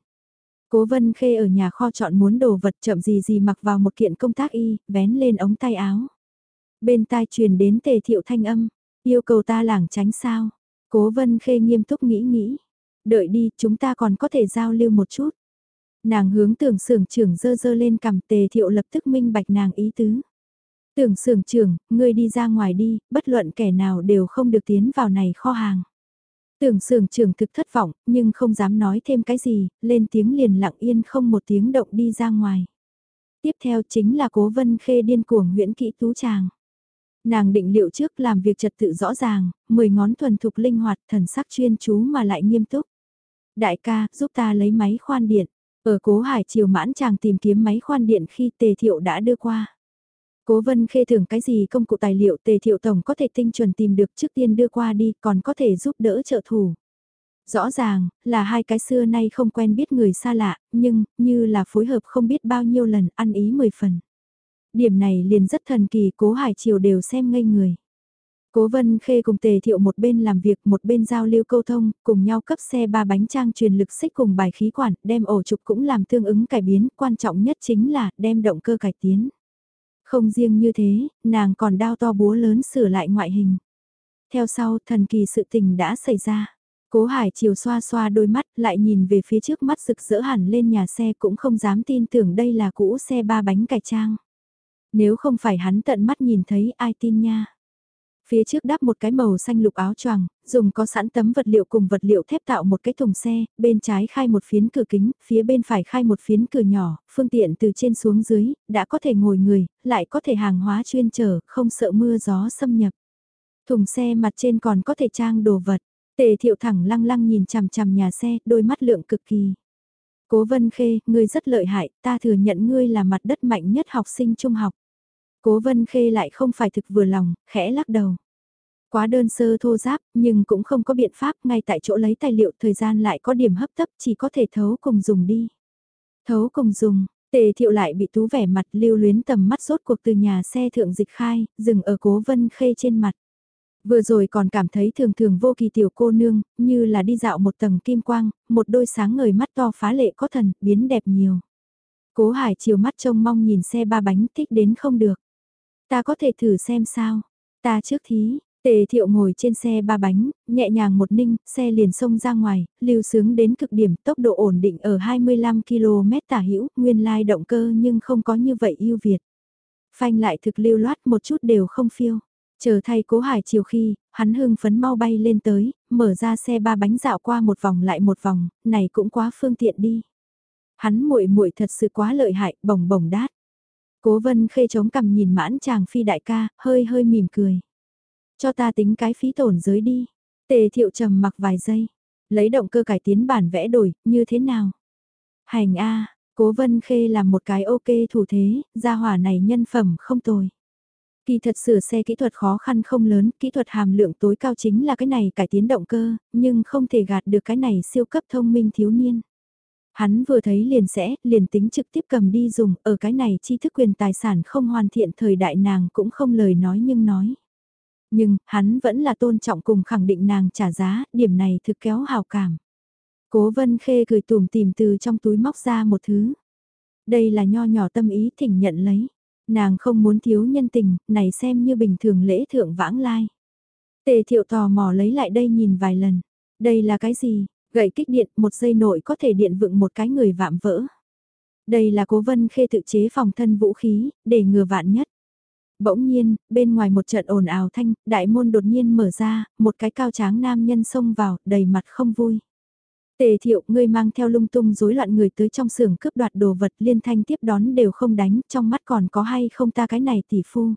Cố vân khê ở nhà kho chọn muốn đồ vật chậm gì gì mặc vào một kiện công tác y, vén lên ống tay áo. Bên tai truyền đến tề thiệu thanh âm, yêu cầu ta lảng tránh sao. Cố vân khê nghiêm túc nghĩ nghĩ. Đợi đi, chúng ta còn có thể giao lưu một chút. Nàng hướng tưởng sưởng trưởng dơ dơ lên cầm tề thiệu lập tức minh bạch nàng ý tứ. Tưởng sưởng trưởng, ngươi đi ra ngoài đi, bất luận kẻ nào đều không được tiến vào này kho hàng. Tưởng sưởng trưởng thực thất vọng, nhưng không dám nói thêm cái gì, lên tiếng liền lặng yên không một tiếng động đi ra ngoài. Tiếp theo chính là cố vân khê điên cuồng huyễn kỹ tú tràng. Nàng định liệu trước làm việc trật tự rõ ràng, mười ngón thuần thục linh hoạt thần sắc chuyên chú mà lại nghiêm túc. Đại ca, giúp ta lấy máy khoan điện. Ở cố hải chiều mãn chàng tìm kiếm máy khoan điện khi tề thiệu đã đưa qua. Cố vân khê thưởng cái gì công cụ tài liệu tề thiệu tổng có thể tinh chuẩn tìm được trước tiên đưa qua đi còn có thể giúp đỡ trợ thủ. Rõ ràng, là hai cái xưa nay không quen biết người xa lạ, nhưng, như là phối hợp không biết bao nhiêu lần, ăn ý mười phần. Điểm này liền rất thần kỳ, cố Hải Triều đều xem ngây người. Cố Vân Khê cùng Tề Thiệu một bên làm việc một bên giao lưu câu thông, cùng nhau cấp xe ba bánh trang truyền lực xích cùng bài khí quản, đem ổ trục cũng làm tương ứng cải biến, quan trọng nhất chính là đem động cơ cải tiến. Không riêng như thế, nàng còn đao to búa lớn sửa lại ngoại hình. Theo sau, thần kỳ sự tình đã xảy ra. Cố Hải chiều xoa xoa đôi mắt, lại nhìn về phía trước mắt rực rỡ hẳn lên nhà xe cũng không dám tin tưởng đây là cũ xe ba bánh cải trang. Nếu không phải hắn tận mắt nhìn thấy ai tin nha. Phía trước đắp một cái màu xanh lục áo choàng, dùng có sẵn tấm vật liệu cùng vật liệu thép tạo một cái thùng xe, bên trái khai một phiến cửa kính, phía bên phải khai một phiến cửa nhỏ, phương tiện từ trên xuống dưới, đã có thể ngồi người, lại có thể hàng hóa chuyên chở không sợ mưa gió xâm nhập. Thùng xe mặt trên còn có thể trang đồ vật, tề thiệu thẳng lăng lăng nhìn chằm chằm nhà xe, đôi mắt lượng cực kỳ. Cố Vân Khê, ngươi rất lợi hại, ta thừa nhận ngươi là mặt đất mạnh nhất học sinh trung học. Cố Vân Khê lại không phải thực vừa lòng, khẽ lắc đầu. Quá đơn sơ thô giáp, nhưng cũng không có biện pháp, ngay tại chỗ lấy tài liệu thời gian lại có điểm hấp tấp, chỉ có thể thấu cùng dùng đi. Thấu cùng dùng, tề thiệu lại bị tú vẻ mặt lưu luyến tầm mắt rốt cuộc từ nhà xe thượng dịch khai, dừng ở cố vân khê trên mặt. Vừa rồi còn cảm thấy thường thường vô kỳ tiểu cô nương, như là đi dạo một tầng kim quang, một đôi sáng ngời mắt to phá lệ có thần, biến đẹp nhiều. Cố hải chiều mắt trông mong nhìn xe ba bánh thích đến không được. Ta có thể thử xem sao. Ta trước thí, Tề thiệu ngồi trên xe ba bánh, nhẹ nhàng một ninh, xe liền xông ra ngoài, lưu sướng đến cực điểm, tốc độ ổn định ở 25 km tả hữu nguyên lai động cơ nhưng không có như vậy ưu việt. Phanh lại thực lưu loát một chút đều không phiêu. Chờ thay cố hải chiều khi, hắn hưng phấn mau bay lên tới, mở ra xe ba bánh dạo qua một vòng lại một vòng, này cũng quá phương tiện đi. Hắn muội muội thật sự quá lợi hại, bồng bồng đát. Cố vân khê chống cằm nhìn mãn chàng phi đại ca, hơi hơi mỉm cười. Cho ta tính cái phí tổn giới đi. Tề thiệu trầm mặc vài giây. Lấy động cơ cải tiến bản vẽ đổi, như thế nào? Hành A, cố vân khê làm một cái ok thủ thế, gia hỏa này nhân phẩm không tồi. Kỳ thật sửa xe kỹ thuật khó khăn không lớn, kỹ thuật hàm lượng tối cao chính là cái này cải tiến động cơ, nhưng không thể gạt được cái này siêu cấp thông minh thiếu niên. Hắn vừa thấy liền sẽ, liền tính trực tiếp cầm đi dùng, ở cái này chi thức quyền tài sản không hoàn thiện thời đại nàng cũng không lời nói nhưng nói. Nhưng, hắn vẫn là tôn trọng cùng khẳng định nàng trả giá, điểm này thực kéo hào cảm. Cố vân khê cười tùm tìm từ trong túi móc ra một thứ. Đây là nho nhỏ tâm ý thỉnh nhận lấy. Nàng không muốn thiếu nhân tình, này xem như bình thường lễ thượng vãng lai. Tề thiệu tò mò lấy lại đây nhìn vài lần. Đây là cái gì? Gậy kích điện, một giây nội có thể điện vựng một cái người vạm vỡ. Đây là cố vân khê tự chế phòng thân vũ khí, để ngừa vạn nhất. Bỗng nhiên, bên ngoài một trận ồn ào thanh, đại môn đột nhiên mở ra, một cái cao tráng nam nhân xông vào, đầy mặt không vui. Tề thiệu, ngươi mang theo lung tung rối loạn người tới trong xưởng cướp đoạt đồ vật liên thanh tiếp đón đều không đánh, trong mắt còn có hay không ta cái này tỷ phu.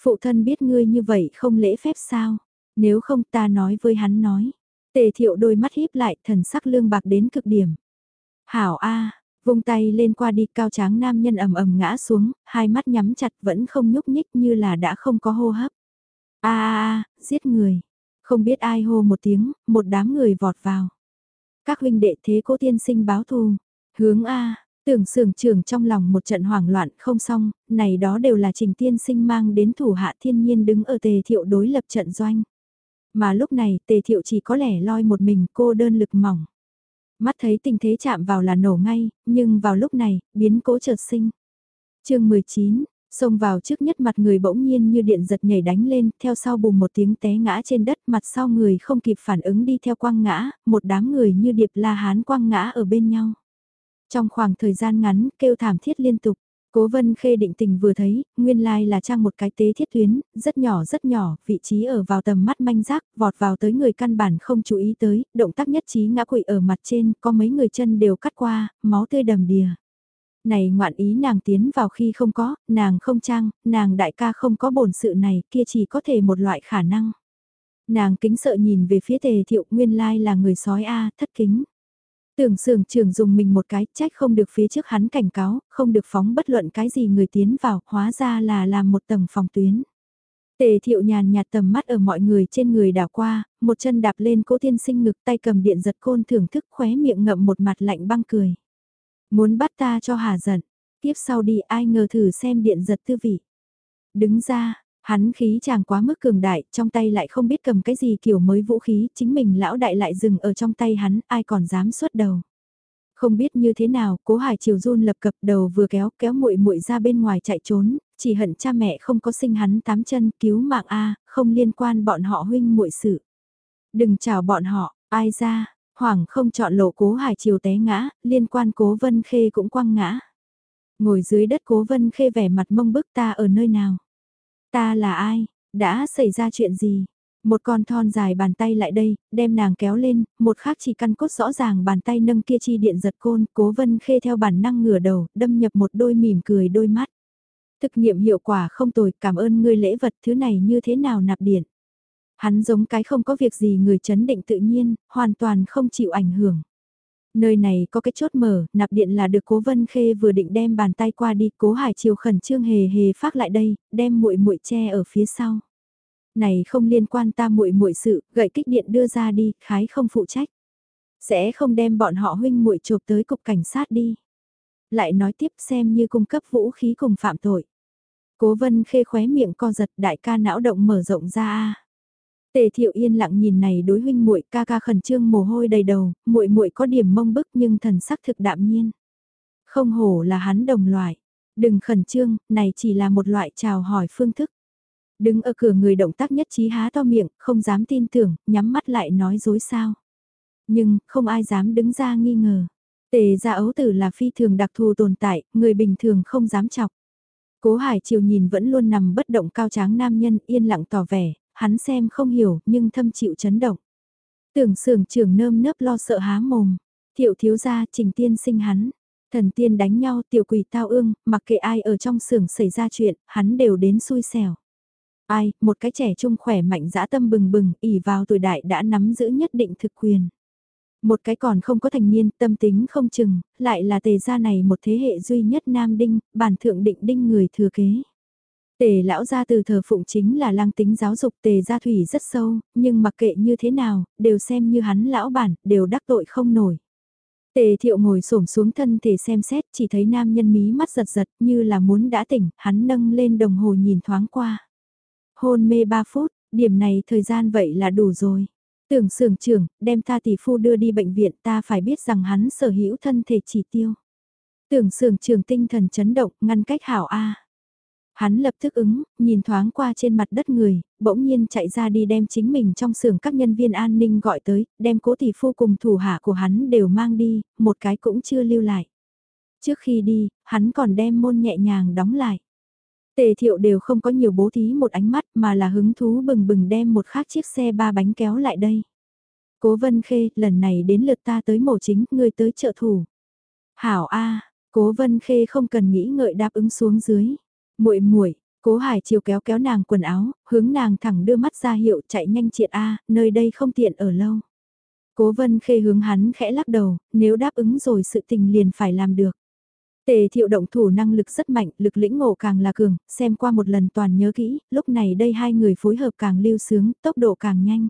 Phụ thân biết ngươi như vậy không lễ phép sao, nếu không ta nói với hắn nói. Tề thiệu đôi mắt híp lại thần sắc lương bạc đến cực điểm. Hảo A, Vung tay lên qua đi cao tráng nam nhân ầm ầm ngã xuống, hai mắt nhắm chặt vẫn không nhúc nhích như là đã không có hô hấp. a a giết người. Không biết ai hô một tiếng, một đám người vọt vào. Các huynh đệ thế cố tiên sinh báo thù. Hướng A, tưởng sưởng trưởng trong lòng một trận hoảng loạn không xong, này đó đều là trình tiên sinh mang đến thủ hạ thiên nhiên đứng ở tề thiệu đối lập trận doanh. Mà lúc này tề thiệu chỉ có lẻ loi một mình cô đơn lực mỏng. Mắt thấy tình thế chạm vào là nổ ngay, nhưng vào lúc này, biến cố chợt sinh. chương 19, xông vào trước nhất mặt người bỗng nhiên như điện giật nhảy đánh lên, theo sau bùng một tiếng té ngã trên đất, mặt sau người không kịp phản ứng đi theo quang ngã, một đám người như điệp la hán quang ngã ở bên nhau. Trong khoảng thời gian ngắn, kêu thảm thiết liên tục. Cố vân khê định tình vừa thấy, nguyên lai là trang một cái tế thiết tuyến, rất nhỏ rất nhỏ, vị trí ở vào tầm mắt manh giác, vọt vào tới người căn bản không chú ý tới, động tác nhất trí ngã quỵ ở mặt trên, có mấy người chân đều cắt qua, máu tươi đầm đìa. Này ngoạn ý nàng tiến vào khi không có, nàng không trang, nàng đại ca không có bổn sự này, kia chỉ có thể một loại khả năng. Nàng kính sợ nhìn về phía tề thiệu nguyên lai là người sói A, thất kính. Tưởng sưởng trưởng dùng mình một cái, trách không được phía trước hắn cảnh cáo, không được phóng bất luận cái gì người tiến vào, hóa ra là làm một tầng phòng tuyến. Tề thiệu nhàn nhạt tầm mắt ở mọi người trên người đảo qua, một chân đạp lên cố tiên sinh ngực tay cầm điện giật côn thưởng thức khóe miệng ngậm một mặt lạnh băng cười. Muốn bắt ta cho hà giận, tiếp sau đi ai ngờ thử xem điện giật tư vị. Đứng ra, hắn khí chàng quá mức cường đại, trong tay lại không biết cầm cái gì kiểu mới vũ khí, chính mình lão đại lại dừng ở trong tay hắn, ai còn dám xuất đầu. Không biết như thế nào, cố hải chiều run lập cập đầu vừa kéo kéo muội muội ra bên ngoài chạy trốn, chỉ hận cha mẹ không có sinh hắn tám chân cứu mạng A, không liên quan bọn họ huynh muội sự. Đừng chào bọn họ, ai ra, hoảng không chọn lộ cố hải chiều té ngã, liên quan cố vân khê cũng quăng ngã. Ngồi dưới đất cố vân khê vẻ mặt mông bức ta ở nơi nào. Ta là ai, đã xảy ra chuyện gì, một con thon dài bàn tay lại đây, đem nàng kéo lên, một khác chỉ căn cốt rõ ràng bàn tay nâng kia chi điện giật côn, cố vân khê theo bản năng ngửa đầu, đâm nhập một đôi mỉm cười đôi mắt. Thực nghiệm hiệu quả không tồi, cảm ơn ngươi lễ vật thứ này như thế nào nạp điện. Hắn giống cái không có việc gì người chấn định tự nhiên, hoàn toàn không chịu ảnh hưởng. Nơi này có cái chốt mở, nạp điện là được Cố Vân Khê vừa định đem bàn tay qua đi, Cố Hải Triều khẩn trương hề hề phát lại đây, đem muội muội che ở phía sau này không liên quan ta muội muội sự, gậy kích điện đưa ra đi, khái không phụ trách. Sẽ không đem bọn họ huynh muội chụp tới cục cảnh sát đi. Lại nói tiếp xem như cung cấp vũ khí cùng phạm tội. Cố vân khê khóe miệng co giật đại ca não động mở rộng ra a. Tề Thiệu yên lặng nhìn này đối huynh muội ca ca khẩn trương mồ hôi đầy đầu, muội muội có điểm mông bức nhưng thần sắc thực đạm nhiên. Không hổ là hắn đồng loại. Đừng khẩn trương, này chỉ là một loại chào hỏi phương thức. Đứng ở cửa người động tác nhất trí há to miệng, không dám tin tưởng, nhắm mắt lại nói dối sao. Nhưng, không ai dám đứng ra nghi ngờ. Tề gia ấu tử là phi thường đặc thù tồn tại, người bình thường không dám chọc. Cố Hải Triều nhìn vẫn luôn nằm bất động cao tráng nam nhân yên lặng tỏ vẻ, hắn xem không hiểu nhưng thâm chịu chấn động. Tưởng sưởng trưởng nơm nớp lo sợ há mồm, thiệu thiếu gia trình tiên sinh hắn. Thần tiên đánh nhau tiểu quỷ tao ương, mặc kệ ai ở trong sưởng xảy ra chuyện, hắn đều đến xui xẻo. Ai, một cái trẻ trung khỏe mạnh dã tâm bừng bừng, ỉ vào tuổi đại đã nắm giữ nhất định thực quyền. Một cái còn không có thành niên, tâm tính không chừng, lại là tề gia này một thế hệ duy nhất nam đinh, bản thượng định đinh người thừa kế. Tề lão gia từ thờ phụng chính là lang tính giáo dục tề gia thủy rất sâu, nhưng mặc kệ như thế nào, đều xem như hắn lão bản, đều đắc tội không nổi. Tề thiệu ngồi xổm xuống thân thể xem xét, chỉ thấy nam nhân mí mắt giật giật như là muốn đã tỉnh, hắn nâng lên đồng hồ nhìn thoáng qua. Hôn mê 3 phút, điểm này thời gian vậy là đủ rồi. Tưởng sưởng trưởng, đem ta tỷ phu đưa đi bệnh viện ta phải biết rằng hắn sở hữu thân thể chỉ tiêu. Tưởng sưởng trưởng tinh thần chấn động, ngăn cách hảo A. Hắn lập tức ứng, nhìn thoáng qua trên mặt đất người, bỗng nhiên chạy ra đi đem chính mình trong xưởng các nhân viên an ninh gọi tới, đem cố tỷ phu cùng thủ hạ của hắn đều mang đi, một cái cũng chưa lưu lại. Trước khi đi, hắn còn đem môn nhẹ nhàng đóng lại. Tề thiệu đều không có nhiều bố thí một ánh mắt mà là hứng thú bừng bừng đem một khác chiếc xe ba bánh kéo lại đây. Cố vân khê, lần này đến lượt ta tới mổ chính, ngươi tới trợ thủ. Hảo A, cố vân khê không cần nghĩ ngợi đáp ứng xuống dưới muội muội cố hải chiều kéo kéo nàng quần áo, hướng nàng thẳng đưa mắt ra hiệu chạy nhanh triệt A, nơi đây không tiện ở lâu. Cố vân khê hướng hắn khẽ lắc đầu, nếu đáp ứng rồi sự tình liền phải làm được. Tề thiệu động thủ năng lực rất mạnh, lực lĩnh ngộ càng là cường, xem qua một lần toàn nhớ kỹ, lúc này đây hai người phối hợp càng lưu sướng, tốc độ càng nhanh.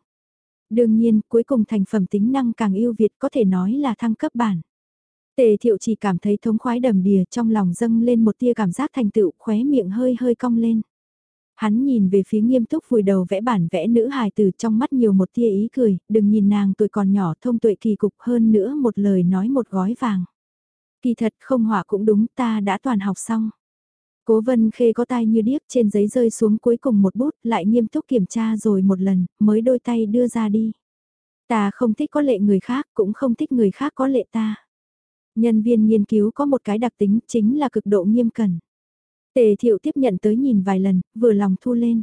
Đương nhiên, cuối cùng thành phẩm tính năng càng ưu việt có thể nói là thăng cấp bản. Tề thiệu chỉ cảm thấy thống khoái đầm đìa trong lòng dâng lên một tia cảm giác thành tựu khóe miệng hơi hơi cong lên. Hắn nhìn về phía nghiêm túc vùi đầu vẽ bản vẽ nữ hài từ trong mắt nhiều một tia ý cười, đừng nhìn nàng tuổi còn nhỏ thông tuệ kỳ cục hơn nữa một lời nói một gói vàng. Kỳ thật không hỏa cũng đúng ta đã toàn học xong. Cố vân khê có tay như điếc trên giấy rơi xuống cuối cùng một bút lại nghiêm túc kiểm tra rồi một lần mới đôi tay đưa ra đi. Ta không thích có lệ người khác cũng không thích người khác có lệ ta. Nhân viên nghiên cứu có một cái đặc tính chính là cực độ nghiêm cẩn. Tề thiệu tiếp nhận tới nhìn vài lần, vừa lòng thu lên.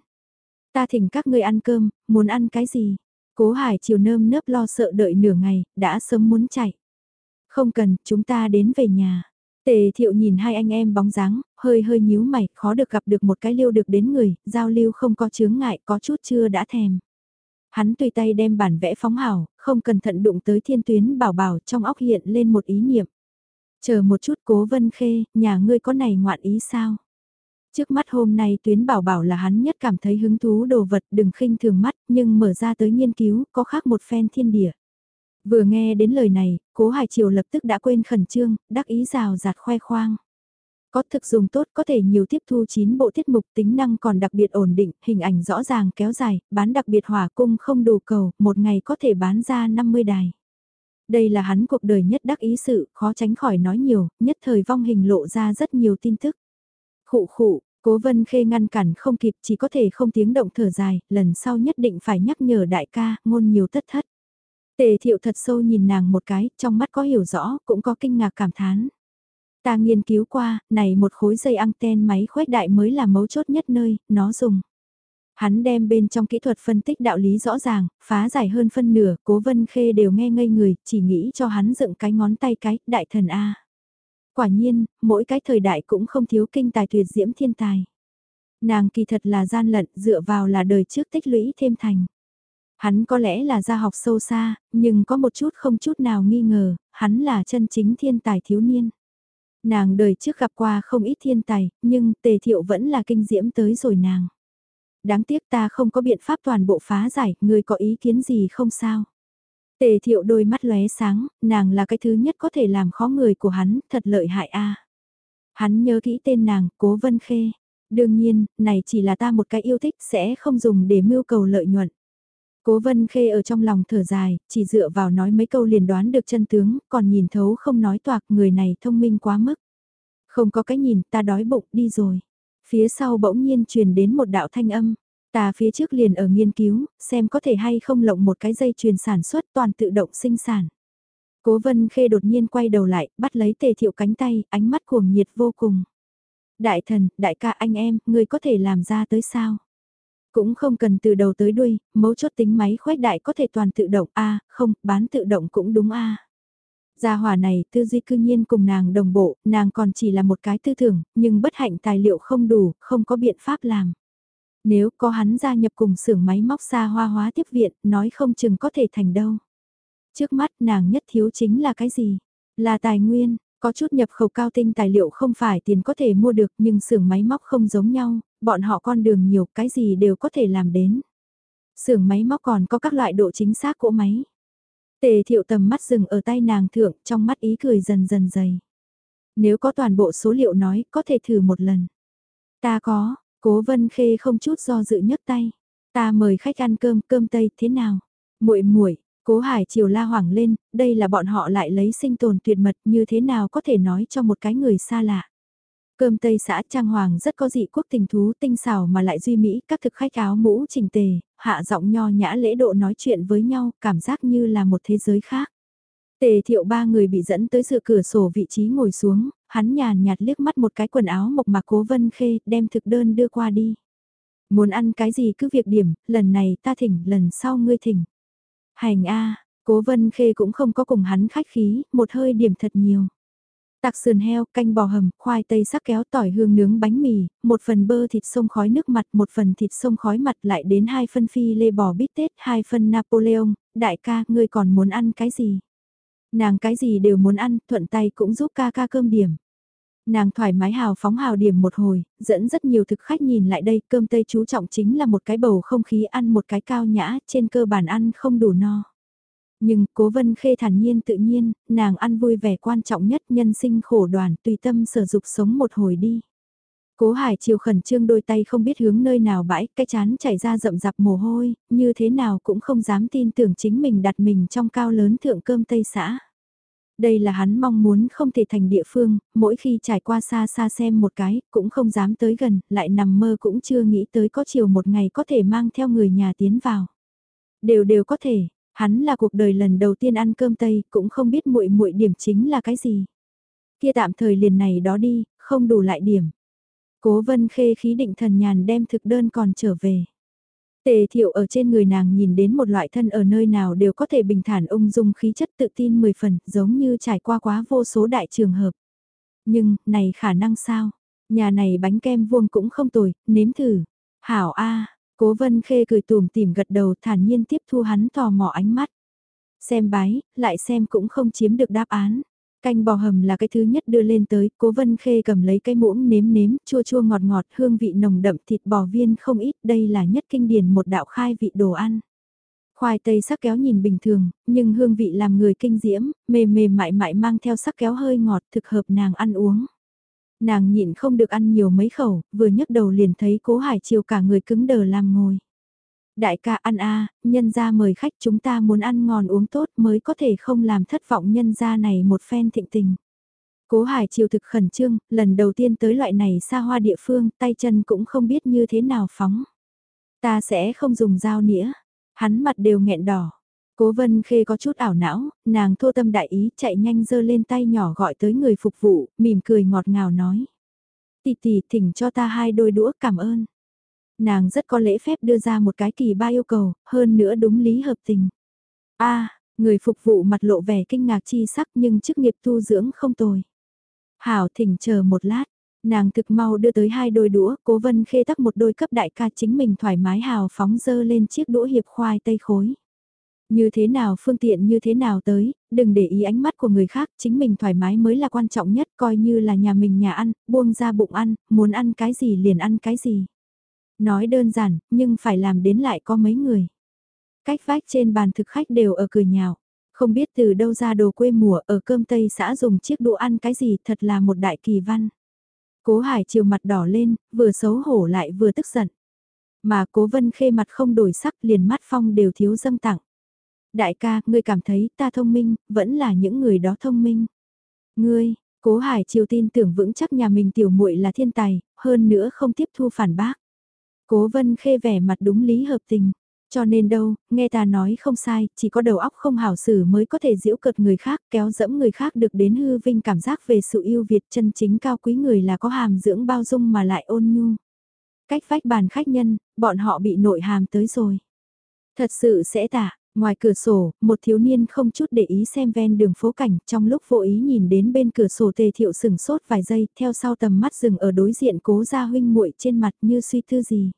Ta thỉnh các ngươi ăn cơm, muốn ăn cái gì? Cố hải chiều nơm nớp lo sợ đợi nửa ngày, đã sớm muốn chạy. Không cần, chúng ta đến về nhà. Tề thiệu nhìn hai anh em bóng dáng, hơi hơi nhíu mày, khó được gặp được một cái liêu được đến người, giao lưu không có chướng ngại, có chút chưa đã thèm. Hắn tùy tay đem bản vẽ phóng hảo, không cẩn thận đụng tới thiên tuyến bảo bảo trong óc hiện lên một ý niệm. Chờ một chút cố vân khê, nhà ngươi có này ngoạn ý sao? Trước mắt hôm nay tuyến bảo bảo là hắn nhất cảm thấy hứng thú đồ vật đừng khinh thường mắt nhưng mở ra tới nghiên cứu có khác một phen thiên địa. Vừa nghe đến lời này, cố Hải Triều lập tức đã quên khẩn trương, đắc ý rào rạt khoe khoang. Có thực dùng tốt có thể nhiều tiếp thu 9 bộ tiết mục tính năng còn đặc biệt ổn định, hình ảnh rõ ràng kéo dài, bán đặc biệt hỏa cung không đủ cầu, một ngày có thể bán ra 50 đài. Đây là hắn cuộc đời nhất đắc ý sự, khó tránh khỏi nói nhiều, nhất thời vong hình lộ ra rất nhiều tin tức. Khụ khụ, cố vân khê ngăn cản không kịp chỉ có thể không tiếng động thở dài, lần sau nhất định phải nhắc nhở đại ca, ngôn nhiều tất thất. Tề thiệu thật sâu nhìn nàng một cái, trong mắt có hiểu rõ, cũng có kinh ngạc cảm thán. Ta nghiên cứu qua, này một khối dây anten máy khuếch đại mới là mấu chốt nhất nơi, nó dùng. Hắn đem bên trong kỹ thuật phân tích đạo lý rõ ràng, phá giải hơn phân nửa, cố vân khê đều nghe ngây người, chỉ nghĩ cho hắn dựng cái ngón tay cái, đại thần A. Quả nhiên, mỗi cái thời đại cũng không thiếu kinh tài tuyệt diễm thiên tài. Nàng kỳ thật là gian lận, dựa vào là đời trước tích lũy thêm thành. Hắn có lẽ là gia học sâu xa, nhưng có một chút không chút nào nghi ngờ, hắn là chân chính thiên tài thiếu niên. Nàng đời trước gặp qua không ít thiên tài, nhưng tề thiệu vẫn là kinh diễm tới rồi nàng. Đáng tiếc ta không có biện pháp toàn bộ phá giải, người có ý kiến gì không sao. Tề thiệu đôi mắt lóe sáng, nàng là cái thứ nhất có thể làm khó người của hắn, thật lợi hại a. Hắn nhớ kỹ tên nàng, Cố Vân Khê. Đương nhiên, này chỉ là ta một cái yêu thích sẽ không dùng để mưu cầu lợi nhuận. Cố Vân Khê ở trong lòng thở dài, chỉ dựa vào nói mấy câu liền đoán được chân tướng, còn nhìn thấu không nói toạc người này thông minh quá mức. Không có cái nhìn, ta đói bụng, đi rồi. Phía sau bỗng nhiên truyền đến một đạo thanh âm. Ta phía trước liền ở nghiên cứu, xem có thể hay không lộng một cái dây chuyền sản xuất toàn tự động sinh sản. Cố Vân Khê đột nhiên quay đầu lại, bắt lấy tề thiệu cánh tay, ánh mắt cuồng nhiệt vô cùng. Đại thần, đại ca anh em, người có thể làm ra tới sao? Cũng không cần từ đầu tới đuôi, mấu chốt tính máy khoét đại có thể toàn tự động a không, bán tự động cũng đúng a Gia hỏa này tư duy cư nhiên cùng nàng đồng bộ, nàng còn chỉ là một cái tư tưởng, nhưng bất hạnh tài liệu không đủ, không có biện pháp làm. Nếu có hắn gia nhập cùng xưởng máy móc xa hoa hóa tiếp viện, nói không chừng có thể thành đâu. Trước mắt nàng nhất thiếu chính là cái gì? Là tài nguyên, có chút nhập khẩu cao tinh tài liệu không phải tiền có thể mua được nhưng xưởng máy móc không giống nhau, bọn họ con đường nhiều cái gì đều có thể làm đến. Xưởng máy móc còn có các loại độ chính xác của máy. Tề thiệu tầm mắt dừng ở tay nàng thượng trong mắt ý cười dần dần dày. Nếu có toàn bộ số liệu nói có thể thử một lần. Ta có, cố vân khê không chút do dự nhấc tay. Ta mời khách ăn cơm, cơm tây thế nào? muội muội Cố Hải Triều la hoảng lên, đây là bọn họ lại lấy sinh tồn tuyệt mật như thế nào có thể nói cho một cái người xa lạ. Cơm Tây xã Trang Hoàng rất có dị quốc tình thú tinh xảo mà lại duy mỹ, các thực khách áo mũ chỉnh tề, hạ giọng nho nhã lễ độ nói chuyện với nhau, cảm giác như là một thế giới khác. Tề thiệu ba người bị dẫn tới sự cửa sổ vị trí ngồi xuống, hắn nhàn nhạt liếc mắt một cái quần áo mộc mạc cố vân khê, đem thực đơn đưa qua đi. Muốn ăn cái gì cứ việc điểm, lần này ta thỉnh, lần sau ngươi thỉnh. Hành a, cố vân khê cũng không có cùng hắn khách khí, một hơi điểm thật nhiều. Tạc sườn heo, canh bò hầm, khoai tây sắc kéo tỏi hương nướng bánh mì, một phần bơ thịt sông khói nước mặt, một phần thịt sông khói mặt lại đến hai phân phi lê bò bít tết, hai phân Napoleon, đại ca, ngươi còn muốn ăn cái gì? Nàng cái gì đều muốn ăn, thuận tay cũng giúp ca ca cơm điểm. Nàng thoải mái hào phóng hào điểm một hồi, dẫn rất nhiều thực khách nhìn lại đây, cơm tây chú trọng chính là một cái bầu không khí ăn một cái cao nhã, trên cơ bản ăn không đủ no. Nhưng cố vân khê thản nhiên tự nhiên, nàng ăn vui vẻ quan trọng nhất nhân sinh khổ đoàn tùy tâm sở dục sống một hồi đi. Cố hải chiều khẩn trương đôi tay không biết hướng nơi nào bãi, cái chán chảy ra rậm rạp mồ hôi, như thế nào cũng không dám tin tưởng chính mình đặt mình trong cao lớn thượng cơm Tây xã. Đây là hắn mong muốn không thể thành địa phương, mỗi khi trải qua xa xa xem một cái, cũng không dám tới gần, lại nằm mơ cũng chưa nghĩ tới có chiều một ngày có thể mang theo người nhà tiến vào. Đều đều có thể, Hắn là cuộc đời lần đầu tiên ăn cơm Tây, cũng không biết muội muội điểm chính là cái gì. Kia tạm thời liền này đó đi, không đủ lại điểm. Cố vân khê khí định thần nhàn đem thực đơn còn trở về. Tề thiệu ở trên người nàng nhìn đến một loại thân ở nơi nào đều có thể bình thản ung dung khí chất tự tin 10 phần, giống như trải qua quá vô số đại trường hợp. Nhưng, này khả năng sao? Nhà này bánh kem vuông cũng không tồi, nếm thử. Hảo A, Cố vân khê cười tùm tìm gật đầu thản nhiên tiếp thu hắn tò mò ánh mắt. Xem bái, lại xem cũng không chiếm được đáp án. Canh bò hầm là cái thứ nhất đưa lên tới, cố vân khê cầm lấy cái muỗng nếm nếm, chua chua ngọt ngọt, hương vị nồng đậm thịt bò viên không ít, đây là nhất kinh điển một đạo khai vị đồ ăn. Khoai tây sắc kéo nhìn bình thường, nhưng hương vị làm người kinh diễm, mềm mềm mại mại mang theo sắc kéo hơi ngọt thực hợp nàng ăn uống. Nàng nhịn không được ăn nhiều mấy khẩu, vừa nhấc đầu liền thấy cố hải chiều cả người cứng đờ làm ngồi. Đại ca ăn a nhân ra mời khách chúng ta muốn ăn ngon uống tốt mới có thể không làm thất vọng nhân ra này một phen thịnh tình. Cố Hải chiều thực khẩn trương, lần đầu tiên tới loại này xa hoa địa phương, tay chân cũng không biết như thế nào phóng. Ta sẽ không dùng dao nĩa, hắn mặt đều nghẹn đỏ. Cố Vân Khê có chút ảo não, nàng thô tâm đại ý chạy nhanh giơ lên tay nhỏ gọi tới người phục vụ, mỉm cười ngọt ngào nói. "Tì tì thỉnh cho ta hai đôi đũa cảm ơn. Nàng rất có lễ phép đưa ra một cái kỳ ba yêu cầu, hơn nữa đúng lý hợp tình. a người phục vụ mặt lộ vẻ kinh ngạc chi sắc nhưng chức nghiệp tu dưỡng không tồi. Hảo thỉnh chờ một lát, nàng thực mau đưa tới hai đôi đũa, cố vân khê tắc một đôi cấp đại ca chính mình thoải mái hào phóng dơ lên chiếc đũa hiệp khoai tây khối. Như thế nào phương tiện như thế nào tới, đừng để ý ánh mắt của người khác, chính mình thoải mái mới là quan trọng nhất, coi như là nhà mình nhà ăn, buông ra bụng ăn, muốn ăn cái gì liền ăn cái gì. Nói đơn giản, nhưng phải làm đến lại có mấy người. Cách vách trên bàn thực khách đều ở cười nhạo. Không biết từ đâu ra đồ quê mùa ở cơm Tây xã dùng chiếc đũa ăn cái gì thật là một đại kỳ văn. Cố Hải chiều mặt đỏ lên, vừa xấu hổ lại vừa tức giận. Mà cố vân khê mặt không đổi sắc liền mắt phong đều thiếu dâng tặng. Đại ca, ngươi cảm thấy ta thông minh, vẫn là những người đó thông minh. Ngươi, cố Hải chiều tin tưởng vững chắc nhà mình tiểu muội là thiên tài, hơn nữa không tiếp thu phản bác. Cố vân khê vẻ mặt đúng lý hợp tình. Cho nên đâu, nghe ta nói không sai, chỉ có đầu óc không hảo xử mới có thể giễu cợt người khác, kéo dẫm người khác được đến hư vinh cảm giác về sự yêu Việt chân chính cao quý người là có hàm dưỡng bao dung mà lại ôn nhu. Cách vách bàn khách nhân, bọn họ bị nội hàm tới rồi. Thật sự sẽ tả, ngoài cửa sổ, một thiếu niên không chút để ý xem ven đường phố cảnh, trong lúc vô ý nhìn đến bên cửa sổ tề thiệu sừng sốt vài giây, theo sau tầm mắt dừng ở đối diện cố gia huynh muội trên mặt như suy tư gì.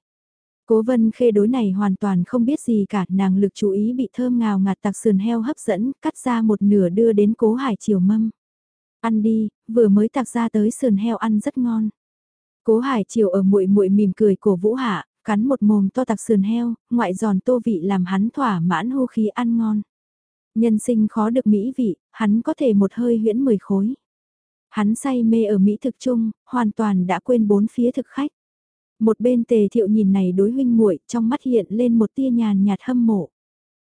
Cố vân khê đối này hoàn toàn không biết gì cả, nàng lực chú ý bị thơm ngào ngạt tạc sườn heo hấp dẫn, cắt ra một nửa đưa đến cố hải chiều mâm. Ăn đi, vừa mới tạc ra tới sườn heo ăn rất ngon. Cố hải triều ở muội muội mỉm cười cổ vũ hạ, cắn một mồm to tạc sườn heo, ngoại giòn tô vị làm hắn thỏa mãn hô khí ăn ngon. Nhân sinh khó được mỹ vị, hắn có thể một hơi huyễn mười khối. Hắn say mê ở mỹ thực chung, hoàn toàn đã quên bốn phía thực khách. Một bên tề thiệu nhìn này đối huynh muội trong mắt hiện lên một tia nhàn nhạt hâm mộ.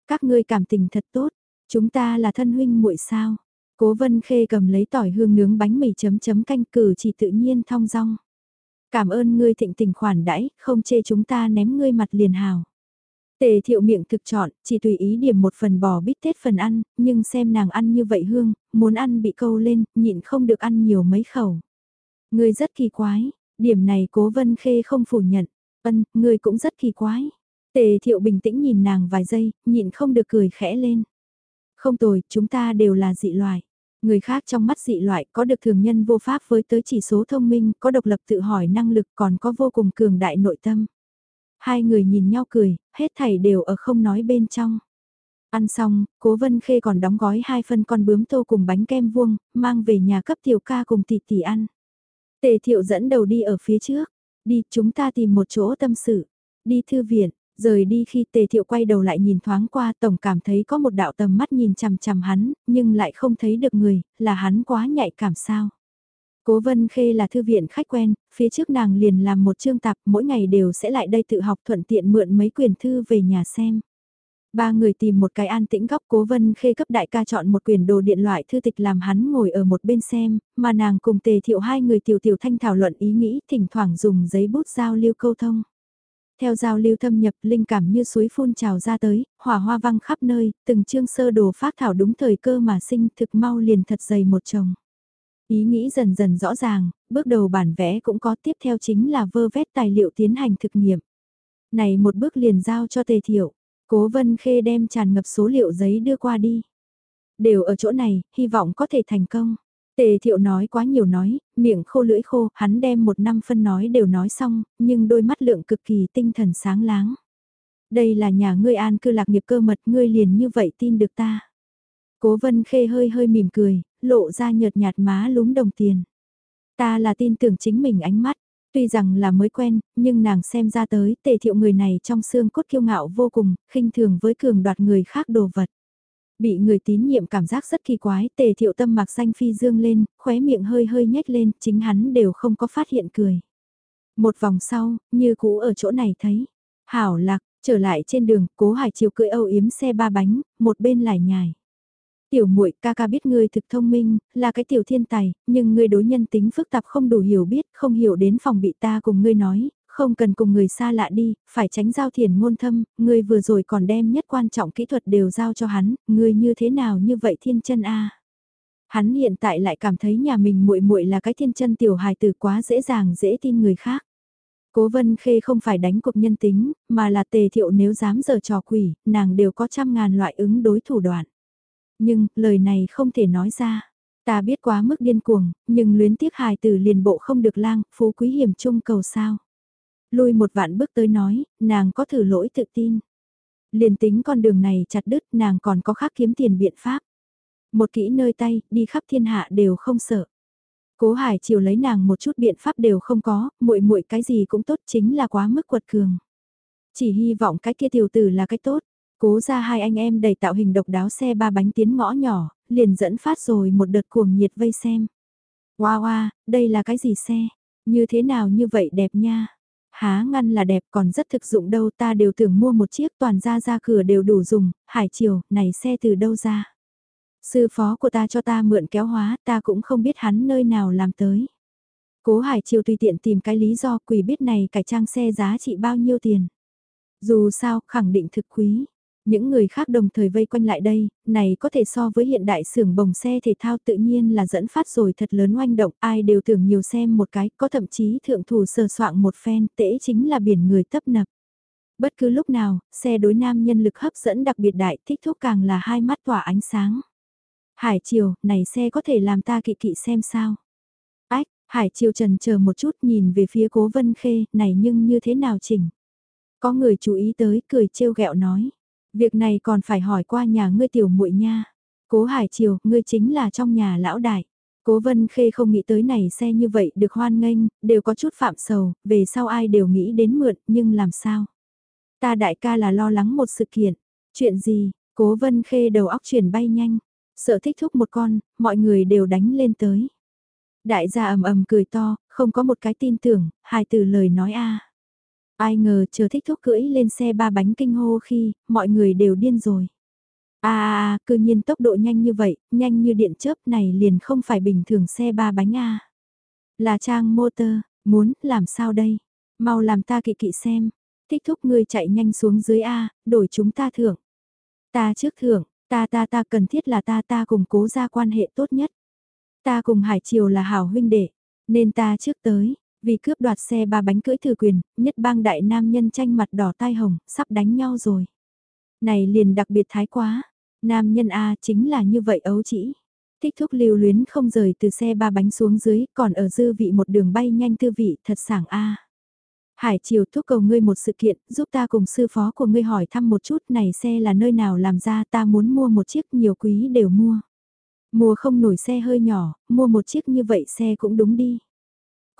Các ngươi cảm tình thật tốt, chúng ta là thân huynh muội sao? Cố vân khê cầm lấy tỏi hương nướng bánh mì chấm chấm canh cử chỉ tự nhiên thong dong. Cảm ơn ngươi thịnh tình khoản đãi, không chê chúng ta ném ngươi mặt liền hào. Tề thiệu miệng thực chọn, chỉ tùy ý điểm một phần bò bít tết phần ăn, nhưng xem nàng ăn như vậy hương, muốn ăn bị câu lên, nhịn không được ăn nhiều mấy khẩu. Ngươi rất kỳ quái, Điểm này cố vân khê không phủ nhận. Ân, ngươi cũng rất kỳ quái. Tề thiệu bình tĩnh nhìn nàng vài giây, nhịn không được cười khẽ lên. Không tồi, chúng ta đều là dị loại. Người khác trong mắt dị loại có được thường nhân vô pháp với tới chỉ số thông minh, có độc lập tự hỏi năng lực còn có vô cùng cường đại nội tâm. Hai người nhìn nhau cười, hết thảy đều ở không nói bên trong. Ăn xong, cố vân khê còn đóng gói hai phân con bướm tô cùng bánh kem vuông, mang về nhà cấp tiểu ca cùng tỷ tỷ ăn. Tề thiệu dẫn đầu đi ở phía trước. Đi, chúng ta tìm một chỗ tâm sự. Đi thư viện, rời đi khi tề thiệu quay đầu lại nhìn thoáng qua tổng cảm thấy có một đạo tầm mắt nhìn chằm chằm hắn, nhưng lại không thấy được người, là hắn quá nhạy cảm sao. Cố Vân Khê là thư viện khách quen, phía trước nàng liền làm một chương tạp mỗi ngày đều sẽ lại đây tự học thuận tiện mượn mấy quyển thư về nhà xem. Ba người tìm một cái an tĩnh góc cố vân khê cấp đại ca chọn một quyển đồ điện loại thư tịch làm hắn ngồi ở một bên xem, mà nàng cùng tề thiệu hai người tiểu tiểu thanh thảo luận ý nghĩ thỉnh thoảng dùng giấy bút giao lưu câu thông. Theo giao lưu thâm nhập linh cảm như suối phun trào ra tới, hỏa hoa văng khắp nơi, từng chương sơ đồ phát thảo đúng thời cơ mà sinh thực mau liền thật dày một chồng. Ý nghĩ dần dần rõ ràng, bước đầu bản vẽ cũng có tiếp theo chính là vơ vét tài liệu tiến hành thực nghiệm. Này một bước liền giao cho tề thiệu Cố Vân Khê đem tràn ngập số liệu giấy đưa qua đi. Đều ở chỗ này, hy vọng có thể thành công. Tề thiệu nói quá nhiều nói, miệng khô lưỡi khô, hắn đem một năm phân nói đều nói xong, nhưng đôi mắt lượng cực kỳ tinh thần sáng láng. Đây là nhà ngươi an cư lạc nghiệp cơ mật ngươi liền như vậy tin được ta. Cố vân khê hơi hơi mỉm cười, lộ ra nhợt nhạt má lúm đồng tiền. Ta là tin tưởng chính mình ánh mắt, tuy rằng là mới quen, nhưng nàng xem ra tới tề thiệu người này trong xương cốt kiêu ngạo vô cùng, khinh thường với cường đoạt người khác đồ vật. Bị người tín nhiệm cảm giác rất kỳ quái, tề thiệu tâm mặc xanh phi dương lên, khóe miệng hơi hơi nhếch lên, chính hắn đều không có phát hiện cười. Một vòng sau, như cũ ở chỗ này thấy. Hảo lạc, trở lại trên đường, cố hải chiều cưỡi âu yếm xe ba bánh, một bên lại nhài. Tiểu muội ca ca biết ngươi thực thông minh, là cái tiểu thiên tài, nhưng ngươi đối nhân tính phức tạp không đủ hiểu biết, không hiểu đến phòng bị ta cùng ngươi nói, không cần cùng người xa lạ đi, phải tránh giao thiền ngôn thâm, ngươi vừa rồi còn đem nhất quan trọng kỹ thuật đều giao cho hắn, ngươi như thế nào như vậy thiên chân a? Hắn hiện tại lại cảm thấy nhà mình muội muội là cái thiên chân tiểu hài tử quá dễ dàng dễ tin người khác. Cố Vân Khê không phải đánh cuộc nhân tính, mà là tề thiệu nếu dám giờ trò quỷ, nàng đều có trăm ngàn loại ứng đối thủ đoạn. Nhưng, lời này không thể nói ra. Ta biết quá mức điên cuồng, nhưng luyến tiếc hài tử liền bộ không được lang, phú quý hiểm chung cầu sao. Lui một vạn bước tới nói, nàng có thử lỗi tự tin. Liền tính con đường này chặt đứt nàng còn có khác kiếm tiền biện pháp. Một kỹ nơi tay, đi khắp thiên hạ đều không sợ. Cố Hải chiều lấy nàng một chút biện pháp đều không có, muội muội cái gì cũng tốt chính là quá mức quật cường. Chỉ hy vọng cái kia tiểu tử là cái tốt. Cố ra hai anh em đầy tạo hình độc đáo xe ba bánh tiến ngõ nhỏ, liền dẫn phát rồi một đợt cuồng nhiệt vây xem. Wow wow, đây là cái gì xe? Như thế nào như vậy đẹp nha? Há ngăn là đẹp còn rất thực dụng đâu ta đều tưởng mua một chiếc toàn ra ra cửa đều đủ dùng, hải chiều, này xe từ đâu ra? Sư phó của ta cho ta mượn kéo hóa, ta cũng không biết hắn nơi nào làm tới. Cố Hải Triều tùy tiện tìm cái lý do quỷ biết này cải trang xe giá trị bao nhiêu tiền. Dù sao, khẳng định thực quý. Những người khác đồng thời vây quanh lại đây, này có thể so với hiện đại xưởng bồng xe thể thao tự nhiên là dẫn phát rồi thật lớn oanh động, ai đều tưởng nhiều xem một cái, có thậm chí thượng thủ sờ soạng một phen, tễ chính là biển người tấp nập. Bất cứ lúc nào, xe đối nam nhân lực hấp dẫn đặc biệt đại thích thúc càng là hai mắt tỏa ánh sáng. Hải chiều này xe có thể làm ta kỵ kỵ xem sao. Ách, Hải chiều trần chờ một chút nhìn về phía cố vân khê, này nhưng như thế nào chỉnh. Có người chú ý tới, cười trêu ghẹo nói. Việc này còn phải hỏi qua nhà ngươi tiểu muội nha. Cố Hải Triều, ngươi chính là trong nhà lão đại. Cố Vân Khê không nghĩ tới này xe như vậy được hoan nghênh, đều có chút phạm sầu, về sau ai đều nghĩ đến mượn, nhưng làm sao? Ta đại ca là lo lắng một sự kiện. Chuyện gì? Cố Vân Khê đầu óc chuyển bay nhanh. Sợ thích thúc một con, mọi người đều đánh lên tới. Đại gia ầm ầm cười to, không có một cái tin tưởng, hai từ lời nói a. Ai ngờ chờ thích thúc cưỡi lên xe ba bánh kinh hô khi, mọi người đều điên rồi. À, à, à, cư nhiên tốc độ nhanh như vậy, nhanh như điện chớp này liền không phải bình thường xe ba bánh a. Là trang motor, muốn, làm sao đây? Mau làm ta kỵ kỵ xem. Thích thúc ngươi chạy nhanh xuống dưới A, đổi chúng ta thưởng. Ta trước thưởng, Ta ta ta cần thiết là ta ta cùng cố ra quan hệ tốt nhất. Ta cùng Hải Triều là hảo huynh đệ, nên ta trước tới, vì cướp đoạt xe ba bánh cưỡi thừa quyền, nhất bang đại nam nhân tranh mặt đỏ tai hồng, sắp đánh nhau rồi. Này liền đặc biệt thái quá, nam nhân A chính là như vậy ấu chỉ. Thích thúc lưu luyến không rời từ xe ba bánh xuống dưới, còn ở dư vị một đường bay nhanh tư vị thật sảng A. Hải Triều thúc cầu ngươi một sự kiện, giúp ta cùng sư phó của ngươi hỏi thăm một chút này xe là nơi nào làm ra ta muốn mua một chiếc nhiều quý đều mua. Mua không nổi xe hơi nhỏ, mua một chiếc như vậy xe cũng đúng đi.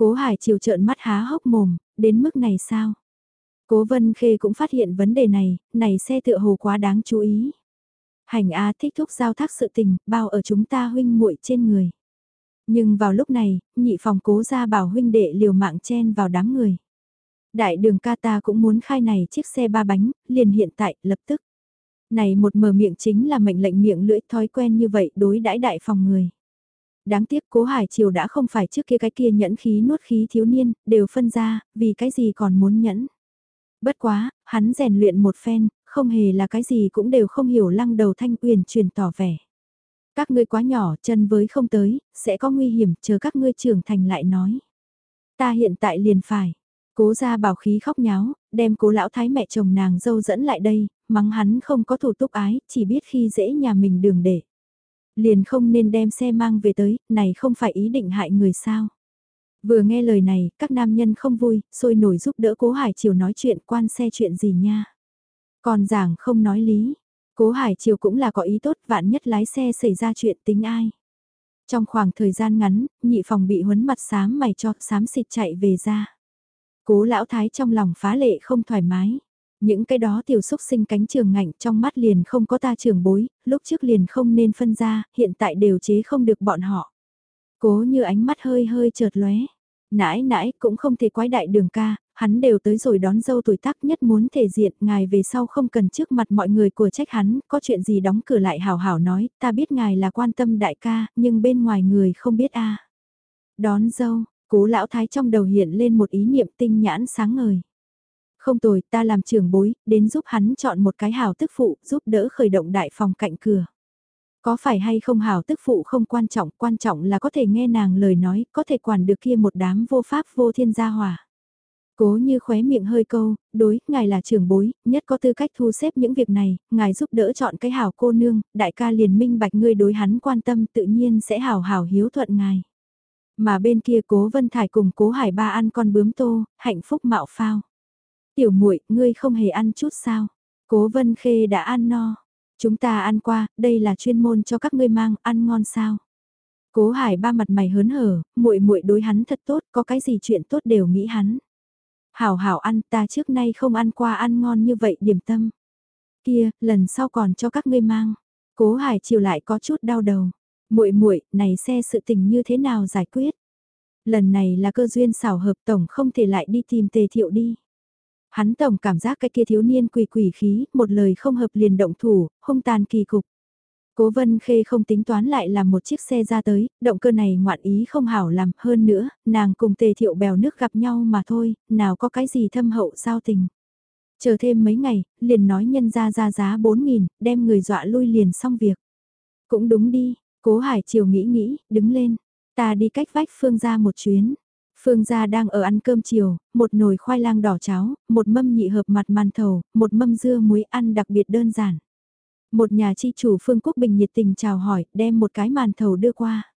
Cố Hải Triều trợn mắt há hốc mồm, đến mức này sao? Cố Vân Khê cũng phát hiện vấn đề này, này xe tựa hồ quá đáng chú ý. Hành A thích thúc giao thác sự tình, bao ở chúng ta huynh muội trên người. Nhưng vào lúc này, nhị phòng cố ra bảo huynh đệ liều mạng chen vào đám người. Đại đường ca ta cũng muốn khai này chiếc xe ba bánh, liền hiện tại, lập tức. Này một mở miệng chính là mệnh lệnh miệng lưỡi thói quen như vậy đối đãi đại phòng người. Đáng tiếc cố hải triều đã không phải trước kia cái kia nhẫn khí nuốt khí thiếu niên, đều phân ra, vì cái gì còn muốn nhẫn. Bất quá, hắn rèn luyện một phen, không hề là cái gì cũng đều không hiểu lăng đầu thanh uyển truyền tỏ vẻ. Các ngươi quá nhỏ, chân với không tới, sẽ có nguy hiểm, chờ các ngươi trưởng thành lại nói. Ta hiện tại liền phải, Cố ra bảo khí khóc nháo, đem cố lão thái mẹ chồng nàng dâu dẫn lại đây, mắng hắn không có thủ túc ái, chỉ biết khi dễ nhà mình đường để. Liền không nên đem xe mang về tới, này không phải ý định hại người sao. Vừa nghe lời này, các nam nhân không vui, sôi nổi giúp đỡ cố hải Triều nói chuyện quan xe chuyện gì nha. Còn giảng không nói lý, Cố Hải Triều cũng là có ý tốt vạn nhất lái xe xảy ra chuyện tính ai. Trong khoảng thời gian ngắn, nhị phòng bị huấn mặt sám mày cho sám xịt chạy về ra. Cố lão thái trong lòng phá lệ không thoải mái. Những cái đó tiểu xúc sinh cánh trường ngạnh trong mắt liền không có ta trường bối, lúc trước liền không nên phân ra, hiện tại đều chế không được bọn họ. Cố như ánh mắt hơi hơi chợt lóe. Nãi nãi cũng không thể quái đại đường ca, hắn đều tới rồi đón dâu tuổi tác nhất muốn thể diện, ngài về sau không cần trước mặt mọi người của trách hắn, có chuyện gì đóng cửa lại hào hào nói, ta biết ngài là quan tâm đại ca, nhưng bên ngoài người không biết a. Đón dâu, cố lão thái trong đầu hiện lên một ý niệm tinh nhãn sáng ngời. Không tồi, ta làm trưởng bối, đến giúp hắn chọn một cái hảo tức phụ, giúp đỡ khởi động đại phòng cạnh cửa. Có phải hay không hảo tức phụ không quan trọng, quan trọng là có thể nghe nàng lời nói, có thể quản được kia một đám vô pháp vô thiên gia hòa Cố như khóe miệng hơi câu, đối, ngài là trưởng bối, nhất có tư cách thu xếp những việc này, ngài giúp đỡ chọn cái hảo cô nương, đại ca liền minh bạch ngươi đối hắn quan tâm tự nhiên sẽ hảo hảo hiếu thuận ngài. Mà bên kia cố Vân Thải cùng cố Hải Ba ăn con bướm tô, hạnh phúc mạo phao. Tiểu muội ngươi không hề ăn chút sao? Cố Vân Khê đã ăn no. Chúng ta ăn qua, đây là chuyên môn cho các ngươi mang, ăn ngon sao? Cố Hải Ba mặt mày hớn hở, muội muội đối hắn thật tốt, có cái gì chuyện tốt đều nghĩ hắn. Hảo hảo ăn, ta trước nay không ăn qua ăn ngon như vậy điểm tâm. Kia, lần sau còn cho các ngươi mang. Cố Hải chiều lại có chút đau đầu. Muội muội, này xe sự tình như thế nào giải quyết? Lần này là cơ duyên xảo hợp tổng không thể lại đi tìm Tề Thiệu đi. Hắn tổng cảm giác cái kia thiếu niên quỷ quỷ khí, một lời không hợp liền động thủ, hung tàn kỳ cục. Cố Vân Khê không tính toán lại làm một chiếc xe ra tới, động cơ này ngoạn ý không hảo làm hơn nữa, nàng cùng tề thiệu bèo nước gặp nhau mà thôi, nào có cái gì thâm hậu giao tình. Chờ thêm mấy ngày, liền nói nhân ra ra giá 4.000, đem người dọa lui liền xong việc. Cũng đúng đi, cố hải chiều nghĩ nghĩ, đứng lên, ta đi cách vách phương ra một chuyến. Phương gia đang ở ăn cơm chiều, một nồi khoai lang đỏ cháo, một mâm nhị hợp mặt màn thầu, một mâm dưa muối ăn đặc biệt đơn giản. Một nhà chi chủ Phương Quốc Bình nhiệt tình chào hỏi, đem một cái màn thầu đưa qua.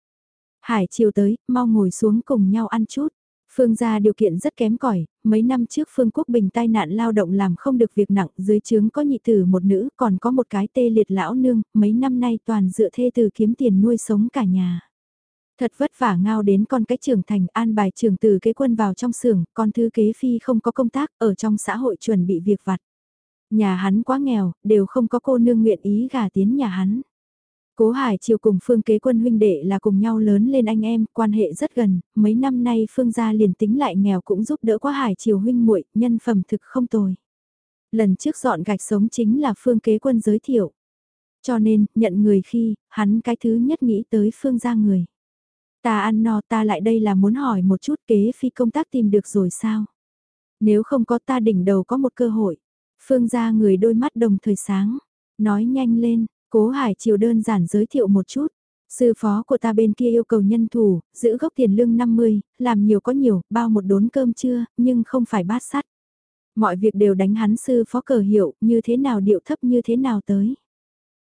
Hải chiều tới, mau ngồi xuống cùng nhau ăn chút. Phương gia điều kiện rất kém cỏi, mấy năm trước Phương Quốc Bình tai nạn lao động làm không được việc nặng, dưới trướng có nhị tử một nữ, còn có một cái tê liệt lão nương, mấy năm nay toàn dựa thê từ kiếm tiền nuôi sống cả nhà. Thật vất vả ngao đến con cái trưởng thành an bài trưởng từ kế quân vào trong xưởng, con thư kế phi không có công tác, ở trong xã hội chuẩn bị việc vặt. Nhà hắn quá nghèo, đều không có cô nương nguyện ý gả tiến nhà hắn. Cố Hải Triều cùng Phương Kế Quân huynh đệ là cùng nhau lớn lên anh em, quan hệ rất gần, mấy năm nay Phương gia liền tính lại nghèo cũng giúp đỡ quá Hải Triều huynh muội, nhân phẩm thực không tồi. Lần trước dọn gạch sống chính là Phương Kế Quân giới thiệu. Cho nên, nhận người khi, hắn cái thứ nhất nghĩ tới Phương gia người. Ta ăn no ta lại đây là muốn hỏi một chút kế phi công tác tìm được rồi sao? Nếu không có ta đỉnh đầu có một cơ hội. Phương gia người đôi mắt đồng thời sáng. Nói nhanh lên, cố hải chiều đơn giản giới thiệu một chút. Sư phó của ta bên kia yêu cầu nhân thủ, giữ gốc tiền lương 50, làm nhiều có nhiều, bao một đốn cơm trưa, nhưng không phải bát sắt. Mọi việc đều đánh hắn sư phó cờ hiệu, như thế nào điệu thấp như thế nào tới.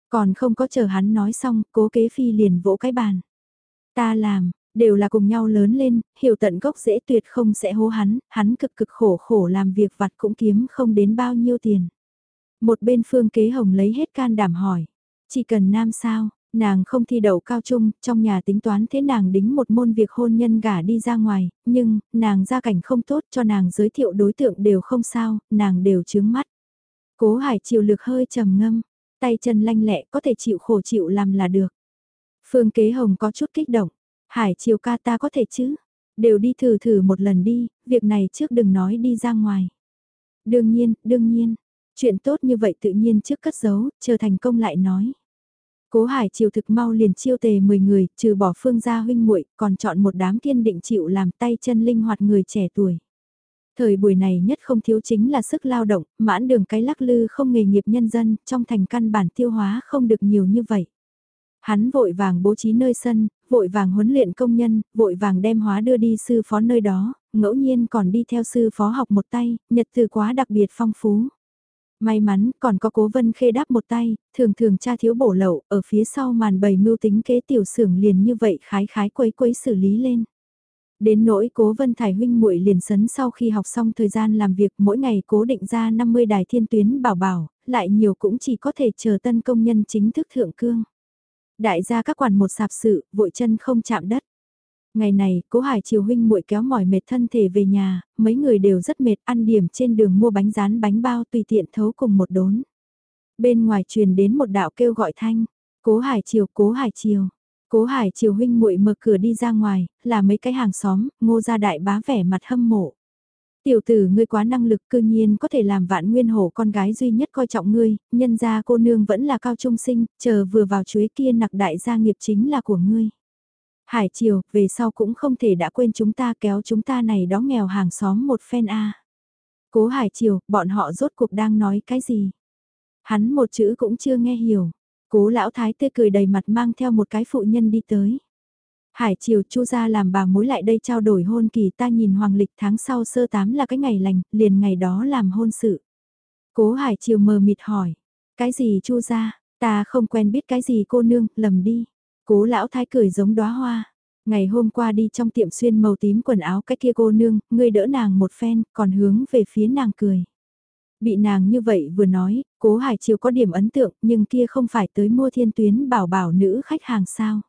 Còn không có chờ hắn nói xong, cố kế phi liền vỗ cái bàn. Ta làm, đều là cùng nhau lớn lên, hiểu tận gốc dễ tuyệt không sẽ hô hắn, hắn cực cực khổ khổ làm việc vặt cũng kiếm không đến bao nhiêu tiền. Một bên phương kế hồng lấy hết can đảm hỏi, chỉ cần nam sao, nàng không thi đậu cao trung, trong nhà tính toán thế nàng đính một môn việc hôn nhân gả đi ra ngoài, nhưng, nàng gia cảnh không tốt cho nàng giới thiệu đối tượng đều không sao, nàng đều chướng mắt. Cố hải chịu lực hơi trầm ngâm, tay chân lanh lẹ có thể chịu khổ chịu làm là được. Phương Kế Hồng có chút kích động. Hải chiều ca ta có thể chứ? Đều đi thử thử một lần đi, việc này trước đừng nói đi ra ngoài. Đương nhiên, đương nhiên. Chuyện tốt như vậy tự nhiên trước cất giấu, chờ thành công lại nói. Cố Hải chiều thực mau liền chiêu tề 10 người, trừ bỏ phương gia huynh muội, còn chọn một đám kiên định chịu làm tay chân linh hoạt người trẻ tuổi. Thời buổi này nhất không thiếu chính là sức lao động, mãn đường cái lắc lư không nghề nghiệp nhân dân, trong thành căn bản tiêu hóa không được nhiều như vậy. Hắn vội vàng bố trí nơi sân, vội vàng huấn luyện công nhân, vội vàng đem hóa đưa đi sư phó nơi đó, ngẫu nhiên còn đi theo sư phó học một tay, nhật từ quá đặc biệt phong phú. May mắn còn có cố vân khê đáp một tay, thường thường cha thiếu bổ lậu, ở phía sau màn bày mưu tính kế tiểu xưởng liền như vậy khái khái quấy quấy xử lý lên. Đến nỗi cố vân thải huynh muội liền sấn sau khi học xong thời gian làm việc mỗi ngày cố định ra 50 đài thiên tuyến bảo bảo, lại nhiều cũng chỉ có thể chờ tân công nhân chính thức thượng cương. Đại gia các quản một sạp sự, vội chân không chạm đất. Ngày này, cố hải chiều huynh muội kéo mỏi mệt thân thể về nhà, mấy người đều rất mệt ăn điểm trên đường mua bánh rán bánh bao tùy tiện thấu cùng một đốn. Bên ngoài truyền đến một đạo kêu gọi thanh, cố hải chiều, cố hải chiều. Cố hải chiều huynh muội mở cửa đi ra ngoài, là mấy cái hàng xóm, ngô gia đại bá vẻ mặt hâm mộ. Tiểu tử ngươi quá năng lực cư nhiên có thể làm vạn nguyên hổ con gái duy nhất coi trọng ngươi, nhân gia cô nương vẫn là cao trung sinh, chờ vừa vào chuế kia nặc đại gia nghiệp chính là của ngươi. Hải Triều, về sau cũng không thể đã quên chúng ta kéo chúng ta này đó nghèo hàng xóm một phen a. Cố Hải Triều, bọn họ rốt cuộc đang nói cái gì? Hắn một chữ cũng chưa nghe hiểu. Cố lão thái tê cười đầy mặt mang theo một cái phụ nhân đi tới. Hải Triều chu ra làm bà mối lại đây trao đổi hôn kỳ ta nhìn hoàng lịch tháng sau sơ tám là cái ngày lành, liền ngày đó làm hôn sự. Cố Hải Triều mờ mịt hỏi, cái gì chu ra, ta không quen biết cái gì cô nương, lầm đi. Cố lão thái cười giống đóa hoa. Ngày hôm qua đi trong tiệm xuyên màu tím quần áo cái kia cô nương, ngươi đỡ nàng một phen, còn hướng về phía nàng cười. Bị nàng như vậy vừa nói, cố hải chiều có điểm ấn tượng, nhưng kia không phải tới mua thiên tuyến bảo bảo nữ khách hàng sao.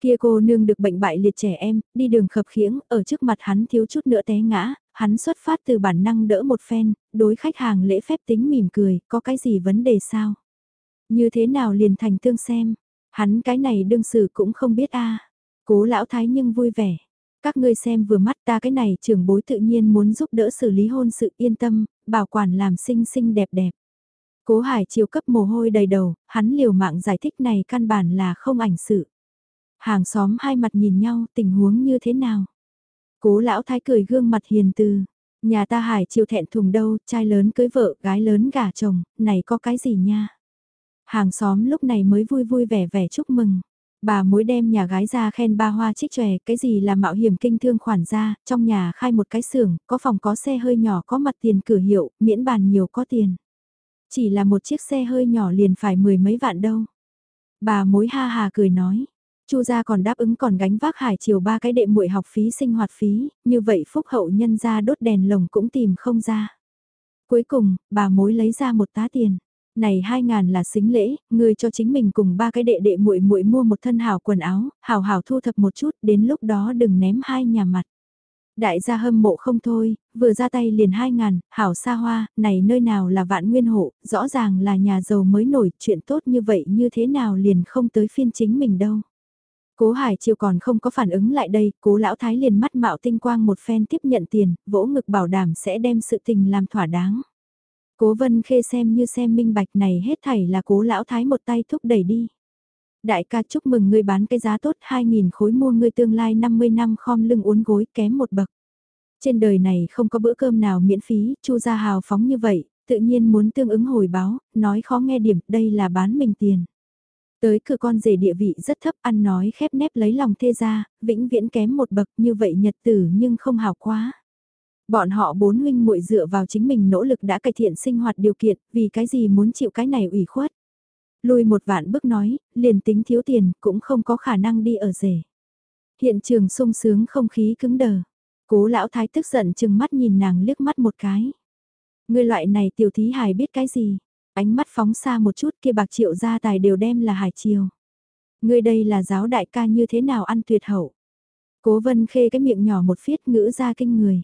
Kia cô nương được bệnh bại liệt trẻ em, đi đường khập khiễng, ở trước mặt hắn thiếu chút nữa té ngã, hắn xuất phát từ bản năng đỡ một phen, đối khách hàng lễ phép tính mỉm cười, có cái gì vấn đề sao? Như thế nào liền thành tương xem, Hắn cái này đương sự cũng không biết a Cố lão thái nhưng vui vẻ. Các ngươi xem vừa mắt ta cái này trưởng bối tự nhiên muốn giúp đỡ xử lý hôn sự yên tâm, bảo quản làm xinh xinh đẹp đẹp. Cố hải chiều cấp mồ hôi đầy đầu, hắn liều mạng giải thích này căn bản là không ảnh sự. Hàng xóm hai mặt nhìn nhau tình huống như thế nào. Cố lão thái cười gương mặt hiền từ. Nhà ta hải chiều thẹn thùng đâu, trai lớn cưới vợ, gái lớn gả chồng, này có cái gì nha. Hàng xóm lúc này mới vui vui vẻ vẻ chúc mừng. Bà mối đem nhà gái ra khen ba hoa trích tròe, cái gì là mạo hiểm kinh thương khoản ra, trong nhà khai một cái xưởng, có phòng có xe hơi nhỏ có mặt tiền cửa hiệu, miễn bàn nhiều có tiền. Chỉ là một chiếc xe hơi nhỏ liền phải mười mấy vạn đâu. Bà mối ha hà cười nói, Chu gia còn đáp ứng còn gánh vác hải chiều ba cái đệ muội học phí sinh hoạt phí, như vậy phúc hậu nhân gia đốt đèn lồng cũng tìm không ra. Cuối cùng, bà mối lấy ra một tá tiền này hai ngàn là xính lễ, người cho chính mình cùng ba cái đệ đệ muội muội mua một thân hảo quần áo, hảo hảo thu thập một chút, đến lúc đó đừng ném hai nhà mặt. Đại gia hâm mộ không thôi, vừa ra tay liền hai ngàn, hảo xa hoa, này nơi nào là vạn nguyên hộ, rõ ràng là nhà giàu mới nổi, chuyện tốt như vậy như thế nào liền không tới phiên chính mình đâu. Cố Hải Chiều còn không có phản ứng lại đây, cố lão thái liền mắt mạo tinh quang một phen tiếp nhận tiền, vỗ ngực bảo đảm sẽ đem sự tình làm thỏa đáng. Cố vân khê xem như xem minh bạch này hết thảy là cố lão thái một tay thúc đẩy đi. Đại ca chúc mừng ngươi bán cái giá tốt 2.000 khối mua ngươi tương lai 50 năm khom lưng uốn gối kém một bậc. Trên đời này không có bữa cơm nào miễn phí, chu gia hào phóng như vậy, tự nhiên muốn tương ứng hồi báo, nói khó nghe điểm, đây là bán mình tiền. Tới cửa con rể địa vị rất thấp ăn nói khép nép lấy lòng thê ra, vĩnh viễn kém một bậc như vậy nhật tử nhưng không hào quá. Bọn họ bốn huynh muội dựa vào chính mình nỗ lực đã cải thiện sinh hoạt điều kiện, vì cái gì muốn chịu cái này ủy khuất. Lùi một vạn bước nói, liền tính thiếu tiền, cũng không có khả năng đi ở rể. Hiện trường sung sướng không khí cứng đờ. Cố lão thái tức giận chừng mắt nhìn nàng liếc mắt một cái. Người loại này tiểu thí hài biết cái gì? Ánh mắt phóng xa một chút kia bạc triệu gia tài đều đem là hải triều. ngươi đây là giáo đại ca như thế nào ăn tuyệt hậu. Cố vân khê cái miệng nhỏ một phiết ngữ ra kinh người.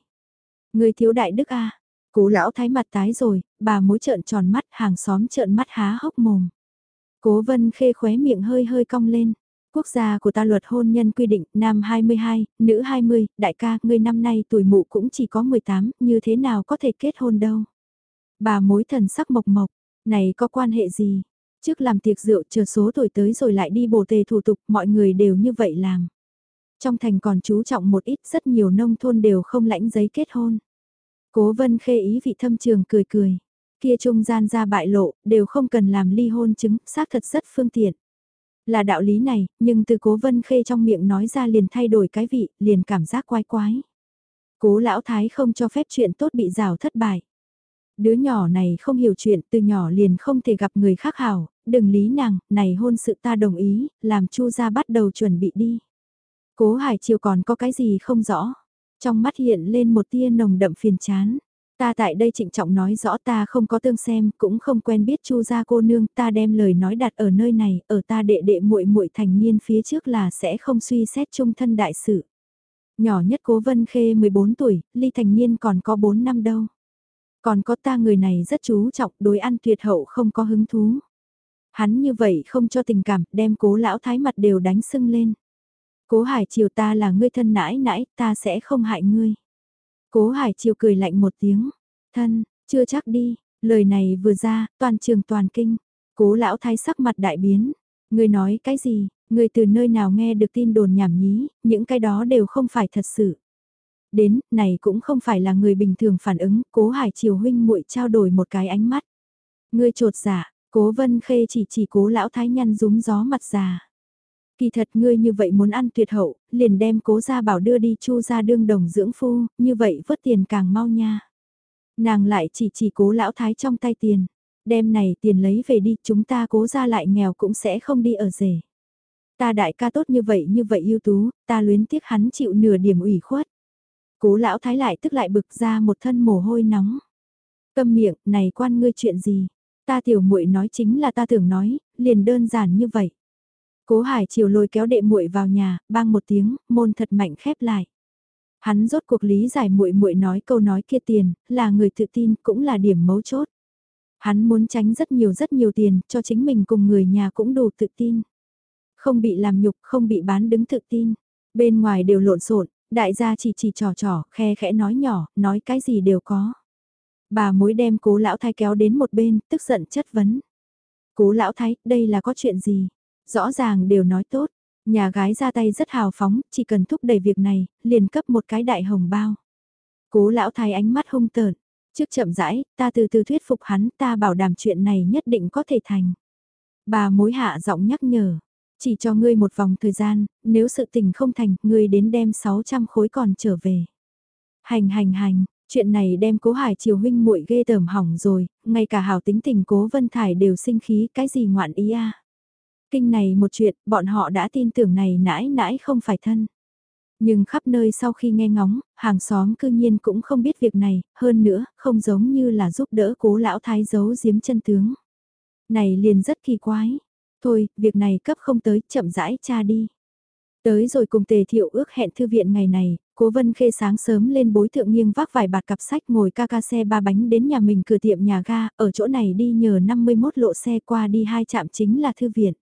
Người thiếu đại đức a à? Cố lão thái mặt tái rồi, bà mối trợn tròn mắt, hàng xóm trợn mắt há hốc mồm. Cố vân khê khóe miệng hơi hơi cong lên. Quốc gia của ta luật hôn nhân quy định nam 22, nữ 20, đại ca, ngươi năm nay tuổi mụ cũng chỉ có 18, như thế nào có thể kết hôn đâu. Bà mối thần sắc mộc mộc, này có quan hệ gì? Trước làm tiệc rượu chờ số tuổi tới rồi lại đi bổ tề thủ tục, mọi người đều như vậy làm. Trong thành còn chú trọng một ít rất nhiều nông thôn đều không lãnh giấy kết hôn. Cố vân khê ý vị thâm trường cười cười. Kia trung gian ra bại lộ, đều không cần làm ly hôn chứng, xác thật rất phương tiện. Là đạo lý này, nhưng từ cố vân khê trong miệng nói ra liền thay đổi cái vị, liền cảm giác quái quái. Cố lão thái không cho phép chuyện tốt bị rào thất bại. Đứa nhỏ này không hiểu chuyện, từ nhỏ liền không thể gặp người khác hảo, đừng lý nàng, này hôn sự ta đồng ý, làm chu ra bắt đầu chuẩn bị đi. Cố Hải Chiều còn có cái gì không rõ. Trong mắt hiện lên một tia nồng đậm phiền chán. Ta tại đây trịnh trọng nói rõ ta không có tương xem, cũng không quen biết chu gia cô nương, ta đem lời nói đặt ở nơi này, ở ta đệ đệ muội muội thành niên phía trước là sẽ không suy xét chung thân đại sự. Nhỏ nhất cố vân khê 14 tuổi, ly thành niên còn có 4 năm đâu. Còn có ta người này rất chú trọng, đối ăn tuyệt hậu không có hứng thú. Hắn như vậy không cho tình cảm, đem cố lão thái mặt đều đánh sưng lên. Cố hải chiều ta là ngươi thân nãi nãi, ta sẽ không hại ngươi. Cố hải chiều cười lạnh một tiếng, thân, chưa chắc đi, lời này vừa ra, toàn trường toàn kinh. Cố lão thái sắc mặt đại biến, ngươi nói cái gì, ngươi từ nơi nào nghe được tin đồn nhảm nhí, những cái đó đều không phải thật sự. Đến, này cũng không phải là người bình thường phản ứng, cố hải chiều huynh muội trao đổi một cái ánh mắt. Ngươi trột giả, cố vân khê chỉ chỉ cố lão thái nhăn rúm gió mặt già. Kỳ thật ngươi như vậy muốn ăn tuyệt hậu, liền đem cố gia bảo đưa đi chu ra đương đồng dưỡng phu, như vậy vớt tiền càng mau nha. Nàng lại chỉ chỉ cố lão thái trong tay tiền, đem này tiền lấy về đi chúng ta cố ra lại nghèo cũng sẽ không đi ở rể. Ta đại ca tốt như vậy như vậy ưu tú, ta luyến tiếc hắn chịu nửa điểm ủy khuất. Cố lão thái lại tức lại bực ra một thân mồ hôi nóng. Câm miệng, này quan ngươi chuyện gì? Ta tiểu muội nói chính là ta tưởng nói, liền đơn giản như vậy. Cố Hải chiều lôi kéo đệ muội vào nhà, bang một tiếng, môn thật mạnh khép lại. Hắn rốt cuộc lý giải muội muội nói câu nói kia tiền, là người tự tin cũng là điểm mấu chốt. Hắn muốn tránh rất nhiều rất nhiều tiền, cho chính mình cùng người nhà cũng đủ tự tin. Không bị làm nhục, không bị bán đứng tự tin. Bên ngoài đều lộn xộn, đại gia chỉ chỉ trò trò, khe khẽ nói nhỏ, nói cái gì đều có. Bà mối đem cố lão thái kéo đến một bên, tức giận chất vấn. Cố lão thái, đây là có chuyện gì? Rõ ràng đều nói tốt, nhà gái ra tay rất hào phóng, chỉ cần thúc đẩy việc này, liền cấp một cái đại hồng bao. Cố lão thái ánh mắt hung tợn, trước chậm rãi, ta từ từ thuyết phục hắn, ta bảo đảm chuyện này nhất định có thể thành. Bà mối hạ giọng nhắc nhở, chỉ cho ngươi một vòng thời gian, nếu sự tình không thành, ngươi đến đem 600 khối còn trở về. Hành hành hành, chuyện này đem cố hải triều huynh muội ghê tởm hỏng rồi, ngay cả hảo tính tình cố vân thải đều sinh khí, cái gì ngoạn ý a Kinh này một chuyện, bọn họ đã tin tưởng này nãi nãi không phải thân. Nhưng khắp nơi sau khi nghe ngóng, hàng xóm cư nhiên cũng không biết việc này, hơn nữa, không giống như là giúp đỡ cố lão thái giấu giếm chân tướng. Này liền rất kỳ quái. Thôi, việc này cấp không tới, chậm rãi cha đi. Tới rồi cùng tề thiệu ước hẹn thư viện ngày này, cố vân khê sáng sớm lên bối thượng nghiêng vác vài bạt cặp sách ngồi ca ca xe ba bánh đến nhà mình cửa tiệm nhà ga, ở chỗ này đi nhờ 51 lộ xe qua đi hai trạm chính là thư viện.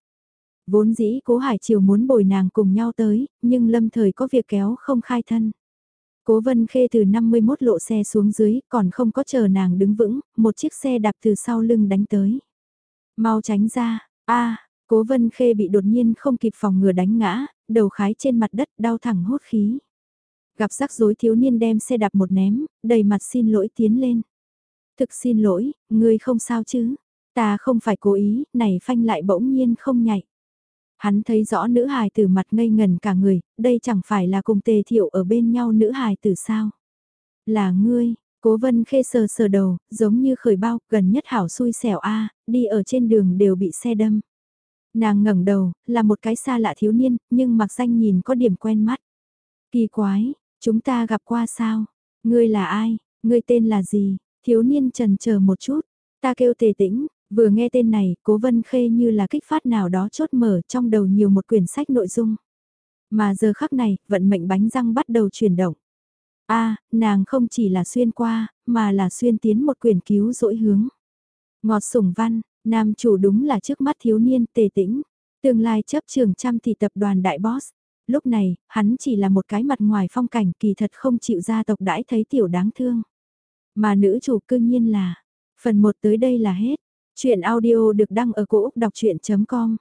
Vốn dĩ cố Hải chiều muốn bồi nàng cùng nhau tới, nhưng lâm thời có việc kéo không khai thân. Cố Vân Khê từ 51 lộ xe xuống dưới, còn không có chờ nàng đứng vững, một chiếc xe đạp từ sau lưng đánh tới. Mau tránh ra, a Cố Vân Khê bị đột nhiên không kịp phòng ngừa đánh ngã, đầu khái trên mặt đất đau thẳng hốt khí. Gặp rắc rối thiếu niên đem xe đạp một ném, đầy mặt xin lỗi tiến lên. Thực xin lỗi, ngươi không sao chứ? Ta không phải cố ý, này phanh lại bỗng nhiên không nhạy. Hắn thấy rõ nữ hài tử mặt ngây ngần cả người, đây chẳng phải là cùng tề thiệu ở bên nhau nữ hài tử sao. Là ngươi, cố vân khê sờ sờ đầu, giống như khởi bao, gần nhất hảo xui xẻo a đi ở trên đường đều bị xe đâm. Nàng ngẩng đầu, là một cái xa lạ thiếu niên, nhưng mặc danh nhìn có điểm quen mắt. Kỳ quái, chúng ta gặp qua sao? Ngươi là ai? Ngươi tên là gì? Thiếu niên trần chờ một chút. Ta kêu tề tĩnh, Vừa nghe tên này, cố vân khê như là kích phát nào đó chốt mở trong đầu nhiều một quyển sách nội dung. Mà giờ khắc này, vận mệnh bánh răng bắt đầu chuyển động. a nàng không chỉ là xuyên qua, mà là xuyên tiến một quyển cứu rỗi hướng. Ngọt sủng văn, nam chủ đúng là trước mắt thiếu niên tề tĩnh, tương lai chấp trường trăm thì tập đoàn đại boss. Lúc này, hắn chỉ là một cái mặt ngoài phong cảnh kỳ thật không chịu gia tộc đãi thấy tiểu đáng thương. Mà nữ chủ cư nhiên là, phần một tới đây là hết. Chuyện audio được đăng ở cổ Úc đọc chuyện.com